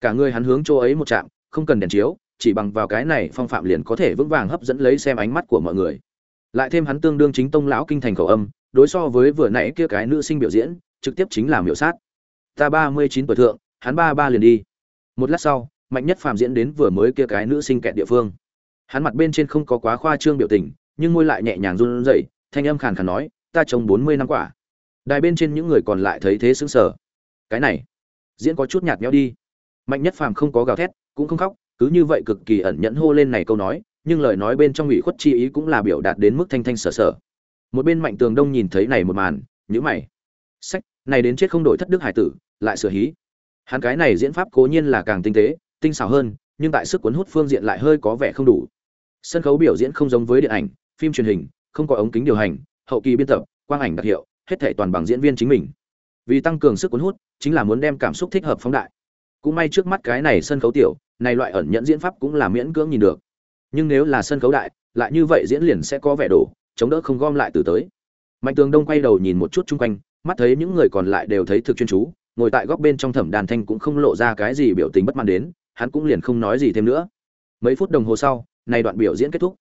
Cả người hắn hướng chỗ ấy một chạm, không cần đèn chiếu, chỉ bằng vào cái này phong phạm liền có thể vững vàng hấp dẫn lấy xem ánh mắt của mọi người. Lại thêm hắn tương đương chính tông lão kinh thành khẩu âm, đối so với vừa nãy kia cái nữ sinh biểu diễn, trực tiếp chính là miểu sát. Ta ba mươi chín tuổi thượng, hắn ba ba liền đi một lát sau, mạnh nhất phàm diễn đến vừa mới kia cái nữ sinh kẹt địa phương. Hắn mặt bên trên không có quá khoa trương biểu tình, nhưng môi lại nhẹ nhàng run rẩy, thanh âm khàn khàn nói, ta trồng bốn mươi năm quả. Đài bên trên những người còn lại thấy thế sững sờ. Cái này, diễn có chút nhạt nhẽo đi. Mạnh nhất phàm không có gào thét, cũng không khóc, cứ như vậy cực kỳ ẩn nhẫn hô lên này câu nói, nhưng lời nói bên trong ủy khuất chi ý cũng là biểu đạt đến mức thanh thanh sở sở một bên mạnh tường đông nhìn thấy này một màn nhữ mày. Sách, này đến chết không đổi thất đức hải tử, lại sửa hí hắn cái này diễn pháp cố nhiên là càng tinh tế, tinh xảo hơn, nhưng tại sức cuốn hút phương diện lại hơi có vẻ không đủ. Sân khấu biểu diễn không giống với điện ảnh, phim truyền hình, không có ống kính điều hành, hậu kỳ biên tập, quang ảnh đặc hiệu, hết thảy toàn bằng diễn viên chính mình. Vì tăng cường sức cuốn hút, chính là muốn đem cảm xúc thích hợp phóng đại. Cũng may trước mắt cái này sân khấu tiểu, này loại ẩn nhẫn diễn pháp cũng là miễn cưỡng nhìn được. Nhưng nếu là sân khấu đại, lại như vậy diễn liền sẽ có vẻ đổ, chống đỡ không gom lại từ tới. Mạnh tường đông quay đầu nhìn một chút chung quanh, mắt thấy những người còn lại đều thấy thực chuyên chú ngồi tại góc bên trong thẩm đàn thanh cũng không lộ ra cái gì biểu tình bất mãn đến, hắn cũng liền không nói gì thêm nữa. Mấy phút đồng hồ sau, này đoạn biểu diễn kết thúc.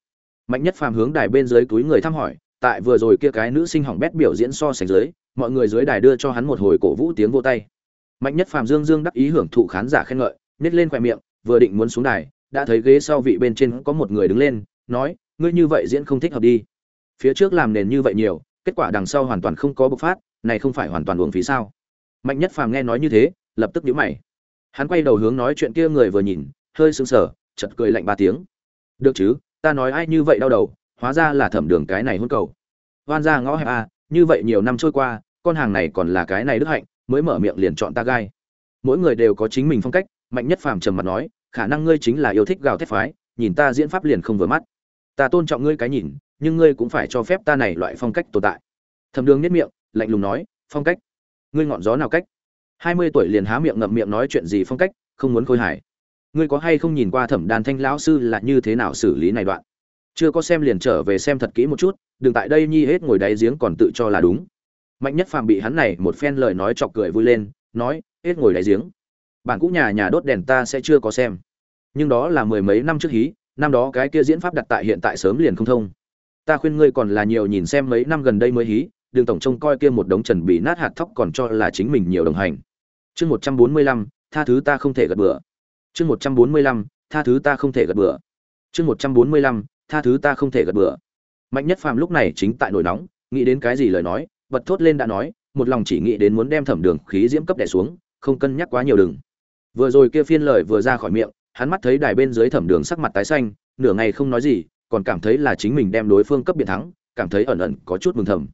Mạnh nhất phàm hướng đài bên dưới túi người thăm hỏi, tại vừa rồi kia cái nữ sinh hỏng bét biểu diễn so sánh dưới, mọi người dưới đài đưa cho hắn một hồi cổ vũ tiếng vô tay. Mạnh nhất phàm dương dương đắc ý hưởng thụ khán giả khen ngợi, nhét lên khoe miệng, vừa định muốn xuống đài, đã thấy ghế sau vị bên trên có một người đứng lên, nói, ngươi như vậy diễn không thích hợp đi. Phía trước làm nền như vậy nhiều, kết quả đằng sau hoàn toàn không có bộc phát, này không phải hoàn toàn uổng phí sao? Mạnh nhất phàm nghe nói như thế, lập tức nhíu mày. Hắn quay đầu hướng nói chuyện kia người vừa nhìn, hơi sững sờ, chợt cười lạnh ba tiếng. Được chứ, ta nói ai như vậy đau đầu, hóa ra là thẩm đường cái này hôn cầu. Hoan ra ngõ hẹp a như vậy nhiều năm trôi qua, con hàng này còn là cái này đức hạnh, mới mở miệng liền chọn ta gai. Mỗi người đều có chính mình phong cách, mạnh nhất phàm trầm mặt nói, khả năng ngươi chính là yêu thích gào thét phái, nhìn ta diễn pháp liền không vừa mắt. Ta tôn trọng ngươi cái nhìn, nhưng ngươi cũng phải cho phép ta này loại phong cách tồn tại. Thẩm đường nhất miệng, lạnh lùng nói, phong cách ngươi ngọn gió nào cách? Hai mươi tuổi liền há miệng ngậm miệng nói chuyện gì phong cách, không muốn khôi hài. Ngươi có hay không nhìn qua thẩm đàn thanh lão sư là như thế nào xử lý này đoạn? Chưa có xem liền trở về xem thật kỹ một chút, đừng tại đây nhi hết ngồi đáy giếng còn tự cho là đúng. Mạnh nhất phàm bị hắn này một phen lời nói chọc cười vui lên, nói, hết ngồi đáy giếng. Bản cũ nhà nhà đốt đèn ta sẽ chưa có xem. Nhưng đó là mười mấy năm trước hí, năm đó cái kia diễn pháp đặt tại hiện tại sớm liền không thông. Ta khuyên ngươi còn là nhiều nhìn xem mấy năm gần đây mới hí đường tổng trông coi kia một đống trần bị nát hạt thóc còn cho là chính mình nhiều đồng hành. Chương một trăm bốn mươi lăm, tha thứ ta không thể gật bừa. Chương một trăm bốn mươi lăm, tha thứ ta không thể gật bừa. Chương một trăm bốn mươi lăm, tha thứ ta không thể gật bừa. Mạnh nhất phàm lúc này chính tại nổi nóng, nghĩ đến cái gì lời nói, bật thốt lên đã nói, một lòng chỉ nghĩ đến muốn đem thẩm đường khí diễm cấp đẻ xuống, không cân nhắc quá nhiều đừng. Vừa rồi kia phiên lời vừa ra khỏi miệng, hắn mắt thấy đài bên dưới thẩm đường sắc mặt tái xanh, nửa ngày không nói gì, còn cảm thấy là chính mình đem đối phương cấp biệt thắng, cảm thấy ẩn ẩn có chút mừng thầm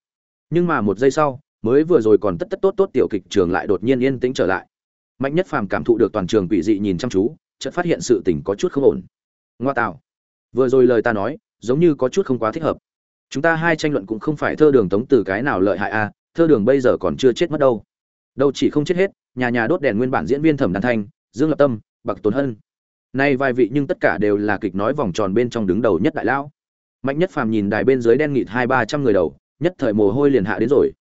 nhưng mà một giây sau mới vừa rồi còn tất tất tốt tốt tiểu kịch trường lại đột nhiên yên tĩnh trở lại. Mạnh nhất phàm cảm thụ được toàn trường quỷ dị nhìn chăm chú chợt phát hiện sự tình có chút không ổn. Ngoa tạo. Vừa rồi lời ta nói giống như có chút không quá thích hợp. Chúng ta hai tranh luận cũng không phải thơ đường tống từ cái nào lợi hại a à, thơ đường bây giờ còn chưa chết mất đâu. Đâu chỉ không chết hết nhà nhà đốt đèn nguyên bản diễn viên thẩm đàn thanh dương lập tâm bậc tốn hân. Nay vài vị nhưng tất cả đều là kịch nói vòng tròn bên trong đứng đầu nhất đại lão. Mạnh nhất phàm nhìn đài bên dưới đen nghịt hai ba trăm người đầu nhất thời mồ hôi liền hạ đến rồi.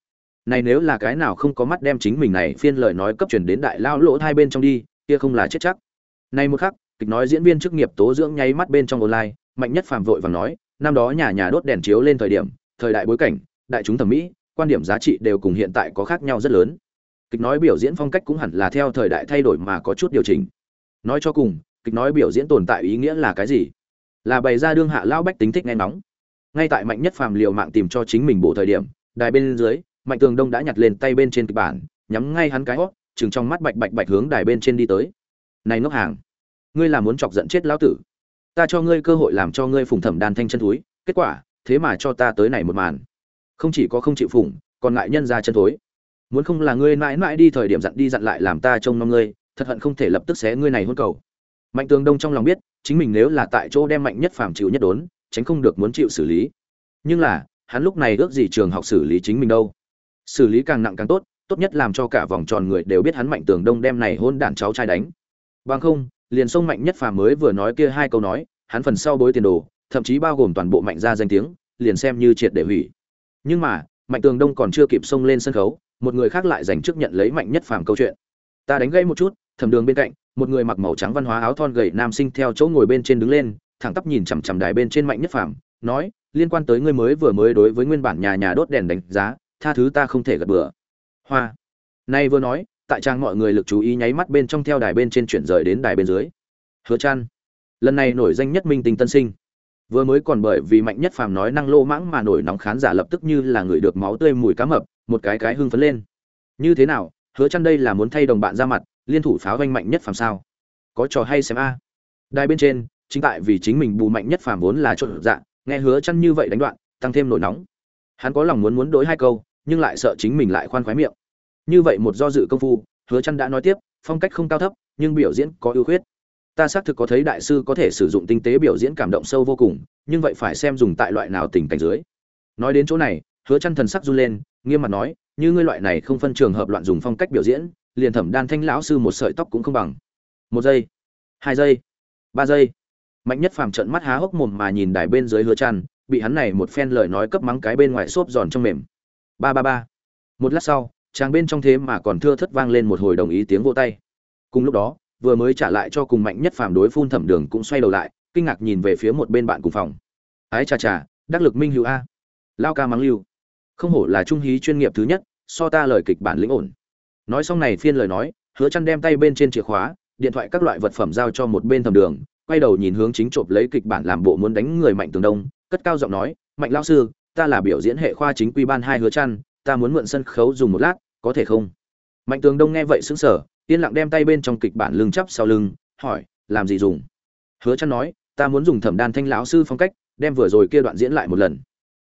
Này nếu là cái nào không có mắt đem chính mình này phiên lời nói cấp truyền đến đại lao lỗ hai bên trong đi, kia không là chết chắc. Nay một khắc, kịch nói diễn viên chức nghiệp tố dưỡng nháy mắt bên trong online, mạnh nhất phàm vội vàng nói, năm đó nhà nhà đốt đèn chiếu lên thời điểm, thời đại bối cảnh, đại chúng thẩm mỹ, quan điểm giá trị đều cùng hiện tại có khác nhau rất lớn. Kịch nói biểu diễn phong cách cũng hẳn là theo thời đại thay đổi mà có chút điều chỉnh. Nói cho cùng, kịch nói biểu diễn tồn tại ý nghĩa là cái gì? Là bày ra đương hạ lao bách tính thích nghe nóng ngay tại mạnh nhất phàm liều mạng tìm cho chính mình bổ thời điểm, đài bên dưới, mạnh tường đông đã nhặt lên tay bên trên kịch bản, nhắm ngay hắn cái hót chừng trong mắt bạch bạch bạch hướng đài bên trên đi tới. Này ngốc hàng, ngươi là muốn chọc giận chết lão tử. Ta cho ngươi cơ hội làm cho ngươi phùng thẩm đàn thanh chân thúi kết quả, thế mà cho ta tới này một màn. Không chỉ có không chịu phủng, còn ngại nhân ra chân thối. Muốn không là ngươi mãi mãi đi thời điểm dặn đi dặn lại làm ta trông nom ngươi, thật hận không thể lập tức xé ngươi này hôn cầu. Mạnh tường đông trong lòng biết, chính mình nếu là tại chỗ đem mạnh nhất phàm chịu nhất đốn tránh không được muốn chịu xử lý. Nhưng là, hắn lúc này ước gì trường học xử lý chính mình đâu? Xử lý càng nặng càng tốt tốt nhất làm cho cả vòng tròn người đều biết hắn mạnh tường đông đem này hôn đản cháu trai đánh. Bằng không, liền sông mạnh nhất phàm mới vừa nói kia hai câu nói, hắn phần sau bối tiền đồ, thậm chí bao gồm toàn bộ mạnh gia danh tiếng, liền xem như triệt để hủy. Nhưng mà, mạnh tường đông còn chưa kịp xông lên sân khấu, một người khác lại giành trước nhận lấy mạnh nhất phàm câu chuyện. Ta đánh gây một chút thầm đường bên cạnh, một người mặc màu trắng văn hóa áo thon gầy nam sinh theo chỗ ngồi bên trên đứng lên thẳng tắp nhìn chằm chằm đài bên trên mạnh nhất phàm, nói, liên quan tới ngươi mới vừa mới đối với nguyên bản nhà nhà đốt đèn đánh giá, tha thứ ta không thể gật bừa. Hoa. Nay vừa nói, tại trang mọi người lực chú ý nháy mắt bên trong theo đài bên trên chuyển rời đến đài bên dưới. Hứa chăn lần này nổi danh nhất minh tinh tân sinh. Vừa mới còn bởi vì mạnh nhất phàm nói năng lô mãng mà nổi nóng khán giả lập tức như là người được máu tươi mùi cá mập, một cái cái hưng phấn lên. Như thế nào, hứa chăn đây là muốn thay đồng bạn ra mặt, liên thủ pháo doanh mạnh nhất phàm sao? Có trò hay xem a. Đài bên trên chính tại vì chính mình bù mạnh nhất phàm vốn là trộn dạ nghe hứa chăn như vậy đánh đoạn, tăng thêm nổi nóng. Hắn có lòng muốn muốn đối hai câu, nhưng lại sợ chính mình lại khoan khoái miệng. Như vậy một do dự công phu, hứa chăn đã nói tiếp, phong cách không cao thấp, nhưng biểu diễn có ưu khuyết. Ta xác thực có thấy đại sư có thể sử dụng tinh tế biểu diễn cảm động sâu vô cùng, nhưng vậy phải xem dùng tại loại nào tình cảnh dưới. Nói đến chỗ này, hứa chăn thần sắc run lên, nghiêm mặt nói, như ngươi loại này không phân trường hợp loạn dùng phong cách biểu diễn, liền thẩm đan thanh lão sư một sợi tóc cũng không bằng. Một giây, hai giây, ba giây mạnh nhất phàm trận mắt há hốc mồm mà nhìn đài bên dưới hứa trăn, bị hắn này một phen lời nói cấp mắng cái bên ngoài xốp giòn trong mềm. Ba ba ba. Một lát sau chàng bên trong thế mà còn thưa thất vang lên một hồi đồng ý tiếng vỗ tay. Cùng lúc đó vừa mới trả lại cho cùng mạnh nhất phàm đối phun thẩm đường cũng xoay đầu lại kinh ngạc nhìn về phía một bên bạn cùng phòng. Ái chà chà đắc lực minh hữu a. Lao ca mắng lưu. Không hổ là trung hí chuyên nghiệp thứ nhất so ta lời kịch bản lĩnh ổn. Nói xong này phiên lời nói hứa chăn đem tay bên trên chìa khóa điện thoại các loại vật phẩm giao cho một bên thẩm đường quay đầu nhìn hướng chính trộm lấy kịch bản làm bộ muốn đánh người mạnh tường đông, cất cao giọng nói, mạnh lão sư, ta là biểu diễn hệ khoa chính quy ban hai hứa chăn, ta muốn mượn sân khấu dùng một lát, có thể không? Mạnh tường đông nghe vậy sững sờ, yên lặng đem tay bên trong kịch bản lưng chắp sau lưng, hỏi, làm gì dùng? Hứa chăn nói, ta muốn dùng thẩm đan thanh lão sư phong cách, đem vừa rồi kia đoạn diễn lại một lần.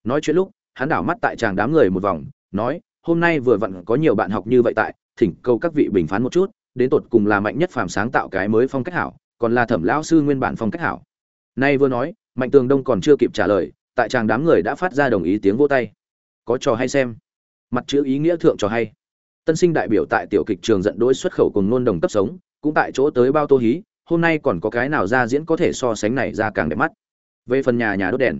Nói chuyện lúc, hắn đảo mắt tại chàng đám người một vòng, nói, hôm nay vừa vặn có nhiều bạn học như vậy tại, thỉnh cầu các vị bình phán một chút, đến tột cùng là mạnh nhất phàm sáng tạo cái mới phong cách hảo còn là thẩm lão sư nguyên bản phong cách hảo. Nay vừa nói, mạnh tường đông còn chưa kịp trả lời, tại chàng đám người đã phát ra đồng ý tiếng vô tay. Có trò hay xem. Mặt chữ ý nghĩa thượng trò hay. Tân sinh đại biểu tại tiểu kịch trường dẫn đối xuất khẩu cùng nôn đồng cấp sống, cũng tại chỗ tới bao tô hí, hôm nay còn có cái nào ra diễn có thể so sánh này ra càng đẹp mắt. Về phần nhà nhà đốt đèn.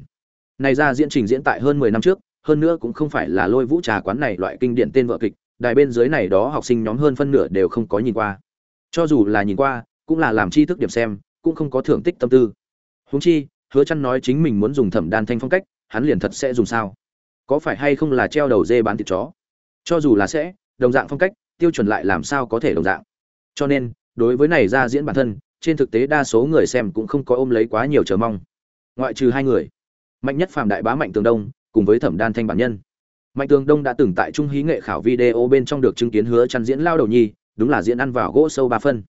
Này ra diễn trình diễn tại hơn mười năm trước, hơn nữa cũng không phải là lôi vũ trà quán này loại kinh điển tên vợ kịch, đài bên dưới này đó học sinh nhóm hơn phân nửa đều không có nhìn qua. Cho dù là nhìn qua cũng là làm tri thức điểm xem, cũng không có thưởng tích tâm tư. Huống chi, hứa chăn nói chính mình muốn dùng thẩm đan thanh phong cách, hắn liền thật sẽ dùng sao? Có phải hay không là treo đầu dê bán thịt chó? Cho dù là sẽ, đồng dạng phong cách, tiêu chuẩn lại làm sao có thể đồng dạng? Cho nên, đối với này ra diễn bản thân, trên thực tế đa số người xem cũng không có ôm lấy quá nhiều chờ mong. Ngoại trừ hai người, mạnh nhất Phạm đại bá mạnh tường đông, cùng với thẩm đan thanh bản nhân. Mạnh tường đông đã từng tại trung hí nghệ khảo video bên trong được chứng kiến hứa chăn diễn lao đầu nhi, đúng là diễn ăn vào gỗ sâu ba phân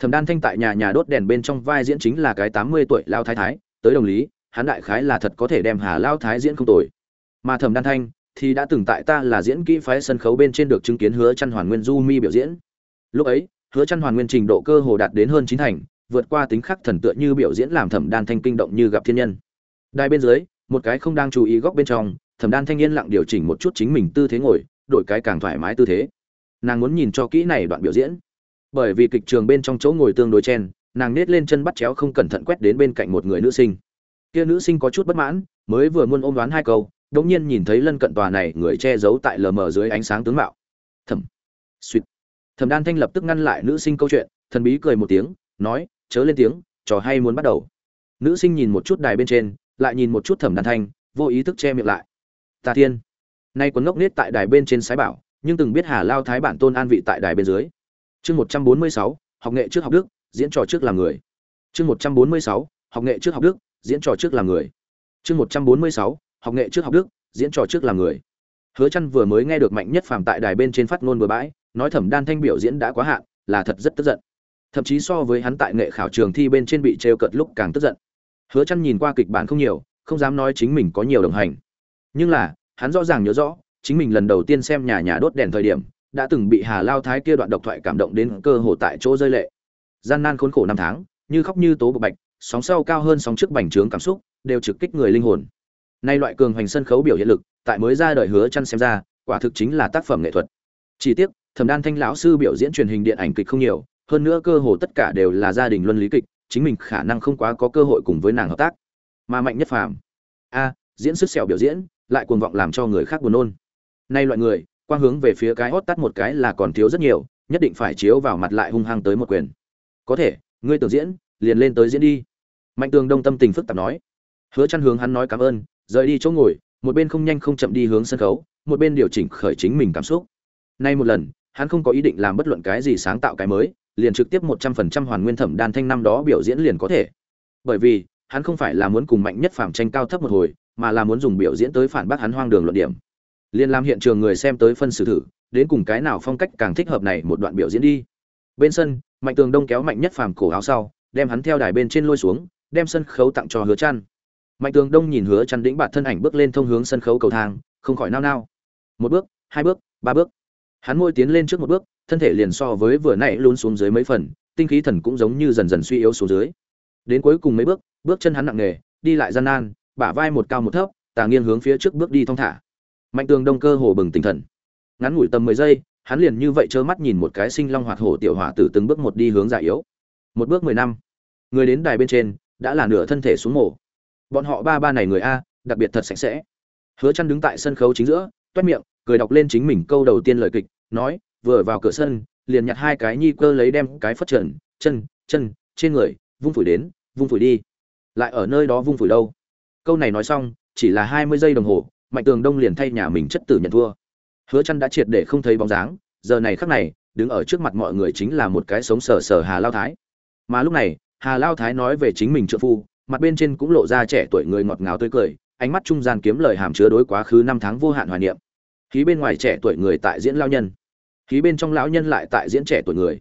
thẩm đan thanh tại nhà nhà đốt đèn bên trong vai diễn chính là cái 80 tuổi lao thái thái, tới đồng lý, hắn đại khái là thật có thể đem hà lao thái diễn không tồi. Mà thẩm đan thanh thì đã từng tại ta là diễn kỹ phái sân khấu bên trên được chứng kiến hứa chăn hoàn nguyên du mi biểu diễn. Lúc ấy, hứa chăn hoàn nguyên trình độ cơ hồ đạt đến hơn chín thành, vượt qua tính khắc thần tựa như biểu diễn làm thẩm đan thanh kinh động như gặp thiên nhân. Đài bên dưới, một cái không đang chú ý góc bên trong, thẩm đan thanh yên lặng điều chỉnh một chút chính mình tư thế ngồi, đổi cái càng thoải mái tư thế. Nàng muốn nhìn cho kỹ này đoạn biểu diễn bởi vì kịch trường bên trong chỗ ngồi tương đối chen, nàng nết lên chân bắt chéo không cẩn thận quét đến bên cạnh một người nữ sinh. Kia nữ sinh có chút bất mãn, mới vừa muôn ôm đoán hai câu, đột nhiên nhìn thấy lân cận tòa này người che giấu tại lờ mờ dưới ánh sáng tướng mạo. Thẩm. Suýt thẩm đan thanh lập tức ngăn lại nữ sinh câu chuyện, thần bí cười một tiếng, nói, chớ lên tiếng, trò hay muốn bắt đầu. Nữ sinh nhìn một chút đài bên trên, lại nhìn một chút thẩm đan thanh, vô ý thức che miệng lại. Tà thiên. Nay quấn ngốc nết tại đài bên trên sái bảo, nhưng từng biết hà lao thái bản tôn an vị tại đài bên dưới chương một trăm bốn mươi sáu, học nghệ trước học đức, diễn trò trước làm người. Chương một trăm bốn mươi sáu, học nghệ trước học đức, diễn trò trước làm người. Chương một trăm bốn mươi sáu, học nghệ trước học đức, diễn trò trước làm người. Hứa chăn vừa mới nghe được mạnh nhất phàm tại đài bên trên phát ngôn bừa bãi, nói thẩm đan thanh biểu diễn đã quá hạn, là thật rất tức giận. Thậm chí so với hắn tại nghệ khảo trường thi bên trên bị trêu cợt lúc càng tức giận. Hứa chăn nhìn qua kịch bản không nhiều, không dám nói chính mình có nhiều đồng hành. Nhưng là, hắn rõ ràng nhớ rõ, chính mình lần đầu tiên xem nhà nhà đốt đèn thời điểm đã từng bị hà lao thái kia đoạn độc thoại cảm động đến cơ hồ tại chỗ rơi lệ. Gian nan khốn khổ năm tháng, như khóc như tố bộc bạch, sóng sau cao hơn sóng trước bành trướng cảm xúc, đều trực kích người linh hồn. Nay loại cường hoành sân khấu biểu hiện lực, tại mới ra đời hứa chăn xem ra, quả thực chính là tác phẩm nghệ thuật. Chỉ tiếc, thẩm đan thanh lão sư biểu diễn truyền hình điện ảnh kịch không nhiều, hơn nữa cơ hồ tất cả đều là gia đình luân lý kịch, chính mình khả năng không quá có cơ hội cùng với nàng hợp tác. Mà mạnh nhất phàm, a, diễn sức sẹo biểu diễn, lại cuồng vọng làm cho người khác buồn nôn. Nay loại người quang hướng về phía cái hót tắt một cái là còn thiếu rất nhiều, nhất định phải chiếu vào mặt lại hung hăng tới một quyền. Có thể, ngươi tưởng diễn, liền lên tới diễn đi. Mạnh tường đông tâm tình phức tạp nói. Hứa chăn hướng hắn nói cảm ơn, rời đi chỗ ngồi, một bên không nhanh không chậm đi hướng sân khấu, một bên điều chỉnh khởi chính mình cảm xúc. Nay một lần, hắn không có ý định làm bất luận cái gì sáng tạo cái mới, liền trực tiếp một trăm phần trăm hoàn nguyên thẩm đan thanh năm đó biểu diễn liền có thể. Bởi vì, hắn không phải là muốn cùng mạnh nhất phàm tranh cao thấp một hồi, mà là muốn dùng biểu diễn tới phản bác hắn hoang đường luận điểm liền làm hiện trường người xem tới phân xử thử, đến cùng cái nào phong cách càng thích hợp này một đoạn biểu diễn đi. Bên sân, mạnh tường đông kéo mạnh nhất phàm cổ áo sau, đem hắn theo đài bên trên lôi xuống, đem sân khấu tặng cho hứa trăn. Mạnh tường đông nhìn hứa chăn đĩnh bạt thân ảnh bước lên thông hướng sân khấu cầu thang, không khỏi nao nao. Một bước, hai bước, ba bước. Hắn môi tiến lên trước một bước, thân thể liền so với vừa nãy luôn xuống dưới mấy phần, tinh khí thần cũng giống như dần dần suy yếu xuống dưới. Đến cuối cùng mấy bước bước chân hắn nặng nề, đi lại gian nan, bả vai một cao một thấp, tà nghiêng hướng phía trước bước đi thong thả mạnh tường đông cơ hồ bừng tinh thần. Ngắn ngủi tầm mười giây, hắn liền như vậy trơ mắt nhìn một cái sinh long hoạt hổ tiểu hỏa tử từng bước một đi hướng giải yếu. Một bước mười năm. Người đến đài bên trên, đã là nửa thân thể xuống mổ bọn họ ba ba này người a, đặc biệt thật sạch sẽ. Hứa chăn đứng tại sân khấu chính giữa, toét miệng, cười đọc lên chính mình câu đầu tiên lời kịch, nói, vừa vào cửa sân, liền nhặt hai cái nhi cơ lấy đem cái phất trần, chân chân, trên người, vung phủi đến, vung phủi đi. Lại ở nơi đó vung phủi đâu? Câu này nói xong, chỉ là hai mươi giây đồng hồ mạnh tường đông liền thay nhà mình chất tử nhận thua. Hứa chăn đã triệt để không thấy bóng dáng, giờ này khắc này, đứng ở trước mặt mọi người chính là một cái sống sờ sờ hà lao thái. Mà lúc này, hà lao thái nói về chính mình trợ phu, mặt bên trên cũng lộ ra trẻ tuổi người ngọt ngào tươi cười, ánh mắt trung gian kiếm lời hàm chứa đối quá khứ năm tháng vô hạn hoài niệm. Khí bên ngoài trẻ tuổi người tại diễn lao nhân, khí bên trong lão nhân lại tại diễn trẻ tuổi người.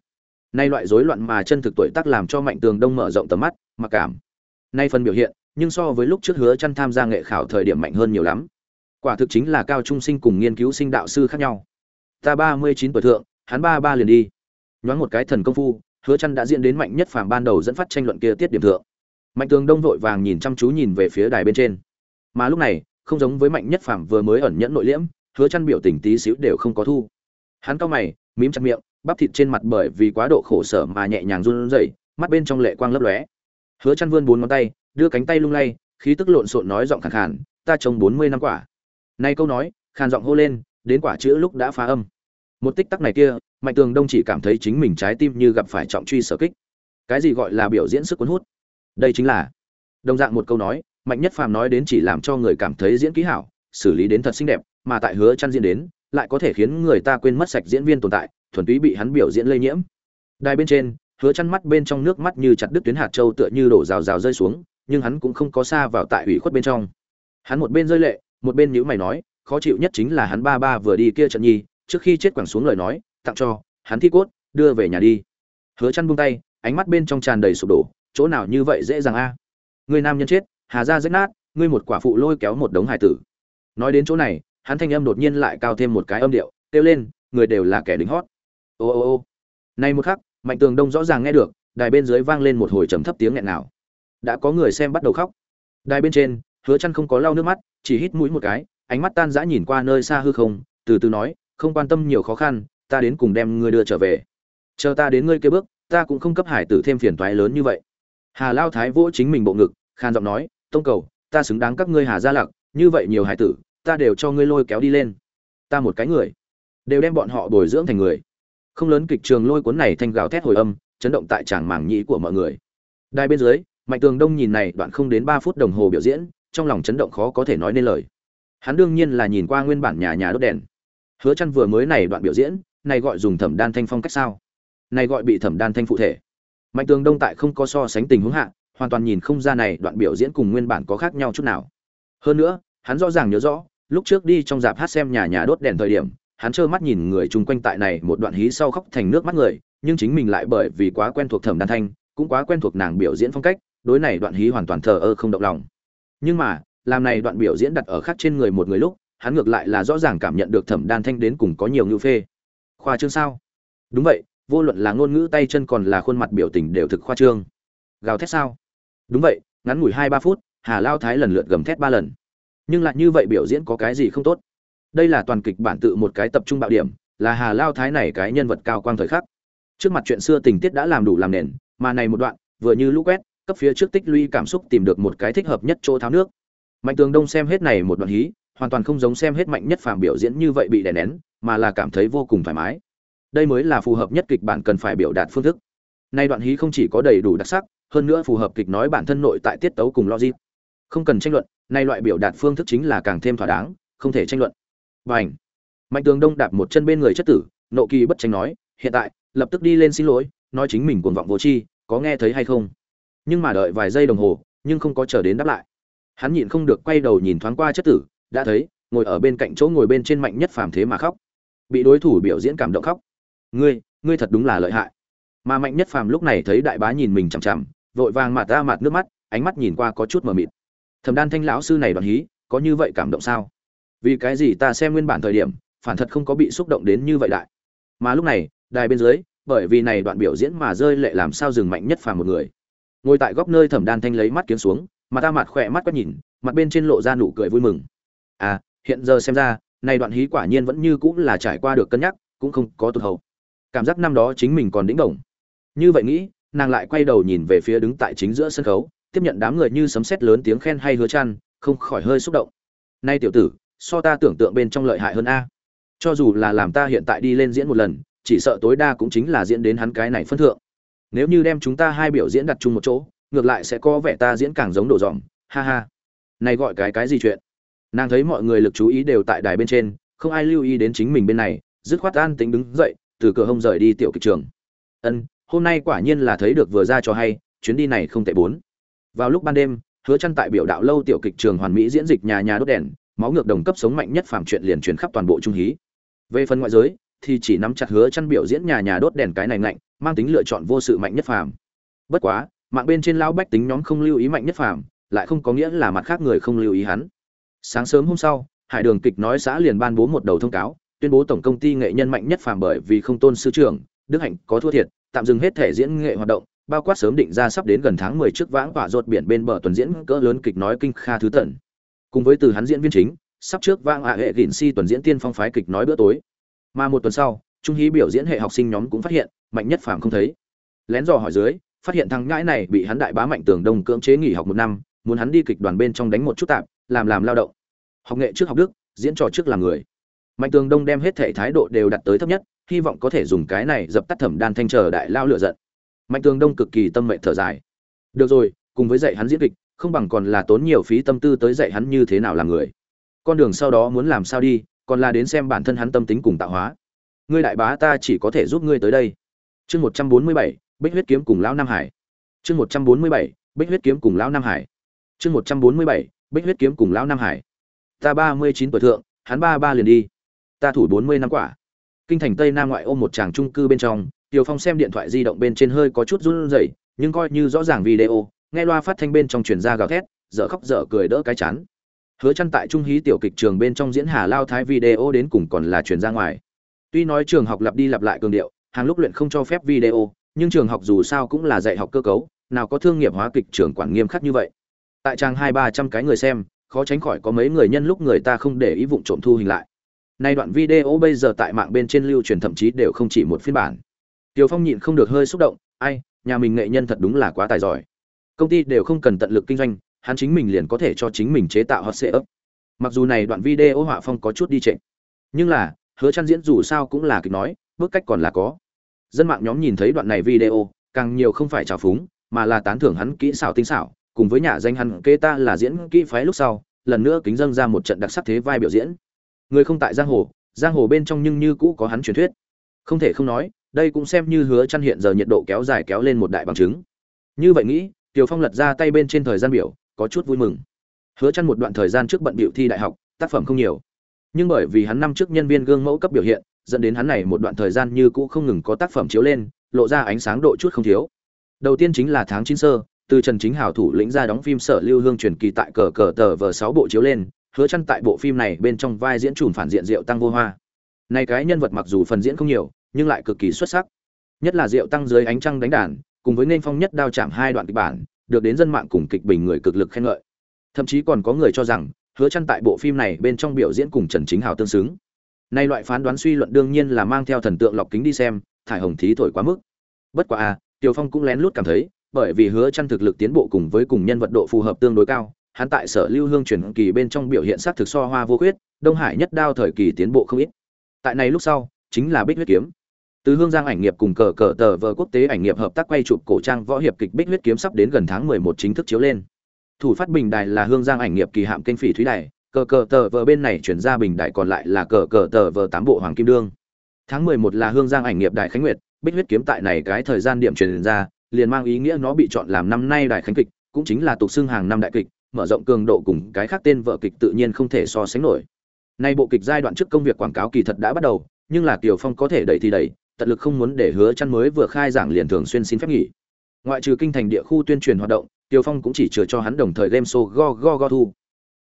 Nay loại rối loạn mà chân thực tuổi tác làm cho mạnh tường đông mở rộng tầm mắt, mặc cảm. Nay phần biểu hiện, nhưng so với lúc trước hứa chăn tham gia nghệ khảo thời điểm mạnh hơn nhiều lắm quả thực chính là cao trung sinh cùng nghiên cứu sinh đạo sư khác nhau. Ta ba mươi chín tuổi thượng, hắn ba ba liền đi. Nhoáng một cái thần công phu, hứa chăn đã diễn đến mạnh nhất phàm ban đầu dẫn phát tranh luận kia tiết điểm thượng. Mạnh tường đông vội vàng nhìn chăm chú nhìn về phía đài bên trên. Mà lúc này, không giống với mạnh nhất phàm vừa mới ẩn nhẫn nội liễm, hứa chăn biểu tình tí xíu đều không có thu. Hắn cao mày, mím chặt miệng, bắp thịt trên mặt bởi vì quá độ khổ sở mà nhẹ nhàng run rẩy, mắt bên trong lệ quang lấp lóe. Hứa chăn vươn bốn ngón tay, đưa cánh tay lung lay, khí tức lộn xộn nói giọng khàn khàn, ta trồng 40 năm quả nay câu nói, khàn giọng hô lên, đến quả chữ lúc đã phá âm. Một tích tắc này kia, mạnh tường đông chỉ cảm thấy chính mình trái tim như gặp phải trọng truy sở kích. Cái gì gọi là biểu diễn sức cuốn hút? Đây chính là, đồng dạng một câu nói, mạnh nhất phàm nói đến chỉ làm cho người cảm thấy diễn kỹ hảo, xử lý đến thật xinh đẹp, mà tại hứa chăn diễn đến, lại có thể khiến người ta quên mất sạch diễn viên tồn tại, thuần túy bị hắn biểu diễn lây nhiễm. Đài bên trên, hứa chăn mắt bên trong nước mắt như chặt đứt tuyến hạt châu tựa như đổ rào rào rơi xuống, nhưng hắn cũng không có xa vào tại ủy khuất bên trong. Hắn một bên rơi lệ một bên nhữ mày nói, khó chịu nhất chính là hắn ba ba vừa đi kia trận nhi, trước khi chết quẳng xuống lời nói, tặng cho, hắn thi cốt, đưa về nhà đi. Hứa chăn buông tay, ánh mắt bên trong tràn đầy sụp đổ, chỗ nào như vậy dễ dàng a? Người nam nhân chết, hà ra rách nát, ngươi một quả phụ lôi kéo một đống hải tử. Nói đến chỗ này, hắn thanh âm đột nhiên lại cao thêm một cái âm điệu, kêu lên, người đều là kẻ đính hót. Ô ô ô. Nay một khắc, mạnh tường đông rõ ràng nghe được, đài bên dưới vang lên một hồi trầm thấp tiếng nghẹn nào. Đã có người xem bắt đầu khóc. Đài bên trên hứa chăn không có lau nước mắt, chỉ hít mũi một cái, ánh mắt tan dã nhìn qua nơi xa hư không, từ từ nói, không quan tâm nhiều khó khăn, ta đến cùng đem ngươi đưa trở về. Chờ ta đến ngươi kia bước, ta cũng không cấp hải tử thêm phiền toái lớn như vậy. Hà lao thái vỗ chính mình bộ ngực, khan giọng nói, tông cầu, ta xứng đáng các ngươi hà gia lặc, như vậy nhiều hải tử, ta đều cho ngươi lôi kéo đi lên. Ta một cái người, đều đem bọn họ bồi dưỡng thành người. Không lớn kịch trường lôi cuốn này thành gào thét hồi âm, chấn động tại tràng mảng nhĩ của mọi người. Đài bên dưới, mạnh tường đông nhìn này đoạn không đến ba phút đồng hồ biểu diễn trong lòng chấn động khó có thể nói nên lời. Hắn đương nhiên là nhìn qua nguyên bản nhà nhà đốt đèn. Hứa chăn vừa mới này đoạn biểu diễn, này gọi dùng thẩm đan thanh phong cách sao? Này gọi bị thẩm đan thanh phụ thể. Mạnh tường đông tại không có so sánh tình huống hạ, hoàn toàn nhìn không ra này đoạn biểu diễn cùng nguyên bản có khác nhau chút nào. Hơn nữa, hắn rõ ràng nhớ rõ, lúc trước đi trong dạp hát xem nhà nhà đốt đèn thời điểm, hắn trơ mắt nhìn người chung quanh tại này một đoạn hí sau khóc thành nước mắt người, nhưng chính mình lại bởi vì quá quen thuộc thẩm đan thanh, cũng quá quen thuộc nàng biểu diễn phong cách, đối này đoạn hí hoàn toàn thờ ơ không động lòng nhưng mà, làm này đoạn biểu diễn đặt ở khác trên người một người lúc, hắn ngược lại là rõ ràng cảm nhận được thẩm đan thanh đến cùng có nhiều ngữ phê. Khoa trương sao? Đúng vậy, vô luận là ngôn ngữ tay chân còn là khuôn mặt biểu tình đều thực khoa trương. Gào thét sao? Đúng vậy, ngắn ngủi hai ba phút, hà lao thái lần lượt gầm thét ba lần. Nhưng lại như vậy biểu diễn có cái gì không tốt? Đây là toàn kịch bản tự một cái tập trung bạo điểm, là hà lao thái này cái nhân vật cao quang thời khắc. Trước mặt chuyện xưa tình tiết đã làm đủ làm nền, mà này một đoạn, vừa như lũ quét cấp phía trước tích lũy cảm xúc tìm được một cái thích hợp nhất chỗ tháo nước. Mạnh tường đông xem hết này một đoạn hí, hoàn toàn không giống xem hết mạnh nhất phàm biểu diễn như vậy bị đè nén, mà là cảm thấy vô cùng thoải mái. Đây mới là phù hợp nhất kịch bản cần phải biểu đạt phương thức. Nay đoạn hí không chỉ có đầy đủ đặc sắc, hơn nữa phù hợp kịch nói bản thân nội tại tiết tấu cùng logic. Không cần tranh luận, nay loại biểu đạt phương thức chính là càng thêm thỏa đáng, không thể tranh luận. Và ảnh mạnh tường đông đạp một chân bên người chất tử, nộ kỳ bất tranh nói, hiện tại, lập tức đi lên xin lỗi, nói chính mình cuồng vọng vô tri, có nghe thấy hay không? Nhưng mà đợi vài giây đồng hồ, nhưng không có chờ đến đáp lại. Hắn nhịn không được quay đầu nhìn thoáng qua chất tử, đã thấy, ngồi ở bên cạnh chỗ ngồi bên trên mạnh nhất phàm thế mà khóc. Bị đối thủ biểu diễn cảm động khóc. Ngươi ngươi thật đúng là lợi hại. Mà mạnh nhất phàm lúc này thấy đại bá nhìn mình chằm chằm, vội vàng mạt ra mạt nước mắt, ánh mắt nhìn qua có chút mờ mịt. Thẩm đan thanh lão sư này đoàn hí, có như vậy cảm động sao? Vì cái gì ta xem nguyên bản thời điểm, phản thật không có bị xúc động đến như vậy đại? Mà lúc này, đài bên dưới, bởi vì này đoạn biểu diễn mà rơi lệ làm sao dừng mạnh nhất phàm một người? Ngồi tại góc nơi thẩm đan thanh lấy mắt kiếm xuống, mà ta mặt khỏe mắt quét nhìn, mặt bên trên lộ ra nụ cười vui mừng. À hiện giờ xem ra, này đoạn hí quả nhiên vẫn như cũng là trải qua được cân nhắc, cũng không có tụt hậu. Cảm giác năm đó chính mình còn đĩnh đồng như vậy nghĩ, nàng lại quay đầu nhìn về phía đứng tại chính giữa sân khấu, tiếp nhận đám người như sấm sét lớn tiếng khen hay hứa chăn, không khỏi hơi xúc động. Nay tiểu tử, so ta tưởng tượng bên trong lợi hại hơn a. Cho dù là làm ta hiện tại đi lên diễn một lần, chỉ sợ tối đa cũng chính là diễn đến hắn cái này phân thượng nếu như đem chúng ta hai biểu diễn đặt chung một chỗ, ngược lại sẽ có vẻ ta diễn càng giống đồ dòm. Ha ha. Này gọi cái cái gì chuyện? Nàng thấy mọi người lực chú ý đều tại đài bên trên, không ai lưu ý đến chính mình bên này, dứt khoát an tính đứng dậy, từ cửa hông rời đi tiểu kịch trường. Ân, hôm nay quả nhiên là thấy được vừa ra cho hay, chuyến đi này không tệ bốn. Vào lúc ban đêm, hứa chăn tại biểu đạo lâu tiểu kịch trường hoàn mỹ diễn dịch nhà nhà đốt đèn, máu ngược đồng cấp sống mạnh nhất phàm chuyện liền truyền khắp toàn bộ trung hí. Về phần ngoại giới thì chỉ nắm chặt hứa chăn biểu diễn nhà nhà đốt đèn cái này lạnh, mang tính lựa chọn vô sự mạnh nhất phàm. Bất quá mạng bên trên lão bách tính nhóm không lưu ý mạnh nhất phàm lại không có nghĩa là mặt khác người không lưu ý hắn. Sáng sớm hôm sau hải đường kịch nói xã liền ban bố một đầu thông cáo tuyên bố tổng công ty nghệ nhân mạnh nhất phàm bởi vì không tôn sư trưởng đức hạnh có thua thiệt tạm dừng hết thể diễn nghệ hoạt động bao quát sớm định ra sắp đến gần tháng 10 trước vãng quả rột biển bên bờ tuần diễn cỡ lớn kịch nói kinh kha thứ tận. Cùng với từ hắn diễn viên chính sắp trước vãng hạ hệ gỉn si tuần diễn tiên phong phái kịch nói bữa tối mà một tuần sau, trung hí biểu diễn hệ học sinh nhóm cũng phát hiện, mạnh nhất phàm không thấy. Lén dò hỏi dưới, phát hiện thằng ngãi này bị hắn đại bá mạnh tường đông cưỡng chế nghỉ học một năm, muốn hắn đi kịch đoàn bên trong đánh một chút tạm làm làm lao động. Học nghệ trước học đức, diễn trò trước làm người. Mạnh tường đông đem hết thể thái độ đều đặt tới thấp nhất, hy vọng có thể dùng cái này dập tắt thẩm đan thanh chờ đại lao lựa giận. Mạnh tường đông cực kỳ tâm mệnh thở dài. Được rồi, cùng với dạy hắn diễn kịch, không bằng còn là tốn nhiều phí tâm tư tới dạy hắn như thế nào làm người. Con đường sau đó muốn làm sao đi còn là đến xem bản thân hắn tâm tính cùng tạo hóa. Ngươi đại bá ta chỉ có thể giúp ngươi tới đây. Chương một trăm bốn mươi bảy bích huyết kiếm cùng lão nam hải. Chương một trăm bốn mươi bảy bích huyết kiếm cùng lão nam hải. Chương một trăm bốn mươi bảy bích huyết kiếm cùng lão nam hải. Ta ba mươi chín tuổi thượng hắn ba ba liền đi. Ta thủ bốn mươi năm quả. Kinh thành tây nam ngoại ôm một chàng trung cư bên trong Tiểu Phong xem điện thoại di động bên trên hơi có chút run rẩy, nhưng coi như rõ ràng video, nghe loa phát thanh bên trong truyền ra gào thét, dở khóc dở cười đỡ cái chán. Hứa Chân tại trung hí tiểu kịch trường bên trong diễn Hà Lao Thái video đến cùng còn là truyền ra ngoài. Tuy nói trường học lặp đi lặp lại cường điệu, hàng lúc luyện không cho phép video, nhưng trường học dù sao cũng là dạy học cơ cấu, nào có thương nghiệp hóa kịch trường quản nghiêm khắc như vậy. Tại trang hai ba trăm cái người xem, khó tránh khỏi có mấy người nhân lúc người ta không để ý vụng trộm thu hình lại. Nay đoạn video bây giờ tại mạng bên trên lưu truyền thậm chí đều không chỉ một phiên bản. tiểu Phong nhịn không được hơi xúc động, ai, nhà mình nghệ nhân thật đúng là quá tài giỏi. Công ty đều không cần tận lực kinh doanh, hắn chính mình liền có thể cho chính mình chế tạo hot setup. Mặc dù này đoạn video họa phong có chút đi trệ, nhưng là, Hứa chăn diễn dù sao cũng là kịch nói, bước cách còn là có. Dân mạng nhóm nhìn thấy đoạn này video, càng nhiều không phải trào phúng, mà là tán thưởng hắn kỹ xảo tinh xảo, cùng với nhà danh hắn kê ta là diễn kỹ phái lúc sau, lần nữa kính dâng ra một trận đặc sắc thế vai biểu diễn. Người không tại giang hồ, giang hồ bên trong nhưng như cũ có hắn truyền thuyết. Không thể không nói, đây cũng xem như hứa chăn hiện giờ nhiệt độ kéo dài kéo lên một đại bằng chứng như vậy nghĩ tiểu phong lật ra tay bên trên thời gian biểu có chút vui mừng. Hứa chăn một đoạn thời gian trước bận biểu thi đại học, tác phẩm không nhiều. Nhưng bởi vì hắn năm trước nhân viên gương mẫu cấp biểu hiện, dẫn đến hắn này một đoạn thời gian như cũ không ngừng có tác phẩm chiếu lên, lộ ra ánh sáng độ chút không thiếu. Đầu tiên chính là tháng chín sơ, từ trần chính hào thủ lĩnh ra đóng phim sở lưu hương truyền kỳ tại cờ cờ tờ vờ sáu bộ chiếu lên, hứa chăn tại bộ phim này bên trong vai diễn trùm phản diện diệu tăng vô hoa. Này cái nhân vật mặc dù phần diễn không nhiều, nhưng lại cực kỳ xuất sắc. Nhất là diệu tăng dưới ánh trăng đánh đàn, cùng với nên phong nhất đao chạm hai đoạn kịch bản được đến dân mạng cùng kịch bình người cực lực khen ngợi. Thậm chí còn có người cho rằng, hứa chăn tại bộ phim này bên trong biểu diễn cùng trần chính hào tương xứng. Nay loại phán đoán suy luận đương nhiên là mang theo thần tượng lọc kính đi xem, thải hồng thí thổi quá mức. Bất quá a tiểu phong cũng lén lút cảm thấy, bởi vì hứa chăn thực lực tiến bộ cùng với cùng nhân vật độ phù hợp tương đối cao, hắn tại sở lưu hương truyền kỳ bên trong biểu hiện sát thực so hoa vô khuyết, đông hải nhất đao thời kỳ tiến bộ không ít. Tại này lúc sau, chính là bích huyết kiếm từ hương giang ảnh nghiệp cùng cờ cờ tờ vờ quốc tế ảnh nghiệp hợp tác quay chụp cổ trang võ hiệp kịch bích huyết kiếm sắp đến gần tháng 11 chính thức chiếu lên. Thủ phát bình đài là hương giang ảnh nghiệp kỳ hạm kênh phỉ thúy đài, cờ cờ tờ vờ bên này chuyển ra bình đài còn lại là cờ cờ tờ vờ tám bộ hoàng kim đương. Tháng 11 là hương giang ảnh nghiệp đài khánh nguyệt, bích huyết kiếm tại này cái thời gian điểm truyền ra, liền mang ý nghĩa nó bị chọn làm năm nay đài khánh kịch, cũng chính là tục xưng hàng năm đại kịch, mở rộng cường độ cùng cái khác tên vợ kịch tự nhiên không thể so sánh nổi. Nay bộ kịch giai đoạn trước công việc quảng cáo kỳ thật đã bắt đầu, nhưng là kiều phong có thể đẩy thì đẩy tận lực không muốn để hứa chăn mới vừa khai giảng liền thường xuyên xin phép nghỉ. Ngoại trừ kinh thành địa khu tuyên truyền hoạt động, tiêu phong cũng chỉ chừa cho hắn đồng thời game show go go go thu.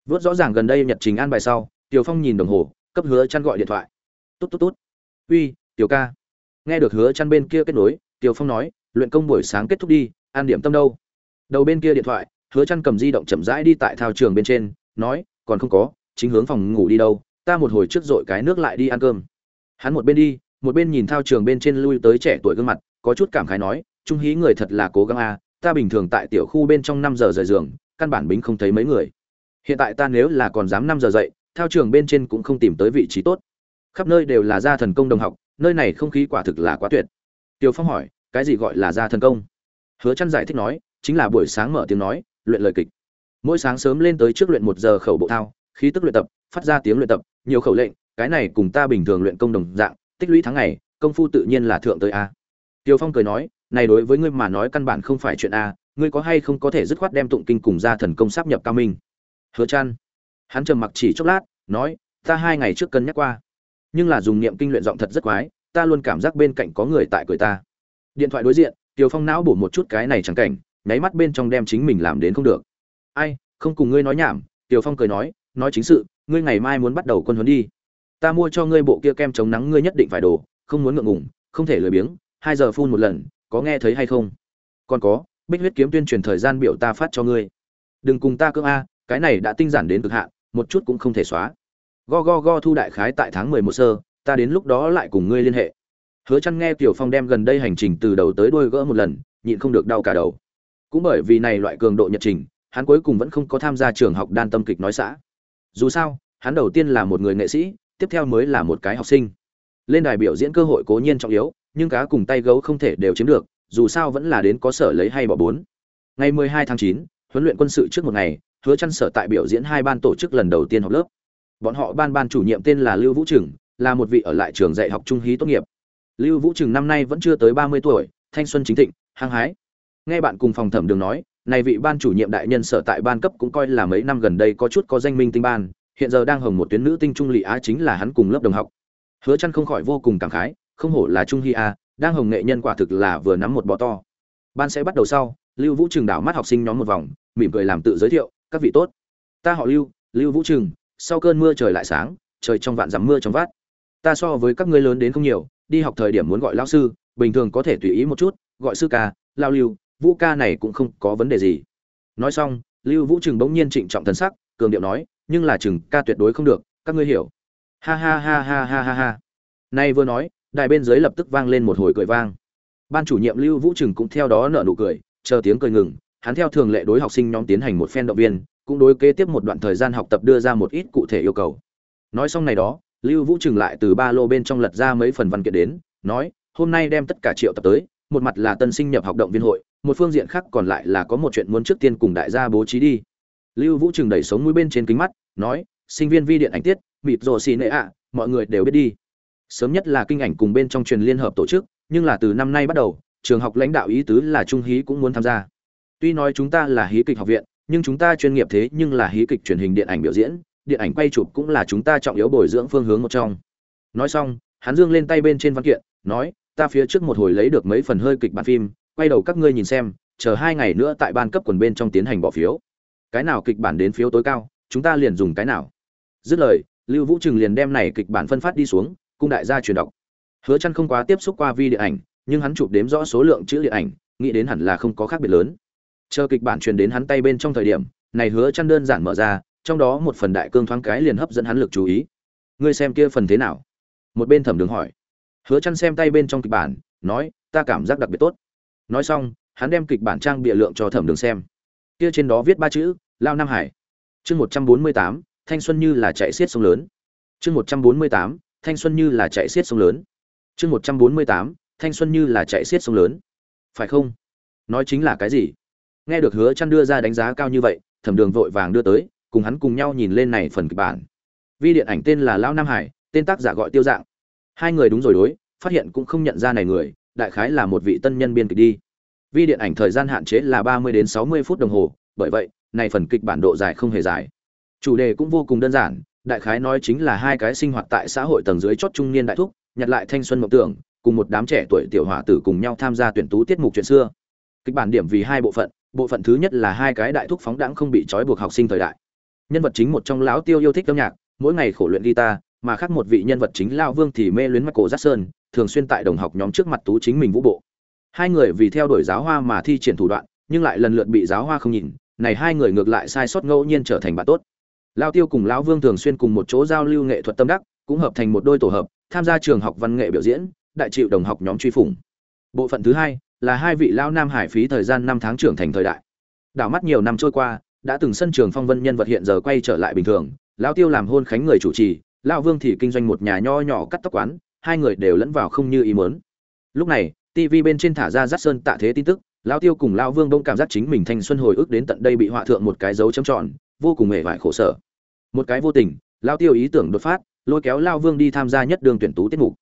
Vớt rõ ràng gần đây nhật trình an bài sau, tiêu phong nhìn đồng hồ, cấp hứa chăn gọi điện thoại. Tốt tốt tốt uy, tiểu ca. Nghe được hứa chăn bên kia kết nối, tiêu phong nói, luyện công buổi sáng kết thúc đi an điểm tâm đâu? Đầu bên kia điện thoại, hứa chăn cầm di động chậm rãi đi tại thao trường bên trên, nói, còn không có, chính hướng phòng ngủ đi đâu, ta một hồi trước dội cái nước lại đi ăn cơm. Hắn một bên đi một bên nhìn thao trường bên trên lui tới trẻ tuổi gương mặt, có chút cảm khái nói, trung hí người thật là cố gắng a, ta bình thường tại tiểu khu bên trong năm giờ rời giường, căn bản bính không thấy mấy người. Hiện tại ta nếu là còn dám năm giờ dậy, thao trường bên trên cũng không tìm tới vị trí tốt. Khắp nơi đều là gia thần công đồng học, nơi này không khí quả thực là quá tuyệt. Tiêu phong hỏi, cái gì gọi là gia thần công? Hứa chăn giải thích nói, chính là buổi sáng mở tiếng nói, luyện lời kịch. Mỗi sáng sớm lên tới trước luyện một giờ khẩu bộ thao, khí tức luyện tập, phát ra tiếng luyện tập, nhiều khẩu lệnh, cái này cùng ta bình thường luyện công đồng dạng tích lũy tháng ngày, công phu tự nhiên là thượng tới a. Tiêu phong cười nói, này đối với ngươi mà nói căn bản không phải chuyện a, ngươi có hay không có thể dứt khoát đem tụng kinh cùng ra thần công sắp nhập cao minh? Hứa chăn hắn trầm mặc chỉ chốc lát, nói, ta hai ngày trước cân nhắc qua, nhưng là dùng niệm kinh luyện giọng thật rất quái, ta luôn cảm giác bên cạnh có người tại cười ta. Điện thoại đối diện, tiêu phong não bổ một chút cái này chẳng cảnh, nháy mắt bên trong đem chính mình làm đến không được. Ai, không cùng ngươi nói nhảm, tiêu phong cười nói nói chính sự, ngươi ngày mai muốn bắt đầu quân huấn đi ta mua cho ngươi bộ kia kem chống nắng ngươi nhất định phải đổ, không muốn ngượng ngùng không thể lười biếng hai giờ phun một lần có nghe thấy hay không? Còn có bích huyết kiếm tuyên truyền thời gian biểu ta phát cho ngươi. Đừng cùng ta cưỡng a cái này đã tinh giản đến cực hạn một chút cũng không thể xóa. Go go go thu đại khái tại tháng mười một sơ ta đến lúc đó lại cùng ngươi liên hệ. Hứa chăn nghe tiểu phong đem gần đây hành trình từ đầu tới đuôi gỡ một lần nhịn không được đau cả đầu. Cũng bởi vì này loại cường độ nhật trình hắn cuối cùng vẫn không có tham gia trường học đan tâm kịch nói xã. Dù sao hắn đầu tiên là một người nghệ sĩ tiếp theo mới là một cái học sinh. Lên đài biểu diễn cơ hội cố nhiên trọng yếu nhưng cá cùng tay gấu không thể đều chiếm được dù sao vẫn là đến có sở lấy hay bỏ bốn. Ngày 12 tháng 9, huấn luyện quân sự trước một ngày hứa chăn sở tại biểu diễn hai ban tổ chức lần đầu tiên học lớp. Bọn họ ban ban chủ nhiệm tên là lưu vũ trừng là một vị ở lại trường dạy học trung hí tốt nghiệp. Lưu vũ trừng năm nay vẫn chưa tới 30 tuổi thanh xuân chính thịnh hăng hái. Nghe bạn cùng phòng thẩm đường nói này vị ban chủ nhiệm đại nhân sở tại ban cấp cũng coi là mấy năm gần đây có chút có danh minh tinh ban hiện giờ đang hồng một tuyến nữ tinh trung lỵ á chính là hắn cùng lớp đồng học. Hứa chăn không khỏi vô cùng cảm khái, không hổ là trung hy a, đang hồng nghệ nhân quả thực là vừa nắm một bò to. Ban sẽ bắt đầu sau, lưu vũ trường đảo mắt học sinh nhóm một vòng, mỉm cười làm tự giới thiệu, các vị tốt. Ta họ lưu lưu vũ trường sau cơn mưa trời lại sáng, trời trong vạn dặm mưa trong vát ta so với các ngươi lớn đến không nhiều, đi học thời điểm muốn gọi lão sư, bình thường có thể tùy ý một chút, gọi sư ca, lao lưu, vũ ca này cũng không có vấn đề gì. Nói xong, lưu vũ trường bỗng nhiên trịnh trọng thần sắc, cường điệu nói nhưng là chừng ca tuyệt đối không được, các ngươi hiểu. Ha ha ha ha ha ha ha. Nay vừa nói, đài bên dưới lập tức vang lên một hồi cười vang. Ban chủ nhiệm lưu vũ trừng cũng theo đó nở nụ cười, chờ tiếng cười ngừng, hắn theo thường lệ đối học sinh nhóm tiến hành một phen động viên, cũng đối kế tiếp một đoạn thời gian học tập đưa ra một ít cụ thể yêu cầu. Nói xong này đó, lưu vũ trừng lại từ ba lô bên trong lật ra mấy phần văn kiện đến, nói, hôm nay đem tất cả triệu tập tới, một mặt là tân sinh nhập học động viên hội, một phương diện khác còn lại là có một chuyện muốn trước tiên cùng đại gia bố trí đi. Lưu vũ trừng đẩy sống mũi bên trên kính mắt nói, sinh viên vi điện ảnh tiết, mịt rồ xì nệ ạ, mọi người đều biết đi. Sớm nhất là kinh ảnh cùng bên trong truyền liên hợp tổ chức, nhưng là từ năm nay bắt đầu, trường học lãnh đạo ý tứ là trung hí cũng muốn tham gia. Tuy nói chúng ta là hí kịch học viện, nhưng chúng ta chuyên nghiệp thế nhưng là hí kịch truyền hình điện ảnh biểu diễn, điện ảnh quay chụp cũng là chúng ta trọng yếu bồi dưỡng phương hướng một trong. Nói xong, hắn dương lên tay bên trên văn kiện, nói, ta phía trước một hồi lấy được mấy phần hơi kịch bản phim, quay đầu các ngươi nhìn xem, chờ hai ngày nữa tại ban cấp quần bên trong tiến hành bỏ phiếu. Cái nào kịch bản đến phiếu tối cao chúng ta liền dùng cái nào? Dứt lời, lưu vũ trừng liền đem này kịch bản phân phát đi xuống, cung đại gia truyền đọc. Hứa chăn không quá tiếp xúc qua vi điện ảnh, nhưng hắn chụp đếm rõ số lượng chữ điện ảnh, nghĩ đến hẳn là không có khác biệt lớn. Chờ kịch bản truyền đến hắn tay bên trong thời điểm, này hứa chăn đơn giản mở ra, trong đó một phần đại cương thoáng cái liền hấp dẫn hắn lực chú ý. Ngươi xem kia phần thế nào? Một bên thẩm đường hỏi. Hứa chăn xem tay bên trong kịch bản, nói, ta cảm giác đặc biệt tốt. Nói xong, hắn đem kịch bản trang bịa lượng cho thẩm đường xem. Kia trên đó viết ba chữ, lao nam hải chương một trăm bốn mươi tám, thanh xuân như là chạy xiết sông lớn. chương một trăm bốn mươi tám, thanh xuân như là chạy xiết sông lớn. chương một trăm bốn mươi tám, thanh xuân như là chạy xiết sông lớn. phải không? nói chính là cái gì? nghe được hứa chăn đưa ra đánh giá cao như vậy, thẩm đường vội vàng đưa tới, cùng hắn cùng nhau nhìn lên này phần kịch bản. vi điện ảnh tên là lão nam hải, tên tác giả gọi tiêu dạng. hai người đúng rồi đối, phát hiện cũng không nhận ra này người, đại khái là một vị tân nhân biên kịch đi. vi điện ảnh thời gian hạn chế là ba mươi đến sáu mươi phút đồng hồ, bởi vậy này phần kịch bản độ dài không hề dài. Chủ đề cũng vô cùng đơn giản, đại khái nói chính là hai cái sinh hoạt tại xã hội tầng dưới chót trung niên đại thúc, nhặt lại thanh xuân mộng tưởng, cùng một đám trẻ tuổi tiểu hỏa tử cùng nhau tham gia tuyển tú tiết mục chuyện xưa. Kịch bản điểm vì hai bộ phận bộ phận thứ nhất là hai cái đại thúc phóng đãng không bị trói buộc học sinh thời đại. Nhân vật chính một trong lão tiêu yêu thích âm nhạc, mỗi ngày khổ luyện guitar, mà khác một vị nhân vật chính lao vương thì mê luyến michael jackson, thường xuyên tại đồng học nhóm trước mặt tú chính mình vũ bộ. Hai người vì theo đuổi giáo hoa mà thi triển thủ đoạn, nhưng lại lần lượt bị giáo hoa không nhìn này hai người ngược lại sai sót ngẫu nhiên trở thành bạn tốt. Lao tiêu cùng lão vương thường xuyên cùng một chỗ giao lưu nghệ thuật tâm đắc, cũng hợp thành một đôi tổ hợp, tham gia trường học văn nghệ biểu diễn, đại chịu đồng học nhóm truy phủng. Bộ phận thứ hai là hai vị lao nam hải phí thời gian năm tháng trưởng thành thời đại. Đảo mắt nhiều năm trôi qua, đã từng sân trường phong vân nhân vật hiện giờ quay trở lại bình thường lao tiêu làm hôn khánh người chủ trì lao vương thì kinh doanh một nhà nho nhỏ cắt tóc quán, hai người đều lẫn vào không như ý mớn lúc này tv bên trên thả ra dắt sơn tạ thế tin tức lao tiêu cùng lao vương Đông cảm giác chính mình thanh xuân hồi ức đến tận đây bị họa thượng một cái dấu chấm tròn, vô cùng mệt vải khổ sở. Một cái vô tình lao tiêu ý tưởng đột phát, lôi kéo lao vương đi tham gia nhất đường tuyển tú tiết mục.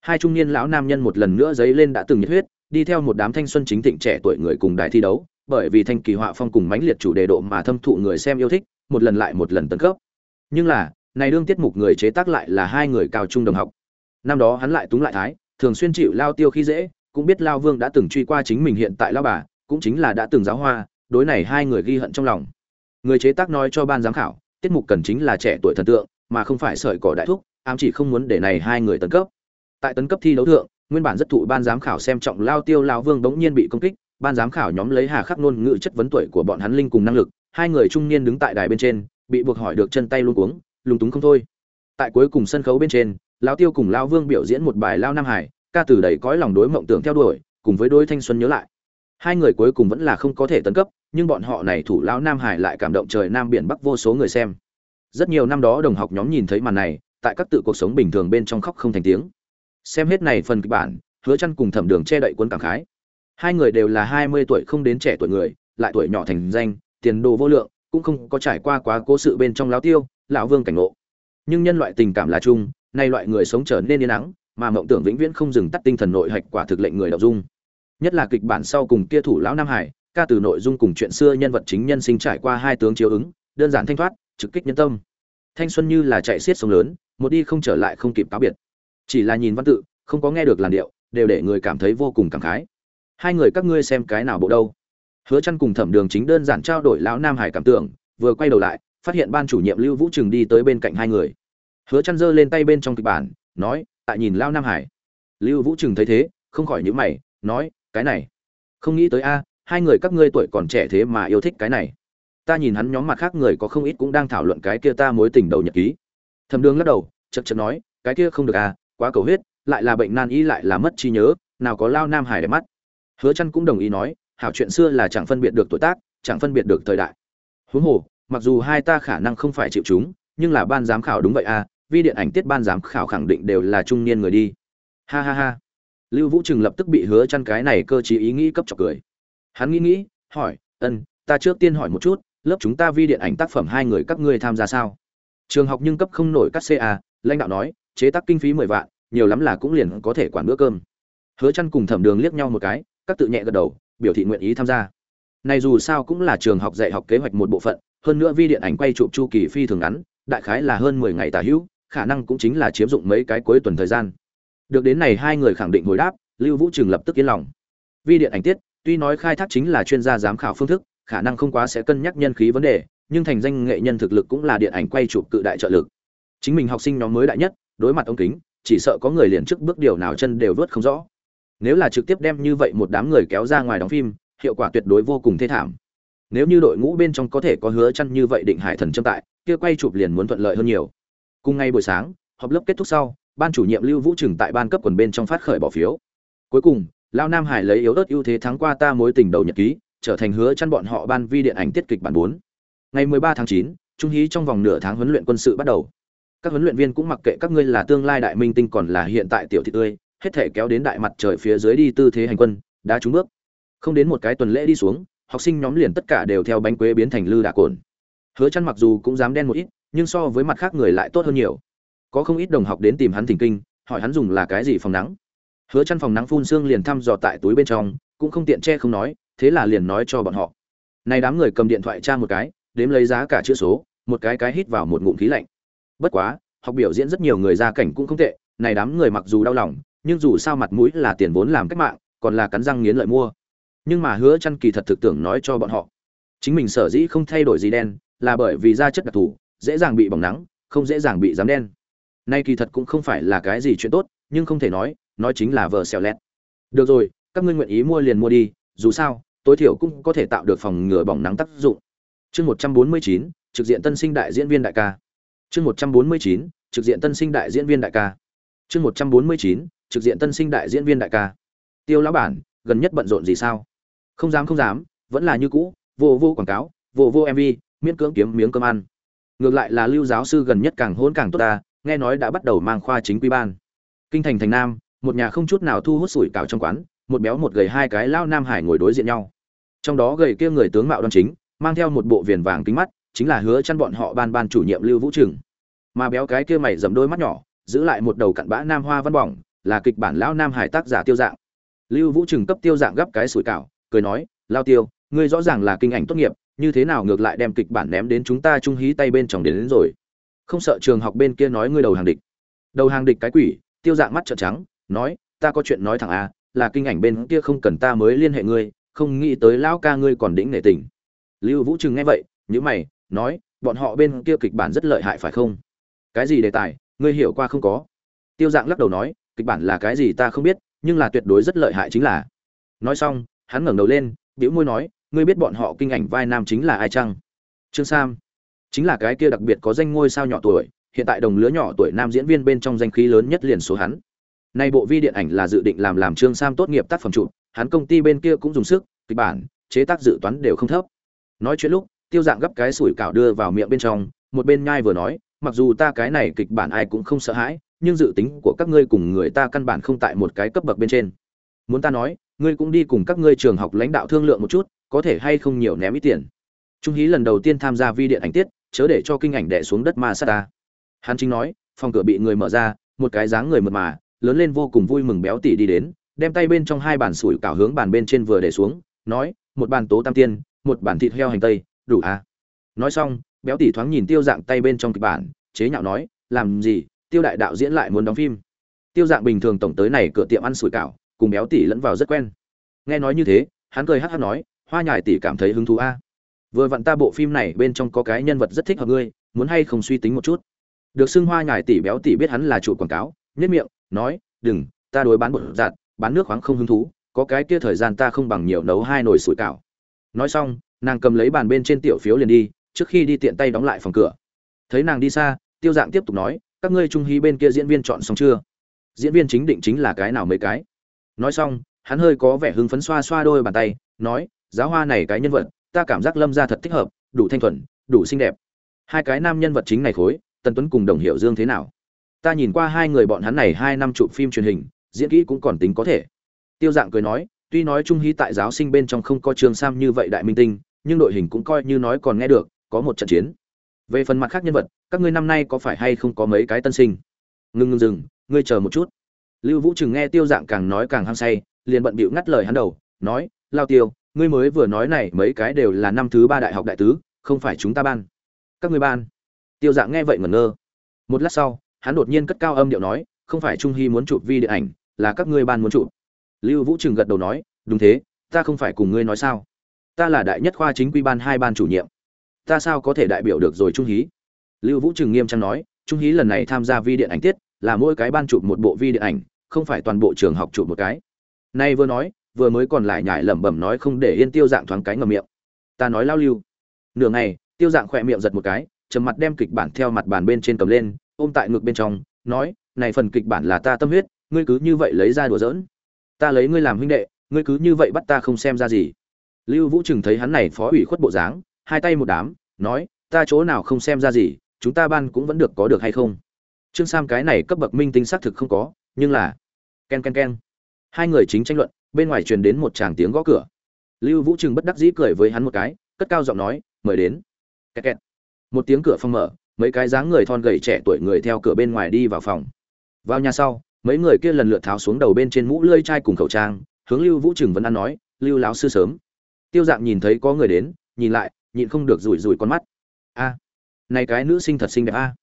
Hai trung niên lão nam nhân một lần nữa dấy lên đã từng nhiệt huyết, đi theo một đám thanh xuân chính thịnh trẻ tuổi người cùng đại thi đấu, bởi vì thanh kỳ họa phong cùng mãnh liệt chủ đề độ mà thâm thụ người xem yêu thích, một lần lại một lần tấn cấp. Nhưng là, này đương tiết mục người chế tác lại là hai người cao trung đồng học. Năm đó hắn lại túng lại thái, thường xuyên chịu lao tiêu khi dễ cũng biết lao vương đã từng truy qua chính mình hiện tại lao bà, cũng chính là đã từng giáo hoa, đối này hai người ghi hận trong lòng. Người chế tác nói cho ban giám khảo, tiết mục cần chính là trẻ tuổi thần tượng, mà không phải sợi cỏ đại thúc, ám chỉ không muốn để này hai người tấn cấp. Tại tấn cấp thi đấu thượng, nguyên bản rất thụ ban giám khảo xem trọng lao tiêu, lao vương bỗng nhiên bị công kích, ban giám khảo nhóm lấy hà khắc ngôn ngữ chất vấn tuổi của bọn hắn linh cùng năng lực, hai người trung niên đứng tại đài bên trên, bị buộc hỏi được chân tay luôn cuống, lúng túng không thôi. Tại cuối cùng sân khấu bên trên, lao tiêu cùng lao vương biểu diễn một bài lao nam hải ca từ đầy cõi lòng đối mộng tưởng theo đuổi, cùng với đối thanh xuân nhớ lại. Hai người cuối cùng vẫn là không có thể tấn cấp, nhưng bọn họ này thủ lão nam hải lại cảm động trời nam biển bắc vô số người xem. Rất nhiều năm đó đồng học nhóm nhìn thấy màn này, tại các tự cuộc sống bình thường bên trong khóc không thành tiếng. Xem hết này phần kịch bản, hứa chăn cùng thẩm đường che đậy quân cảm khái. Hai người đều là 20 tuổi không đến trẻ tuổi người, lại tuổi nhỏ thành danh, tiền đồ vô lượng, cũng không có trải qua quá cố sự bên trong lão tiêu, lão vương cảnh ngộ. Nhưng nhân loại tình cảm là chung, nay loại người sống trở nên yên nắng mà mộng tưởng vĩnh viễn không dừng tắt tinh thần nội hạch quả thực lệnh người đọc dung. Nhất là kịch bản sau cùng kia thủ lão nam hải, ca từ nội dung cùng chuyện xưa nhân vật chính nhân sinh trải qua hai tướng chiếu ứng, đơn giản thanh thoát, trực kích nhân tâm. Thanh xuân như là chạy xiết sông lớn, một đi không trở lại không kịp cáo biệt. Chỉ là nhìn văn tự, không có nghe được làn điệu, đều để người cảm thấy vô cùng cảm khái. Hai người các ngươi xem cái nào bộ đâu? Hứa chăn cùng thẩm đường chính đơn giản trao đổi lão nam hải cảm tưởng, vừa quay đầu lại, phát hiện ban chủ nhiệm lưu vũ trường đi tới bên cạnh hai người. Hứa chăn giơ lên tay bên trong kịch bản, nói tại nhìn lao nam hải. Lưu vũ trường thấy thế, không khỏi nhíu mày, nói, cái này, không nghĩ tới a, hai người các ngươi tuổi còn trẻ thế mà yêu thích cái này. Ta nhìn hắn nhóm mặt khác người có không ít cũng đang thảo luận cái kia ta mối tình đầu nhật ký. Thầm đương lắc đầu chật chật nói, cái kia không được à quá cầu huyết, lại là bệnh nan y lại là mất trí nhớ, nào có lao nam hải đẹp mắt. Hứa chăn cũng đồng ý nói, hảo chuyện xưa là chẳng phân biệt được tuổi tác, chẳng phân biệt được thời đại. Huống hồ, mặc dù hai ta khả năng không phải chịu chúng, nhưng là ban giám khảo đúng vậy à vi điện ảnh tiết ban giám khảo khẳng định đều là trung niên người đi. Ha ha ha. Lưu vũ trừng lập tức bị hứa chăn cái này cơ trí ý nghĩ cấp chọc cười. Hắn nghĩ nghĩ, hỏi, ân, ta trước tiên hỏi một chút, lớp chúng ta vi điện ảnh tác phẩm hai người các ngươi tham gia sao? Trường học nhưng cấp không nổi các ca lãnh đạo nói, chế tác kinh phí mười vạn, nhiều lắm là cũng liền có thể quản bữa cơm. Hứa chăn cùng thẩm đường liếc nhau một cái, các tự nhẹ gật đầu, biểu thị nguyện ý tham gia. Này dù sao cũng là trường học dạy học kế hoạch một bộ phận, hơn nữa vi điện ảnh quay chụp chu kỳ phi thường ngắn, đại khái là hơn 10 ngày tả hữu khả năng cũng chính là chiếm dụng mấy cái cuối tuần thời gian. Được đến này hai người khẳng định hồi đáp, lưu vũ trường lập tức yên lòng. Vi điện ảnh tiết, tuy nói khai thác chính là chuyên gia giám khảo phương thức, khả năng không quá sẽ cân nhắc nhân khí vấn đề, nhưng thành danh nghệ nhân thực lực cũng là điện ảnh quay chụp cự đại trợ lực. Chính mình học sinh nhóm mới đại nhất, đối mặt ống kính, chỉ sợ có người liền trước bước điều nào chân đều vớt không rõ. Nếu là trực tiếp đem như vậy một đám người kéo ra ngoài đóng phim, hiệu quả tuyệt đối vô cùng thê thảm. Nếu như đội ngũ bên trong có thể có hứa chăn như vậy định hải thần châm tại, kia quay chụp liền muốn thuận lợi hơn nhiều cùng ngày buổi sáng họp lớp kết thúc sau ban chủ nhiệm lưu vũ trừng tại ban cấp quần bên trong phát khởi bỏ phiếu. Cuối cùng lao nam hải lấy yếu ớt ưu thế thắng qua ta mối tình đầu nhật ký trở thành hứa chăn bọn họ ban vi điện ảnh tiết kịch bản 4. ngày 13 tháng 9, trung hí trong vòng nửa tháng huấn luyện quân sự bắt đầu. Các huấn luyện viên cũng mặc kệ các ngươi là tương lai đại minh tinh còn là hiện tại tiểu thị tươi hết thể kéo đến đại mặt trời phía dưới đi tư thế hành quân đã trúng bước. Không đến một cái tuần lễ đi xuống học sinh nhóm liền tất cả đều theo bánh quế biến thành lư đà cồn. Hứa chăn mặc dù cũng dám đen một ít nhưng so với mặt khác người lại tốt hơn nhiều. Có không ít đồng học đến tìm hắn thỉnh kinh, hỏi hắn dùng là cái gì phòng nắng. Hứa chăn phòng nắng phun xương liền thăm dò tại túi bên trong, cũng không tiện che không nói, thế là liền nói cho bọn họ. Này đám người cầm điện thoại tra một cái, đếm lấy giá cả chữ số, một cái cái hít vào một ngụm khí lạnh. Bất quá, học biểu diễn rất nhiều người ra cảnh cũng không tệ, này đám người mặc dù đau lòng, nhưng dù sao mặt mũi là tiền vốn làm cách mạng, còn là cắn răng nghiến lợi mua. Nhưng mà hứa chăn kỳ thật thực tưởng nói cho bọn họ. Chính mình sở dĩ không thay đổi gì đen, là bởi vì da chất đặc thù dễ dàng bị bỏng nắng, không dễ dàng bị dám đen. Nay kỳ thật cũng không phải là cái gì chuyện tốt, nhưng không thể nói nói chính là vờ xèo lẹt. Được rồi, các ngươi nguyện ý mua liền mua đi, dù sao, tối thiểu cũng có thể tạo được phòng ngừa bỏng nắng tác dụng. Chương một trăm bốn mươi chín, trực diện tân sinh đại diễn viên đại ca. Chương một trăm bốn mươi chín, trực diện tân sinh đại diễn viên đại ca. Chương một trăm bốn mươi chín, trực diện tân sinh đại diễn viên đại ca. Tiêu lão bản, gần nhất bận rộn gì sao? Không dám không dám, vẫn là như cũ, vô vô quảng cáo, vô vô mv miễn cưỡng kiếm miếng cơm ăn ngược lại là lưu giáo sư gần nhất càng hôn càng tốt ta, nghe nói đã bắt đầu mang khoa chính quy ban. Kinh thành thành nam, một nhà không chút nào thu hút sủi cảo trong quán, một béo một gầy hai cái lao nam hải ngồi đối diện nhau. Trong đó gầy kia người tướng mạo đoan chính, mang theo một bộ viền vàng kính mắt, chính là hứa chăn bọn họ ban ban chủ nhiệm lưu vũ trường mà béo cái kia mày dầm đôi mắt nhỏ, giữ lại một đầu cặn bã nam hoa văn bỏng, là kịch bản lão nam hải tác giả tiêu dạng. Lưu vũ trường cấp tiêu dạng gấp cái sủi cảo, cười nói, lao tiêu, ngươi rõ ràng là kinh ảnh tốt nghiệp như thế nào ngược lại đem kịch bản ném đến chúng ta trung hí tay bên trong đến, đến rồi. Không sợ trường học bên kia nói ngươi đầu hàng địch. Đầu hàng địch cái quỷ tiêu dạng mắt trợn trắng nói ta có chuyện nói thẳng a là kinh ảnh bên kia không cần ta mới liên hệ ngươi không nghĩ tới lão ca ngươi còn đĩnh nể tình. Lưu vũ trừng nghe vậy nhữ mày nói bọn họ bên kia kịch bản rất lợi hại phải không? Cái gì đề tài ngươi hiểu qua không có? Tiêu dạng lắc đầu nói kịch bản là cái gì ta không biết nhưng là tuyệt đối rất lợi hại chính là. Nói xong hắn ngẩng đầu lên bĩu môi nói ngươi biết bọn họ kinh ảnh vai nam chính là ai chăng? Trương sam. Chính là cái kia đặc biệt có danh ngôi sao nhỏ tuổi, hiện tại đồng lứa nhỏ tuổi nam diễn viên bên trong danh khí lớn nhất liền số hắn. Nay bộ vi điện ảnh là dự định làm làm trương sam tốt nghiệp tác phẩm chụp hắn công ty bên kia cũng dùng sức, kịch bản, chế tác dự toán đều không thấp. Nói chuyện lúc, tiêu dạng gấp cái sủi cảo đưa vào miệng bên trong, một bên nhai vừa nói, mặc dù ta cái này kịch bản ai cũng không sợ hãi, nhưng dự tính của các ngươi cùng người ta căn bản không tại một cái cấp bậc bên trên. Muốn ta nói, ngươi cũng đi cùng các ngươi trường học lãnh đạo thương lượng một chút có thể hay không nhiều ném ít tiền. Trung hí lần đầu tiên tham gia vi điện ảnh tiết, chớ để cho kinh ảnh đẻ xuống đất ma sát ta. Hắn chính nói, phòng cửa bị người mở ra, một cái dáng người mượt mà, lớn lên vô cùng vui mừng béo tỉ đi đến, đem tay bên trong hai bàn sủi cảo hướng bàn bên trên vừa để xuống, nói, một bàn tố tam tiên, một bàn thịt heo hành tây, đủ à? Nói xong, béo tỉ thoáng nhìn tiêu dạng tay bên trong kịch bản, chế nhạo nói, làm gì, tiêu đại đạo diễn lại muốn đóng phim. Tiêu dạng bình thường tổng tới này cửa tiệm ăn sủi cảo, cùng béo tỉ lẫn vào rất quen. Nghe nói như thế, hắn cười hát hát nói hoa nhài tỷ cảm thấy hứng thú a. Vừa vặn ta bộ phim này bên trong có cái nhân vật rất thích hợp ngươi, muốn hay không suy tính một chút? Được xưng hoa nhài tỷ béo tỷ biết hắn là chủ quảng cáo, nhất miệng, nói, đừng, ta đối bán bột giặt, bán nước khoáng không hứng thú, có cái kia thời gian ta không bằng nhiều nấu hai nồi sủi cảo. Nói xong, nàng cầm lấy bàn bên trên tiểu phiếu liền đi, trước khi đi tiện tay đóng lại phòng cửa. Thấy nàng đi xa, tiêu dạng tiếp tục nói, các ngươi trung hí bên kia diễn viên chọn xong chưa? Diễn viên chính định chính là cái nào mấy cái? Nói xong, hắn hơi có vẻ hưng phấn xoa xoa đôi bàn tay, nói giáo hoa này cái nhân vật, ta cảm giác lâm ra thật thích hợp, đủ thanh thuần, đủ xinh đẹp. Hai cái nam nhân vật chính này khối, tần tuấn cùng đồng hiệu dương thế nào? Ta nhìn qua hai người bọn hắn này hai năm chụp phim truyền hình, diễn kỹ cũng còn tính có thể. Tiêu dạng cười nói, tuy nói trung hí tại giáo sinh bên trong không có trường sam như vậy đại minh tinh, nhưng đội hình cũng coi như nói còn nghe được, có một trận chiến. Về phần mặt khác nhân vật, các ngươi năm nay có phải hay không có mấy cái tân sinh? Ngưng ngưng dừng, ngươi chờ một chút. Lưu vũ chừng nghe tiêu dạng càng nói càng hăng say, liền bận bịu ngắt lời hắn đầu, nói, lao tiêu ngươi mới vừa nói này mấy cái đều là năm thứ ba đại học đại tứ, không phải chúng ta ban. Các ngươi ban. Tiêu dạng nghe vậy ngẩn ngơ. Một lát sau, hắn đột nhiên cất cao âm điệu nói, không phải trung hy muốn chụp vi điện ảnh, là các ngươi ban muốn chụp. Lưu vũ trừng gật đầu nói, đúng thế, ta không phải cùng ngươi nói sao. Ta là đại nhất khoa chính quy ban hai ban chủ nhiệm. Ta sao có thể đại biểu được rồi trung hí lưu vũ trừng nghiêm trang nói, trung hí lần này tham gia vi điện ảnh tiết, là mỗi cái ban chụp một bộ vi điện ảnh, không phải toàn bộ trường học chụp một cái. Nay vừa nói vừa mới còn lại nhải lẩm bẩm nói không để yên tiêu dạng thoáng cái ngầm miệng. Ta nói lao lưu. Nửa ngày, tiêu dạng khỏe miệng giật một cái, trầm mặt đem kịch bản theo mặt bàn bên trên cầm lên, ôm tại ngực bên trong, nói, này phần kịch bản là ta tâm huyết, ngươi cứ như vậy lấy ra đùa giỡn. Ta lấy ngươi làm huynh đệ, ngươi cứ như vậy bắt ta không xem ra gì. Lưu vũ trừng thấy hắn này phó ủy khuất bộ dáng, hai tay một đám, nói, ta chỗ nào không xem ra gì, chúng ta ban cũng vẫn được có được hay không? Trương sam cái này cấp bậc minh tinh xác thực không có, nhưng là, ken ken ken. Hai người chính tranh luận bên ngoài truyền đến một tràng tiếng gõ cửa. Lưu vũ trừng bất đắc dĩ cười với hắn một cái, cất cao giọng nói, mời đến. Kẹt kẹt. một tiếng cửa phòng mở, mấy cái dáng người thon gầy trẻ tuổi người theo cửa bên ngoài đi vào phòng. Vào nhà sau, mấy người kia lần lượt tháo xuống đầu bên trên mũ lưỡi chai cùng khẩu trang, hướng lưu vũ trừng vẫn ăn nói, lưu láo sư sớm. Tiêu dạng nhìn thấy có người đến, nhìn lại, nhịn không được rủi rủi con mắt. A, này cái nữ sinh thật xinh đẹp a.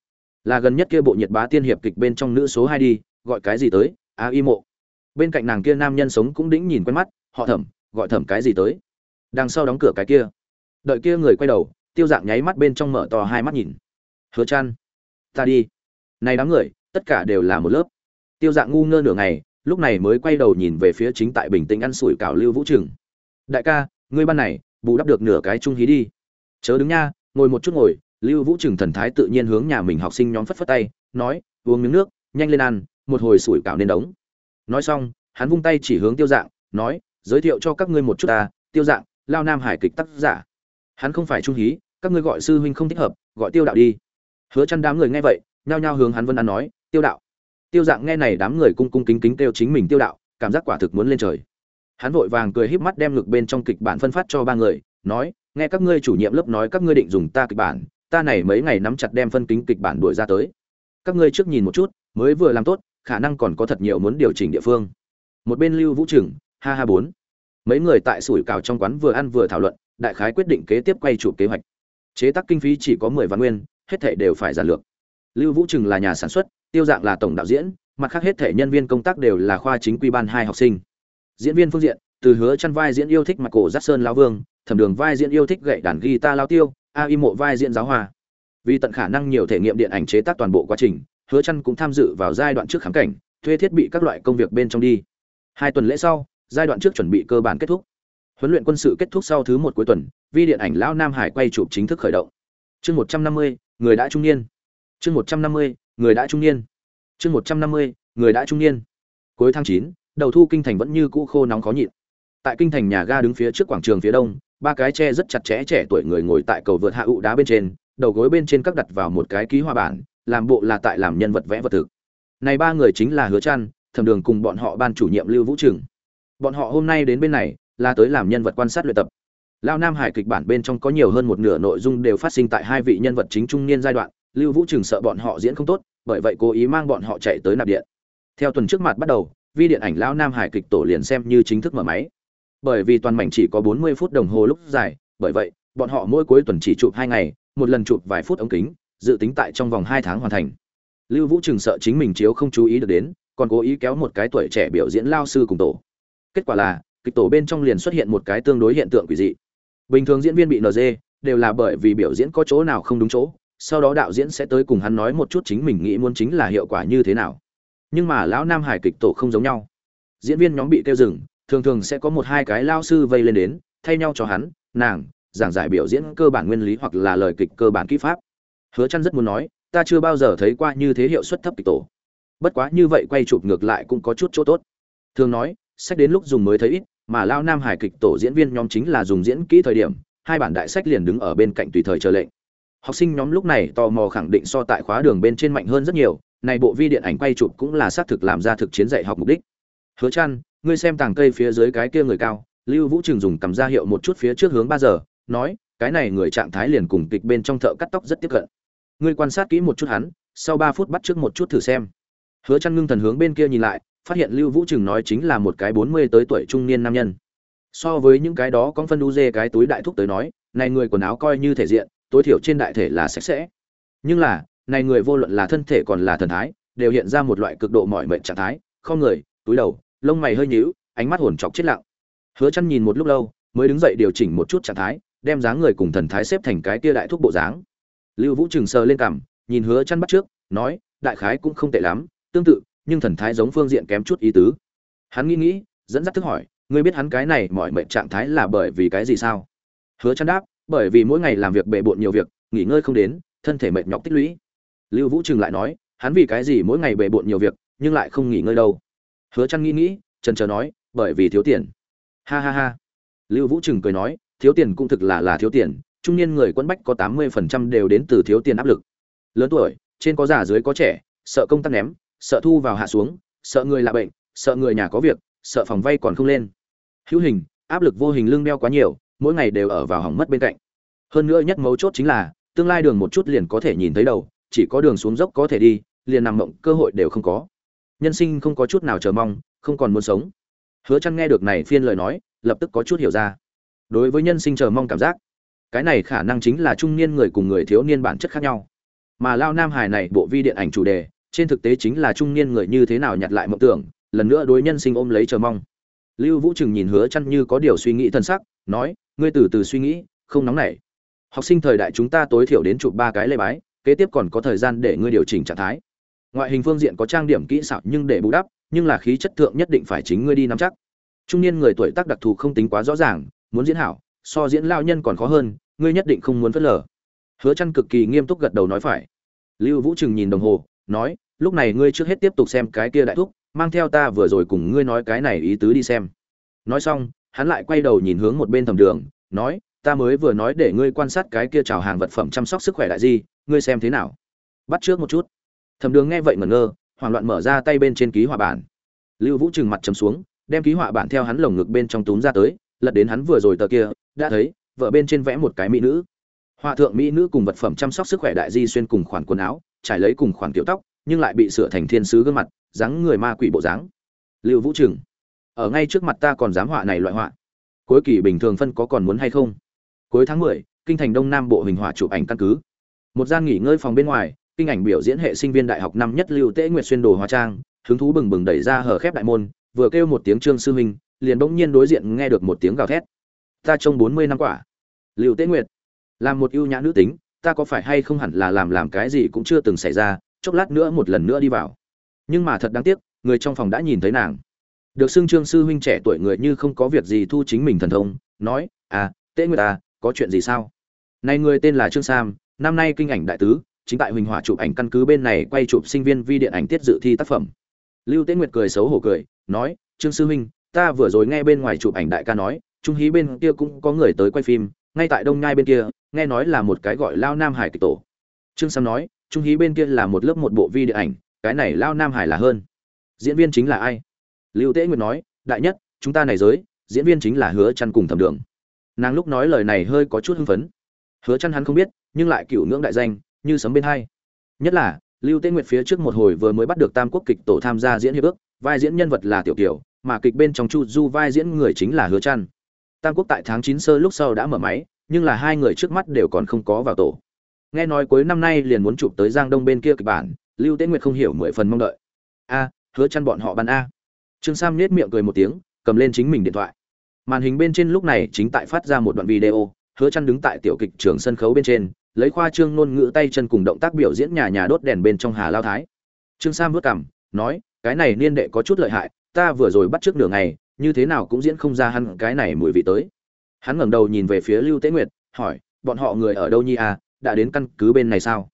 Là gần nhất kia bộ nhiệt bá tiên hiệp kịch bên trong nữ số hai đi, gọi cái gì tới? A y mộ bên cạnh nàng kia nam nhân sống cũng đĩnh nhìn quen mắt họ thẩm gọi thẩm cái gì tới? Đằng sau đóng cửa cái kia. Đợi kia người quay đầu tiêu dạng nháy mắt bên trong mở to hai mắt nhìn. Hứa chan ta đi. Này đám người tất cả đều là một lớp. Tiêu dạng ngu ngơ nửa ngày lúc này mới quay đầu nhìn về phía chính tại bình tĩnh ăn sủi cảo lưu vũ trường, đại ca ngươi ban này bù đắp được nửa cái trung hí đi. Chớ đứng nha ngồi một chút ngồi. Lưu vũ trường thần thái tự nhiên hướng nhà mình học sinh nhóm phất phất tay nói uống miếng nước nhanh lên ăn một hồi sủi cảo nên đóng nói xong, hắn vung tay chỉ hướng tiêu dạng, nói, giới thiệu cho các ngươi một chút ta, tiêu dạng, lao nam hải kịch tác giả. Hắn không phải trung hí, các ngươi gọi sư huynh không thích hợp, gọi tiêu đạo đi. Hứa chăn đám người nghe vậy, nhao nhao hướng hắn vân an nói, tiêu đạo. Tiêu dạng nghe này đám người cung cung kính kính Tiêu chính mình tiêu đạo, cảm giác quả thực muốn lên trời. Hắn vội vàng cười híp mắt đem ngực bên trong kịch bản phân phát cho ba người, nói, nghe các ngươi chủ nhiệm lớp nói các ngươi định dùng ta kịch bản, ta này mấy ngày nắm chặt đem phân kính kịch bản đuổi ra tới. Các ngươi trước nhìn một chút, mới vừa làm tốt khả năng còn có thật nhiều muốn điều chỉnh địa phương. Một bên lưu vũ trừng, ha ha bốn. Mấy người tại sủi cào trong quán vừa ăn vừa thảo luận, đại khái quyết định kế tiếp quay chụp kế hoạch. Chế tác kinh phí chỉ có mười vạn nguyên, hết thảy đều phải giản lược. Lưu vũ trừng là nhà sản xuất, tiêu dạng là tổng đạo diễn, mặt khác hết thể nhân viên công tác đều là khoa chính quy ban hai học sinh. Diễn viên phương diện, từ hứa chăn vai diễn yêu thích mặt cổ dát sơn lão vương, thẩm đường vai diễn yêu thích gậy đàn guitar lao tiêu, a y mộ vai diễn giáo hòa vì tận khả năng nhiều thể nghiệm điện ảnh chế tác toàn bộ quá trình hứa chăn cũng tham dự vào giai đoạn trước khám cảnh thuê thiết bị các loại công việc bên trong đi. Hai tuần lễ sau giai đoạn trước chuẩn bị cơ bản kết thúc. Huấn luyện quân sự kết thúc sau thứ một cuối tuần vi điện ảnh lão nam hải quay chụp chính thức khởi động. Chương 150, người đã trung niên. Chương 150, người đã trung niên. Chương 150, người đã trung niên. Cuối tháng 9, đầu thu kinh thành vẫn như cũ khô nóng khó nhịn. Tại kinh thành nhà ga đứng phía trước quảng trường phía đông ba cái tre rất chặt chẽ trẻ tuổi người ngồi tại cầu vượt hạ ụ đá bên trên đầu gối bên trên các đặt vào một cái ký hoa bản làm bộ là tại làm nhân vật vẽ vật thực. Này ba người chính là hứa trăn, thẩm đường cùng bọn họ ban chủ nhiệm lưu vũ trường bọn họ hôm nay đến bên này là tới làm nhân vật quan sát luyện tập. Lao nam hải kịch bản bên trong có nhiều hơn một nửa nội dung đều phát sinh tại hai vị nhân vật chính trung niên giai đoạn, lưu vũ trường sợ bọn họ diễn không tốt, bởi vậy cố ý mang bọn họ chạy tới nạp điện. Theo tuần trước mặt bắt đầu, vi điện ảnh lão nam hải kịch tổ liền xem như chính thức mở máy. Bởi vì toàn mảnh chỉ có 40 phút đồng hồ lúc dài, bởi vậy, bọn họ mỗi cuối tuần chỉ chụp hai ngày, một lần chụp vài phút ống kính dự tính tại trong vòng hai tháng hoàn thành. Lưu vũ trừng sợ chính mình chiếu không chú ý được đến, còn cố ý kéo một cái tuổi trẻ biểu diễn lao sư cùng tổ. Kết quả là, kịch tổ bên trong liền xuất hiện một cái tương đối hiện tượng quỷ dị. Bình thường diễn viên bị nd đều là bởi vì biểu diễn có chỗ nào không đúng chỗ, sau đó đạo diễn sẽ tới cùng hắn nói một chút chính mình nghĩ muốn chính là hiệu quả như thế nào. Nhưng mà lão nam hải kịch tổ không giống nhau. Diễn viên nhóm bị kêu dừng, thường thường sẽ có một hai cái lao sư vây lên đến, thay nhau cho hắn, nàng, giảng giải biểu diễn cơ bản nguyên lý hoặc là lời kịch cơ bản kỹ pháp hứa chăn rất muốn nói, ta chưa bao giờ thấy qua như thế hiệu suất thấp kịch tổ. Bất quá như vậy quay chụp ngược lại cũng có chút chỗ tốt. Thường nói, sách đến lúc dùng mới thấy ít, mà lao nam hải kịch tổ diễn viên nhóm chính là dùng diễn kỹ thời điểm, hai bản đại sách liền đứng ở bên cạnh tùy thời chờ lệnh. Học sinh nhóm lúc này tò mò khẳng định so tại khóa đường bên trên mạnh hơn rất nhiều, này bộ vi điện ảnh quay chụp cũng là xác thực làm ra thực chiến dạy học mục đích. Hứa chăn ngươi xem tàng cây phía dưới cái kia người cao, lưu vũ trường dùng cầm ra hiệu một chút phía trước hướng ba giờ, nói, cái này người trạng thái liền cùng kịch bên trong thợ cắt tóc rất tiếp cận ngươi quan sát kỹ một chút hắn, sau ba phút bắt trước một chút thử xem. Hứa chăn ngưng thần hướng bên kia nhìn lại, phát hiện lưu vũ Trừng nói chính là một cái 40 tới tuổi trung niên nam nhân. So với những cái đó con phân đu dê cái túi đại thúc tới nói, này người quần áo coi như thể diện, tối thiểu trên đại thể là sạch sẽ. Nhưng là, này người vô luận là thân thể còn là thần thái, đều hiện ra một loại cực độ mỏi mệt trạng thái, không người, túi đầu, lông mày hơi nhíu, ánh mắt hồn chọc chết lặng. Hứa chăn nhìn một lúc lâu, mới đứng dậy điều chỉnh một chút trạng thái, đem dáng người cùng thần thái xếp thành cái kia đại thúc bộ dáng lưu vũ trừng sờ lên cằm, nhìn hứa chăn bắt trước, nói, đại khái cũng không tệ lắm, tương tự, nhưng thần thái giống phương diện kém chút ý tứ. Hắn nghĩ nghĩ, dẫn dắt thức hỏi, ngươi biết hắn cái này mỏi mệt trạng thái là bởi vì cái gì sao? Hứa chăn đáp, bởi vì mỗi ngày làm việc bệ bội nhiều việc, nghỉ ngơi không đến, thân thể mệt nhọc tích lũy. Lưu vũ trừng lại nói, hắn vì cái gì mỗi ngày bệ bội nhiều việc, nhưng lại không nghỉ ngơi đâu? Hứa chăn nghĩ nghĩ trần chờ nói, bởi vì thiếu tiền. Ha ha ha. Lưu vũ trừng cười nói, thiếu tiền cũng thực là là thiếu tiền trung niên người quân bách có 80% đều đến từ thiếu tiền áp lực. Lớn tuổi, trên có già dưới có trẻ, sợ công tác ném, sợ thu vào hạ xuống, sợ người lạ bệnh, sợ người nhà có việc, sợ phòng vay còn không lên. Hữu hình, áp lực vô hình lưng đeo quá nhiều, mỗi ngày đều ở vào hỏng mất bên cạnh. Hơn nữa nhất mấu chốt chính là, tương lai đường một chút liền có thể nhìn thấy đầu, chỉ có đường xuống dốc có thể đi, liền nằm mộng, cơ hội đều không có. Nhân sinh không có chút nào chờ mong, không còn muốn sống. Hứa chăn nghe được này phiên lời nói, lập tức có chút hiểu ra. Đối với nhân sinh chờ mong cảm giác cái này khả năng chính là trung niên người cùng người thiếu niên bản chất khác nhau. Mà lao nam hải này, bộ vi điện ảnh chủ đề, trên thực tế chính là trung niên người như thế nào nhặt lại mộng tưởng, lần nữa đối nhân sinh ôm lấy chờ mong. Lưu vũ trừng nhìn hứa chăn như có điều suy nghĩ thân sắc, nói, ngươi từ từ suy nghĩ, không nóng nảy. Học sinh thời đại chúng ta tối thiểu đến chụp ba cái lê bái, kế tiếp còn có thời gian để ngươi điều chỉnh trạng thái. Ngoại hình phương diện có trang điểm kỹ xảo nhưng để bù đắp, nhưng là khí chất thượng nhất định phải chính ngươi đi nắm chắc. Trung niên người tuổi tác đặc thù không tính quá rõ ràng, muốn diễn hảo so diễn lao nhân còn khó hơn, ngươi nhất định không muốn phớt lờ. Hứa chăn cực kỳ nghiêm túc gật đầu nói phải. Lưu vũ trừng nhìn đồng hồ, nói, lúc này ngươi trước hết tiếp tục xem cái kia đại thúc, mang theo ta vừa rồi cùng ngươi nói cái này ý tứ đi xem. Nói xong, hắn lại quay đầu nhìn hướng một bên thầm đường, nói, ta mới vừa nói để ngươi quan sát cái kia chào hàng vật phẩm chăm sóc sức khỏe đại gì ngươi xem thế nào? Bắt trước một chút. Thầm đường nghe vậy ngẩn ngơ, hoảng loạn mở ra tay bên trên ký họa bản. Lưu vũ trừng mặt trầm xuống, đem ký họa bản theo hắn lồng ngực bên trong túm ra tới, lật đến hắn vừa rồi tờ kia đã thấy vợ bên trên vẽ một cái mỹ nữ. Hòa thượng mỹ nữ cùng vật phẩm chăm sóc sức khỏe đại di xuyên cùng khoản quần áo trải lấy cùng khoản kiểu tóc nhưng lại bị sửa thành thiên sứ gương mặt dáng người ma quỷ bộ dáng. Lưu vũ trừng ở ngay trước mặt ta còn dám họa này loại họa. Cuối kỳ bình thường phân có còn muốn hay không? Cuối tháng mười, kinh thành đông nam bộ hình họa chụp ảnh căn cứ. Một gian nghỉ ngơi phòng bên ngoài kinh ảnh biểu diễn hệ sinh viên đại học năm nhất lưu tễ nguyệt xuyên đồ hóa trang hứng thú bừng bừng đẩy ra hở khép đại môn vừa kêu một tiếng trương sư huynh liền bỗng nhiên đối diện nghe được một tiếng gào thét ta trông bốn mươi năm quả. Lưu Tế nguyệt, làm một ưu nhã nữ tính, ta có phải hay không hẳn là làm làm cái gì cũng chưa từng xảy ra, chốc lát nữa một lần nữa đi vào. Nhưng mà thật đáng tiếc, người trong phòng đã nhìn thấy nàng. Được xưng trương sư huynh trẻ tuổi người như không có việc gì thu chính mình thần thông, nói à Tế nguyệt à có chuyện gì sao? Này người tên là trương sam, năm nay kinh ảnh đại tứ, chính tại huỳnh hỏa chụp ảnh căn cứ bên này quay chụp sinh viên vi điện ảnh tiết dự thi tác phẩm. Lưu tế nguyệt cười xấu hổ cười, nói, trương sư huynh, ta vừa rồi nghe bên ngoài chụp ảnh đại ca nói trung hí bên kia cũng có người tới quay phim, ngay tại đông nhai bên kia, nghe nói là một cái gọi lao nam hải kịch tổ. Trương sam nói, trung hí bên kia là một lớp một bộ vi điện ảnh, cái này lao nam hải là hơn. Diễn viên chính là ai? Lưu tế nguyệt nói, đại nhất, chúng ta này giới, diễn viên chính là hứa chăn cùng thẩm đường. Nàng lúc nói lời này hơi có chút hưng phấn. Hứa chăn hắn không biết, nhưng lại cựu ngưỡng đại danh, như sấm bên hai. Nhất là, lưu tế nguyệt phía trước một hồi vừa mới bắt được tam quốc kịch tổ tham gia diễn hiệp ước, vai diễn nhân vật là tiểu kiều, mà kịch bên trong chu du vai diễn người chính là hứa chăn tam quốc tại tháng 9 sơ lúc sau đã mở máy, nhưng là hai người trước mắt đều còn không có vào tổ. Nghe nói cuối năm nay liền muốn chụp tới giang đông bên kia kịch bản, lưu tế nguyệt không hiểu mười phần mong đợi. A, hứa chăn bọn họ ban a. Trương sam nết miệng cười một tiếng, cầm lên chính mình điện thoại. Màn hình bên trên lúc này chính tại phát ra một đoạn video, hứa chăn đứng tại tiểu kịch trường sân khấu bên trên, lấy khoa trương ngôn ngữ tay chân cùng động tác biểu diễn nhà nhà đốt đèn bên trong hà lao thái. Trương sam vớt cằm, nói, cái này niên đệ có chút lợi hại, ta vừa rồi bắt trước nửa ngày như thế nào cũng diễn không ra hắn cái này mùi vị tới. Hắn ngẩng đầu nhìn về phía lưu tế nguyệt, hỏi, bọn họ người ở đâu nhi à đã đến căn cứ bên này sao?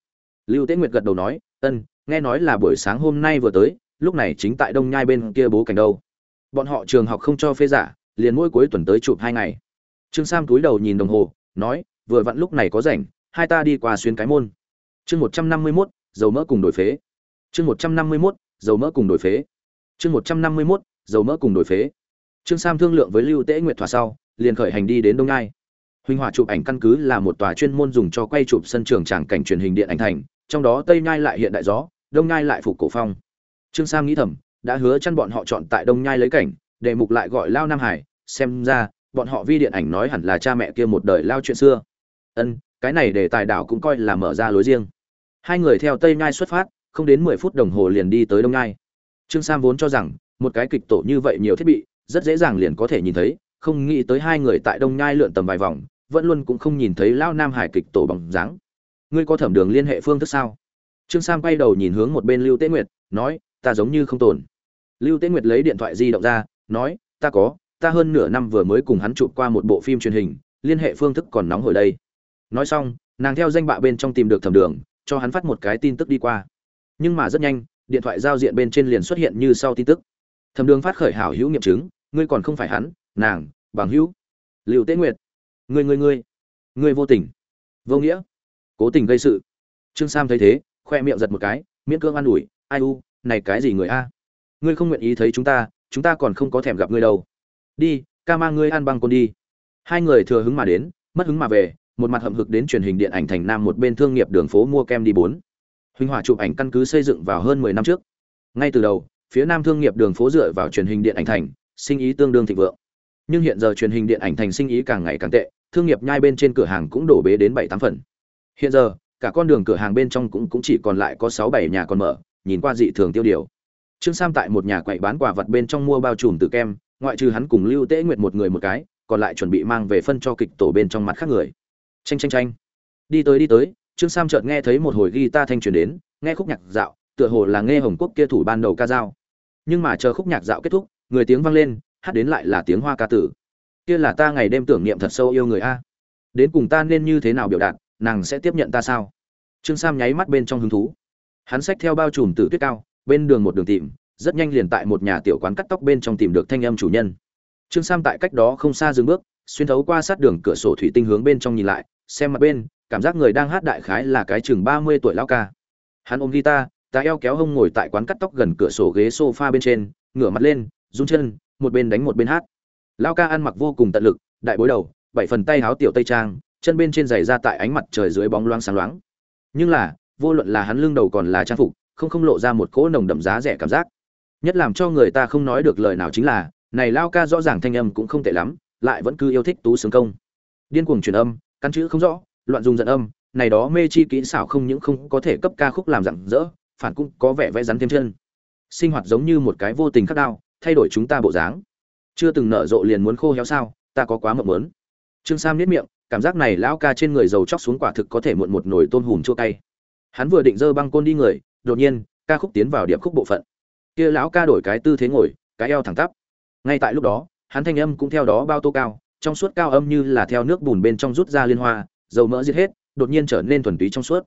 Lưu tế nguyệt gật đầu nói, ân, nghe nói là buổi sáng hôm nay vừa tới, lúc này chính tại đông nhai bên kia bố cảnh đâu. Bọn họ trường học không cho phê giả, liền mỗi cuối tuần tới chụp hai ngày. Trương sam túi đầu nhìn đồng hồ, nói, vừa vặn lúc này có rảnh, hai ta đi qua xuyên cái môn. Chương một trăm năm mươi mốt, dầu mỡ cùng đổi phế. Chương một trăm năm mươi mốt, dầu mỡ cùng đổi phế. Chương một trăm năm mươi mốt, dầu mỡ cùng đổi phế trương sam thương lượng với lưu tễ nguyệt thỏa sau, liền khởi hành đi đến đông ngai huỳnh hòa chụp ảnh căn cứ là một tòa chuyên môn dùng cho quay chụp sân trường tràng cảnh truyền hình điện ảnh thành, trong đó tây nhai lại hiện đại gió, đông nhai lại phục cổ phong. Trương sam nghĩ thầm, đã hứa chăn bọn họ chọn tại đông nhai lấy cảnh, đề mục lại gọi lao nam hải, xem ra, bọn họ vi điện ảnh nói hẳn là cha mẹ kia một đời lao chuyện xưa. Ân, cái này để tài đảo cũng coi là mở ra lối riêng. Hai người theo tây nhai xuất phát, không đến mười phút đồng hồ liền đi tới đông nhai trương sam vốn cho rằng, một cái kịch tổ như vậy nhiều thiết bị rất dễ dàng liền có thể nhìn thấy, không nghĩ tới hai người tại đông nhai lượn tầm vài vòng, vẫn luôn cũng không nhìn thấy lao nam hải kịch tổ bằng dáng. Ngươi có thẩm đường liên hệ phương thức sao? Trương sam quay đầu nhìn hướng một bên lưu tế nguyệt, nói, ta giống như không tồn. Lưu tế nguyệt lấy điện thoại di động ra, nói, ta có, ta hơn nửa năm vừa mới cùng hắn chụp qua một bộ phim truyền hình, liên hệ phương thức còn nóng hồi đây. Nói xong, nàng theo danh bạ bên trong tìm được thẩm đường, cho hắn phát một cái tin tức đi qua. Nhưng mà rất nhanh, điện thoại giao diện bên trên liền xuất hiện như sau tin tức. Thẩm đường phát khởi hảo hữu nghiệm chứng ngươi còn không phải hắn, nàng, bằng hữu. Liệu tế nguyệt. Ngươi ngươi ngươi. Ngươi vô tình. Vô nghĩa. Cố tình gây sự. Trương sam thấy thế, khoe miệng giật một cái, miễn cưỡng an ủi, ai u, này cái gì người a? Ngươi không nguyện ý thấy chúng ta chúng ta còn không có thèm gặp ngươi đâu. Đi, ca mang ngươi ăn băng con đi. Hai người thừa hứng mà đến, mất hứng mà về, một mặt hậm hực đến truyền hình điện ảnh thành nam một bên thương nghiệp đường phố mua kem đi bốn. Huỳnh hỏa chụp ảnh căn cứ xây dựng vào hơn mười năm trước. Ngay từ đầu, phía nam thương nghiệp đường phố dựa vào truyền hình điện ảnh thành sinh ý tương đương thịnh vượng. Nhưng hiện giờ truyền hình điện ảnh thành sinh ý càng ngày càng tệ, thương nghiệp nhai bên trên cửa hàng cũng đổ bế đến bảy tám phần. Hiện giờ, cả con đường cửa hàng bên trong cũng cũng chỉ còn lại có sáu bảy nhà còn mở, nhìn qua dị thường tiêu điều. Trương sam tại một nhà quậy bán quà vật bên trong mua bao trùm từ kem, ngoại trừ hắn cùng lưu Tế nguyệt một người một cái, còn lại chuẩn bị mang về phân cho kịch tổ bên trong mặt khác người. Chanh chanh chanh. đi tới đi tới, trương sam chợt nghe thấy một hồi guitar thanh truyền đến, nghe khúc nhạc dạo, tựa hồ là nghe hồng quốc kia thủ ban đầu ca dao. Nhưng mà chờ khúc nhạc dạo kết thúc người tiếng vang lên, hát đến lại là tiếng hoa ca tử. Kia là ta ngày đêm tưởng niệm thật sâu yêu người a. Đến cùng ta nên như thế nào biểu đạt, nàng sẽ tiếp nhận ta sao? Trương sam nháy mắt bên trong hứng thú. Hắn xách theo bao trùm từ tuyết cao, bên đường một đường tìm, rất nhanh liền tại một nhà tiểu quán cắt tóc bên trong tìm được thanh âm chủ nhân. Trương sam tại cách đó không xa dừng bước, xuyên thấu qua sát đường cửa sổ thủy tinh hướng bên trong nhìn lại, xem mặt bên, cảm giác người đang hát đại khái là cái chừng ba mươi tuổi lão ca. Hắn ôm guitar, ta eo kéo hông ngồi tại quán cắt tóc gần cửa sổ ghế sofa bên trên, ngửa mặt lên run chân, một bên đánh một bên hát. Lao ca ăn mặc vô cùng tận lực, đại bối đầu, bảy phần tay háo tiểu tây trang, chân bên trên giày ra tại ánh mặt trời dưới bóng loáng sáng loáng. Nhưng là, vô luận là hắn lưng đầu còn là trang phục, không không lộ ra một cỗ nồng đậm giá rẻ cảm giác. Nhất làm cho người ta không nói được lời nào chính là, này lao ca rõ ràng thanh âm cũng không tệ lắm, lại vẫn cứ yêu thích tú sướng công. Điên cuồng truyền âm, căn chữ không rõ, loạn dùng giận âm, này đó mê chi kỹ xảo không những không có thể cấp ca khúc làm rạng rỡ, phản cũng có vẻ vẽ rắn thêm chân. Sinh hoạt giống như một cái vô tình khắc đao thay đổi chúng ta bộ dáng. Chưa từng nở rộ liền muốn khô héo sao, ta có quá mộng muốn. Trương sam niết miệng, cảm giác này lão ca trên người dầu chóc xuống quả thực có thể muộn một nồi tôm hùm chua cay. Hắn vừa định dơ băng côn đi người, đột nhiên, ca khúc tiến vào điệp khúc bộ phận. Kia lão ca đổi cái tư thế ngồi, cái eo thẳng tắp. Ngay tại lúc đó, hắn thanh âm cũng theo đó bao tô cao, trong suốt cao âm như là theo nước bùn bên trong rút ra liên hoa, dầu mỡ giết hết, đột nhiên trở nên thuần túy trong suốt.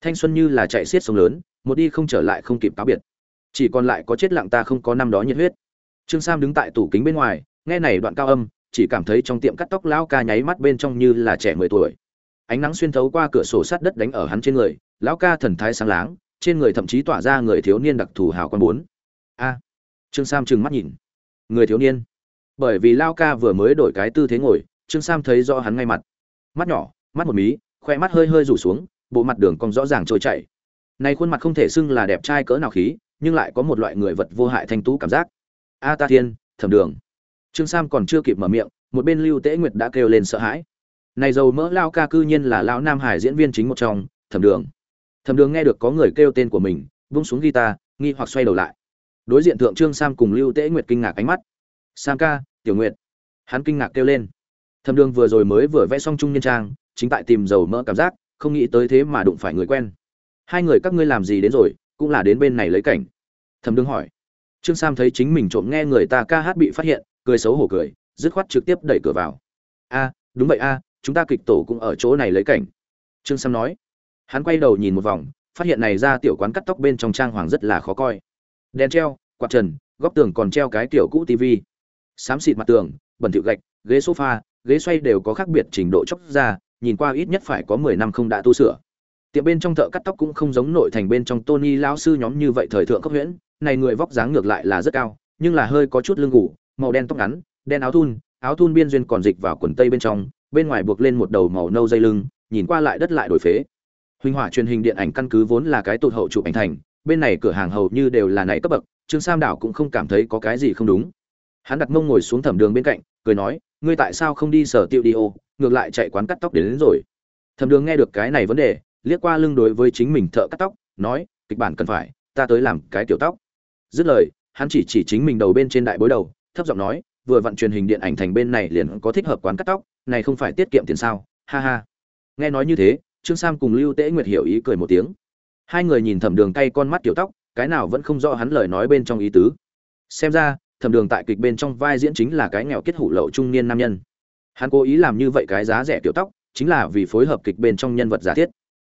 Thanh xuân như là chạy xiết sông lớn, một đi không trở lại không kịp cáo biệt. Chỉ còn lại có chết lặng ta không có năm đó nhiệt huyết trương sam đứng tại tủ kính bên ngoài, nghe này đoạn cao âm, chỉ cảm thấy trong tiệm cắt tóc lão ca nháy mắt bên trong như là trẻ mười tuổi. Ánh nắng xuyên thấu qua cửa sổ sắt đất đánh ở hắn trên người, lão ca thần thái sáng láng, trên người thậm chí tỏa ra người thiếu niên đặc thù hào quang bốn. A! Trương sam trừng mắt nhìn. Người thiếu niên. Bởi vì lao ca vừa mới đổi cái tư thế ngồi, trương sam thấy rõ hắn ngay mặt. Mắt nhỏ, mắt một mí, khoe mắt hơi hơi rủ xuống, bộ mặt đường cong rõ ràng trôi chảy. Này khuôn mặt không thể xưng là đẹp trai cỡ nào khí, nhưng lại có một loại người vật vô hại thanh tú cảm giác a ta thiên, thẩm đường. Trương sam còn chưa kịp mở miệng, một bên lưu tễ nguyệt đã kêu lên sợ hãi. Này dầu mỡ lao ca cư nhiên là lão nam hải diễn viên chính một trong, thẩm đường. Thẩm đường nghe được có người kêu tên của mình, vung xuống guitar, nghi hoặc xoay đầu lại. Đối diện thượng trương sam cùng lưu tễ nguyệt kinh ngạc ánh mắt. Sam ca, tiểu nguyệt. Hắn kinh ngạc kêu lên. Thẩm đường vừa rồi mới vừa vẽ xong trung nhân trang, chính tại tìm dầu mỡ cảm giác, không nghĩ tới thế mà đụng phải người quen. Hai người các ngươi làm gì đến rồi, cũng là đến bên này lấy cảnh. Thẩm đường hỏi trương sam thấy chính mình trộm nghe người ta ca hát bị phát hiện, cười xấu hổ cười, dứt khoát trực tiếp đẩy cửa vào. A, đúng vậy a, chúng ta kịch tổ cũng ở chỗ này lấy cảnh. Trương sam nói. Hắn quay đầu nhìn một vòng, phát hiện này ra tiểu quán cắt tóc bên trong trang hoàng rất là khó coi. Đèn treo, quạt trần, góc tường còn treo cái tiểu cũ tv xám xịt mặt tường, bẩn thỉu gạch, ghế sofa, ghế xoay đều có khác biệt trình độ chóc ra, nhìn qua ít nhất phải có mười năm không đã tu sửa. Tiệm bên trong thợ cắt tóc cũng không giống nội thành bên trong tony lão sư nhóm như vậy thời thượng cấp huyễn này người vóc dáng ngược lại là rất cao nhưng là hơi có chút lưng ngủ màu đen tóc ngắn đen áo thun áo thun biên duyên còn dịch vào quần tây bên trong bên ngoài buộc lên một đầu màu nâu dây lưng nhìn qua lại đất lại đổi phế. Huỳnh hỏa truyền hình điện ảnh căn cứ vốn là cái tụt hậu chụp ảnh thành bên này cửa hàng hầu như đều là này cấp bậc trương sam đảo cũng không cảm thấy có cái gì không đúng. Hắn đặt mông ngồi xuống thẩm đường bên cạnh cười nói ngươi tại sao không đi sở tiêu đi ô ngược lại chạy quán cắt tóc đến, đến rồi. Thẩm đường nghe được cái này vấn đề liếc qua lưng đối với chính mình thợ cắt tóc nói kịch bản cần phải ta tới làm cái tiểu tóc dứt lời, hắn chỉ chỉ chính mình đầu bên trên đại bối đầu, thấp giọng nói, vừa vặn truyền hình điện ảnh thành bên này liền có thích hợp quán cắt tóc, này không phải tiết kiệm tiền sao? Ha ha. Nghe nói như thế, trương sam cùng lưu tễ nguyệt hiểu ý cười một tiếng. Hai người nhìn thẩm đường cay con mắt tiểu tóc, cái nào vẫn không rõ hắn lời nói bên trong ý tứ. Xem ra, thẩm đường tại kịch bên trong vai diễn chính là cái nghèo kết hủ lậu trung niên nam nhân. Hắn cố ý làm như vậy cái giá rẻ tiểu tóc, chính là vì phối hợp kịch bên trong nhân vật giả thiết.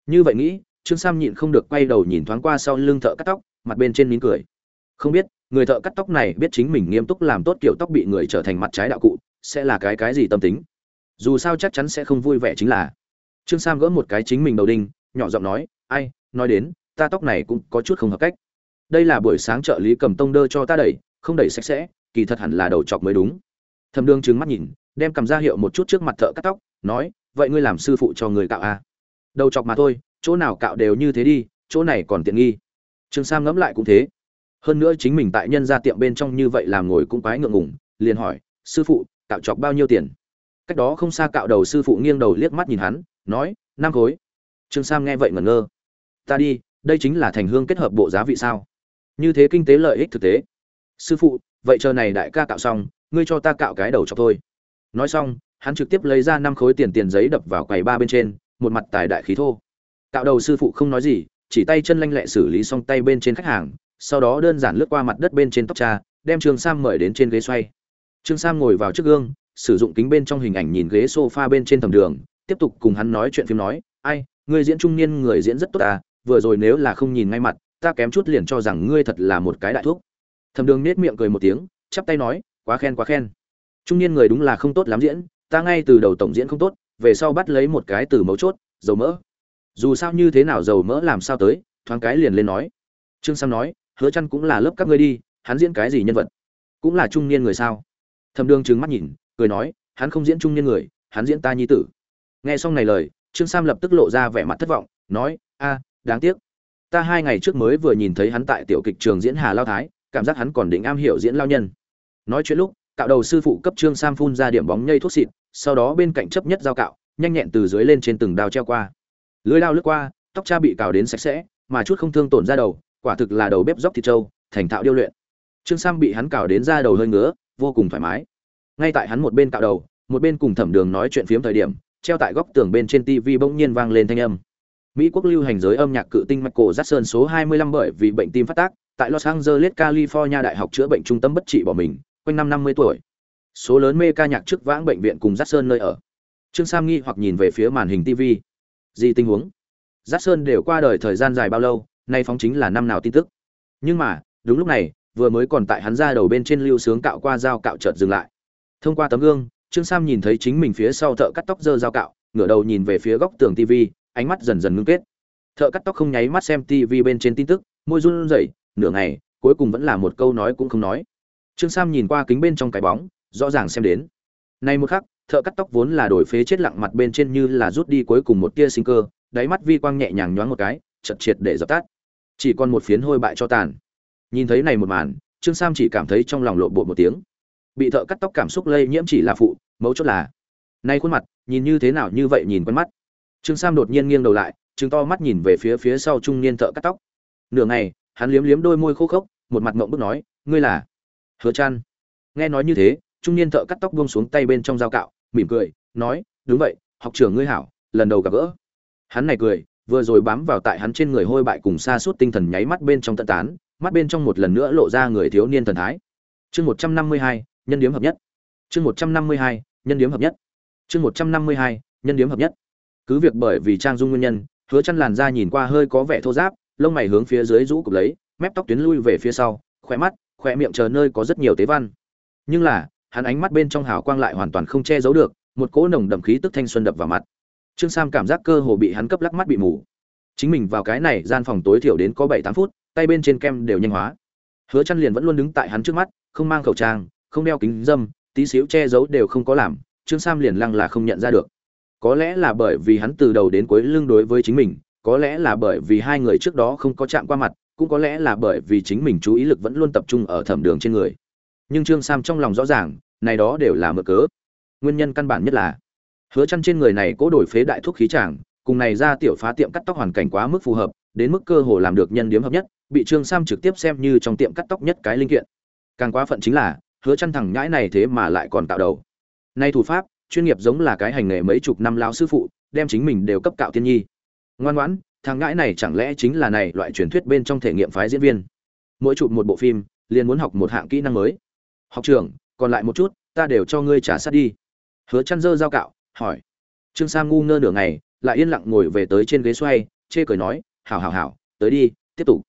Như vậy nghĩ, trương sam nhịn không được quay đầu nhìn thoáng qua sau lưng thợ cắt tóc, mặt bên trên nín cười không biết, người thợ cắt tóc này biết chính mình nghiêm túc làm tốt kiểu tóc bị người trở thành mặt trái đạo cụ, sẽ là cái cái gì tâm tính? Dù sao chắc chắn sẽ không vui vẻ chính là. Trương sam gỡ một cái chính mình đầu đinh, nhỏ giọng nói, ai, nói đến, ta tóc này cũng có chút không hợp cách. Đây là buổi sáng trợ lý cầm tông đơ cho ta đẩy, không đẩy sạch sẽ, kỳ thật hẳn là đầu chọc mới đúng. Thẩm đương trứng mắt nhìn, đem cầm ra hiệu một chút trước mặt thợ cắt tóc, nói, vậy ngươi làm sư phụ cho người cạo à? đầu chọc mà thôi, chỗ nào cạo đều như thế đi, chỗ này còn tiện nghi. Trương sam ngẫm lại cũng thế hơn nữa chính mình tại nhân ra tiệm bên trong như vậy làm ngồi cũng quái ngượng ngùng, liền hỏi, sư phụ, cạo chọc bao nhiêu tiền? Cách đó không xa cạo đầu sư phụ nghiêng đầu liếc mắt nhìn hắn, nói, năm khối. Trương sam nghe vậy ngẩn ngơ. Ta đi, đây chính là thành hương kết hợp bộ giá vị sao? Như thế kinh tế lợi ích thực tế. Sư phụ, vậy chờ này đại ca cạo xong, ngươi cho ta cạo cái đầu chọc thôi. Nói xong, hắn trực tiếp lấy ra năm khối tiền tiền giấy đập vào quầy ba bên trên, một mặt tài đại khí thô. Cạo đầu sư phụ không nói gì, chỉ tay chân lanh lẹ xử lý xong tay bên trên khách hàng sau đó đơn giản lướt qua mặt đất bên trên tóc cha, đem trương sam mời đến trên ghế xoay. Trương sam ngồi vào trước gương, sử dụng kính bên trong hình ảnh nhìn ghế sofa bên trên tầm đường, tiếp tục cùng hắn nói chuyện phim nói, ai người diễn trung niên người diễn rất tốt à vừa rồi nếu là không nhìn ngay mặt, ta kém chút liền cho rằng ngươi thật là một cái đại thuốc thầm đường nết miệng cười một tiếng, chắp tay nói, quá khen quá khen. Trung niên người đúng là không tốt lắm diễn, ta ngay từ đầu tổng diễn không tốt, về sau bắt lấy một cái từ mấu chốt, dầu mỡ. Dù sao như thế nào dầu mỡ làm sao tới? Thoáng cái liền lên nói. Trương sam nói hứa chăn cũng là lớp các ngươi đi, hắn diễn cái gì nhân vật? Cũng là trung niên người sao? Thẩm đường trừng mắt nhìn, cười nói, hắn không diễn trung niên người, hắn diễn ta nhi tử. Nghe xong này lời, trương sam lập tức lộ ra vẻ mặt thất vọng, nói, a, đáng tiếc. Ta hai ngày trước mới vừa nhìn thấy hắn tại tiểu kịch trường diễn hà lao thái, cảm giác hắn còn định am hiểu diễn lao nhân. Nói chuyện lúc, cạo đầu sư phụ cấp trương sam phun ra điểm bóng nhây thuốc xịt, sau đó bên cạnh chấp nhất dao cạo, nhanh nhẹn từ dưới lên trên từng đao treo qua. Lưới dao lướt qua, tóc cha bị cào đến sạch sẽ, mà chút không thương tổn ra đầu quả thực là đầu bếp dốc thịt trâu, thành thạo điêu luyện. Trương sam bị hắn cào đến ra đầu hơi ngứa, vô cùng thoải mái. Ngay tại hắn một bên cạo đầu, một bên cùng thẩm đường nói chuyện phiếm thời điểm, treo tại góc tường bên trên tv bỗng nhiên vang lên thanh âm. Mỹ quốc lưu hành giới âm nhạc cự tinh michael jackson số 25 bởi vì bệnh tim phát tác, tại los angeles, california đại học chữa bệnh trung tâm bất trị bỏ mình, quanh năm 50 tuổi. Số lớn mê ca nhạc trước vãng bệnh viện cùng jackson nơi ở. Trương sam nghi hoặc nhìn về phía màn hình tv gì tình huống? Jackson đều qua đời thời gian dài bao lâu? Nay phóng chính là năm nào tin tức. Nhưng mà, đúng lúc này, vừa mới còn tại hắn ra đầu bên trên lưu sướng cạo qua dao cạo chợt dừng lại. Thông qua tấm gương, trương sam nhìn thấy chính mình phía sau thợ cắt tóc dơ dao cạo, ngửa đầu nhìn về phía góc tường tv ánh mắt dần dần ngưng kết. Thợ cắt tóc không nháy mắt xem tv bên trên tin tức, môi run rẩy, nửa ngày, cuối cùng vẫn là một câu nói cũng không nói. Trương sam nhìn qua kính bên trong cái bóng, rõ ràng xem đến. Nay một khắc, thợ cắt tóc vốn là đổi phế chết lặng mặt bên trên như là rút đi cuối cùng một tia sinh cơ, đáy mắt vi quang nhẹ nhàng nhoáng một cái chật triệt để dập tắt chỉ còn một phiến hôi bại cho tàn. Nhìn thấy này một màn, trương sam chỉ cảm thấy trong lòng lộ bộ một tiếng. Bị thợ cắt tóc cảm xúc lây nhiễm chỉ là phụ, mấu chốt là, nay khuôn mặt, nhìn như thế nào như vậy nhìn quen mắt. Trương sam đột nhiên nghiêng đầu lại chứng to mắt nhìn về phía phía sau trung niên thợ cắt tóc. Nửa ngày, hắn liếm liếm đôi môi khô khốc, một mặt ngộng bức nói, ngươi là hứa chăn nghe nói như thế, trung niên thợ cắt tóc buông xuống tay bên trong dao cạo, mỉm cười, nói, đúng vậy, học trưởng ngươi hảo, lần đầu gặp gỡ. Hắn này cười vừa rồi bám vào tại hắn trên người hôi bại cùng xa suốt tinh thần nháy mắt bên trong tận tán, mắt bên trong một lần nữa lộ ra người thiếu niên thần thái. Chương một trăm năm mươi hai, nhân điếm hợp nhất. Chương một trăm năm mươi hai, nhân điếm hợp nhất. Chương một trăm năm mươi hai, nhân điếm hợp nhất. Cứ việc bởi vì trang dung nguyên nhân, hứa chân làn da nhìn qua hơi có vẻ thô ráp, lông mày hướng phía dưới rũ cụp lấy, mép tóc tuyến lui về phía sau, khóe mắt, khóe miệng chờ nơi có rất nhiều tế văn. Nhưng là, hắn ánh mắt bên trong hào quang lại hoàn toàn không che giấu được, một cỗ nồng đậm khí tức thanh xuân đập vào mặt trương sam cảm giác cơ hồ bị hắn cấp lắc mắt bị mù. Chính mình vào cái này gian phòng tối thiểu đến có bảy tám phút, tay bên trên kem đều nhanh hóa. Hứa chăn liền vẫn luôn đứng tại hắn trước mắt, không mang khẩu trang, không đeo kính dâm, tí xíu che giấu đều không có làm, trương sam liền lăng là không nhận ra được. Có lẽ là bởi vì hắn từ đầu đến cuối lưng đối với chính mình, có lẽ là bởi vì hai người trước đó không có chạm qua mặt, cũng có lẽ là bởi vì chính mình chú ý lực vẫn luôn tập trung ở thẩm đường trên người. Nhưng trương sam trong lòng rõ ràng, này đó đều là mở cớ. Nguyên nhân căn bản nhất là hứa chăn trên người này cố đổi phế đại thuốc khí tràng cùng này ra tiểu phá tiệm cắt tóc hoàn cảnh quá mức phù hợp, đến mức cơ hồ làm được nhân điếm hợp nhất, bị trương sam trực tiếp xem như trong tiệm cắt tóc nhất cái linh kiện. Càng quá phận chính là, hứa chăn thằng nhãi này thế mà lại còn tạo đầu. Nay thủ pháp, chuyên nghiệp giống là cái hành nghề mấy chục năm lão sư phụ, đem chính mình đều cấp cạo tiên nhi. Ngoan ngoãn, thằng ngãi này chẳng lẽ chính là này loại truyền thuyết bên trong thể nghiệm phái diễn viên? Mỗi chụp một bộ phim, liền muốn học một hạng kỹ năng mới. Học trưởng, còn lại một chút, ta đều cho ngươi trả sát đi. Hứa chăn dơ dao cạo hỏi. Trương sam ngu ngơ nửa ngày, lại yên lặng ngồi về tới trên ghế xoay, chê cười nói, hảo hảo hảo, tới đi, tiếp tục.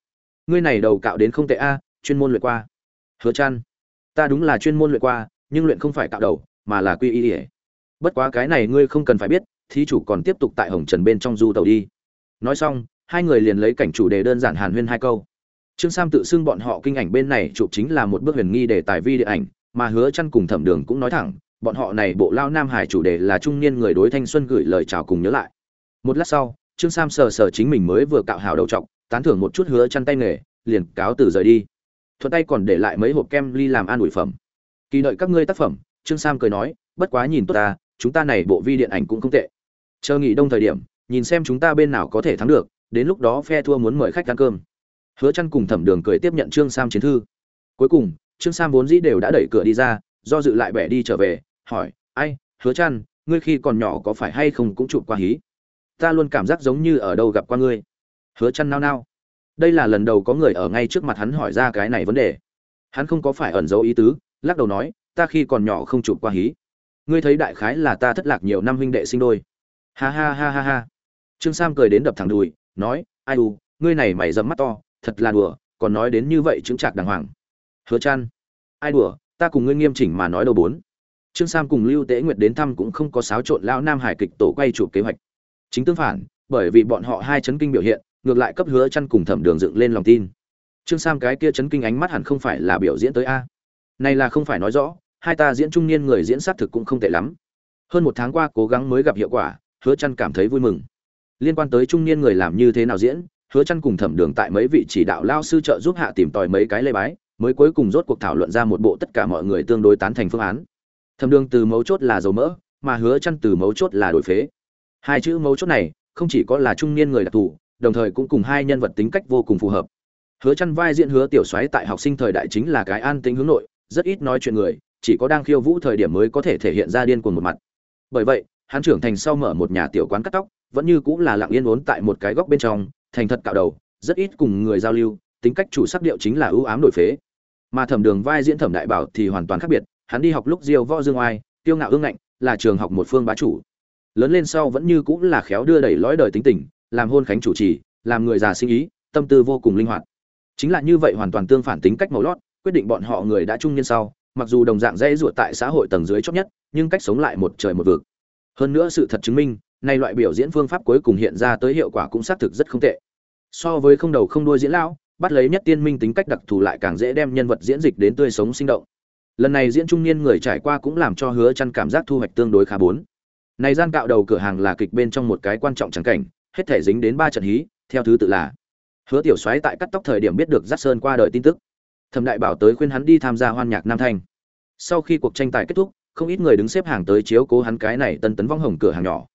Ngươi này đầu cạo đến không tệ a, chuyên môn luyện qua. Hứa chăn ta đúng là chuyên môn luyện qua, nhưng luyện không phải cạo đầu, mà là quy y ỉa bất quá cái này ngươi không cần phải biết, thí chủ còn tiếp tục tại hồng trần bên trong du tàu đi. Nói xong, hai người liền lấy cảnh chủ đề đơn giản hàn huyên hai câu. Trương sam tự xưng bọn họ kinh ảnh bên này chụp chính là một bước huyền nghi để tài vi điện ảnh, mà hứa chăn cùng thẩm đường cũng nói thẳng bọn họ này bộ lao nam hải chủ đề là trung niên người đối thanh xuân gửi lời chào cùng nhớ lại. Một lát sau, trương sam sờ sờ chính mình mới vừa cạo hào đầu trọc, tán thưởng một chút hứa chăn tay nghề, liền cáo từ rời đi. Thuận tay còn để lại mấy hộp kem ly làm an ủi phẩm. Kỳ đợi các ngươi tác phẩm, trương sam cười nói, bất quá nhìn tốt ta, chúng ta này bộ vi điện ảnh cũng không tệ. Chờ nghỉ đông thời điểm, nhìn xem chúng ta bên nào có thể thắng được, đến lúc đó phe thua muốn mời khách ăn cơm. Hứa chăn cùng thẩm đường cười tiếp nhận trương sam chiến thư. Cuối cùng, trương sam vốn dĩ đều đã đẩy cửa đi ra do dự lại bẻ đi trở về, hỏi, ai, hứa chăn ngươi khi còn nhỏ có phải hay không cũng chụp qua hí? Ta luôn cảm giác giống như ở đâu gặp qua ngươi. Hứa chăn nao nao. Đây là lần đầu có người ở ngay trước mặt hắn hỏi ra cái này vấn đề. Hắn không có phải ẩn giấu ý tứ, lắc đầu nói, ta khi còn nhỏ không chụp qua hí. Ngươi thấy đại khái là ta thất lạc nhiều năm huynh đệ sinh đôi. Ha ha ha ha ha. Trương sam cười đến đập thẳng đùi, nói, ai u, ngươi này mày dẫm mắt to, thật là đùa, còn nói đến như vậy chứng chạc đàng hoàng. Hứa chăn ai đùa ta cùng ngươi nghiêm chỉnh mà nói đầu bốn. Trương sam cùng lưu tế nguyệt đến thăm cũng không có xáo trộn lão nam hải kịch tổ quay chụp kế hoạch. Chính tương phản, bởi vì bọn họ hai chấn kinh biểu hiện, ngược lại cấp hứa chăn cùng thẩm đường dựng lên lòng tin. Trương sam cái kia chấn kinh ánh mắt hẳn không phải là biểu diễn tới a. Này là không phải nói rõ, hai ta diễn trung niên người diễn sát thực cũng không tệ lắm. Hơn một tháng qua cố gắng mới gặp hiệu quả, hứa chăn cảm thấy vui mừng. Liên quan tới trung niên người làm như thế nào diễn, hứa chăn cùng thẩm đường tại mấy vị chỉ đạo lao sư trợ giúp hạ tìm tòi mấy cái lê bái mới cuối cùng rốt cuộc thảo luận ra một bộ tất cả mọi người tương đối tán thành phương án. Thẩm đường từ mấu chốt là dầu mỡ, mà hứa chăn từ mấu chốt là đổi phế. Hai chữ mấu chốt này, không chỉ có là trung niên người đặc thù, đồng thời cũng cùng hai nhân vật tính cách vô cùng phù hợp. Hứa chăn vai diễn hứa tiểu soái tại học sinh thời đại chính là cái an tính hướng nội, rất ít nói chuyện người, chỉ có đang khiêu vũ thời điểm mới có thể thể hiện ra điên cuồng một mặt. Bởi vậy, hắn trưởng thành sau mở một nhà tiểu quán cắt tóc, vẫn như cũng là lặng yên uốn tại một cái góc bên trong, thành thật cạo đầu, rất ít cùng người giao lưu tính cách chủ sắc điệu chính là ưu ám đổi phế. Mà thẩm đường vai diễn thẩm đại bảo thì hoàn toàn khác biệt, hắn đi học lúc diêu võ dương oai, tiêu ngạo ương ngạnh, là trường học một phương bá chủ. Lớn lên sau vẫn như cũng là khéo đưa đẩy lõi đời tính tình, làm hôn khánh chủ trì, làm người già sinh ý, tâm tư vô cùng linh hoạt. Chính là như vậy hoàn toàn tương phản tính cách màu lót, quyết định bọn họ người đã trung niên sau, mặc dù đồng dạng dễ ruột tại xã hội tầng dưới chót nhất, nhưng cách sống lại một trời một vực. Hơn nữa sự thật chứng minh, nay loại biểu diễn phương pháp cuối cùng hiện ra tới hiệu quả cũng xác thực rất không tệ. So với không đầu không đuôi diễn lão bắt lấy nhất tiên minh tính cách đặc thù lại càng dễ đem nhân vật diễn dịch đến tươi sống sinh động. Lần này diễn trung niên người trải qua cũng làm cho hứa chăn cảm giác thu hoạch tương đối khá bốn. Này gian cạo đầu cửa hàng là kịch bên trong một cái quan trọng chẳng cảnh, hết thể dính đến ba trận hí, theo thứ tự là hứa tiểu soái tại cắt tóc thời điểm biết được giác sơn qua đời tin tức. Thẩm đại bảo tới khuyên hắn đi tham gia hoan nhạc nam thanh sau khi cuộc tranh tài kết thúc, không ít người đứng xếp hàng tới chiếu cố hắn cái này tân tấn vong hồng cửa hàng nhỏ.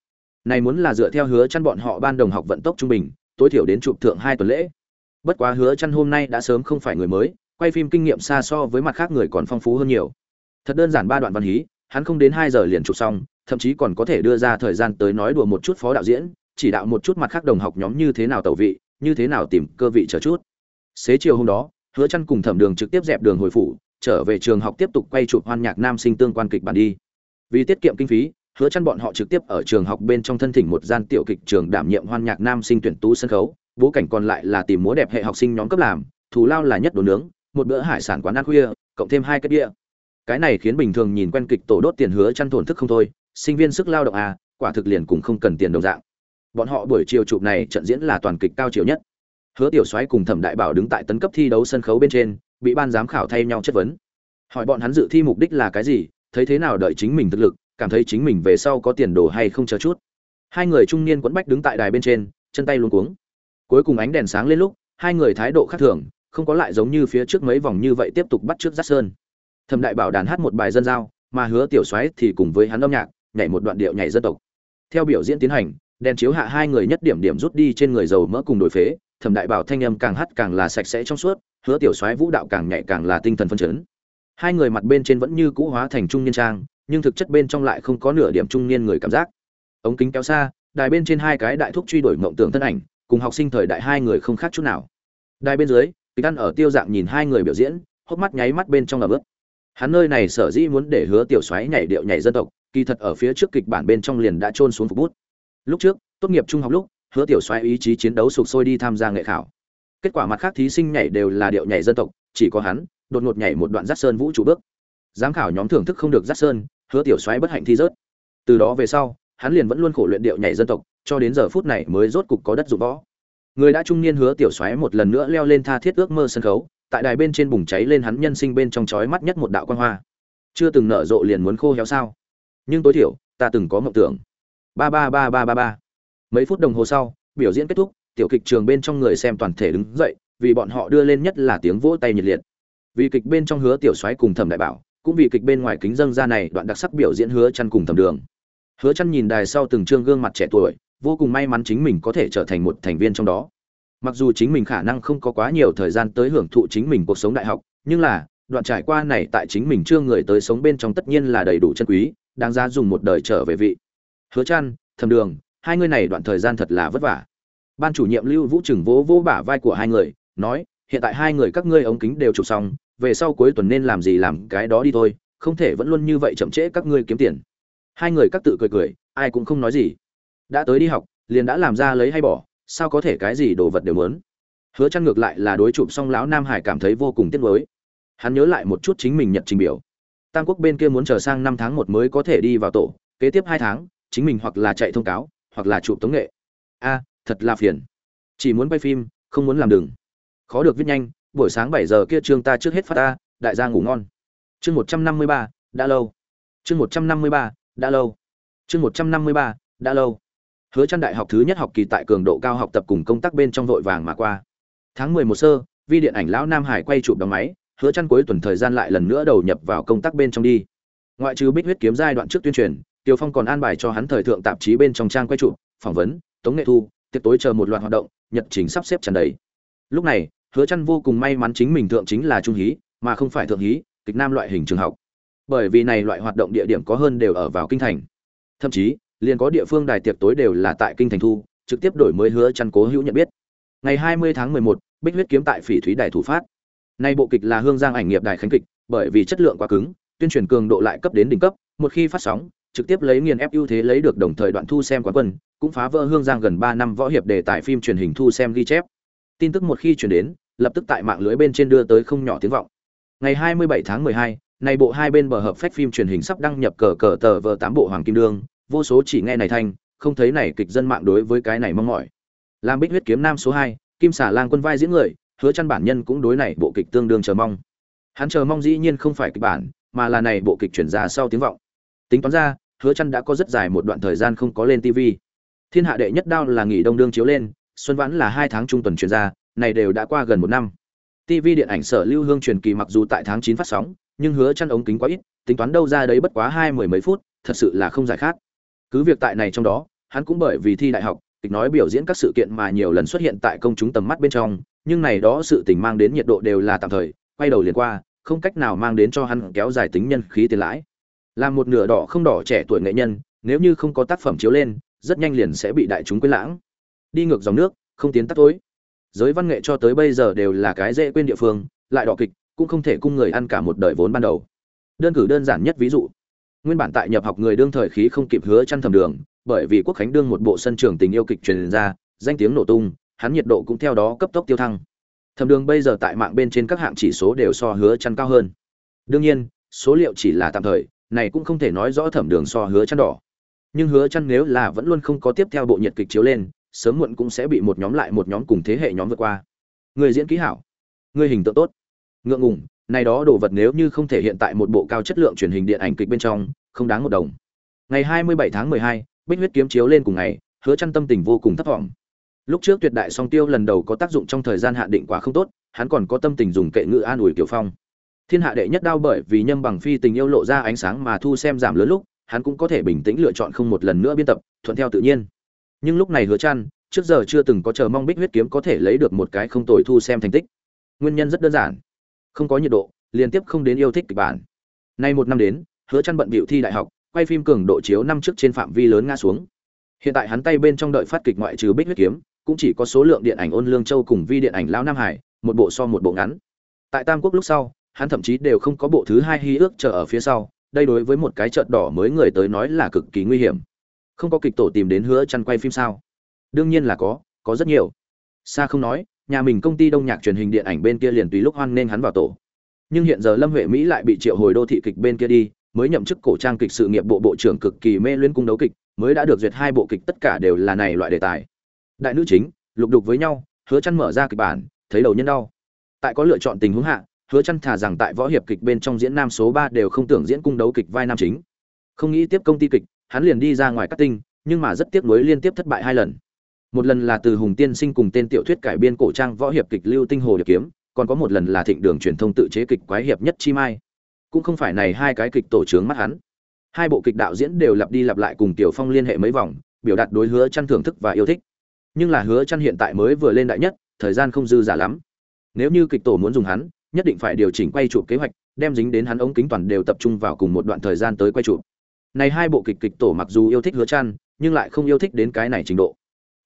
Này muốn là dựa theo hứa chăn bọn họ ban đồng học vận tốc trung bình, tối thiểu đến chụp thượng hai tuần lễ bất quá hứa chăn hôm nay đã sớm không phải người mới, quay phim kinh nghiệm xa so với mặt khác người còn phong phú hơn nhiều. Thật đơn giản ba đoạn văn hí, hắn không đến 2 giờ liền chụp xong, thậm chí còn có thể đưa ra thời gian tới nói đùa một chút phó đạo diễn, chỉ đạo một chút mặt khác đồng học nhóm như thế nào tẩu vị, như thế nào tìm cơ vị chờ chút. Xế chiều hôm đó, hứa chăn cùng thẩm đường trực tiếp dẹp đường hồi phủ, trở về trường học tiếp tục quay chụp hoan nhạc nam sinh tương quan kịch bản đi. Vì tiết kiệm kinh phí, hứa chăn bọn họ trực tiếp ở trường học bên trong thân thỉnh một gian tiểu kịch trường đảm nhiệm hoan nhạc nam sinh tuyển tú sân khấu bố cảnh còn lại là tìm múa đẹp hệ học sinh nhóm cấp làm, thù lao là nhất đồ nướng, một bữa hải sản quán ăn khuya, cộng thêm hai cái đĩa cái này khiến bình thường nhìn quen kịch tổ đốt tiền hứa chăn thổn thức không thôi, sinh viên sức lao động à quả thực liền cũng không cần tiền đồng dạng. Bọn họ buổi chiều chụp này trận diễn là toàn kịch cao chiều nhất. Hứa tiểu soái cùng thẩm đại bảo đứng tại tấn cấp thi đấu sân khấu bên trên, bị ban giám khảo thay nhau chất vấn. Hỏi bọn hắn dự thi mục đích là cái gì, thấy thế nào đợi chính mình thực lực, cảm thấy chính mình về sau có tiền đồ hay không chờ chút. Hai người trung niên quẫn bách đứng tại đài bên trên, chân tay luống cuống cuối cùng ánh đèn sáng lên lúc, hai người thái độ khác thường, không có lại giống như phía trước mấy vòng như vậy tiếp tục bắt trước giác sơn. Thẩm đại bảo đàn hát một bài dân giao, mà hứa tiểu soái thì cùng với hắn âm nhạc, nhảy một đoạn điệu nhảy dân tộc. Theo biểu diễn tiến hành, đèn chiếu hạ hai người nhất điểm điểm rút đi trên người dầu mỡ cùng đổi phế, thẩm đại bảo thanh âm càng hát càng là sạch sẽ trong suốt, hứa tiểu soái vũ đạo càng nhảy càng là tinh thần phân chấn. Hai người mặt bên trên vẫn như cũ hóa thành trung niên trang, nhưng thực chất bên trong lại không có nửa điểm trung niên người cảm giác. Ống kính kéo xa, đài bên trên hai cái đại thúc truy đuổi mộng tưởng thân ảnh cùng học sinh thời đại hai người không khác chút nào. Đài bên dưới kịch ăn ở tiêu dạng nhìn hai người biểu diễn, hốc mắt nháy mắt bên trong là bước hắn nơi này sở dĩ muốn để hứa tiểu xoáy nhảy điệu nhảy dân tộc, kỳ thật ở phía trước kịch bản bên trong liền đã trôn xuống phục bút. Lúc trước, tốt nghiệp trung học lúc, hứa tiểu xoáy ý chí chiến đấu sục sôi đi tham gia nghệ khảo. Kết quả mặt khác thí sinh nhảy đều là điệu nhảy dân tộc, chỉ có hắn, đột ngột nhảy một đoạn dát sơn vũ trụ bước. Giám khảo nhóm thưởng thức không được dát sơn, hứa tiểu xoáy bất hạnh thi rớt. Từ đó về sau, hắn liền vẫn luôn khổ luyện điệu nhảy dân tộc cho đến giờ phút này mới rốt cục có đất dụng võ. Người đã trung niên hứa tiểu xoáy một lần nữa leo lên tha thiết ước mơ sân khấu, tại đài bên trên bùng cháy lên hắn nhân sinh bên trong chói mắt nhất một đạo quan hoa. Chưa từng nở rộ liền muốn khô héo sao. Nhưng tối thiểu, ta từng có mộng tưởng. Ba ba ba ba ba ba. Mấy phút đồng hồ sau, biểu diễn kết thúc, tiểu kịch trường bên trong người xem toàn thể đứng dậy, vì bọn họ đưa lên nhất là tiếng vỗ tay nhiệt liệt. Vì kịch bên trong hứa tiểu soái cùng thẩm đại bảo, cũng vì kịch bên ngoài kính dâng ra này đoạn đặc sắc biểu diễn hứa chăn cùng thẩm đường. Hứa chăn nhìn đài sau từng trương gương mặt trẻ tuổi vô cùng may mắn chính mình có thể trở thành một thành viên trong đó. Mặc dù chính mình khả năng không có quá nhiều thời gian tới hưởng thụ chính mình cuộc sống đại học, nhưng là, đoạn trải qua này tại chính mình chưa người tới sống bên trong tất nhiên là đầy đủ chân quý, đáng giá dùng một đời trở về vị. Hứa trăn, thẩm đường, hai người này đoạn thời gian thật là vất vả. Ban chủ nhiệm lưu vũ trừng vỗ vỗ bả vai của hai người, nói, hiện tại hai người các ngươi ống kính đều chụp xong, về sau cuối tuần nên làm gì làm cái đó đi thôi, không thể vẫn luôn như vậy chậm trễ các ngươi kiếm tiền. Hai người các tự cười cười, ai cũng không nói gì đã tới đi học, liền đã làm ra lấy hay bỏ, sao có thể cái gì đồ vật đều muốn? Hứa chăn ngược lại là đối chụp xong lão nam hải cảm thấy vô cùng tiếc nuối. Hắn nhớ lại một chút chính mình nhận trình biểu. Tam quốc bên kia muốn chờ sang năm tháng một mới có thể đi vào tổ, kế tiếp hai tháng, chính mình hoặc là chạy thông cáo, hoặc là chụp tống nghệ. A, thật là phiền. Chỉ muốn quay phim, không muốn làm đường. khó được viết nhanh, buổi sáng bảy giờ kia trương ta trước hết phát ta đại gia ngủ ngon. Chương một trăm năm mươi ba, đã lâu. Chương một trăm năm mươi ba, đã lâu. Chương một trăm năm mươi ba, đã lâu hứa chăn đại học thứ nhất học kỳ tại cường độ cao học tập cùng công tác bên trong vội vàng mà qua. Tháng mười một sơ, vi điện ảnh lão nam hải quay chụp đóng máy, hứa chăn cuối tuần thời gian lại lần nữa đầu nhập vào công tác bên trong đi. Ngoại trừ bích huyết kiếm giai đoạn trước tuyên truyền tiêu phong còn an bài cho hắn thời thượng tạp chí bên trong trang quay chụp, phỏng vấn, tống nghệ thu, tiệc tối chờ một loạt hoạt động, nhật trình sắp xếp tràn đầy. Lúc này, hứa chăn vô cùng may mắn chính mình thượng chính là trung hí, mà không phải thượng hí, kịch nam loại hình trường học. Bởi vì này loại hoạt động địa điểm có hơn đều ở vào kinh thành. Thậm chí liền có địa phương đài tiệc tối đều là tại kinh thành thu trực tiếp đổi mới hứa chăn cố hữu nhận biết. Ngày 20 tháng 11, bích huyết kiếm tại phỉ thúy đài thủ phát. Nay bộ kịch là hương giang ảnh nghiệp đài khánh kịch bởi vì chất lượng quá cứng tuyên truyền cường độ lại cấp đến đỉnh cấp một khi phát sóng trực tiếp lấy nghiền ép ưu thế lấy được đồng thời đoạn thu xem quán quân cũng phá vỡ hương giang gần ba năm võ hiệp đề tài phim truyền hình thu xem ghi chép. Tin tức một khi truyền đến lập tức tại mạng lưới bên trên đưa tới không nhỏ tiếng vọng. Ngày 27 tháng 12, này bộ hai bên bờ hợp phách phim truyền hình sắp đăng nhập cờ cờ tờ vờ tám bộ hoàng kim đương vô số chỉ nghe này thanh không thấy này kịch dân mạng đối với cái này mong mỏi. Làm bích huyết kiếm nam số 2, kim xà lang quân vai diễn người hứa chăn bản nhân cũng đối này bộ kịch tương đương chờ mong. Hắn chờ mong dĩ nhiên không phải kịch bản mà là này bộ kịch chuyển ra sau tiếng vọng. Tính toán ra hứa chăn đã có rất dài một đoạn thời gian không có lên tivi thiên hạ đệ nhất đao là nghỉ đông đương chiếu lên xuân vãn là hai tháng trung tuần chuyển ra này đều đã qua gần một năm. Tv điện ảnh sở lưu hương truyền kỳ mặc dù tại tháng 9 phát sóng nhưng hứa chăn ống kính quá ít tính toán đâu ra đấy bất quá hai mười mấy phút thật sự là không giải khát cứ việc tại này trong đó, hắn cũng bởi vì thi đại học, kịch nói biểu diễn các sự kiện mà nhiều lần xuất hiện tại công chúng tầm mắt bên trong, nhưng này đó sự tình mang đến nhiệt độ đều là tạm thời, quay đầu liền qua, không cách nào mang đến cho hắn kéo dài tính nhân khí tiền lãi. Là một nửa đỏ không đỏ trẻ tuổi nghệ nhân, nếu như không có tác phẩm chiếu lên, rất nhanh liền sẽ bị đại chúng quên lãng. Đi ngược dòng nước, không tiến tắt tối. Giới văn nghệ cho tới bây giờ đều là cái dễ quên địa phương, lại đỏ kịch, cũng không thể cung người ăn cả một đời vốn ban đầu. Đơn cử đơn giản nhất ví dụ nguyên bản tại nhập học người đương thời khí không kịp hứa chăn thầm đường, bởi vì quốc khánh đương một bộ sân trường tình yêu kịch truyền ra, danh tiếng nổ tung, hắn nhiệt độ cũng theo đó cấp tốc tiêu thăng. Thầm đường bây giờ tại mạng bên trên các hạng chỉ số đều so hứa chăn cao hơn. Đương nhiên, số liệu chỉ là tạm thời, này cũng không thể nói rõ thẩm đường so hứa chăn đỏ. Nhưng hứa chăn nếu là vẫn luôn không có tiếp theo bộ nhiệt kịch chiếu lên, sớm muộn cũng sẽ bị một nhóm lại một nhóm cùng thế hệ nhóm vượt qua. Người diễn kỹ hảo, người hình tượng tốt. Ngượng ngùng này đó đồ vật nếu như không thể hiện tại một bộ cao chất lượng truyền hình điện ảnh kịch bên trong không đáng một đồng. Ngày 27 tháng 12, bích huyết kiếm chiếu lên cùng ngày hứa chăn tâm tình vô cùng thất vọng lúc trước tuyệt đại song tiêu lần đầu có tác dụng trong thời gian hạn định quá không tốt hắn còn có tâm tình dùng kệ ngữ an ủi tiểu phong. Thiên hạ đệ nhất đao bởi vì nhâm bằng phi tình yêu lộ ra ánh sáng mà thu xem giảm lớn lúc hắn cũng có thể bình tĩnh lựa chọn không một lần nữa biên tập thuận theo tự nhiên. Nhưng lúc này hứa chăn trước giờ chưa từng có chờ mong bích huyết kiếm có thể lấy được một cái không tồi thu xem thành tích. Nguyên nhân rất đơn giản không có nhiệt độ, liên tiếp không đến yêu thích kịch bản. Nay một năm đến, hứa chăn bận bịu thi đại học, quay phim cường độ chiếu năm trước trên phạm vi lớn ngã xuống. Hiện tại hắn tay bên trong đợi phát kịch ngoại trừ bích huyết kiếm, cũng chỉ có số lượng điện ảnh ôn lương châu cùng vi điện ảnh lão nam hải, một bộ so một bộ ngắn. Tại tam quốc lúc sau, hắn thậm chí đều không có bộ thứ hai hy ước chờ ở phía sau, đây đối với một cái trợn đỏ mới người tới nói là cực kỳ nguy hiểm. Không có kịch tổ tìm đến hứa chăn quay phim sao? Đương nhiên là có có rất nhiều. Xa không nói nhà mình công ty đông nhạc truyền hình điện ảnh bên kia liền tùy lúc hoan nên hắn vào tổ. Nhưng hiện giờ lâm huệ mỹ lại bị triệu hồi đô thị kịch bên kia đi, mới nhậm chức cổ trang kịch sự nghiệp bộ bộ trưởng cực kỳ mê luyến cung đấu kịch, mới đã được duyệt hai bộ kịch tất cả đều là này loại đề tài. Đại nữ chính, lục đục với nhau, hứa chăn mở ra kịch bản, thấy đầu nhân đau. Tại có lựa chọn tình huống hạ, hứa chăn thả rằng tại võ hiệp kịch bên trong diễn nam số 3 đều không tưởng diễn cung đấu kịch vai nam chính. Không nghĩ tiếp công ty kịch, hắn liền đi ra ngoài cắt tinh, nhưng mà rất tiếc nuối liên tiếp thất bại hai lần một lần là từ hùng tiên sinh cùng tên tiểu thuyết cải biên cổ trang võ hiệp kịch lưu tinh hồ điệp kiếm, còn có một lần là thịnh đường truyền thông tự chế kịch quái hiệp nhất chi mai. Cũng không phải này hai cái kịch tổ trướng mắt hắn. Hai bộ kịch đạo diễn đều lặp đi lặp lại cùng tiểu phong liên hệ mấy vòng, biểu đạt đối hứa chăn thưởng thức và yêu thích. Nhưng là hứa chăn hiện tại mới vừa lên đại nhất, thời gian không dư giả lắm. Nếu như kịch tổ muốn dùng hắn, nhất định phải điều chỉnh quay chụp kế hoạch, đem dính đến hắn ống kính toàn đều tập trung vào cùng một đoạn thời gian tới quay chụp. Này hai bộ kịch kịch tổ mặc dù yêu thích hứa chăn, nhưng lại không yêu thích đến cái này trình độ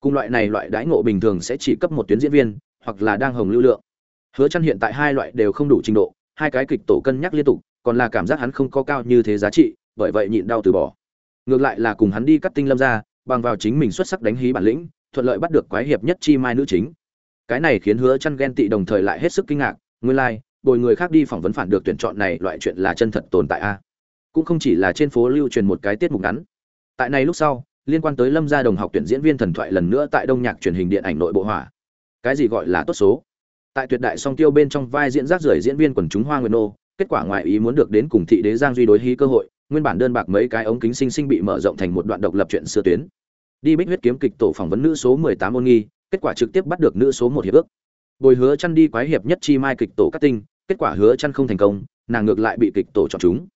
cùng loại này loại đãi ngộ bình thường sẽ chỉ cấp một tuyến diễn viên hoặc là đang hồng lưu lượng. Hứa chăn hiện tại hai loại đều không đủ trình độ hai cái kịch tổ cân nhắc liên tục còn là cảm giác hắn không có cao như thế giá trị bởi vậy nhịn đau từ bỏ. Ngược lại là cùng hắn đi cắt tinh lâm ra bằng vào chính mình xuất sắc đánh hí bản lĩnh thuận lợi bắt được quái hiệp nhất chi mai nữ chính. Cái này khiến hứa chăn ghen tị đồng thời lại hết sức kinh ngạc nguyên lai like, bồi người khác đi phỏng vấn phản được tuyển chọn này loại chuyện là chân thật tồn tại a. Cũng không chỉ là trên phố lưu truyền một cái tiết mục ngắn. Tại này lúc sau liên quan tới lâm gia đồng học tuyển diễn viên thần thoại lần nữa tại đông nhạc truyền hình điện ảnh nội bộ hỏa. Cái gì gọi là tốt số? Tại tuyệt đại song tiêu bên trong vai diễn rác rưởi diễn viên quần chúng hoa nguyệt nô, kết quả ngoại ý muốn được đến cùng thị đế giang duy đối hí cơ hội, nguyên bản đơn bạc mấy cái ống kính sinh sinh bị mở rộng thành một đoạn độc lập chuyện xưa tuyến. Đi bích huyết kiếm kịch tổ phỏng vấn nữ số 18 ôn nghi, kết quả trực tiếp bắt được nữ số một hiệp ước. Bồi hứa chăn đi quái hiệp nhất chi mai kịch tổ cắt tinh kết quả hứa chăn không thành công, nàng ngược lại bị kịch tổ chọn chúng.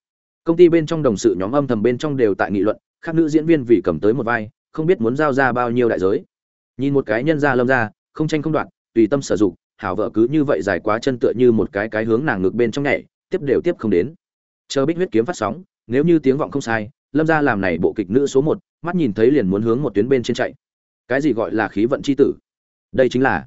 Công ty bên trong đồng sự nhóm âm thầm bên trong đều tại nghị luận khác nữ diễn viên vì cầm tới một vai, không biết muốn giao ra bao nhiêu đại giới. Nhìn một cái nhân ra lâm ra không tranh không đoạn tùy tâm sử dụng, hảo vợ cứ như vậy dài quá chân tựa như một cái cái hướng nàng ngược bên trong nhảy, tiếp đều tiếp không đến. Chờ bích huyết kiếm phát sóng, nếu như tiếng vọng không sai, lâm ra làm này bộ kịch nữ số một, mắt nhìn thấy liền muốn hướng một tuyến bên trên chạy. Cái gì gọi là khí vận c h i tử? Đây chính là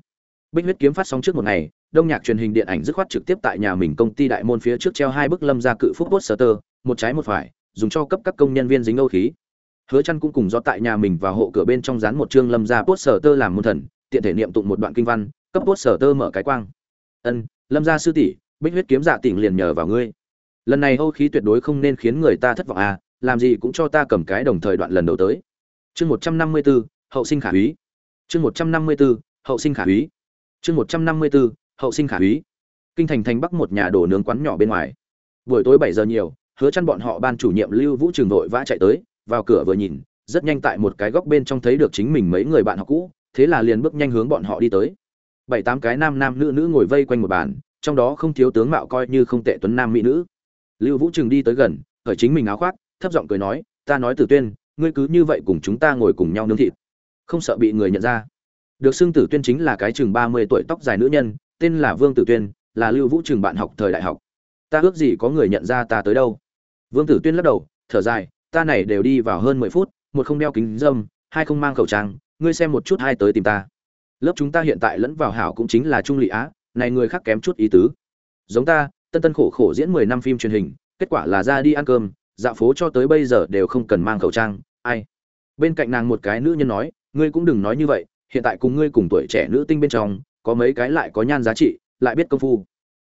bích huyết kiếm phát sóng trước một ngày, đông nhạc truyền hình điện ảnh dứt khoát trực tiếp tại nhà mình công ty đại môn phía trước treo hai bức lâm ra cự phúc bốt sơ tơ một trái một phải, dùng cho cấp các công nhân viên dính âu khí hứa chăn cũng cùng do tại nhà mình vào hộ cửa bên trong dán một chương lâm Gia bốt sở tơ làm môn thần tiện thể niệm tụng một đoạn kinh văn cấp bốt sở tơ mở cái quang. Ân lâm gia sư tỷ bích huyết kiếm dạ tỉnh liền nhờ vào ngươi. Lần này hô khí tuyệt đối không nên khiến người ta thất vọng à làm gì cũng cho ta cầm cái đồng thời đoạn lần đầu tới. Chương 154, hậu sinh khả úy chương 154, hậu sinh khả úy chương 154, hậu sinh khả úy kinh thành thành bắc một nhà đồ nướng quán nhỏ bên ngoài. Buổi tối bảy giờ nhiều hứa chăn bọn họ ban chủ nhiệm lưu vũ trường đội vã chạy tới vào cửa vừa nhìn, rất nhanh tại một cái góc bên trong thấy được chính mình mấy người bạn học cũ, thế là liền bước nhanh hướng bọn họ đi tới. Bảy tám cái nam nam nữ nữ ngồi vây quanh một bàn, trong đó không thiếu tướng mạo coi như không tệ tuấn nam mỹ nữ. Lưu vũ trường đi tới gần khởi chính mình áo khoác, thấp giọng cười nói, ta nói tử tuyên, ngươi cứ như vậy cùng chúng ta ngồi cùng nhau nướng thịt. Không sợ bị người nhận ra. Được xưng tử tuyên chính là cái chừng ba mươi tuổi tóc dài nữ nhân, tên là vương tử tuyên, là lưu vũ trường bạn học thời đại học. Ta ước gì có người nhận ra ta tới đâu? Vương tử tuyên lắc đầu, thở dài ta này đều đi vào hơn mười phút, một không đeo kính dâm hai không mang khẩu trang, ngươi xem một chút hai tới tìm ta. Lớp chúng ta hiện tại lẫn vào hảo cũng chính là trung lị á, này người khác kém chút ý tứ. Giống ta, tân tân khổ khổ diễn mười năm phim truyền hình, kết quả là ra đi ăn cơm dạo phố cho tới bây giờ đều không cần mang khẩu trang, ai? Bên cạnh nàng một cái nữ nhân nói, ngươi cũng đừng nói như vậy, hiện tại cùng ngươi cùng tuổi trẻ nữ tinh bên trong, có mấy cái lại có nhan giá trị, lại biết công phu.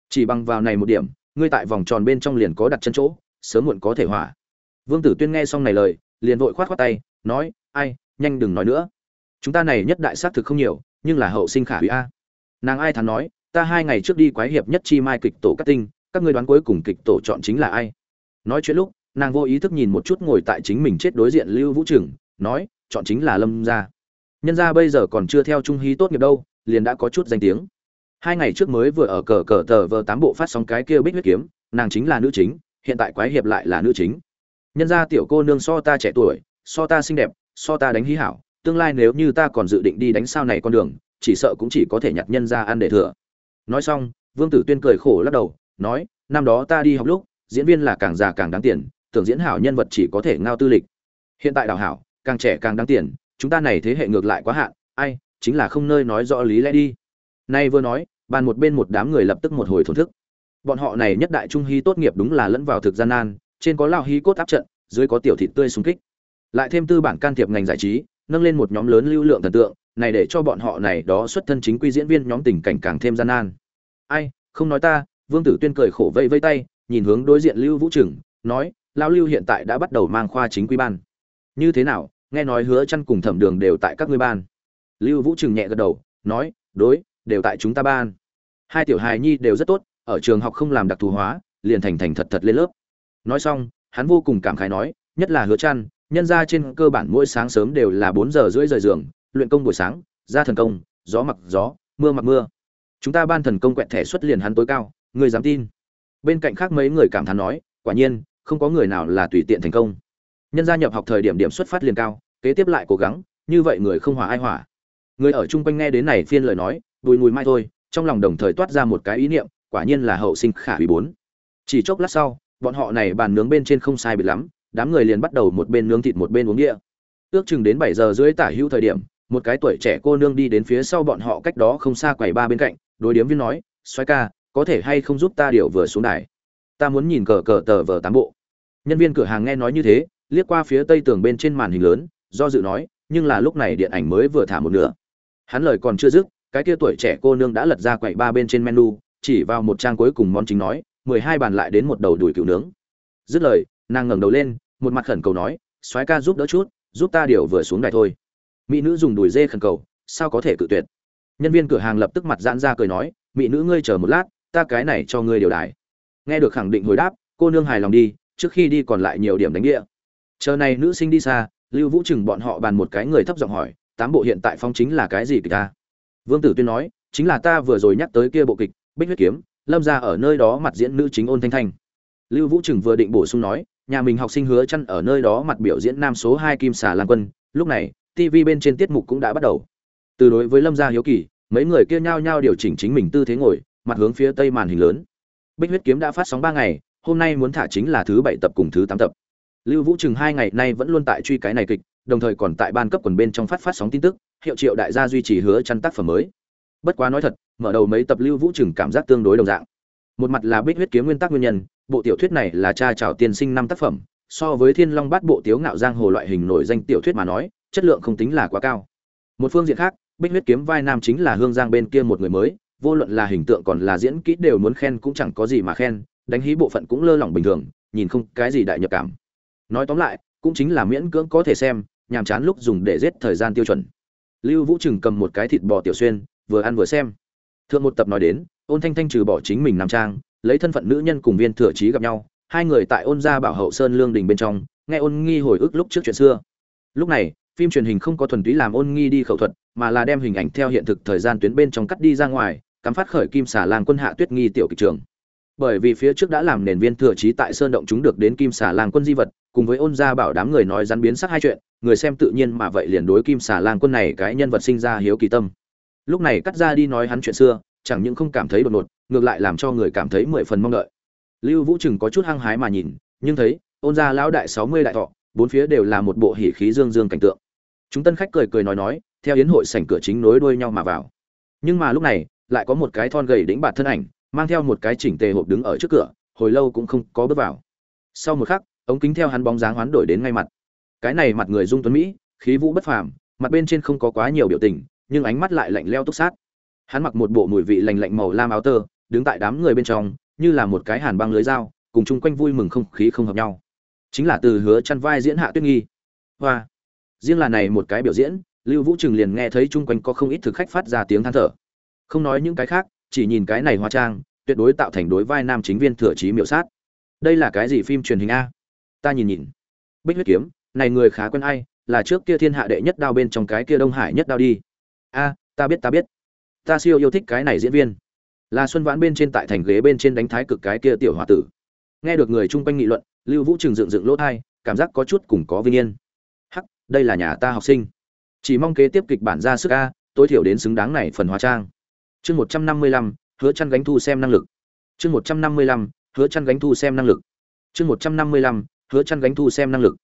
Chỉ bằng vào này một điểm, ngươi tại vòng tròn bên trong liền có đặt chân chỗ, sớm muộn có thể hỏa vương tử tuyên nghe xong này lời, liền vội khoát khoát tay, nói, ai, nhanh đừng nói nữa. Chúng ta này nhất đại sát thực không nhiều, nhưng là hậu sinh khả hủy a. Nàng ai thán nói, ta hai ngày trước đi quái hiệp nhất chi mai kịch tổ cắt tinh, các ngươi đoán cuối cùng kịch tổ chọn chính là ai? Nói chuyện lúc, nàng vô ý thức nhìn một chút ngồi tại chính mình chết đối diện lưu vũ trừng, nói, chọn chính là lâm gia. Nhân gia bây giờ còn chưa theo trung hí tốt nghiệp đâu, liền đã có chút danh tiếng. Hai ngày trước mới vừa ở cờ cờ tờ vờ tám bộ phát sóng cái kia bích huyết kiếm, nàng chính là nữ chính, hiện tại quái hiệp lại là nữ chính nhân gia tiểu cô nương so ta trẻ tuổi, so ta xinh đẹp, so ta đánh hí hảo, tương lai nếu như ta còn dự định đi đánh sao này con đường, chỉ sợ cũng chỉ có thể nhặt nhân ra ăn để thừa. Nói xong, vương tử tuyên cười khổ lắc đầu, nói, năm đó ta đi học lúc, diễn viên là càng già càng đáng tiền, tưởng diễn hảo nhân vật chỉ có thể ngao tư lịch. Hiện tại đào hảo, càng trẻ càng đáng tiền, chúng ta này thế hệ ngược lại quá hạn, ai, chính là không nơi nói rõ lý lẽ đi. Nay vừa nói, bàn một bên một đám người lập tức một hồi thổn thức. Bọn họ này nhất đại trung hy tốt nghiệp đúng là lẫn vào thực gian nan trên có lao hí cốt áp trận, dưới có tiểu thịt tươi xung kích. Lại thêm tư bản can thiệp ngành giải trí, nâng lên một nhóm lớn lưu lượng thần tượng, này để cho bọn họ này đó xuất thân chính quy diễn viên nhóm tình cảnh càng thêm gian nan. Ai, không nói ta, vương tử tuyên cười khổ vây vây tay, nhìn hướng đối diện lưu vũ trừng, nói lao lưu hiện tại đã bắt đầu mang khoa chính quy ban. Như thế nào? Nghe nói hứa chăn cùng thẩm đường đều tại các ngươi ban. Lưu vũ trừng nhẹ gật đầu, nói, đối, đều tại chúng ta ban. Hai tiểu hài nhi đều rất tốt, ở trường học không làm đặc thù hóa, liền thành thành thật thật lên lớp nói xong, hắn vô cùng cảm khái nói, nhất là hứa chăn, nhân ra trên cơ bản mỗi sáng sớm đều là bốn giờ rưỡi rời giường, luyện công buổi sáng, ra thần công, gió mặc gió, mưa mặc mưa. Chúng ta ban thần công quẹt thẻ xuất liền hắn tối cao, người dám tin. Bên cạnh khác mấy người cảm thán nói, quả nhiên, không có người nào là tùy tiện thành công. Nhân gia nhập học thời điểm điểm xuất phát liền cao, kế tiếp lại cố gắng, như vậy người không hòa ai hỏa người ở chung quanh nghe đến này phiên lời nói, bùi mùi mai thôi, trong lòng đồng thời toát ra một cái ý niệm, quả nhiên là hậu sinh khả hủy bốn. Chỉ chốc lát sau bọn họ này bàn nướng bên trên không sai biệt lắm, đám người liền bắt đầu một bên nướng thịt một bên uống địa. Ước chừng đến bảy giờ rưỡi tả hữu thời điểm, một cái tuổi trẻ cô nương đi đến phía sau bọn họ cách đó không xa quầy ba bên cạnh, đối điếm viên nói xoay ca, có thể hay không giúp ta điều vừa xuống đài? Ta muốn nhìn cờ cờ tờ vờ tám bộ. Nhân viên cửa hàng nghe nói như thế, liếc qua phía tây tường bên trên màn hình lớn, do dự nói, nhưng là lúc này điện ảnh mới vừa thả một nửa. Hắn lời còn chưa dứt, cái kia tuổi trẻ cô nương đã lật ra quậy ba bên trên menu, chỉ vào một trang cuối cùng món chính nói mười hai bàn lại đến một đầu đùi cựu nướng. Dứt lời, nàng ngẩng đầu lên, một mặt khẩn cầu nói, soái ca giúp đỡ chút, giúp ta điều vừa xuống đài thôi. Mỹ nữ dùng đùi dê khẩn cầu, sao có thể cự tuyệt? Nhân viên cửa hàng lập tức mặt giãn ra cười nói, mỹ nữ ngươi chờ một lát, ta cái này cho ngươi điều đài. Nghe được khẳng định hồi đáp, cô nương hài lòng đi, trước khi đi còn lại nhiều điểm đánh địa. Chờ này nữ sinh đi xa, lưu vũ trừng bọn họ bàn một cái người thấp giọng hỏi, tám bộ hiện tại phong chính là cái gì kịch ta? Vương tử tuyên nói, chính là ta vừa rồi nhắc tới kia bộ kịch, bích huyết kiếm lâm ra ở nơi đó mặt diễn nữ chính ôn thanh thanh. Lưu vũ trừng vừa định bổ sung nói, nhà mình học sinh hứa chăn ở nơi đó mặt biểu diễn nam số hai kim xà lan quân. Lúc này tv bên trên tiết mục cũng đã bắt đầu. Từ đối với lâm gia hiếu kỳ, mấy người kia nhao nhao điều chỉnh chính mình tư thế ngồi, mặt hướng phía tây màn hình lớn. Bích huyết kiếm đã phát sóng ba ngày, hôm nay muốn thả chính là thứ bảy tập cùng thứ tám tập. Lưu vũ trừng hai ngày nay vẫn luôn tại truy cái này kịch, đồng thời còn tại ban cấp quần bên trong phát phát sóng tin tức, hiệu triệu đại gia duy trì hứa chăn tác phẩm mới bất quá nói thật, mở đầu mấy tập lưu vũ trừng cảm giác tương đối đồng dạng. Một mặt là bích huyết kiếm nguyên tắc nguyên nhân, bộ tiểu thuyết này là cha trào tiên sinh năm tác phẩm, so với thiên long bát bộ tiếu ngạo giang hồ loại hình nổi danh tiểu thuyết mà nói, chất lượng không tính là quá cao. Một phương diện khác, bích huyết kiếm vai nam chính là hương giang bên kia một người mới, vô luận là hình tượng còn là diễn kỹ đều muốn khen cũng chẳng có gì mà khen, đánh hí bộ phận cũng lơ lỏng bình thường, nhìn không cái gì đại nhập cảm. Nói tóm lại, cũng chính là miễn cưỡng có thể xem, nhàm chán lúc dùng để giết thời gian tiêu chuẩn. Lưu vũ trừng cầm một cái thịt bò tiểu xuyên vừa ăn vừa xem. Thượng một tập nói đến, ôn thanh thanh trừ bỏ chính mình nam trang, lấy thân phận nữ nhân cùng viên thừa trí gặp nhau, hai người tại ôn gia bảo hậu sơn lương đình bên trong, nghe ôn nghi hồi ức lúc trước chuyện xưa. Lúc này, phim truyền hình không có thuần túy làm ôn nghi đi khẩu thuật, mà là đem hình ảnh theo hiện thực thời gian tuyến bên trong cắt đi ra ngoài, cắm phát khởi kim xà lang quân hạ tuyết nghi tiểu kịch trường. Bởi vì phía trước đã làm nền viên thừa trí tại sơn động chúng được đến kim xà lang quân di vật, cùng với ôn gia bảo đám người nói rắn biến sắc hai chuyện, người xem tự nhiên mà vậy liền đối kim xà lang quân này cái nhân vật sinh ra hiếu kỳ tâm lúc này cắt ra đi nói hắn chuyện xưa, chẳng những không cảm thấy đột ngột, ngược lại làm cho người cảm thấy mười phần mong đợi. Lưu vũ chừng có chút hăng hái mà nhìn, nhưng thấy, ôn gia lão đại sáu mươi đại thọ, bốn phía đều là một bộ hỉ khí dương dương cảnh tượng. Chúng tân khách cười cười nói nói, theo yến hội sảnh cửa chính nối đuôi nhau mà vào. Nhưng mà lúc này, lại có một cái thon gầy đĩnh bạt thân ảnh, mang theo một cái chỉnh tề hộp đứng ở trước cửa, hồi lâu cũng không có bước vào. Sau một khắc, ống kính theo hắn bóng dáng hoán đổi đến ngay mặt. Cái này mặt người dung tuấn mỹ, khí vũ bất phàm, mặt bên trên không có quá nhiều biểu tình nhưng ánh mắt lại lạnh leo túc sát. Hắn mặc một bộ mùi vị lành lạnh màu lam áo tơ, đứng tại đám người bên trong, như là một cái hàn băng lưới dao, cùng chung quanh vui mừng không khí không hợp nhau. Chính là từ hứa chăn vai diễn hạ tuyết nghi. Hoa. Riêng là này một cái biểu diễn, lưu vũ trường liền nghe thấy chung quanh có không ít thực khách phát ra tiếng than thở. Không nói những cái khác, chỉ nhìn cái này hóa trang, tuyệt đối tạo thành đối vai nam chính viên thừa trí miểu sát. Đây là cái gì phim truyền hình a? Ta nhìn nhìn. Bích huyết kiếm, này người khá quen ai, là trước kia thiên hạ đệ nhất đao bên trong cái kia đông hải nhất đao đi a, ta biết ta biết. Ta siêu yêu thích cái này diễn viên. Là xuân vãn bên trên tại thành ghế bên trên đánh thái cực cái kia tiểu hòa tử. Nghe được người chung quanh nghị luận, lưu vũ trường dựng dựng lỗ thai cảm giác có chút cùng có vinh yên. Hắc, đây là nhà ta học sinh. Chỉ mong kế tiếp kịch bản ra sức a, tối thiểu đến xứng đáng này phần hóa trang. Chương một trăm năm mươi lăm, hứa chăn gánh thu xem năng lực. Chương một trăm năm mươi lăm, hứa chăn gánh thu xem năng lực. Chương một trăm năm mươi lăm, hứa chăn gánh thu xem năng lực.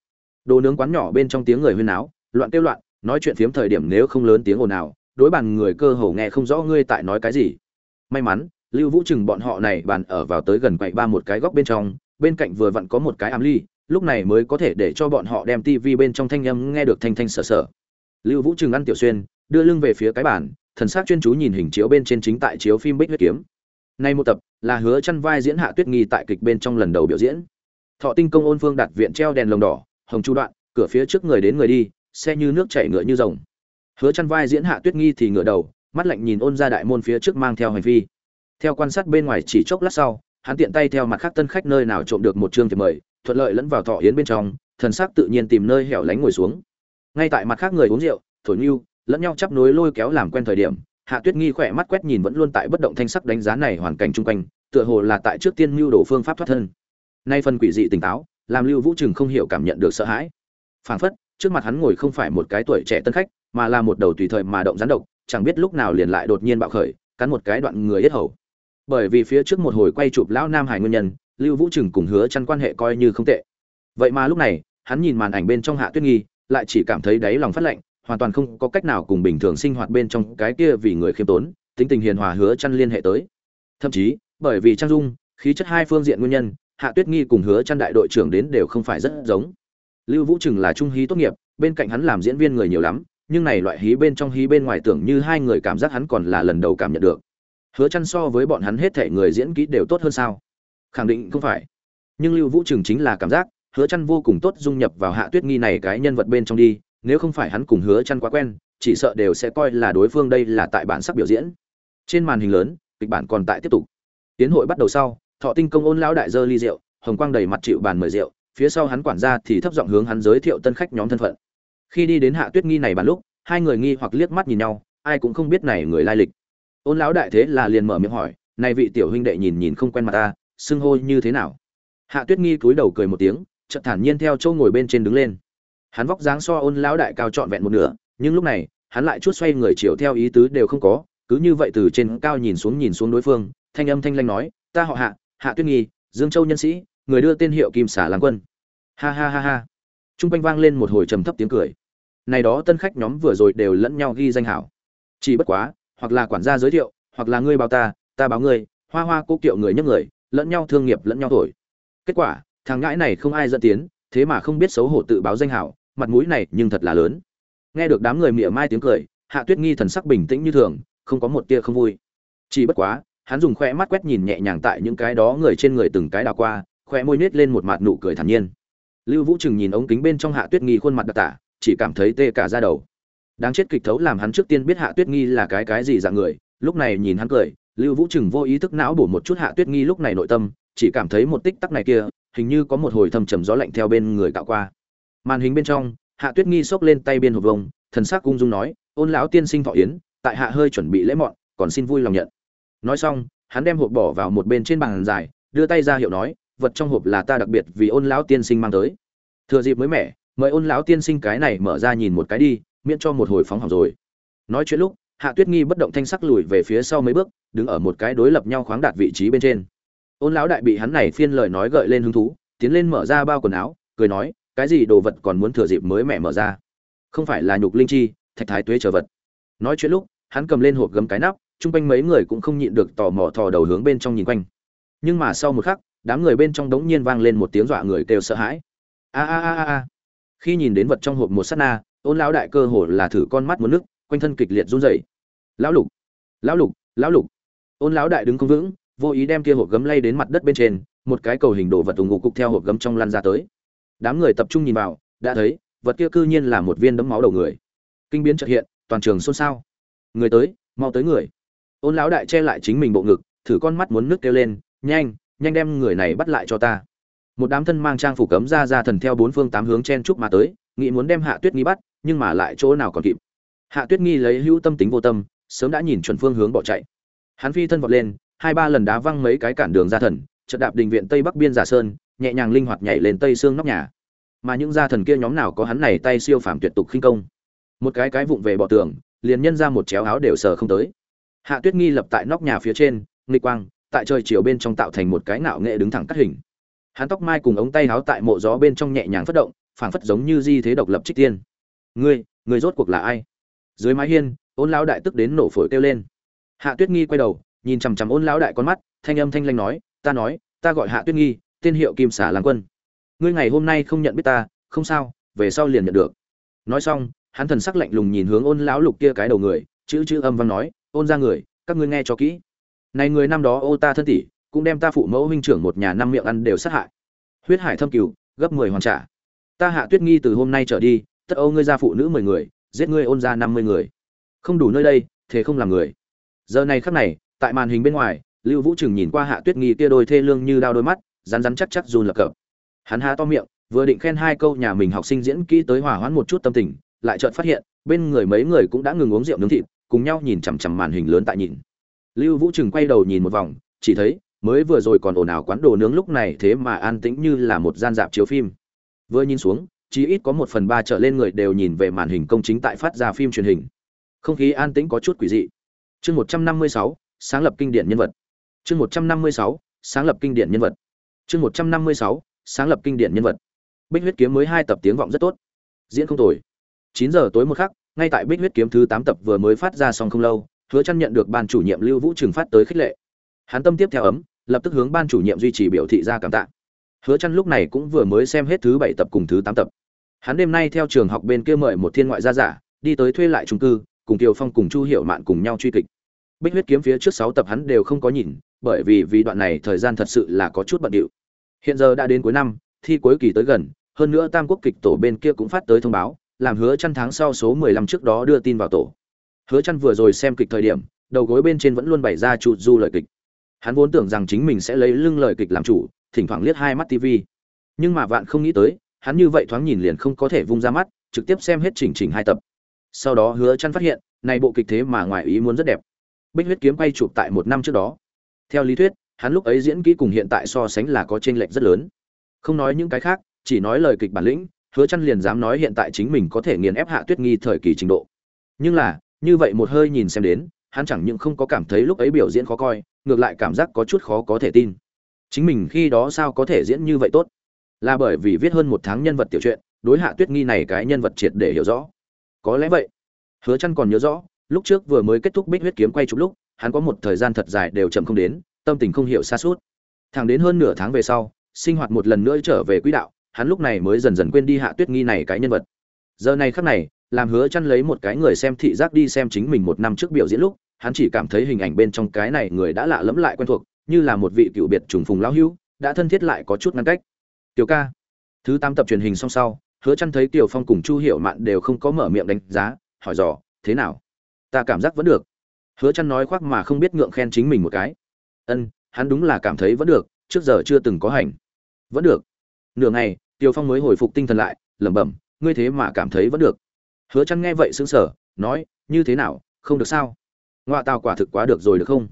Đồ nướng quán nhỏ bên trong tiếng người huyên náo, loạn kêu loạn, nói chuyện phiếm thời điểm nếu không lớn tiếng ồn ào đối bàn người cơ hồ nghe không rõ ngươi tại nói cái gì. May mắn, lưu vũ trừng bọn họ này bàn ở vào tới gần quậy ba một cái góc bên trong, bên cạnh vừa vặn có một cái ám ly, lúc này mới có thể để cho bọn họ đem tivi bên trong thanh âm nghe được thanh thanh sở sở lưu vũ trừng ăn tiểu xuyên, đưa lưng về phía cái bàn, thần sắc chuyên chú nhìn hình chiếu bên trên chính tại chiếu phim bích huyết kiếm. Nay một tập là hứa chăn vai diễn hạ tuyết nghi tại kịch bên trong lần đầu biểu diễn. Thọ tinh công ôn phương đặt viện treo đèn lồng đỏ, hồng chu đoạn, cửa phía trước người đến người đi, xe như nước chảy ngựa như rồng hứa chăn vai diễn hạ tuyết nghi thì ngửa đầu, mắt lạnh nhìn ôn ra đại môn phía trước mang theo hành vi. Theo quan sát bên ngoài chỉ chốc lát sau, hắn tiện tay theo mặt khác tân khách nơi nào trộm được một chương thiệp mời, thuận lợi lẫn vào thọ yến bên trong, thần sắc tự nhiên tìm nơi hẻo lánh ngồi xuống. Ngay tại mặt khác người uống rượu, thổi nhu, lẫn nhau chắp nối lôi kéo làm quen thời điểm, hạ tuyết nghi khỏe mắt quét nhìn vẫn luôn tại bất động thanh sắc đánh giá này hoàn cảnh chung quanh, tựa hồ là tại trước tiên mưu đồ phương pháp thoát thân. Nay phần quỷ dị tỉnh táo, làm lưu vũ trừng không hiểu cảm nhận được sợ hãi. Phảng phất trước mặt hắn ngồi không phải một cái tuổi trẻ tân khách, mà là một đầu tùy thời mà động rắn độc, chẳng biết lúc nào liền lại đột nhiên bạo khởi, cắn một cái đoạn người yết hầu. Bởi vì phía trước một hồi quay chụp lão nam hải nguyên nhân, lưu vũ trừng cùng hứa chăn quan hệ coi như không tệ. Vậy mà lúc này, hắn nhìn màn ảnh bên trong hạ tuyết nghi, lại chỉ cảm thấy đáy lòng phát lạnh, hoàn toàn không có cách nào cùng bình thường sinh hoạt bên trong cái kia vì người khiêm tốn, tính tình hiền hòa hứa chăn liên hệ tới. Thậm chí, bởi vì trang dung, khí chất hai phương diện nguyên nhân, hạ tuyết nghi cùng hứa chăn đại đội trưởng đến đều không phải rất giống lưu vũ trừng là trung hí tốt nghiệp, bên cạnh hắn làm diễn viên người nhiều lắm, nhưng này loại hí bên trong hí bên ngoài tưởng như hai người cảm giác hắn còn là lần đầu cảm nhận được. Hứa chăn so với bọn hắn hết thể người diễn kỹ đều tốt hơn sao? Khẳng định không phải. Nhưng lưu vũ trừng chính là cảm giác, hứa chăn vô cùng tốt dung nhập vào hạ tuyết nghi này cái nhân vật bên trong đi, nếu không phải hắn cùng hứa chăn quá quen, chỉ sợ đều sẽ coi là đối phương đây là tại bản sắc biểu diễn. Trên màn hình lớn, kịch bản còn tại tiếp tục. Tiến hội bắt đầu sau, thọ tinh công ôn lão đại dơ ly rượu, hồng quang đầy mặt chịu bàn mời rượu phía sau hắn quản gia thì thấp giọng hướng hắn giới thiệu tân khách nhóm thân phận. Khi đi đến hạ tuyết nghi này bàn lúc, hai người nghi hoặc liếc mắt nhìn nhau, ai cũng không biết này người lai lịch. Ôn lão đại thế là liền mở miệng hỏi, này vị tiểu huynh đệ nhìn nhìn không quen mặt ta, xưng hô như thế nào? Hạ tuyết nghi cúi đầu cười một tiếng, chợt thản nhiên theo châu ngồi bên trên đứng lên. Hắn vóc dáng so ôn lão đại cao trọn vẹn một nửa, nhưng lúc này, hắn lại chút xoay người chiều theo ý tứ đều không có, cứ như vậy từ trên cao nhìn xuống nhìn xuống đối phương, thanh âm thanh lanh nói, ta họ hạ hạ tuyết nghi, dương châu nhân sĩ người đưa tên hiệu kim xả lang quân. Ha ha ha ha. Trung quanh vang lên một hồi trầm thấp tiếng cười. Này đó tân khách nhóm vừa rồi đều lẫn nhau ghi danh hảo. Chỉ bất quá, hoặc là quản gia giới thiệu, hoặc là ngươi báo ta ta báo ngươi, hoa hoa cố kiệu người nhấc người, lẫn nhau thương nghiệp lẫn nhau thổi. Kết quả, thằng ngãi này không ai dẫn tiến, thế mà không biết xấu hổ tự báo danh hảo, mặt mũi này nhưng thật là lớn. Nghe được đám người mỉa mai tiếng cười, hạ tuyết nghi thần sắc bình tĩnh như thường, không có một tia không vui. Chỉ bất quá, hắn dùng khoe mắt quét nhìn nhẹ nhàng tại những cái đó người trên người từng cái đào qua khoe môi nết lên một mặt nụ cười thản nhiên. Lưu vũ trừng nhìn ống kính bên trong hạ tuyết nghi khuôn mặt đặc tả, chỉ cảm thấy tê cả ra đầu. Đáng chết kịch thấu làm hắn trước tiên biết hạ tuyết nghi là cái cái gì dạng người, lúc này nhìn hắn cười, lưu vũ trừng vô ý thức não bổ một chút hạ tuyết nghi lúc này nội tâm, chỉ cảm thấy một tích tắc này kia, hình như có một hồi thầm trầm gió lạnh theo bên người cạo qua. Màn hình bên trong, hạ tuyết nghi xốc lên tay biên hộp vông, thần sắc cung dung nói, ôn lão tiên sinh thọ yến, tại hạ hơi chuẩn bị lễ mọn, còn xin vui lòng nhận. Nói xong, hắn đem hộp bỏ vào một bên trên bàn dài, đưa tay ra hiệu nói vật trong hộp là ta đặc biệt vì ôn lão tiên sinh mang tới. Thừa dịp mới mẻ, mời ôn lão tiên sinh cái này mở ra nhìn một cái đi, miễn cho một hồi phóng hỏng rồi. Nói chuyện lúc, hạ tuyết nghi bất động thanh sắc lùi về phía sau mấy bước, đứng ở một cái đối lập nhau khoáng đạt vị trí bên trên. Ôn lão đại bị hắn này phiên lời nói gợi lên hứng thú, tiến lên mở ra bao quần áo, cười nói, cái gì đồ vật còn muốn thừa dịp mới mẹ mở ra? Không phải là nhục linh chi, thạch thái tuế chờ vật. Nói chuyện lúc, hắn cầm lên hộp gấm cái nắp, chung quanh mấy người cũng không nhịn được tò mò thò đầu hướng bên trong nhìn quanh. Nhưng mà sau một khắc đám người bên trong đống nhiên vang lên một tiếng dọa người kêu sợ hãi. A a a a khi nhìn đến vật trong hộp một sát na, ôn lão đại cơ hồ là thử con mắt muốn nước, quanh thân kịch liệt run rẩy. Lão lục lão lục lão lục. Ôn lão đại đứng không vững, vô ý đem kia hộp gấm lay đến mặt đất bên trên, một cái cầu hình đồ vật ủng ngục cục theo hộp gấm trong lăn ra tới. Đám người tập trung nhìn vào, đã thấy, vật kia cư nhiên là một viên đấm máu đầu người. Kinh biến chợt hiện, toàn trường xôn xao. Người tới, mau tới người. Ôn lão đại che lại chính mình bộ ngực, thử con mắt muốn nước kêu lên, nhanh nhanh đem người này bắt lại cho ta. Một đám thân mang trang phục cấm ra ra thần theo bốn phương tám hướng chen chúc mà tới, nghĩ muốn đem hạ tuyết nghi bắt, nhưng mà lại chỗ nào còn kịp. Hạ tuyết nghi lấy hữu tâm tính vô tâm, sớm đã nhìn chuẩn phương hướng bỏ chạy. Hắn phi thân vọt lên, hai ba lần đá văng mấy cái cản đường ra thần, chợt đạp đình viện tây bắc biên giả sơn, nhẹ nhàng linh hoạt nhảy lên tây xương nóc nhà. Mà những gia thần kia nhóm nào có hắn này tay siêu phàm tuyệt tục khinh công. Một cái cái vụng về bỏ tường, liền nhân ra một chéo áo đều sờ không tới. Hạ tuyết nghi lập tại nóc nhà phía trên, nghịch quang tại trời chiều bên trong tạo thành một cái ngạo nghệ đứng thẳng cắt hình. Hắn tóc mai cùng ống tay áo tại mộ gió bên trong nhẹ nhàng phất động, phảng phất giống như di thế độc lập trích tiên. Ngươi ngươi rốt cuộc là ai? Dưới mái hiên, ôn lão đại tức đến nổ phổi kêu lên. Hạ tuyết nghi quay đầu, nhìn chằm chằm ôn lão đại con mắt, thanh âm thanh lanh nói, ta nói, ta gọi hạ tuyết nghi, tên hiệu kim xả lang quân. Ngươi ngày hôm nay không nhận biết ta, không sao, về sau liền nhận được. Nói xong, hắn thần sắc lạnh lùng nhìn hướng ôn lão lục kia cái đầu người, chữ chữ âm văn nói, ôn ra người, các ngươi nghe cho kỹ này người năm đó ô ta thân tỷ, cũng đem ta phụ mẫu huynh trưởng một nhà năm miệng ăn đều sát hại. Huyết hải thâm cửu gấp mười hoàn trả. Ta hạ tuyết nghi từ hôm nay trở đi, tất âu ngươi ra phụ nữ mười người, giết ngươi ôn ra năm mươi người. Không đủ nơi đây, thế không làm người. Giờ này khắc này, tại màn hình bên ngoài, lưu vũ trừng nhìn qua hạ tuyết nghi kia đôi thê lương như đao đôi mắt, rắn rắn chắc chắc run lập cập. Hắn há to miệng, vừa định khen hai câu nhà mình học sinh diễn kỹ tới hòa hoãn một chút tâm tình, lại chợt phát hiện, bên người mấy người cũng đã ngừng uống rượu nướng thịt, cùng nhau nhìn chằm chằm màn hình lớn tại nhìn lưu vũ trừng quay đầu nhìn một vòng, chỉ thấy, mới vừa rồi còn ồn ào quán đồ nướng lúc này thế mà an tĩnh như là một gian dạp chiếu phim. Vừa nhìn xuống chỉ ít có một phần ba trở lên người đều nhìn về màn hình công chính tại phát ra phim truyền hình. Không khí an tĩnh có chút quỷ dị. Chương một trăm năm mươi sáu, sáng lập kinh điển nhân vật. Chương một trăm năm mươi sáu, sáng lập kinh điển nhân vật. Chương một trăm năm mươi sáu, sáng lập kinh điển nhân vật. Bích huyết kiếm mới hai tập tiếng vọng rất tốt. Diễn không tồi. Chín giờ tối một khắc, ngay tại bích huyết kiếm thứ tám tập vừa mới phát ra xong không lâu hứa chăn nhận được ban chủ nhiệm lưu vũ trừng phát tới khích lệ hắn tâm tiếp theo ấm lập tức hướng ban chủ nhiệm duy trì biểu thị ra cảm tạ hứa chăn lúc này cũng vừa mới xem hết thứ bảy tập cùng thứ tám tập hắn đêm nay theo trường học bên kia mời một thiên ngoại gia giả đi tới thuê lại trung cư cùng Tiêu Phong cùng Chu Hiểu Mạn cùng nhau truy kịch. Bích huyết kiếm phía trước 6 tập hắn đều không có nhìn, bởi vì vì đoạn này thời gian thật sự là có chút bận rộn. Hiện giờ đã đến cuối năm, thi cuối kỳ tới gần, hơn nữa Tam Quốc kịch tổ bên kia cũng phát tới thông báo, làm hứa chăn tháng sau số 15 trước đó đưa tin vào tổ. Hứa chăn vừa rồi xem kịch thời điểm, đầu gối bên trên vẫn luôn bày ra chủ du lời kịch. Hắn vốn tưởng rằng chính mình sẽ lấy lưng lời kịch làm chủ, thỉnh thoảng liếc hai mắt TV. Nhưng mà vạn không nghĩ tới, hắn như vậy thoáng nhìn liền không có thể vung ra mắt, trực tiếp xem hết chỉnh chỉnh hai tập. Sau đó hứa chăn phát hiện này bộ kịch thế mà ngoài ý muốn rất đẹp. Bích huyết kiếm quay chụp tại một năm trước đó. Theo lý thuyết hắn lúc ấy diễn kỹ cùng hiện tại so sánh là có chênh lệch rất lớn. Không nói những cái khác chỉ nói lời kịch bản lĩnh hứa chăn liền dám nói hiện tại chính mình có thể nghiền ép hạ tuyết nghi thời kỳ trình độ. Nhưng là như vậy một hơi nhìn xem đến, hắn chẳng những không có cảm thấy lúc ấy biểu diễn khó coi, ngược lại cảm giác có chút khó có thể tin. Chính mình khi đó sao có thể diễn như vậy tốt? Là bởi vì viết hơn một tháng nhân vật tiểu truyện, đối hạ tuyết nghi này cái nhân vật triệt để hiểu rõ. Có lẽ vậy. Hứa chăn còn nhớ rõ, lúc trước vừa mới kết thúc bích huyết kiếm quay chụp lúc, hắn có một thời gian thật dài đều chậm không đến, tâm tình không hiểu xa suốt. Thẳng đến hơn nửa tháng về sau, sinh hoạt một lần nữa trở về quỹ đạo, hắn lúc này mới dần dần quên đi hạ tuyết nghi này cái nhân vật. Giờ này khắc này làm hứa chăn lấy một cái người xem thị giác đi xem chính mình một năm trước biểu diễn lúc hắn chỉ cảm thấy hình ảnh bên trong cái này người đã lạ lẫm lại quen thuộc như là một vị cựu biệt trùng phùng lão hữu đã thân thiết lại có chút ngăn cách tiểu ca thứ 8 tập truyền hình xong sau hứa chăn thấy Tiểu Phong cùng Chu Hiểu Mạn đều không có mở miệng đánh giá, hỏi dò, thế nào? Ta cảm giác vẫn được. Hứa chăn nói khoác mà không biết ngượng khen chính mình một cái. Ân, hắn đúng là cảm thấy vẫn được, trước giờ chưa từng có hành. Vẫn được. Nửa ngày, Tiểu Phong mới hồi phục tinh thần lại, lẩm bẩm, ngươi thế mà cảm thấy vẫn được. Hứa chăn nghe vậy sững sờ, nói, như thế nào, không được sao? Ngoại tào quả thực quá được rồi được không?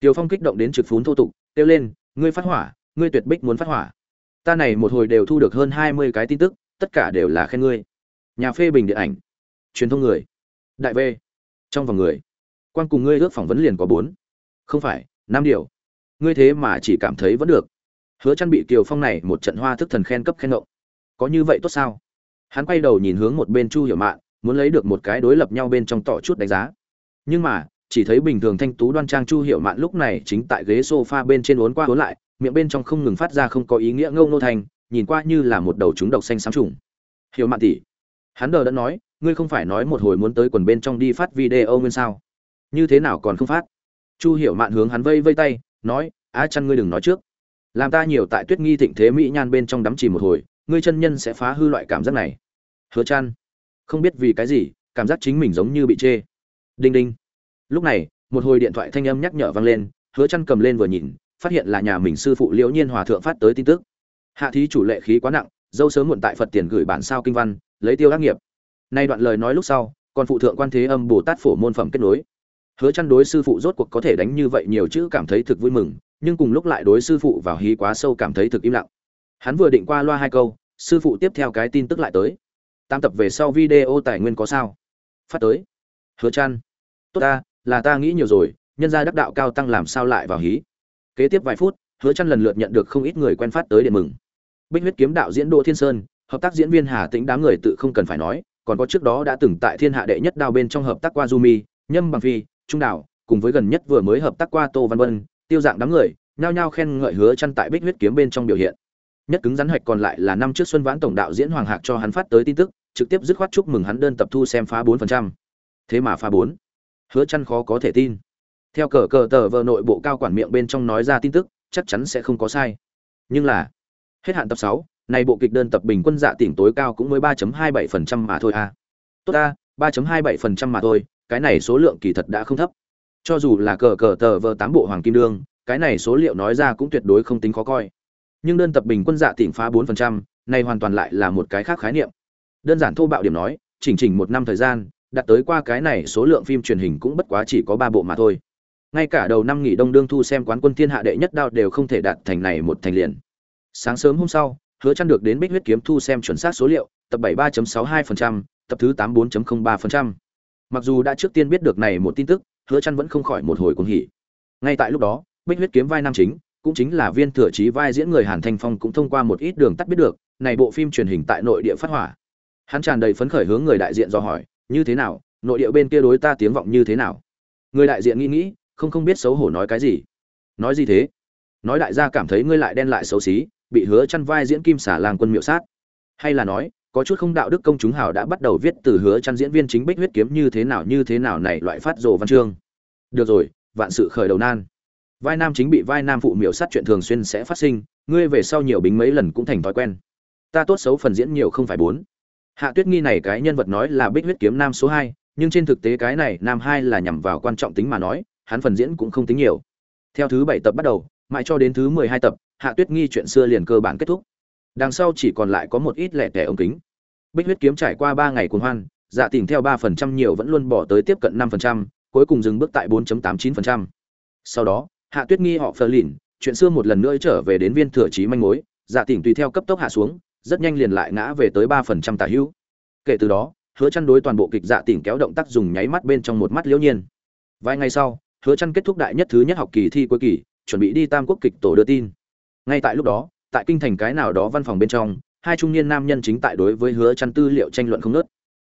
Tiểu Phong kích động đến trực phún thô tục, kêu lên, ngươi phát hỏa, ngươi tuyệt bích muốn phát hỏa. Ta này một hồi đều thu được hơn 20 cái tin tức, tất cả đều là khen ngươi. Nhà phê bình điện ảnh. Truyền thông người. Đại v. Trong vòng người. Quan cùng ngươi ước phỏng vấn liền có bốn. Không phải năm điều. Ngươi thế mà chỉ cảm thấy vẫn được. Hứa chăn bị kiều phong này một trận hoa thức thần khen cấp khen ngộ. Có như vậy tốt sao? Hắn quay đầu nhìn hướng một bên chu hiểu mạn muốn lấy được một cái đối lập nhau bên trong tỏ chút đánh giá. Nhưng mà, chỉ thấy bình thường thanh tú đoan trang chu hiểu mạn lúc này chính tại ghế sofa bên trên uốn qua uốn lại, miệng bên trong không ngừng phát ra không có ý nghĩa ngâu nô thành, nhìn qua như là một đầu trúng độc xanh sáng trùng. Hiểu mạn tỷ, hắn đờ đã nói, ngươi không phải nói một hồi muốn tới quần bên trong đi phát video nguyên sao? Như thế nào còn không phát? Chu hiểu mạn hướng hắn vây vây tay, nói, á chăn ngươi đừng nói trước. Làm ta nhiều tại tuyết nghi thịnh thế mỹ nhan bên trong đắm chìm một hồi, ngươi chân nhân sẽ phá hư loại cảm giác này. Hứa chăn không biết vì cái gì, cảm giác chính mình giống như bị chê. Đinh đinh. Lúc này, một hồi điện thoại thanh âm nhắc nhở vang lên, hứa chăn cầm lên vừa nhìn, phát hiện là nhà mình sư phụ liễu nhiên hòa thượng phát tới tin tức. Hạ thí chủ lệ khí quá nặng, dâu sớm muộn tại phật tiền gửi bản sao kinh văn, lấy tiêu ác nghiệp. Nay đoạn lời nói lúc sau, còn phụ thượng quan thế âm bồ tát phổ môn phẩm kết nối. Hứa chăn đối sư phụ rốt cuộc có thể đánh như vậy nhiều chữ cảm thấy thực vui mừng, nhưng cùng lúc lại đối sư phụ vào hí quá sâu cảm thấy thực im lặng. Hắn vừa định qua loa hai câu, sư phụ tiếp theo cái tin tức lại tới tam tập về sau video tài nguyên có sao? Phát tới. Hứa chăn tốt ta là ta nghĩ nhiều rồi nhân gia đắc đạo cao tăng làm sao lại vào hí? Kế tiếp vài phút hứa chăn lần lượt nhận được không ít người quen phát tới điện mừng. Bích huyết kiếm đạo diễn đỗ thiên sơn hợp tác diễn viên hà tĩnh đám người tự không cần phải nói còn có trước đó đã từng tại thiên hạ đệ nhất đao bên trong hợp tác qua Jumi, nhâm bằng phi trung đạo cùng với gần nhất vừa mới hợp tác qua tô văn vân tiêu dạng đám người nhao nhao khen ngợi hứa chăn tại bích huyết kiếm bên trong biểu hiện nhất cứng rắn hạch còn lại là năm trước xuân vãn tổng đạo diễn hoàng hạc cho hắn phát tới tin tức, trực tiếp dứt khoát chúc mừng hắn đơn tập thu xem phá 4%. thế mà phá 4. hứa chăn khó có thể tin. Theo cờ cờ tờ vợ nội bộ cao quản miệng bên trong nói ra tin tức, chắc chắn sẽ không có sai. Nhưng là, hết hạn tập sáu, này bộ kịch đơn tập bình quân dạ tỉnh tối cao cũng mới ba hai bảy phần trăm mà thôi à. Tốt ta 3.27% mà thôi, cái này số lượng kỳ thật đã không thấp. Cho dù là cờ cờ tờ vờ tám bộ hoàng kim đương, cái này số liệu nói ra cũng tuyệt đối không tính khó coi nhưng đơn tập bình quân dạ tỉnh phá 4%, này hoàn toàn lại là một cái khác khái niệm. Đơn giản thô bạo điểm nói chỉnh chỉnh một năm thời gian đạt tới qua cái này số lượng phim truyền hình cũng bất quá chỉ có ba bộ mà thôi. Ngay cả đầu năm nghỉ đông đương thu xem quán quân thiên hạ đệ nhất đao đều không thể đạt thành này một thành liền. Sáng sớm hôm sau hứa chăn được đến bích huyết kiếm thu xem chuẩn xác số liệu tập 73.62%, tập thứ 84.03%. mặc dù đã trước tiên biết được này một tin tức hứa chăn vẫn không khỏi một hồi cuồng hỉ. Ngay tại lúc đó bích huyết kiếm vai nam chính cũng chính là viên thừa trí vai diễn người hàn thanh phong cũng thông qua một ít đường tắt biết được, này bộ phim truyền hình tại nội địa phát hỏa. Hắn tràn đầy phấn khởi hướng người đại diện do hỏi, như thế nào? Nội địa bên kia đối ta tiếng vọng như thế nào? Người đại diện nghĩ nghĩ, không không biết xấu hổ nói cái gì. Nói gì thế? Nói đại gia cảm thấy ngươi lại đen lại xấu xí, bị hứa chăn vai diễn kim xả làng quân miệu sát. Hay là nói, có chút không đạo đức công chúng hào đã bắt đầu viết từ hứa chăn diễn viên chính bích huyết kiếm như thế nào như thế nào này loại phát rồ văn chương. Được rồi, vạn sự khởi đầu nan vai nam chính bị vai nam phụ miểu sát chuyện thường xuyên sẽ phát sinh, ngươi về sau nhiều bính mấy lần cũng thành thói quen. Ta tốt xấu phần diễn nhiều không phải bốn. Hạ tuyết nghi này cái nhân vật nói là bích huyết kiếm nam số hai, nhưng trên thực tế cái này nam hai là nhằm vào quan trọng tính mà nói, hắn phần diễn cũng không tính nhiều. Theo thứ bảy tập bắt đầu, mãi cho đến thứ mười hai tập, hạ tuyết nghi chuyện xưa liền cơ bản kết thúc. Đằng sau chỉ còn lại có một ít lẻ tẻ ống kính. Bích huyết kiếm trải qua ba ngày cuồng hoan dạ tìm theo ba phần trăm nhiều vẫn luôn bỏ tới tiếp cận năm phần trăm, cuối cùng dừng bước tại bốn tám chín phần trăm. Sau đó hạ tuyết nghi họ phờ lìn chuyện xưa một lần nữa trở về đến viên thừa trí manh mối dạ tỉnh tùy theo cấp tốc hạ xuống, rất nhanh liền lại ngã về tới ba phần trăm tả hữu. Kể từ đó, hứa chăn đối toàn bộ kịch dạ tỉnh kéo động tác dùng nháy mắt bên trong một mắt liễu nhiên. Vài ngày sau, hứa chăn kết thúc đại nhất thứ nhất học kỳ thi cuối kỳ, chuẩn bị đi tam quốc kịch tổ đưa tin. Ngay tại lúc đó, tại kinh thành cái nào đó văn phòng bên trong, hai trung niên nam nhân chính tại đối với hứa chăn tư liệu tranh luận không nớt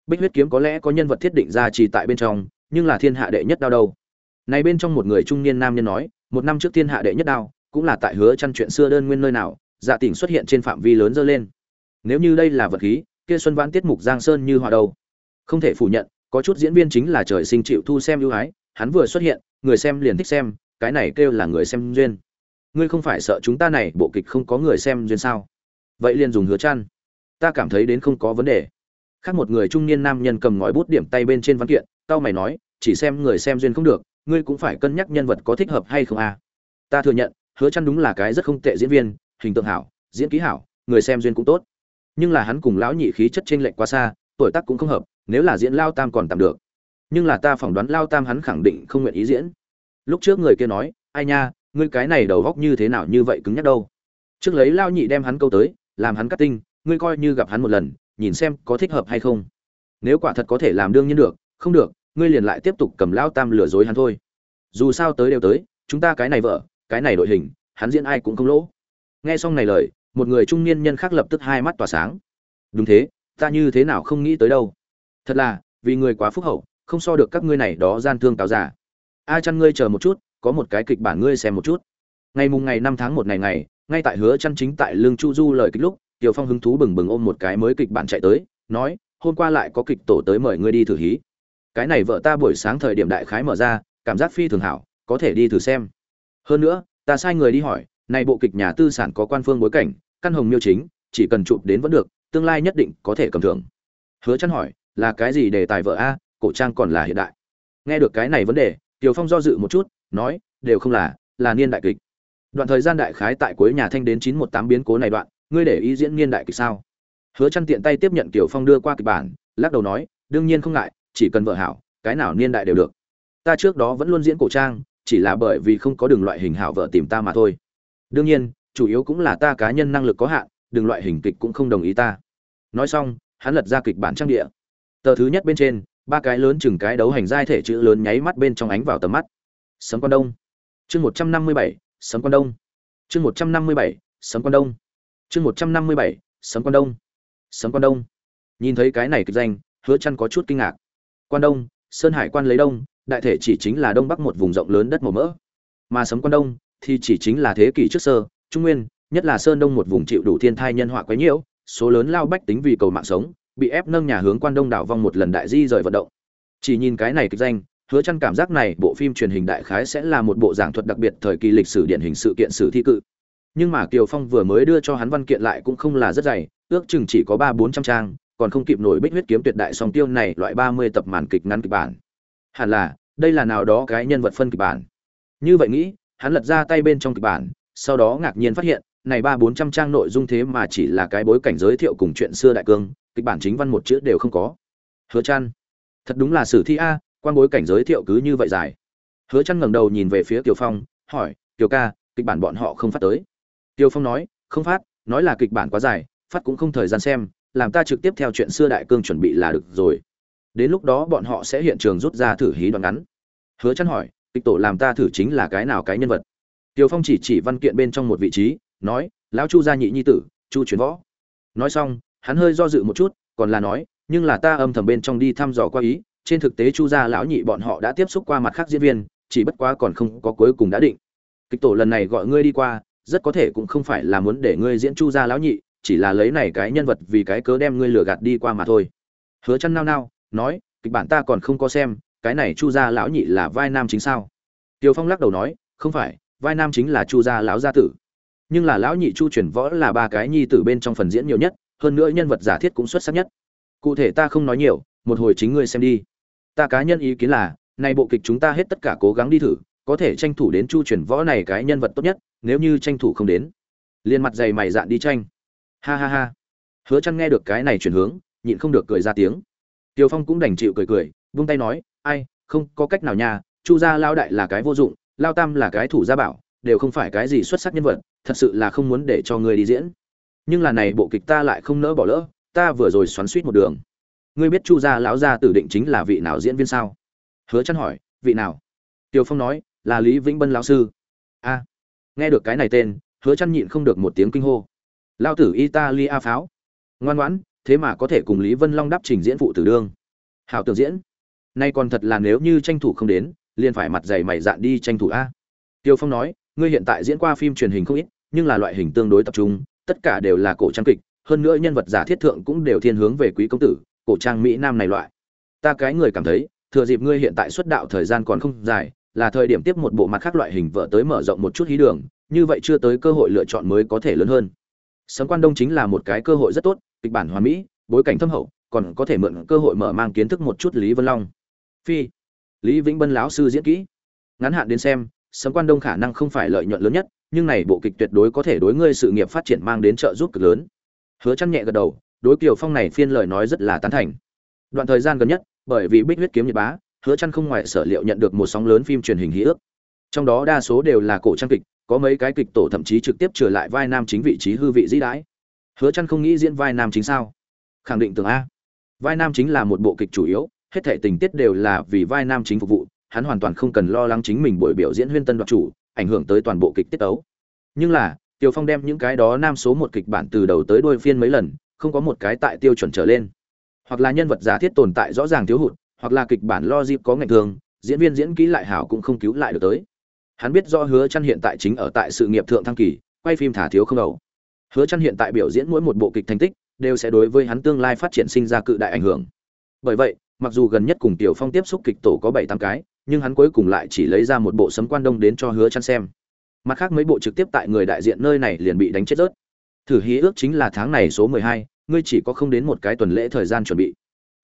bích huyết kiếm có lẽ có nhân vật thiết định ra chỉ tại bên trong, nhưng là thiên hạ đệ nhất đao đâu này bên trong một người trung niên nam nhân nói một năm trước thiên hạ đệ nhất đao, cũng là tại hứa chăn chuyện xưa đơn nguyên nơi nào dạ tỉnh xuất hiện trên phạm vi lớn dơ lên. Nếu như đây là vật khí, kia xuân vãn tiết mục giang sơn như hòa đầu. Không thể phủ nhận, có chút diễn viên chính là trời sinh chịu thu xem ưu ái, hắn vừa xuất hiện, người xem liền thích xem, cái này kêu là người xem duyên. Ngươi không phải sợ chúng ta này, bộ kịch không có người xem duyên sao? Vậy liền dùng hứa chăn. Ta cảm thấy đến không có vấn đề. Khác một người trung niên nam nhân cầm ngòi bút điểm tay bên trên văn kiện tao mày nói, chỉ xem người xem duyên không được ngươi cũng phải cân nhắc nhân vật có thích hợp hay không à. Ta thừa nhận, hứa chăn đúng là cái rất không tệ diễn viên, hình tượng hảo, diễn kỹ hảo, người xem duyên cũng tốt. Nhưng là hắn cùng lão nhị khí chất trên lệch quá xa, tuổi tác cũng không hợp, nếu là diễn lao tam còn tạm được. Nhưng là ta phỏng đoán lao tam hắn khẳng định không nguyện ý diễn. Lúc trước người kia nói, ai nha, ngươi cái này đầu góc như thế nào như vậy cứng nhắc đâu? Trước lấy lao nhị đem hắn câu tới, làm hắn cắt tinh, ngươi coi như gặp hắn một lần, nhìn xem có thích hợp hay không. Nếu quả thật có thể làm đương nhiên được, không được ngươi liền lại tiếp tục cầm lao tam lừa dối hắn thôi. Dù sao tới đều tới, chúng ta cái này vợ, cái này đội hình, hắn diễn ai cũng không lỗ. Nghe xong này lời, một người trung niên nhân khác lập tức hai mắt tỏa sáng. Đúng thế, ta như thế nào không nghĩ tới đâu. Thật là, vì người quá phúc hậu, không so được các ngươi này đó gian thương cáo giả. A chăn ngươi chờ một chút, có một cái kịch bản ngươi xem một chút. Ngày mùng ngày năm tháng một ngày ngày, ngay tại hứa chăn chính tại lương chu du lời kịch lúc, tiểu phong hứng thú bừng bừng ôm một cái mới kịch bản chạy tới, nói, hôm qua lại có kịch tổ tới mời ngươi đi thử hí cái này vợ ta buổi sáng thời điểm đại khái mở ra, cảm giác phi thường hảo, có thể đi thử xem. Hơn nữa, ta sai người đi hỏi, này bộ kịch nhà tư sản có quan phương bối cảnh, căn hồng miêu chính, chỉ cần chụp đến vẫn được, tương lai nhất định có thể cầm thưởng. Hứa chăn hỏi, là cái gì đề tài vợ a, cổ trang còn là hiện đại. Nghe được cái này vấn đề, tiểu phong do dự một chút, nói, đều không là là niên đại kịch. Đoạn thời gian đại khái tại cuối nhà thanh đến chín một tám biến cố này đoạn, ngươi để ý diễn niên đại kịch sao? Hứa chăn tiện tay tiếp nhận tiểu phong đưa qua kịch bản, lắc đầu nói, đương nhiên không ngại chỉ cần vợ hảo, cái nào niên đại đều được. Ta trước đó vẫn luôn diễn cổ trang, chỉ là bởi vì không có đường loại hình hảo vợ tìm ta mà thôi. Đương nhiên, chủ yếu cũng là ta cá nhân năng lực có hạn, đường loại hình kịch cũng không đồng ý ta. Nói xong, hắn lật ra kịch bản trang địa. Tờ thứ nhất bên trên, ba cái lớn chừng cái đấu hành giai thể chữ lớn nháy mắt bên trong ánh vào tầm mắt. Sấm quan đông. Chương một trăm năm mươi bảy, sấm quan đông. Chương một trăm năm mươi bảy, sấm quan đông. Chương một trăm năm mươi bảy, sấm quan đông. Sấm quan đông. Nhìn thấy cái này kịch danh, hứa chăn có chút kinh ngạc quan đông, sơn hải quan lấy đông, đại thể chỉ chính là đông bắc một vùng rộng lớn đất màu mỡ. Mà sấm quan đông thì chỉ chính là thế kỷ trước sơ, trung nguyên, nhất là sơn đông một vùng chịu đủ thiên thai nhân họa quấy nhiễu, số lớn lao bách tính vì cầu mạng sống, bị ép nâng nhà hướng quan đông đảo vong một lần đại di rời vận động. Chỉ nhìn cái này kịch danh, hứa chăn cảm giác này bộ phim truyền hình đại khái sẽ là một bộ giảng thuật đặc biệt thời kỳ lịch sử điển hình sự kiện sử thi cự. Nhưng mà kiều phong vừa mới đưa cho hắn văn kiện lại cũng không là rất dày, ước chừng chỉ có ba bốn trăm trang còn không kịp nổi bích huyết kiếm tuyệt đại song tiêu này loại ba mươi tập màn kịch ngắn kịch bản. Hẳn là đây là nào đó cái nhân vật phân kịch bản. Như vậy nghĩ hắn lật ra tay bên trong kịch bản sau đó ngạc nhiên phát hiện này ba bốn trăm trang nội dung thế mà chỉ là cái bối cảnh giới thiệu cùng chuyện xưa đại cương kịch bản chính văn một chữ đều không có. Hứa chăn thật đúng là sử thi a quan bối cảnh giới thiệu cứ như vậy dài. Hứa chăn ngẩng đầu nhìn về phía Tiêu Phong, hỏi, "Tiêu ca, kịch bản bọn họ không phát tới?" Tiêu Phong nói, "Không phát, nói là kịch bản quá dài, phát cũng không thời gian xem, làm ta trực tiếp theo chuyện xưa đại cương chuẩn bị là được rồi. Đến lúc đó bọn họ sẽ hiện trường rút ra thử hí đoạn ngắn." Hứa chăn hỏi, "Kịch tổ làm ta thử chính là cái nào cái nhân vật?" Tiêu Phong chỉ chỉ văn kiện bên trong một vị trí, nói, "Lão Chu gia nhị nhi tử, Chu Truyền Võ." Nói xong, hắn hơi do dự một chút, còn là nói, "Nhưng là ta âm thầm bên trong đi thăm dò qua ý, trên thực tế Chu gia lão nhị bọn họ đã tiếp xúc qua mặt khác diễn viên, chỉ bất quá còn không có cuối cùng đã định kịch tổ lần này gọi ngươi đi qua rất có thể cũng không phải là muốn để ngươi diễn chu gia lão nhị chỉ là lấy này cái nhân vật vì cái cớ đem ngươi lừa gạt đi qua mà thôi. Hứa chăn nao nao, nói, kịch bản ta còn không có xem, cái này chu gia lão nhị là vai nam chính sao? Tiêu phong lắc đầu nói, không phải, vai nam chính là chu gia lão gia tử. Nhưng là lão nhị chu Truyền võ là ba cái nhi tử bên trong phần diễn nhiều nhất, hơn nữa nhân vật giả thiết cũng xuất sắc nhất. Cụ thể ta không nói nhiều, một hồi chính ngươi xem đi. Ta cá nhân ý kiến là này bộ kịch chúng ta hết tất cả cố gắng đi thử, có thể tranh thủ đến chu Truyền võ này cái nhân vật tốt nhất, nếu như tranh thủ không đến. Liền mặt dày mày dạn đi tranh ha ha ha. Hứa chăn nghe được cái này chuyển hướng, nhịn không được cười ra tiếng. Tiêu phong cũng đành chịu cười cười, vung tay nói, ai, không có cách nào nha, chu gia lao đại là cái vô dụng lao tam là cái thủ gia bảo, đều không phải cái gì xuất sắc nhân vật, thật sự là không muốn để cho ngươi đi diễn. Nhưng là này bộ kịch ta lại không nỡ bỏ lỡ, ta vừa rồi xoắn suýt một đường. Ngươi biết chu gia lão gia tử định chính là vị nào diễn viên sao? Hứa chăn hỏi, vị nào? Tiêu phong nói, là lý vĩnh bân lão sư. A. Nghe được cái này tên, hứa chăn nhịn không được một tiếng kinh hô lao tử italia pháo. Ngoan ngoãn, thế mà có thể cùng lý vân long đáp trình diễn phụ tử đương. Hào tưởng diễn. Nay còn thật là nếu như tranh thủ không đến, liền phải mặt dày mày dạn đi tranh thủ a. Tiêu phong nói, ngươi hiện tại diễn qua phim truyền hình không ít, nhưng là loại hình tương đối tập trung, tất cả đều là cổ trang kịch, hơn nữa nhân vật giả thiết thượng cũng đều thiên hướng về quý công tử, cổ trang mỹ nam này loại. Ta cái người cảm thấy, thừa dịp ngươi hiện tại xuất đạo thời gian còn không dài, là thời điểm tiếp một bộ mặt khác loại hình vợ tới mở rộng một chút hí đường, như vậy chưa tới cơ hội lựa chọn mới có thể lớn hơn sấm quan đông chính là một cái cơ hội rất tốt, kịch bản hoàn mỹ, bối cảnh thâm hậu, còn có thể mượn cơ hội mở mang kiến thức một chút lý vân long. Phi, lý vĩnh bân lão sư diễn kỹ. Ngắn hạn đến xem, sấm quan đông khả năng không phải lợi nhuận lớn nhất, nhưng này bộ kịch tuyệt đối có thể đối ngươi sự nghiệp phát triển mang đến trợ giúp cực lớn. Hứa chăn nhẹ gật đầu, đối kiều phong này phiên lời nói rất là tán thành. Đoạn thời gian gần nhất, bởi vì bích huyết kiếm nhật bá, hứa chăn không ngoài sở liệu nhận được một sóng lớn phim truyền hình hí ước. Trong đó đa số đều là cổ trang kịch có mấy cái kịch tổ thậm chí trực tiếp trở lại vai nam chính vị trí hư vị dĩ đãi. Hứa chăn không nghĩ diễn vai nam chính sao? Khẳng định tưởng a. Vai nam chính là một bộ kịch chủ yếu, hết thảy tình tiết đều là vì vai nam chính phục vụ, hắn hoàn toàn không cần lo lắng chính mình buổi biểu diễn huyên tân đoạt chủ, ảnh hưởng tới toàn bộ kịch tiết tấu. Nhưng là tiêu phong đem những cái đó nam số một kịch bản từ đầu tới đuôi phiên mấy lần, không có một cái tại tiêu chuẩn trở lên. Hoặc là nhân vật giả thiết tồn tại rõ ràng thiếu hụt, hoặc là kịch bản lo dịp có ngạch thường, diễn viên diễn kỹ lại hảo cũng không cứu lại được tới hắn biết rõ hứa chăn hiện tại chính ở tại sự nghiệp thượng thăng kỳ quay phim thả thiếu không đầu. Hứa chăn hiện tại biểu diễn mỗi một bộ kịch thành tích đều sẽ đối với hắn tương lai phát triển sinh ra cự đại ảnh hưởng. Bởi vậy mặc dù gần nhất cùng tiểu phong tiếp xúc kịch tổ có bảy tám cái nhưng hắn cuối cùng lại chỉ lấy ra một bộ sấm quan đông đến cho hứa chăn xem. Mặt khác mấy bộ trực tiếp tại người đại diện nơi này liền bị đánh chết rớt. Thử hí ước chính là tháng này số 12, ngươi chỉ có không đến một cái tuần lễ thời gian chuẩn bị.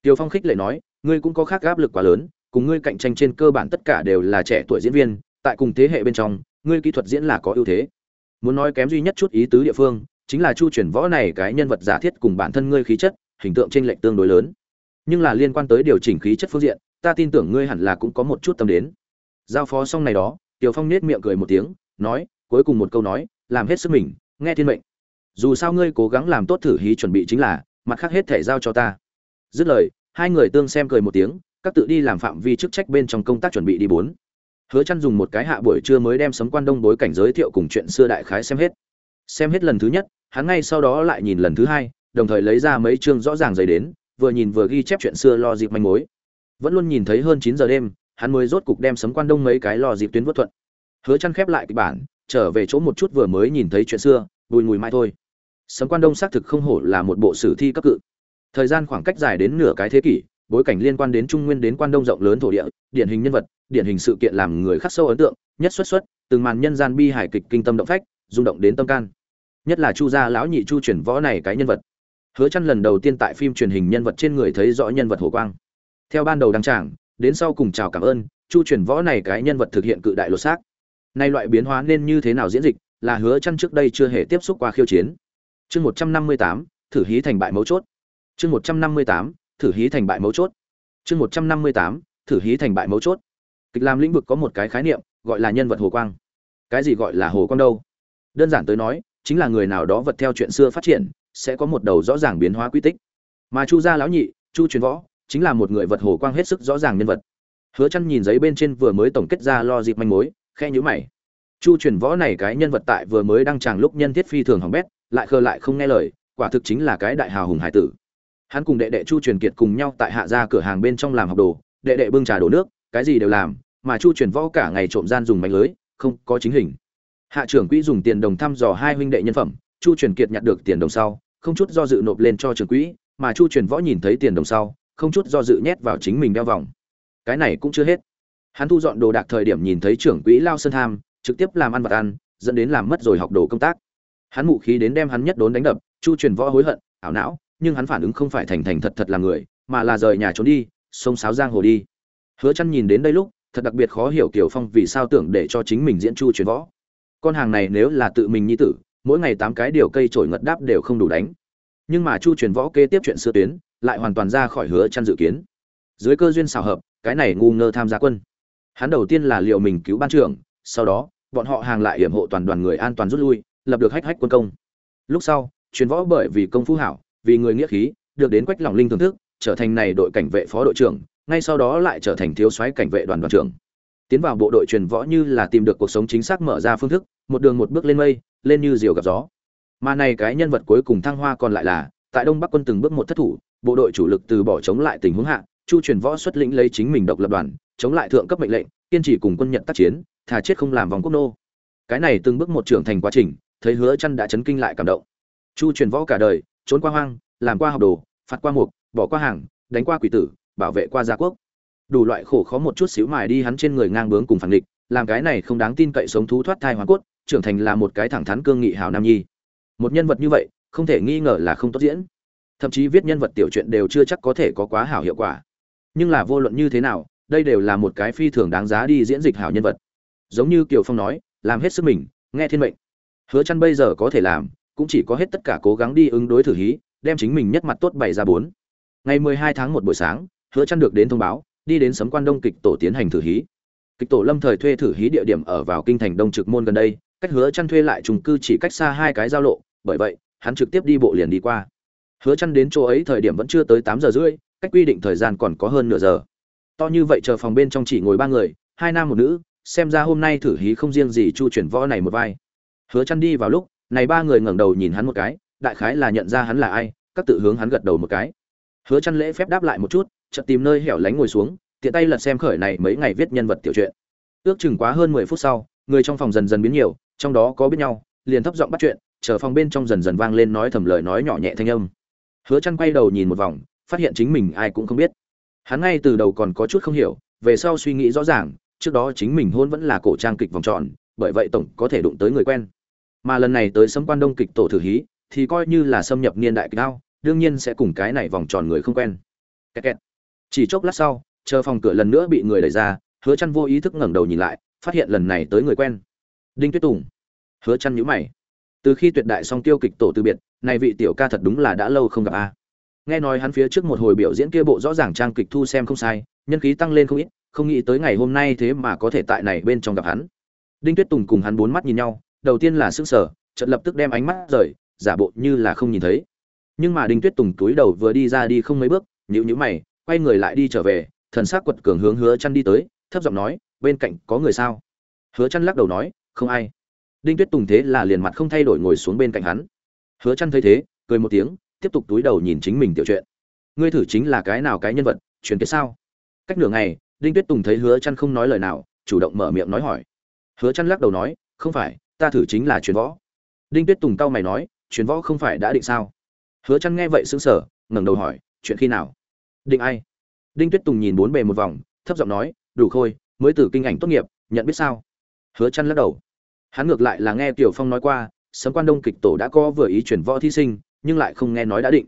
Tiểu Phong khích lệ nói, ngươi cũng có khác áp lực quá lớn, cùng ngươi cạnh tranh trên cơ bản tất cả đều là trẻ tuổi diễn viên, tại cùng thế hệ bên trong, ngươi kỹ thuật diễn là có ưu thế. Muốn nói kém duy nhất chút ý tứ địa phương, chính là Chu chuyển võ này cái nhân vật giả thiết cùng bản thân ngươi khí chất, hình tượng chênh lệch tương đối lớn. Nhưng là liên quan tới điều chỉnh khí chất phương diện, ta tin tưởng ngươi hẳn là cũng có một chút tâm đến. Giao phó xong này đó, tiểu Phong nết miệng cười một tiếng, nói, cuối cùng một câu nói, làm hết sức mình, nghe thiên mệnh. Dù sao ngươi cố gắng làm tốt thử hí chuẩn bị chính là, mặt khác hết thể giao cho ta dứt lời hai người tương xem cười một tiếng các tự đi làm phạm vi chức trách bên trong công tác chuẩn bị đi bốn hứa chăn dùng một cái hạ buổi trưa mới đem sấm quan đông bối cảnh giới thiệu cùng chuyện xưa đại khái xem hết. Xem hết lần thứ nhất, hắn ngay sau đó lại nhìn lần thứ hai, đồng thời lấy ra mấy chương rõ ràng giấy đến, vừa nhìn vừa ghi chép chuyện xưa lo dịp manh mối. Vẫn luôn nhìn thấy hơn 9 giờ đêm, hắn mới rốt cục đem sấm quan đông mấy cái lo dịp tuyến vớt thuận. Hứa chăn khép lại kịch bản, trở về chỗ một chút vừa mới nhìn thấy chuyện xưa, bùi mùi mai thôi. Sấm quan đông xác thực không hổ là một bộ sử thi cấp cự. Thời gian khoảng cách dài đến nửa cái thế kỷ, bối cảnh liên quan đến trung nguyên đến quan đông rộng lớn thổ địa, điển hình nhân vật điển hình sự kiện làm người khắc sâu ấn tượng nhất xuất xuất từng màn nhân gian bi hài kịch kinh tâm động phách rung động đến tâm can. Nhất là chu gia lão nhị chu chuyển võ này cái nhân vật. Hứa chăn lần đầu tiên tại phim truyền hình nhân vật trên người thấy rõ nhân vật hồ quang. Theo ban đầu đăng tràng đến sau cùng chào cảm ơn chu truyền võ này cái nhân vật thực hiện cự đại lột xác. Nay loại biến hóa nên như thế nào diễn dịch là hứa chăn trước đây chưa hề tiếp xúc qua khiêu chiến. Chương 158, thử hí thành bại mấu chốt. Chương 158, thử hí thành bại mấu chốt. Chương 158, thử hí thành bại mấu chốt kịch làm lĩnh vực có một cái khái niệm, gọi là nhân vật hồ quang. Cái gì gọi là hồ quang đâu? Đơn giản tới nói, chính là người nào đó vật theo chuyện xưa phát triển, sẽ có một đầu rõ ràng biến hóa quy tích. Mà chu gia lão nhị, chu truyền võ, chính là một người vật hồ quang hết sức rõ ràng nhân vật. Hứa chăn nhìn giấy bên trên vừa mới tổng kết ra lo dịp manh mối khe nhíu mày. Chu truyền võ này cái nhân vật tại vừa mới đăng tràng lúc nhân thiết phi thường hỏng bét, lại khờ lại không nghe lời, quả thực chính là cái đại hào hùng hải tử. Hắn cùng đệ đệ chu truyền kiệt cùng nhau tại hạ gia cửa hàng bên trong làm học đồ, đệ đệ bưng trà đổ nước cái gì đều làm, mà chu truyền võ cả ngày trộm gian dùng mánh lưới, không có chính hình. Hạ trưởng quỹ dùng tiền đồng thăm dò hai huynh đệ nhân phẩm, chu truyền kiệt nhặt được tiền đồng sau, không chút do dự nộp lên cho trưởng quỹ, mà chu truyền võ nhìn thấy tiền đồng sau, không chút do dự nhét vào chính mình đeo vòng. Cái này cũng chưa hết. Hắn thu dọn đồ đạc thời điểm nhìn thấy trưởng quỹ lao sơn tham, trực tiếp làm ăn vật ăn, dẫn đến làm mất rồi học đồ công tác. Hắn mụ khí đến đem hắn nhất đốn đánh đập, chu truyền võ hối hận, ảo não, nhưng hắn phản ứng không phải thành thành thật thật là người, mà là rời nhà trốn đi sông sáo giang hồ đi hứa chăn nhìn đến đây lúc, thật đặc biệt khó hiểu kiều phong vì sao tưởng để cho chính mình diễn chu truyền võ. Con hàng này nếu là tự mình nhi tử, mỗi ngày tám cái điều cây trổi ngật đáp đều không đủ đánh. Nhưng mà chu truyền võ kế tiếp chuyện xưa tuyến, lại hoàn toàn ra khỏi hứa chăn dự kiến. Dưới cơ duyên xào hợp, cái này ngu ngơ tham gia quân. Hắn đầu tiên là liệu mình cứu ban trưởng, sau đó, bọn họ hàng lại hiểm hộ toàn đoàn người an toàn rút lui, lập được hách hách quân công. Lúc sau, truyền võ bởi vì công phu hảo, vì người nghĩa khí, được đến quách lòng linh thưởng thức, trở thành này đội cảnh vệ phó đội trưởng ngay sau đó lại trở thành thiếu soái cảnh vệ đoàn đoàn trưởng. Tiến vào bộ đội truyền võ như là tìm được cuộc sống chính xác mở ra phương thức, một đường một bước lên mây, lên như diều gặp gió. Mà này cái nhân vật cuối cùng thăng hoa còn lại là, tại đông bắc quân từng bước một thất thủ, bộ đội chủ lực từ bỏ chống lại tình huống hạ, chu truyền võ xuất lĩnh lấy chính mình độc lập đoàn, chống lại thượng cấp mệnh lệnh, kiên trì cùng quân nhật tác chiến, thà chết không làm vòng quốc nô. Cái này từng bước một trưởng thành quá trình, thấy hứa chăn đã chấn kinh lại cảm động. Chu truyền võ cả đời, trốn qua hoang, làm qua học đồ, phạt qua mục, bỏ qua hàng, đánh qua quỷ tử bảo vệ qua gia quốc. Đủ loại khổ khó một chút xíu mài đi hắn trên người ngang bướng cùng phản địch làm cái này không đáng tin cậy sống thú thoát thai hoàn cốt, trưởng thành là một cái thẳng thắn cương nghị hảo nam nhi. Một nhân vật như vậy, không thể nghi ngờ là không tốt diễn. Thậm chí viết nhân vật tiểu truyện đều chưa chắc có thể có quá hảo hiệu quả. Nhưng là vô luận như thế nào, đây đều là một cái phi thường đáng giá đi diễn dịch hảo nhân vật. Giống như kiều phong nói, làm hết sức mình, nghe thiên mệnh. Hứa chăn bây giờ có thể làm, cũng chỉ có hết tất cả cố gắng đi ứng đối thử hí, đem chính mình nhất mặt tốt bày ra bốn. Ngày 12 tháng một buổi sáng hứa chăn được đến thông báo, đi đến sấm quan đông kịch tổ tiến hành thử hí. Kịch tổ lâm thời thuê thử hí địa điểm ở vào kinh thành đông trực môn gần đây, cách hứa chăn thuê lại trùng cư chỉ cách xa hai cái giao lộ, bởi vậy, hắn trực tiếp đi bộ liền đi qua. Hứa chăn đến chỗ ấy thời điểm vẫn chưa tới 8 giờ rưỡi, cách quy định thời gian còn có hơn nửa giờ. To như vậy chờ phòng bên trong chỉ ngồi ba người, hai nam một nữ, xem ra hôm nay thử hí không riêng gì chu chuyển võ này một vai. Hứa chăn đi vào lúc, này ba người ngẩng đầu nhìn hắn một cái, đại khái là nhận ra hắn là ai, các tự hướng hắn gật đầu một cái. Hứa chăn lễ phép đáp lại một chút chợt tìm nơi hẻo lánh ngồi xuống, tiện tay lật xem khởi này mấy ngày viết nhân vật tiểu truyện. Ước chừng quá hơn 10 phút sau, người trong phòng dần dần biến nhiều, trong đó có biết nhau, liền thấp giọng bắt chuyện, chờ phòng bên trong dần dần vang lên nói thầm lời nói nhỏ nhẹ thanh âm. Hứa Chân quay đầu nhìn một vòng, phát hiện chính mình ai cũng không biết. Hắn ngay từ đầu còn có chút không hiểu, về sau suy nghĩ rõ ràng, trước đó chính mình hôn vẫn là cổ trang kịch vòng tròn, bởi vậy tổng có thể đụng tới người quen. Mà lần này tới sấm quan đông kịch tổ thử hí, thì coi như là xâm nhập niên đại cao đương nhiên sẽ cùng cái này vòng tròn người không quen. Kẹt kẹt chỉ chốc lát sau, chờ phòng cửa lần nữa bị người đẩy ra, hứa chăn vô ý thức ngẩng đầu nhìn lại, phát hiện lần này tới người quen. Đinh tuyết tùng. Hứa chăn nhíu mày. Từ khi tuyệt đại song tiêu kịch tổ từ biệt, này vị tiểu ca thật đúng là đã lâu không gặp a. Nghe nói hắn phía trước một hồi biểu diễn kia bộ rõ ràng trang kịch thu xem không sai, nhân khí tăng lên không ít, không nghĩ tới ngày hôm nay thế mà có thể tại này bên trong gặp hắn. Đinh tuyết tùng cùng hắn bốn mắt nhìn nhau, đầu tiên là sức sở chợt lập tức đem ánh mắt rời, giả bộ như là không nhìn thấy. Nhưng mà đinh tuyết tùng túi đầu vừa đi ra đi không mấy bước, nhíu nhíu mày quay người lại đi trở về, thần sắc quật cường hướng hứa chăn đi tới, thấp giọng nói, bên cạnh có người sao? Hứa chăn lắc đầu nói, không ai. Đinh tuyết tùng thế là liền mặt không thay đổi ngồi xuống bên cạnh hắn. Hứa chăn thấy thế, cười một tiếng, tiếp tục túi đầu nhìn chính mình tiểu chuyện ngươi thử chính là cái nào cái nhân vật, truyền cái sao? Cách nửa ngày, đinh tuyết tùng thấy hứa chăn không nói lời nào, chủ động mở miệng nói hỏi. Hứa chăn lắc đầu nói, không phải, ta thử chính là truyền võ. Đinh tuyết tùng cau mày nói, truyền võ không phải đã định sao? Hứa chăn nghe vậy sững sờ, ngẩng đầu hỏi, chuyện khi nào? Định ai? Đinh tuyết tùng nhìn bốn bề một vòng, thấp giọng nói, đủ khôi, mới từ kinh ảnh tốt nghiệp, nhận biết sao? Hứa chăn lắc đầu. Hắn ngược lại là nghe tiểu phong nói qua, sấm quan đông kịch tổ đã có vừa ý chuyển võ thí sinh, nhưng lại không nghe nói đã định.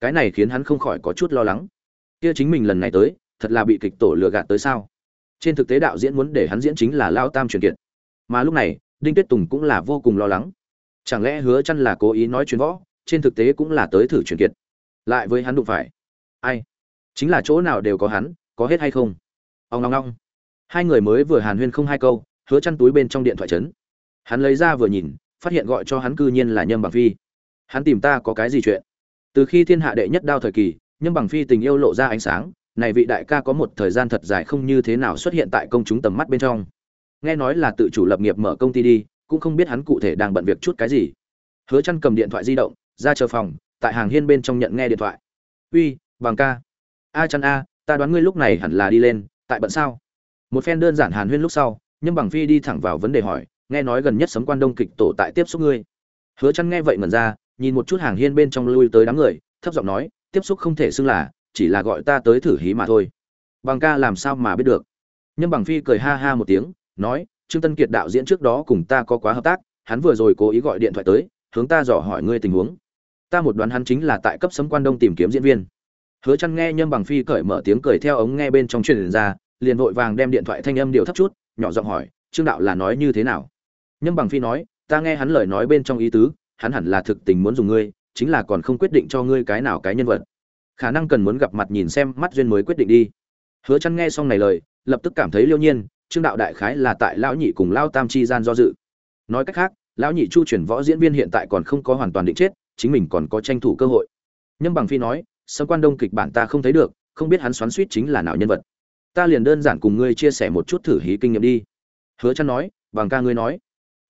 Cái này khiến hắn không khỏi có chút lo lắng. Kia chính mình lần này tới, thật là bị kịch tổ lừa gạt tới sao? Trên thực tế đạo diễn muốn để hắn diễn chính là lao tam truyền kiệt. Mà lúc này, đinh tuyết tùng cũng là vô cùng lo lắng. Chẳng lẽ hứa chăn là cố ý nói chuyện võ, trên thực tế cũng là tới thử truyền kiệt. Lại với hắn đụng phải. Ai? Chính là chỗ nào đều có hắn, có hết hay không? Ông long long hai người mới vừa hàn huyên không hai câu, hứa chăn túi bên trong điện thoại chấn hắn lấy ra vừa nhìn, phát hiện gọi cho hắn cư nhiên là nhâm bằng phi. Hắn tìm ta có cái gì chuyện? Từ khi thiên hạ đệ nhất đao thời kỳ, nhâm bằng phi tình yêu lộ ra ánh sáng, này vị đại ca có một thời gian thật dài không như thế nào xuất hiện tại công chúng tầm mắt bên trong. Nghe nói là tự chủ lập nghiệp mở công ty đi, cũng không biết hắn cụ thể đang bận việc chút cái gì. Hứa chăn cầm điện thoại di động, ra chờ phòng, tại hàng hiên bên trong nhận nghe điện thoại. Uy, bằng ca a chăn a, ta đoán ngươi lúc này hẳn là đi lên, tại bận sao? Một phen đơn giản hàn huyên lúc sau, nhâm bằng phi đi thẳng vào vấn đề hỏi, nghe nói gần nhất sấm quan đông kịch tổ tại tiếp xúc ngươi. Hứa chăn nghe vậy ngẩn ra, nhìn một chút hàng hiên bên trong lui tới đám người, thấp giọng nói, tiếp xúc không thể xưng là, chỉ là gọi ta tới thử hí mà thôi. Bằng ca làm sao mà biết được? Nhâm bằng phi cười ha ha một tiếng, nói, trương tân kiệt đạo diễn trước đó cùng ta có quá hợp tác, hắn vừa rồi cố ý gọi điện thoại tới, hướng ta dò hỏi ngươi tình huống. Ta một đoán hắn chính là tại cấp sấm quan đông tìm kiếm diễn viên hứa chăn nghe nhâm bằng phi cởi mở tiếng cười theo ống nghe bên trong truyền ra, liền vội vàng đem điện thoại thanh âm điều thấp chút, nhỏ giọng hỏi, trương đạo là nói như thế nào? Nhâm bằng phi nói, ta nghe hắn lời nói bên trong ý tứ, hắn hẳn là thực tình muốn dùng ngươi, chính là còn không quyết định cho ngươi cái nào cái nhân vật. Khả năng cần muốn gặp mặt nhìn xem, mắt duyên mới quyết định đi. Hứa chăn nghe xong này lời, lập tức cảm thấy liêu nhiên, trương đạo đại khái là tại lão nhị cùng Lão tam chi gian do dự. Nói cách khác, lão nhị chu chuyển võ diễn viên hiện tại còn không có hoàn toàn định chết, chính mình còn có tranh thủ cơ hội. Nhâm bằng phi nói sâm quan đông kịch bản ta không thấy được, không biết hắn xoắn suýt chính là nào nhân vật. Ta liền đơn giản cùng ngươi chia sẻ một chút thử hí kinh nghiệm đi. Hứa chăn nói, bằng ca ngươi nói.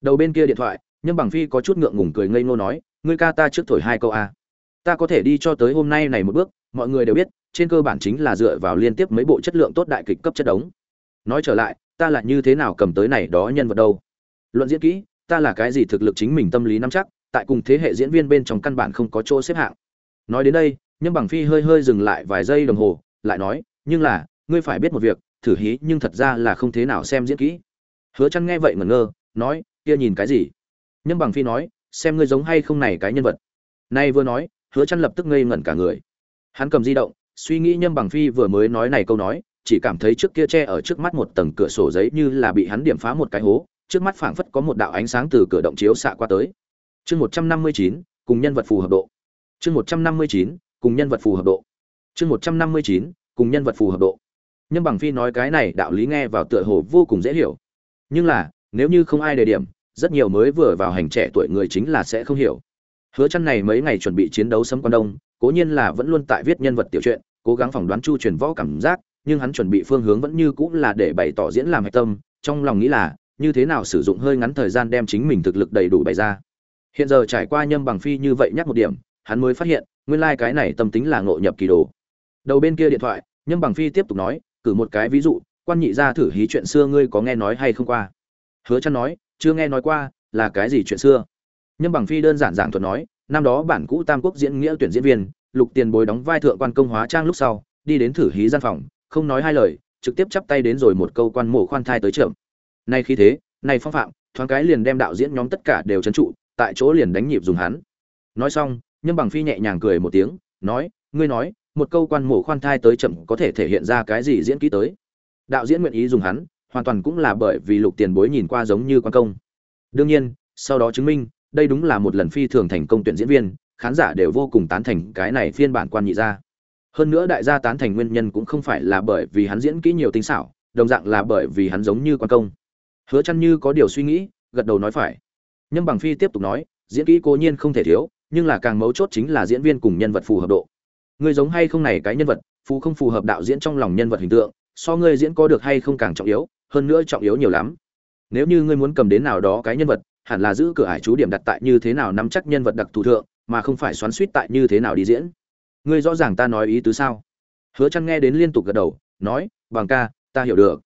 Đầu bên kia điện thoại nhưng bằng phi có chút ngượng ngùng cười ngây ngô nói, ngươi ca ta trước thổi hai câu a. Ta có thể đi cho tới hôm nay này một bước, mọi người đều biết, trên cơ bản chính là dựa vào liên tiếp mấy bộ chất lượng tốt đại kịch cấp chất đống. Nói trở lại, ta là như thế nào cầm tới này đó nhân vật đâu? Luận diễn kỹ, ta là cái gì thực lực chính mình tâm lý nắm chắc, tại cùng thế hệ diễn viên bên trong căn bản không có chỗ xếp hạng. Nói đến đây nhâm bằng phi hơi hơi dừng lại vài giây đồng hồ lại nói nhưng là ngươi phải biết một việc thử hí nhưng thật ra là không thế nào xem diễn kỹ. Hứa chăn nghe vậy ngẩn ngơ nói kia nhìn cái gì? Nhâm bằng phi nói xem ngươi giống hay không này cái nhân vật. Nay vừa nói hứa chăn lập tức ngây ngẩn cả người. Hắn cầm di động suy nghĩ nhâm bằng phi vừa mới nói này câu nói chỉ cảm thấy trước kia che ở trước mắt một tầng cửa sổ giấy như là bị hắn điểm phá một cái hố trước mắt phảng phất có một đạo ánh sáng từ cửa động chiếu xạ qua tới. Chương 159, cùng nhân vật phù hợp độ. Chương 159, cùng nhân vật phù hợp độ. Chương 159, cùng nhân vật phù hợp độ. Nhân bằng phi nói cái này đạo lý nghe vào tựa hồ vô cùng dễ hiểu. Nhưng là nếu như không ai đề điểm rất nhiều mới vừa vào hành trẻ tuổi người chính là sẽ không hiểu. Hứa chăn này mấy ngày chuẩn bị chiến đấu sấm quan đông cố nhiên là vẫn luôn tại viết nhân vật tiểu truyện cố gắng phỏng đoán chu truyền võ cảm giác nhưng hắn chuẩn bị phương hướng vẫn như cũng là để bày tỏ diễn làm hạch tâm trong lòng nghĩ là như thế nào sử dụng hơi ngắn thời gian đem chính mình thực lực đầy đủ bày ra. Hiện giờ trải qua nhâm bằng phi như vậy nhắc một điểm hắn mới phát hiện nguyên lai like cái này tâm tính là ngộ nhập kỳ đồ. Đầu bên kia điện thoại, nhâm bằng phi tiếp tục nói, cử một cái ví dụ, quan nhị gia thử hí chuyện xưa ngươi có nghe nói hay không qua? Hứa chăn nói, chưa nghe nói qua, là cái gì chuyện xưa? Nhâm bằng phi đơn giản giảng thuật nói, năm đó bản cũ tam quốc diễn nghĩa tuyển diễn viên, lục tiền bối đóng vai thượng quan công hóa trang lúc sau, đi đến thử hí gian phòng, không nói hai lời, trực tiếp chắp tay đến rồi một câu quan mổ khoan thai tới trưởng. Nay khi thế, nay phong phạm, thoáng cái liền đem đạo diễn nhóm tất cả đều trấn trụ, tại chỗ liền đánh nhịp dùng hắn. Nói xong nhâm bằng phi nhẹ nhàng cười một tiếng, nói, ngươi nói, một câu quan mổ khoan thai tới chậm có thể thể hiện ra cái gì diễn kỹ tới? Đạo diễn nguyện ý dùng hắn, hoàn toàn cũng là bởi vì lục tiền bối nhìn qua giống như quan công. Đương nhiên, sau đó chứng minh, đây đúng là một lần phi thường thành công tuyển diễn viên, khán giả đều vô cùng tán thành cái này phiên bản quan nhị ra hơn nữa đại gia tán thành nguyên nhân cũng không phải là bởi vì hắn diễn kỹ nhiều tinh xảo, đồng dạng là bởi vì hắn giống như quan công. Hứa chăn như có điều suy nghĩ, gật đầu nói phải. Nhâm bằng phi tiếp tục nói, diễn kỹ cố nhiên không thể thiếu nhưng là càng mấu chốt chính là diễn viên cùng nhân vật phù hợp độ. Người giống hay không này cái nhân vật, phù không phù hợp đạo diễn trong lòng nhân vật hình tượng, so ngươi diễn có được hay không càng trọng yếu, hơn nữa trọng yếu nhiều lắm. Nếu như ngươi muốn cầm đến nào đó cái nhân vật, hẳn là giữ cửa ải chú điểm đặt tại như thế nào nắm chắc nhân vật đặc thù thượng, mà không phải xoắn suýt tại như thế nào đi diễn. Ngươi rõ ràng ta nói ý tứ sao? Hứa chăn nghe đến liên tục gật đầu, nói, bằng ca, ta hiểu được.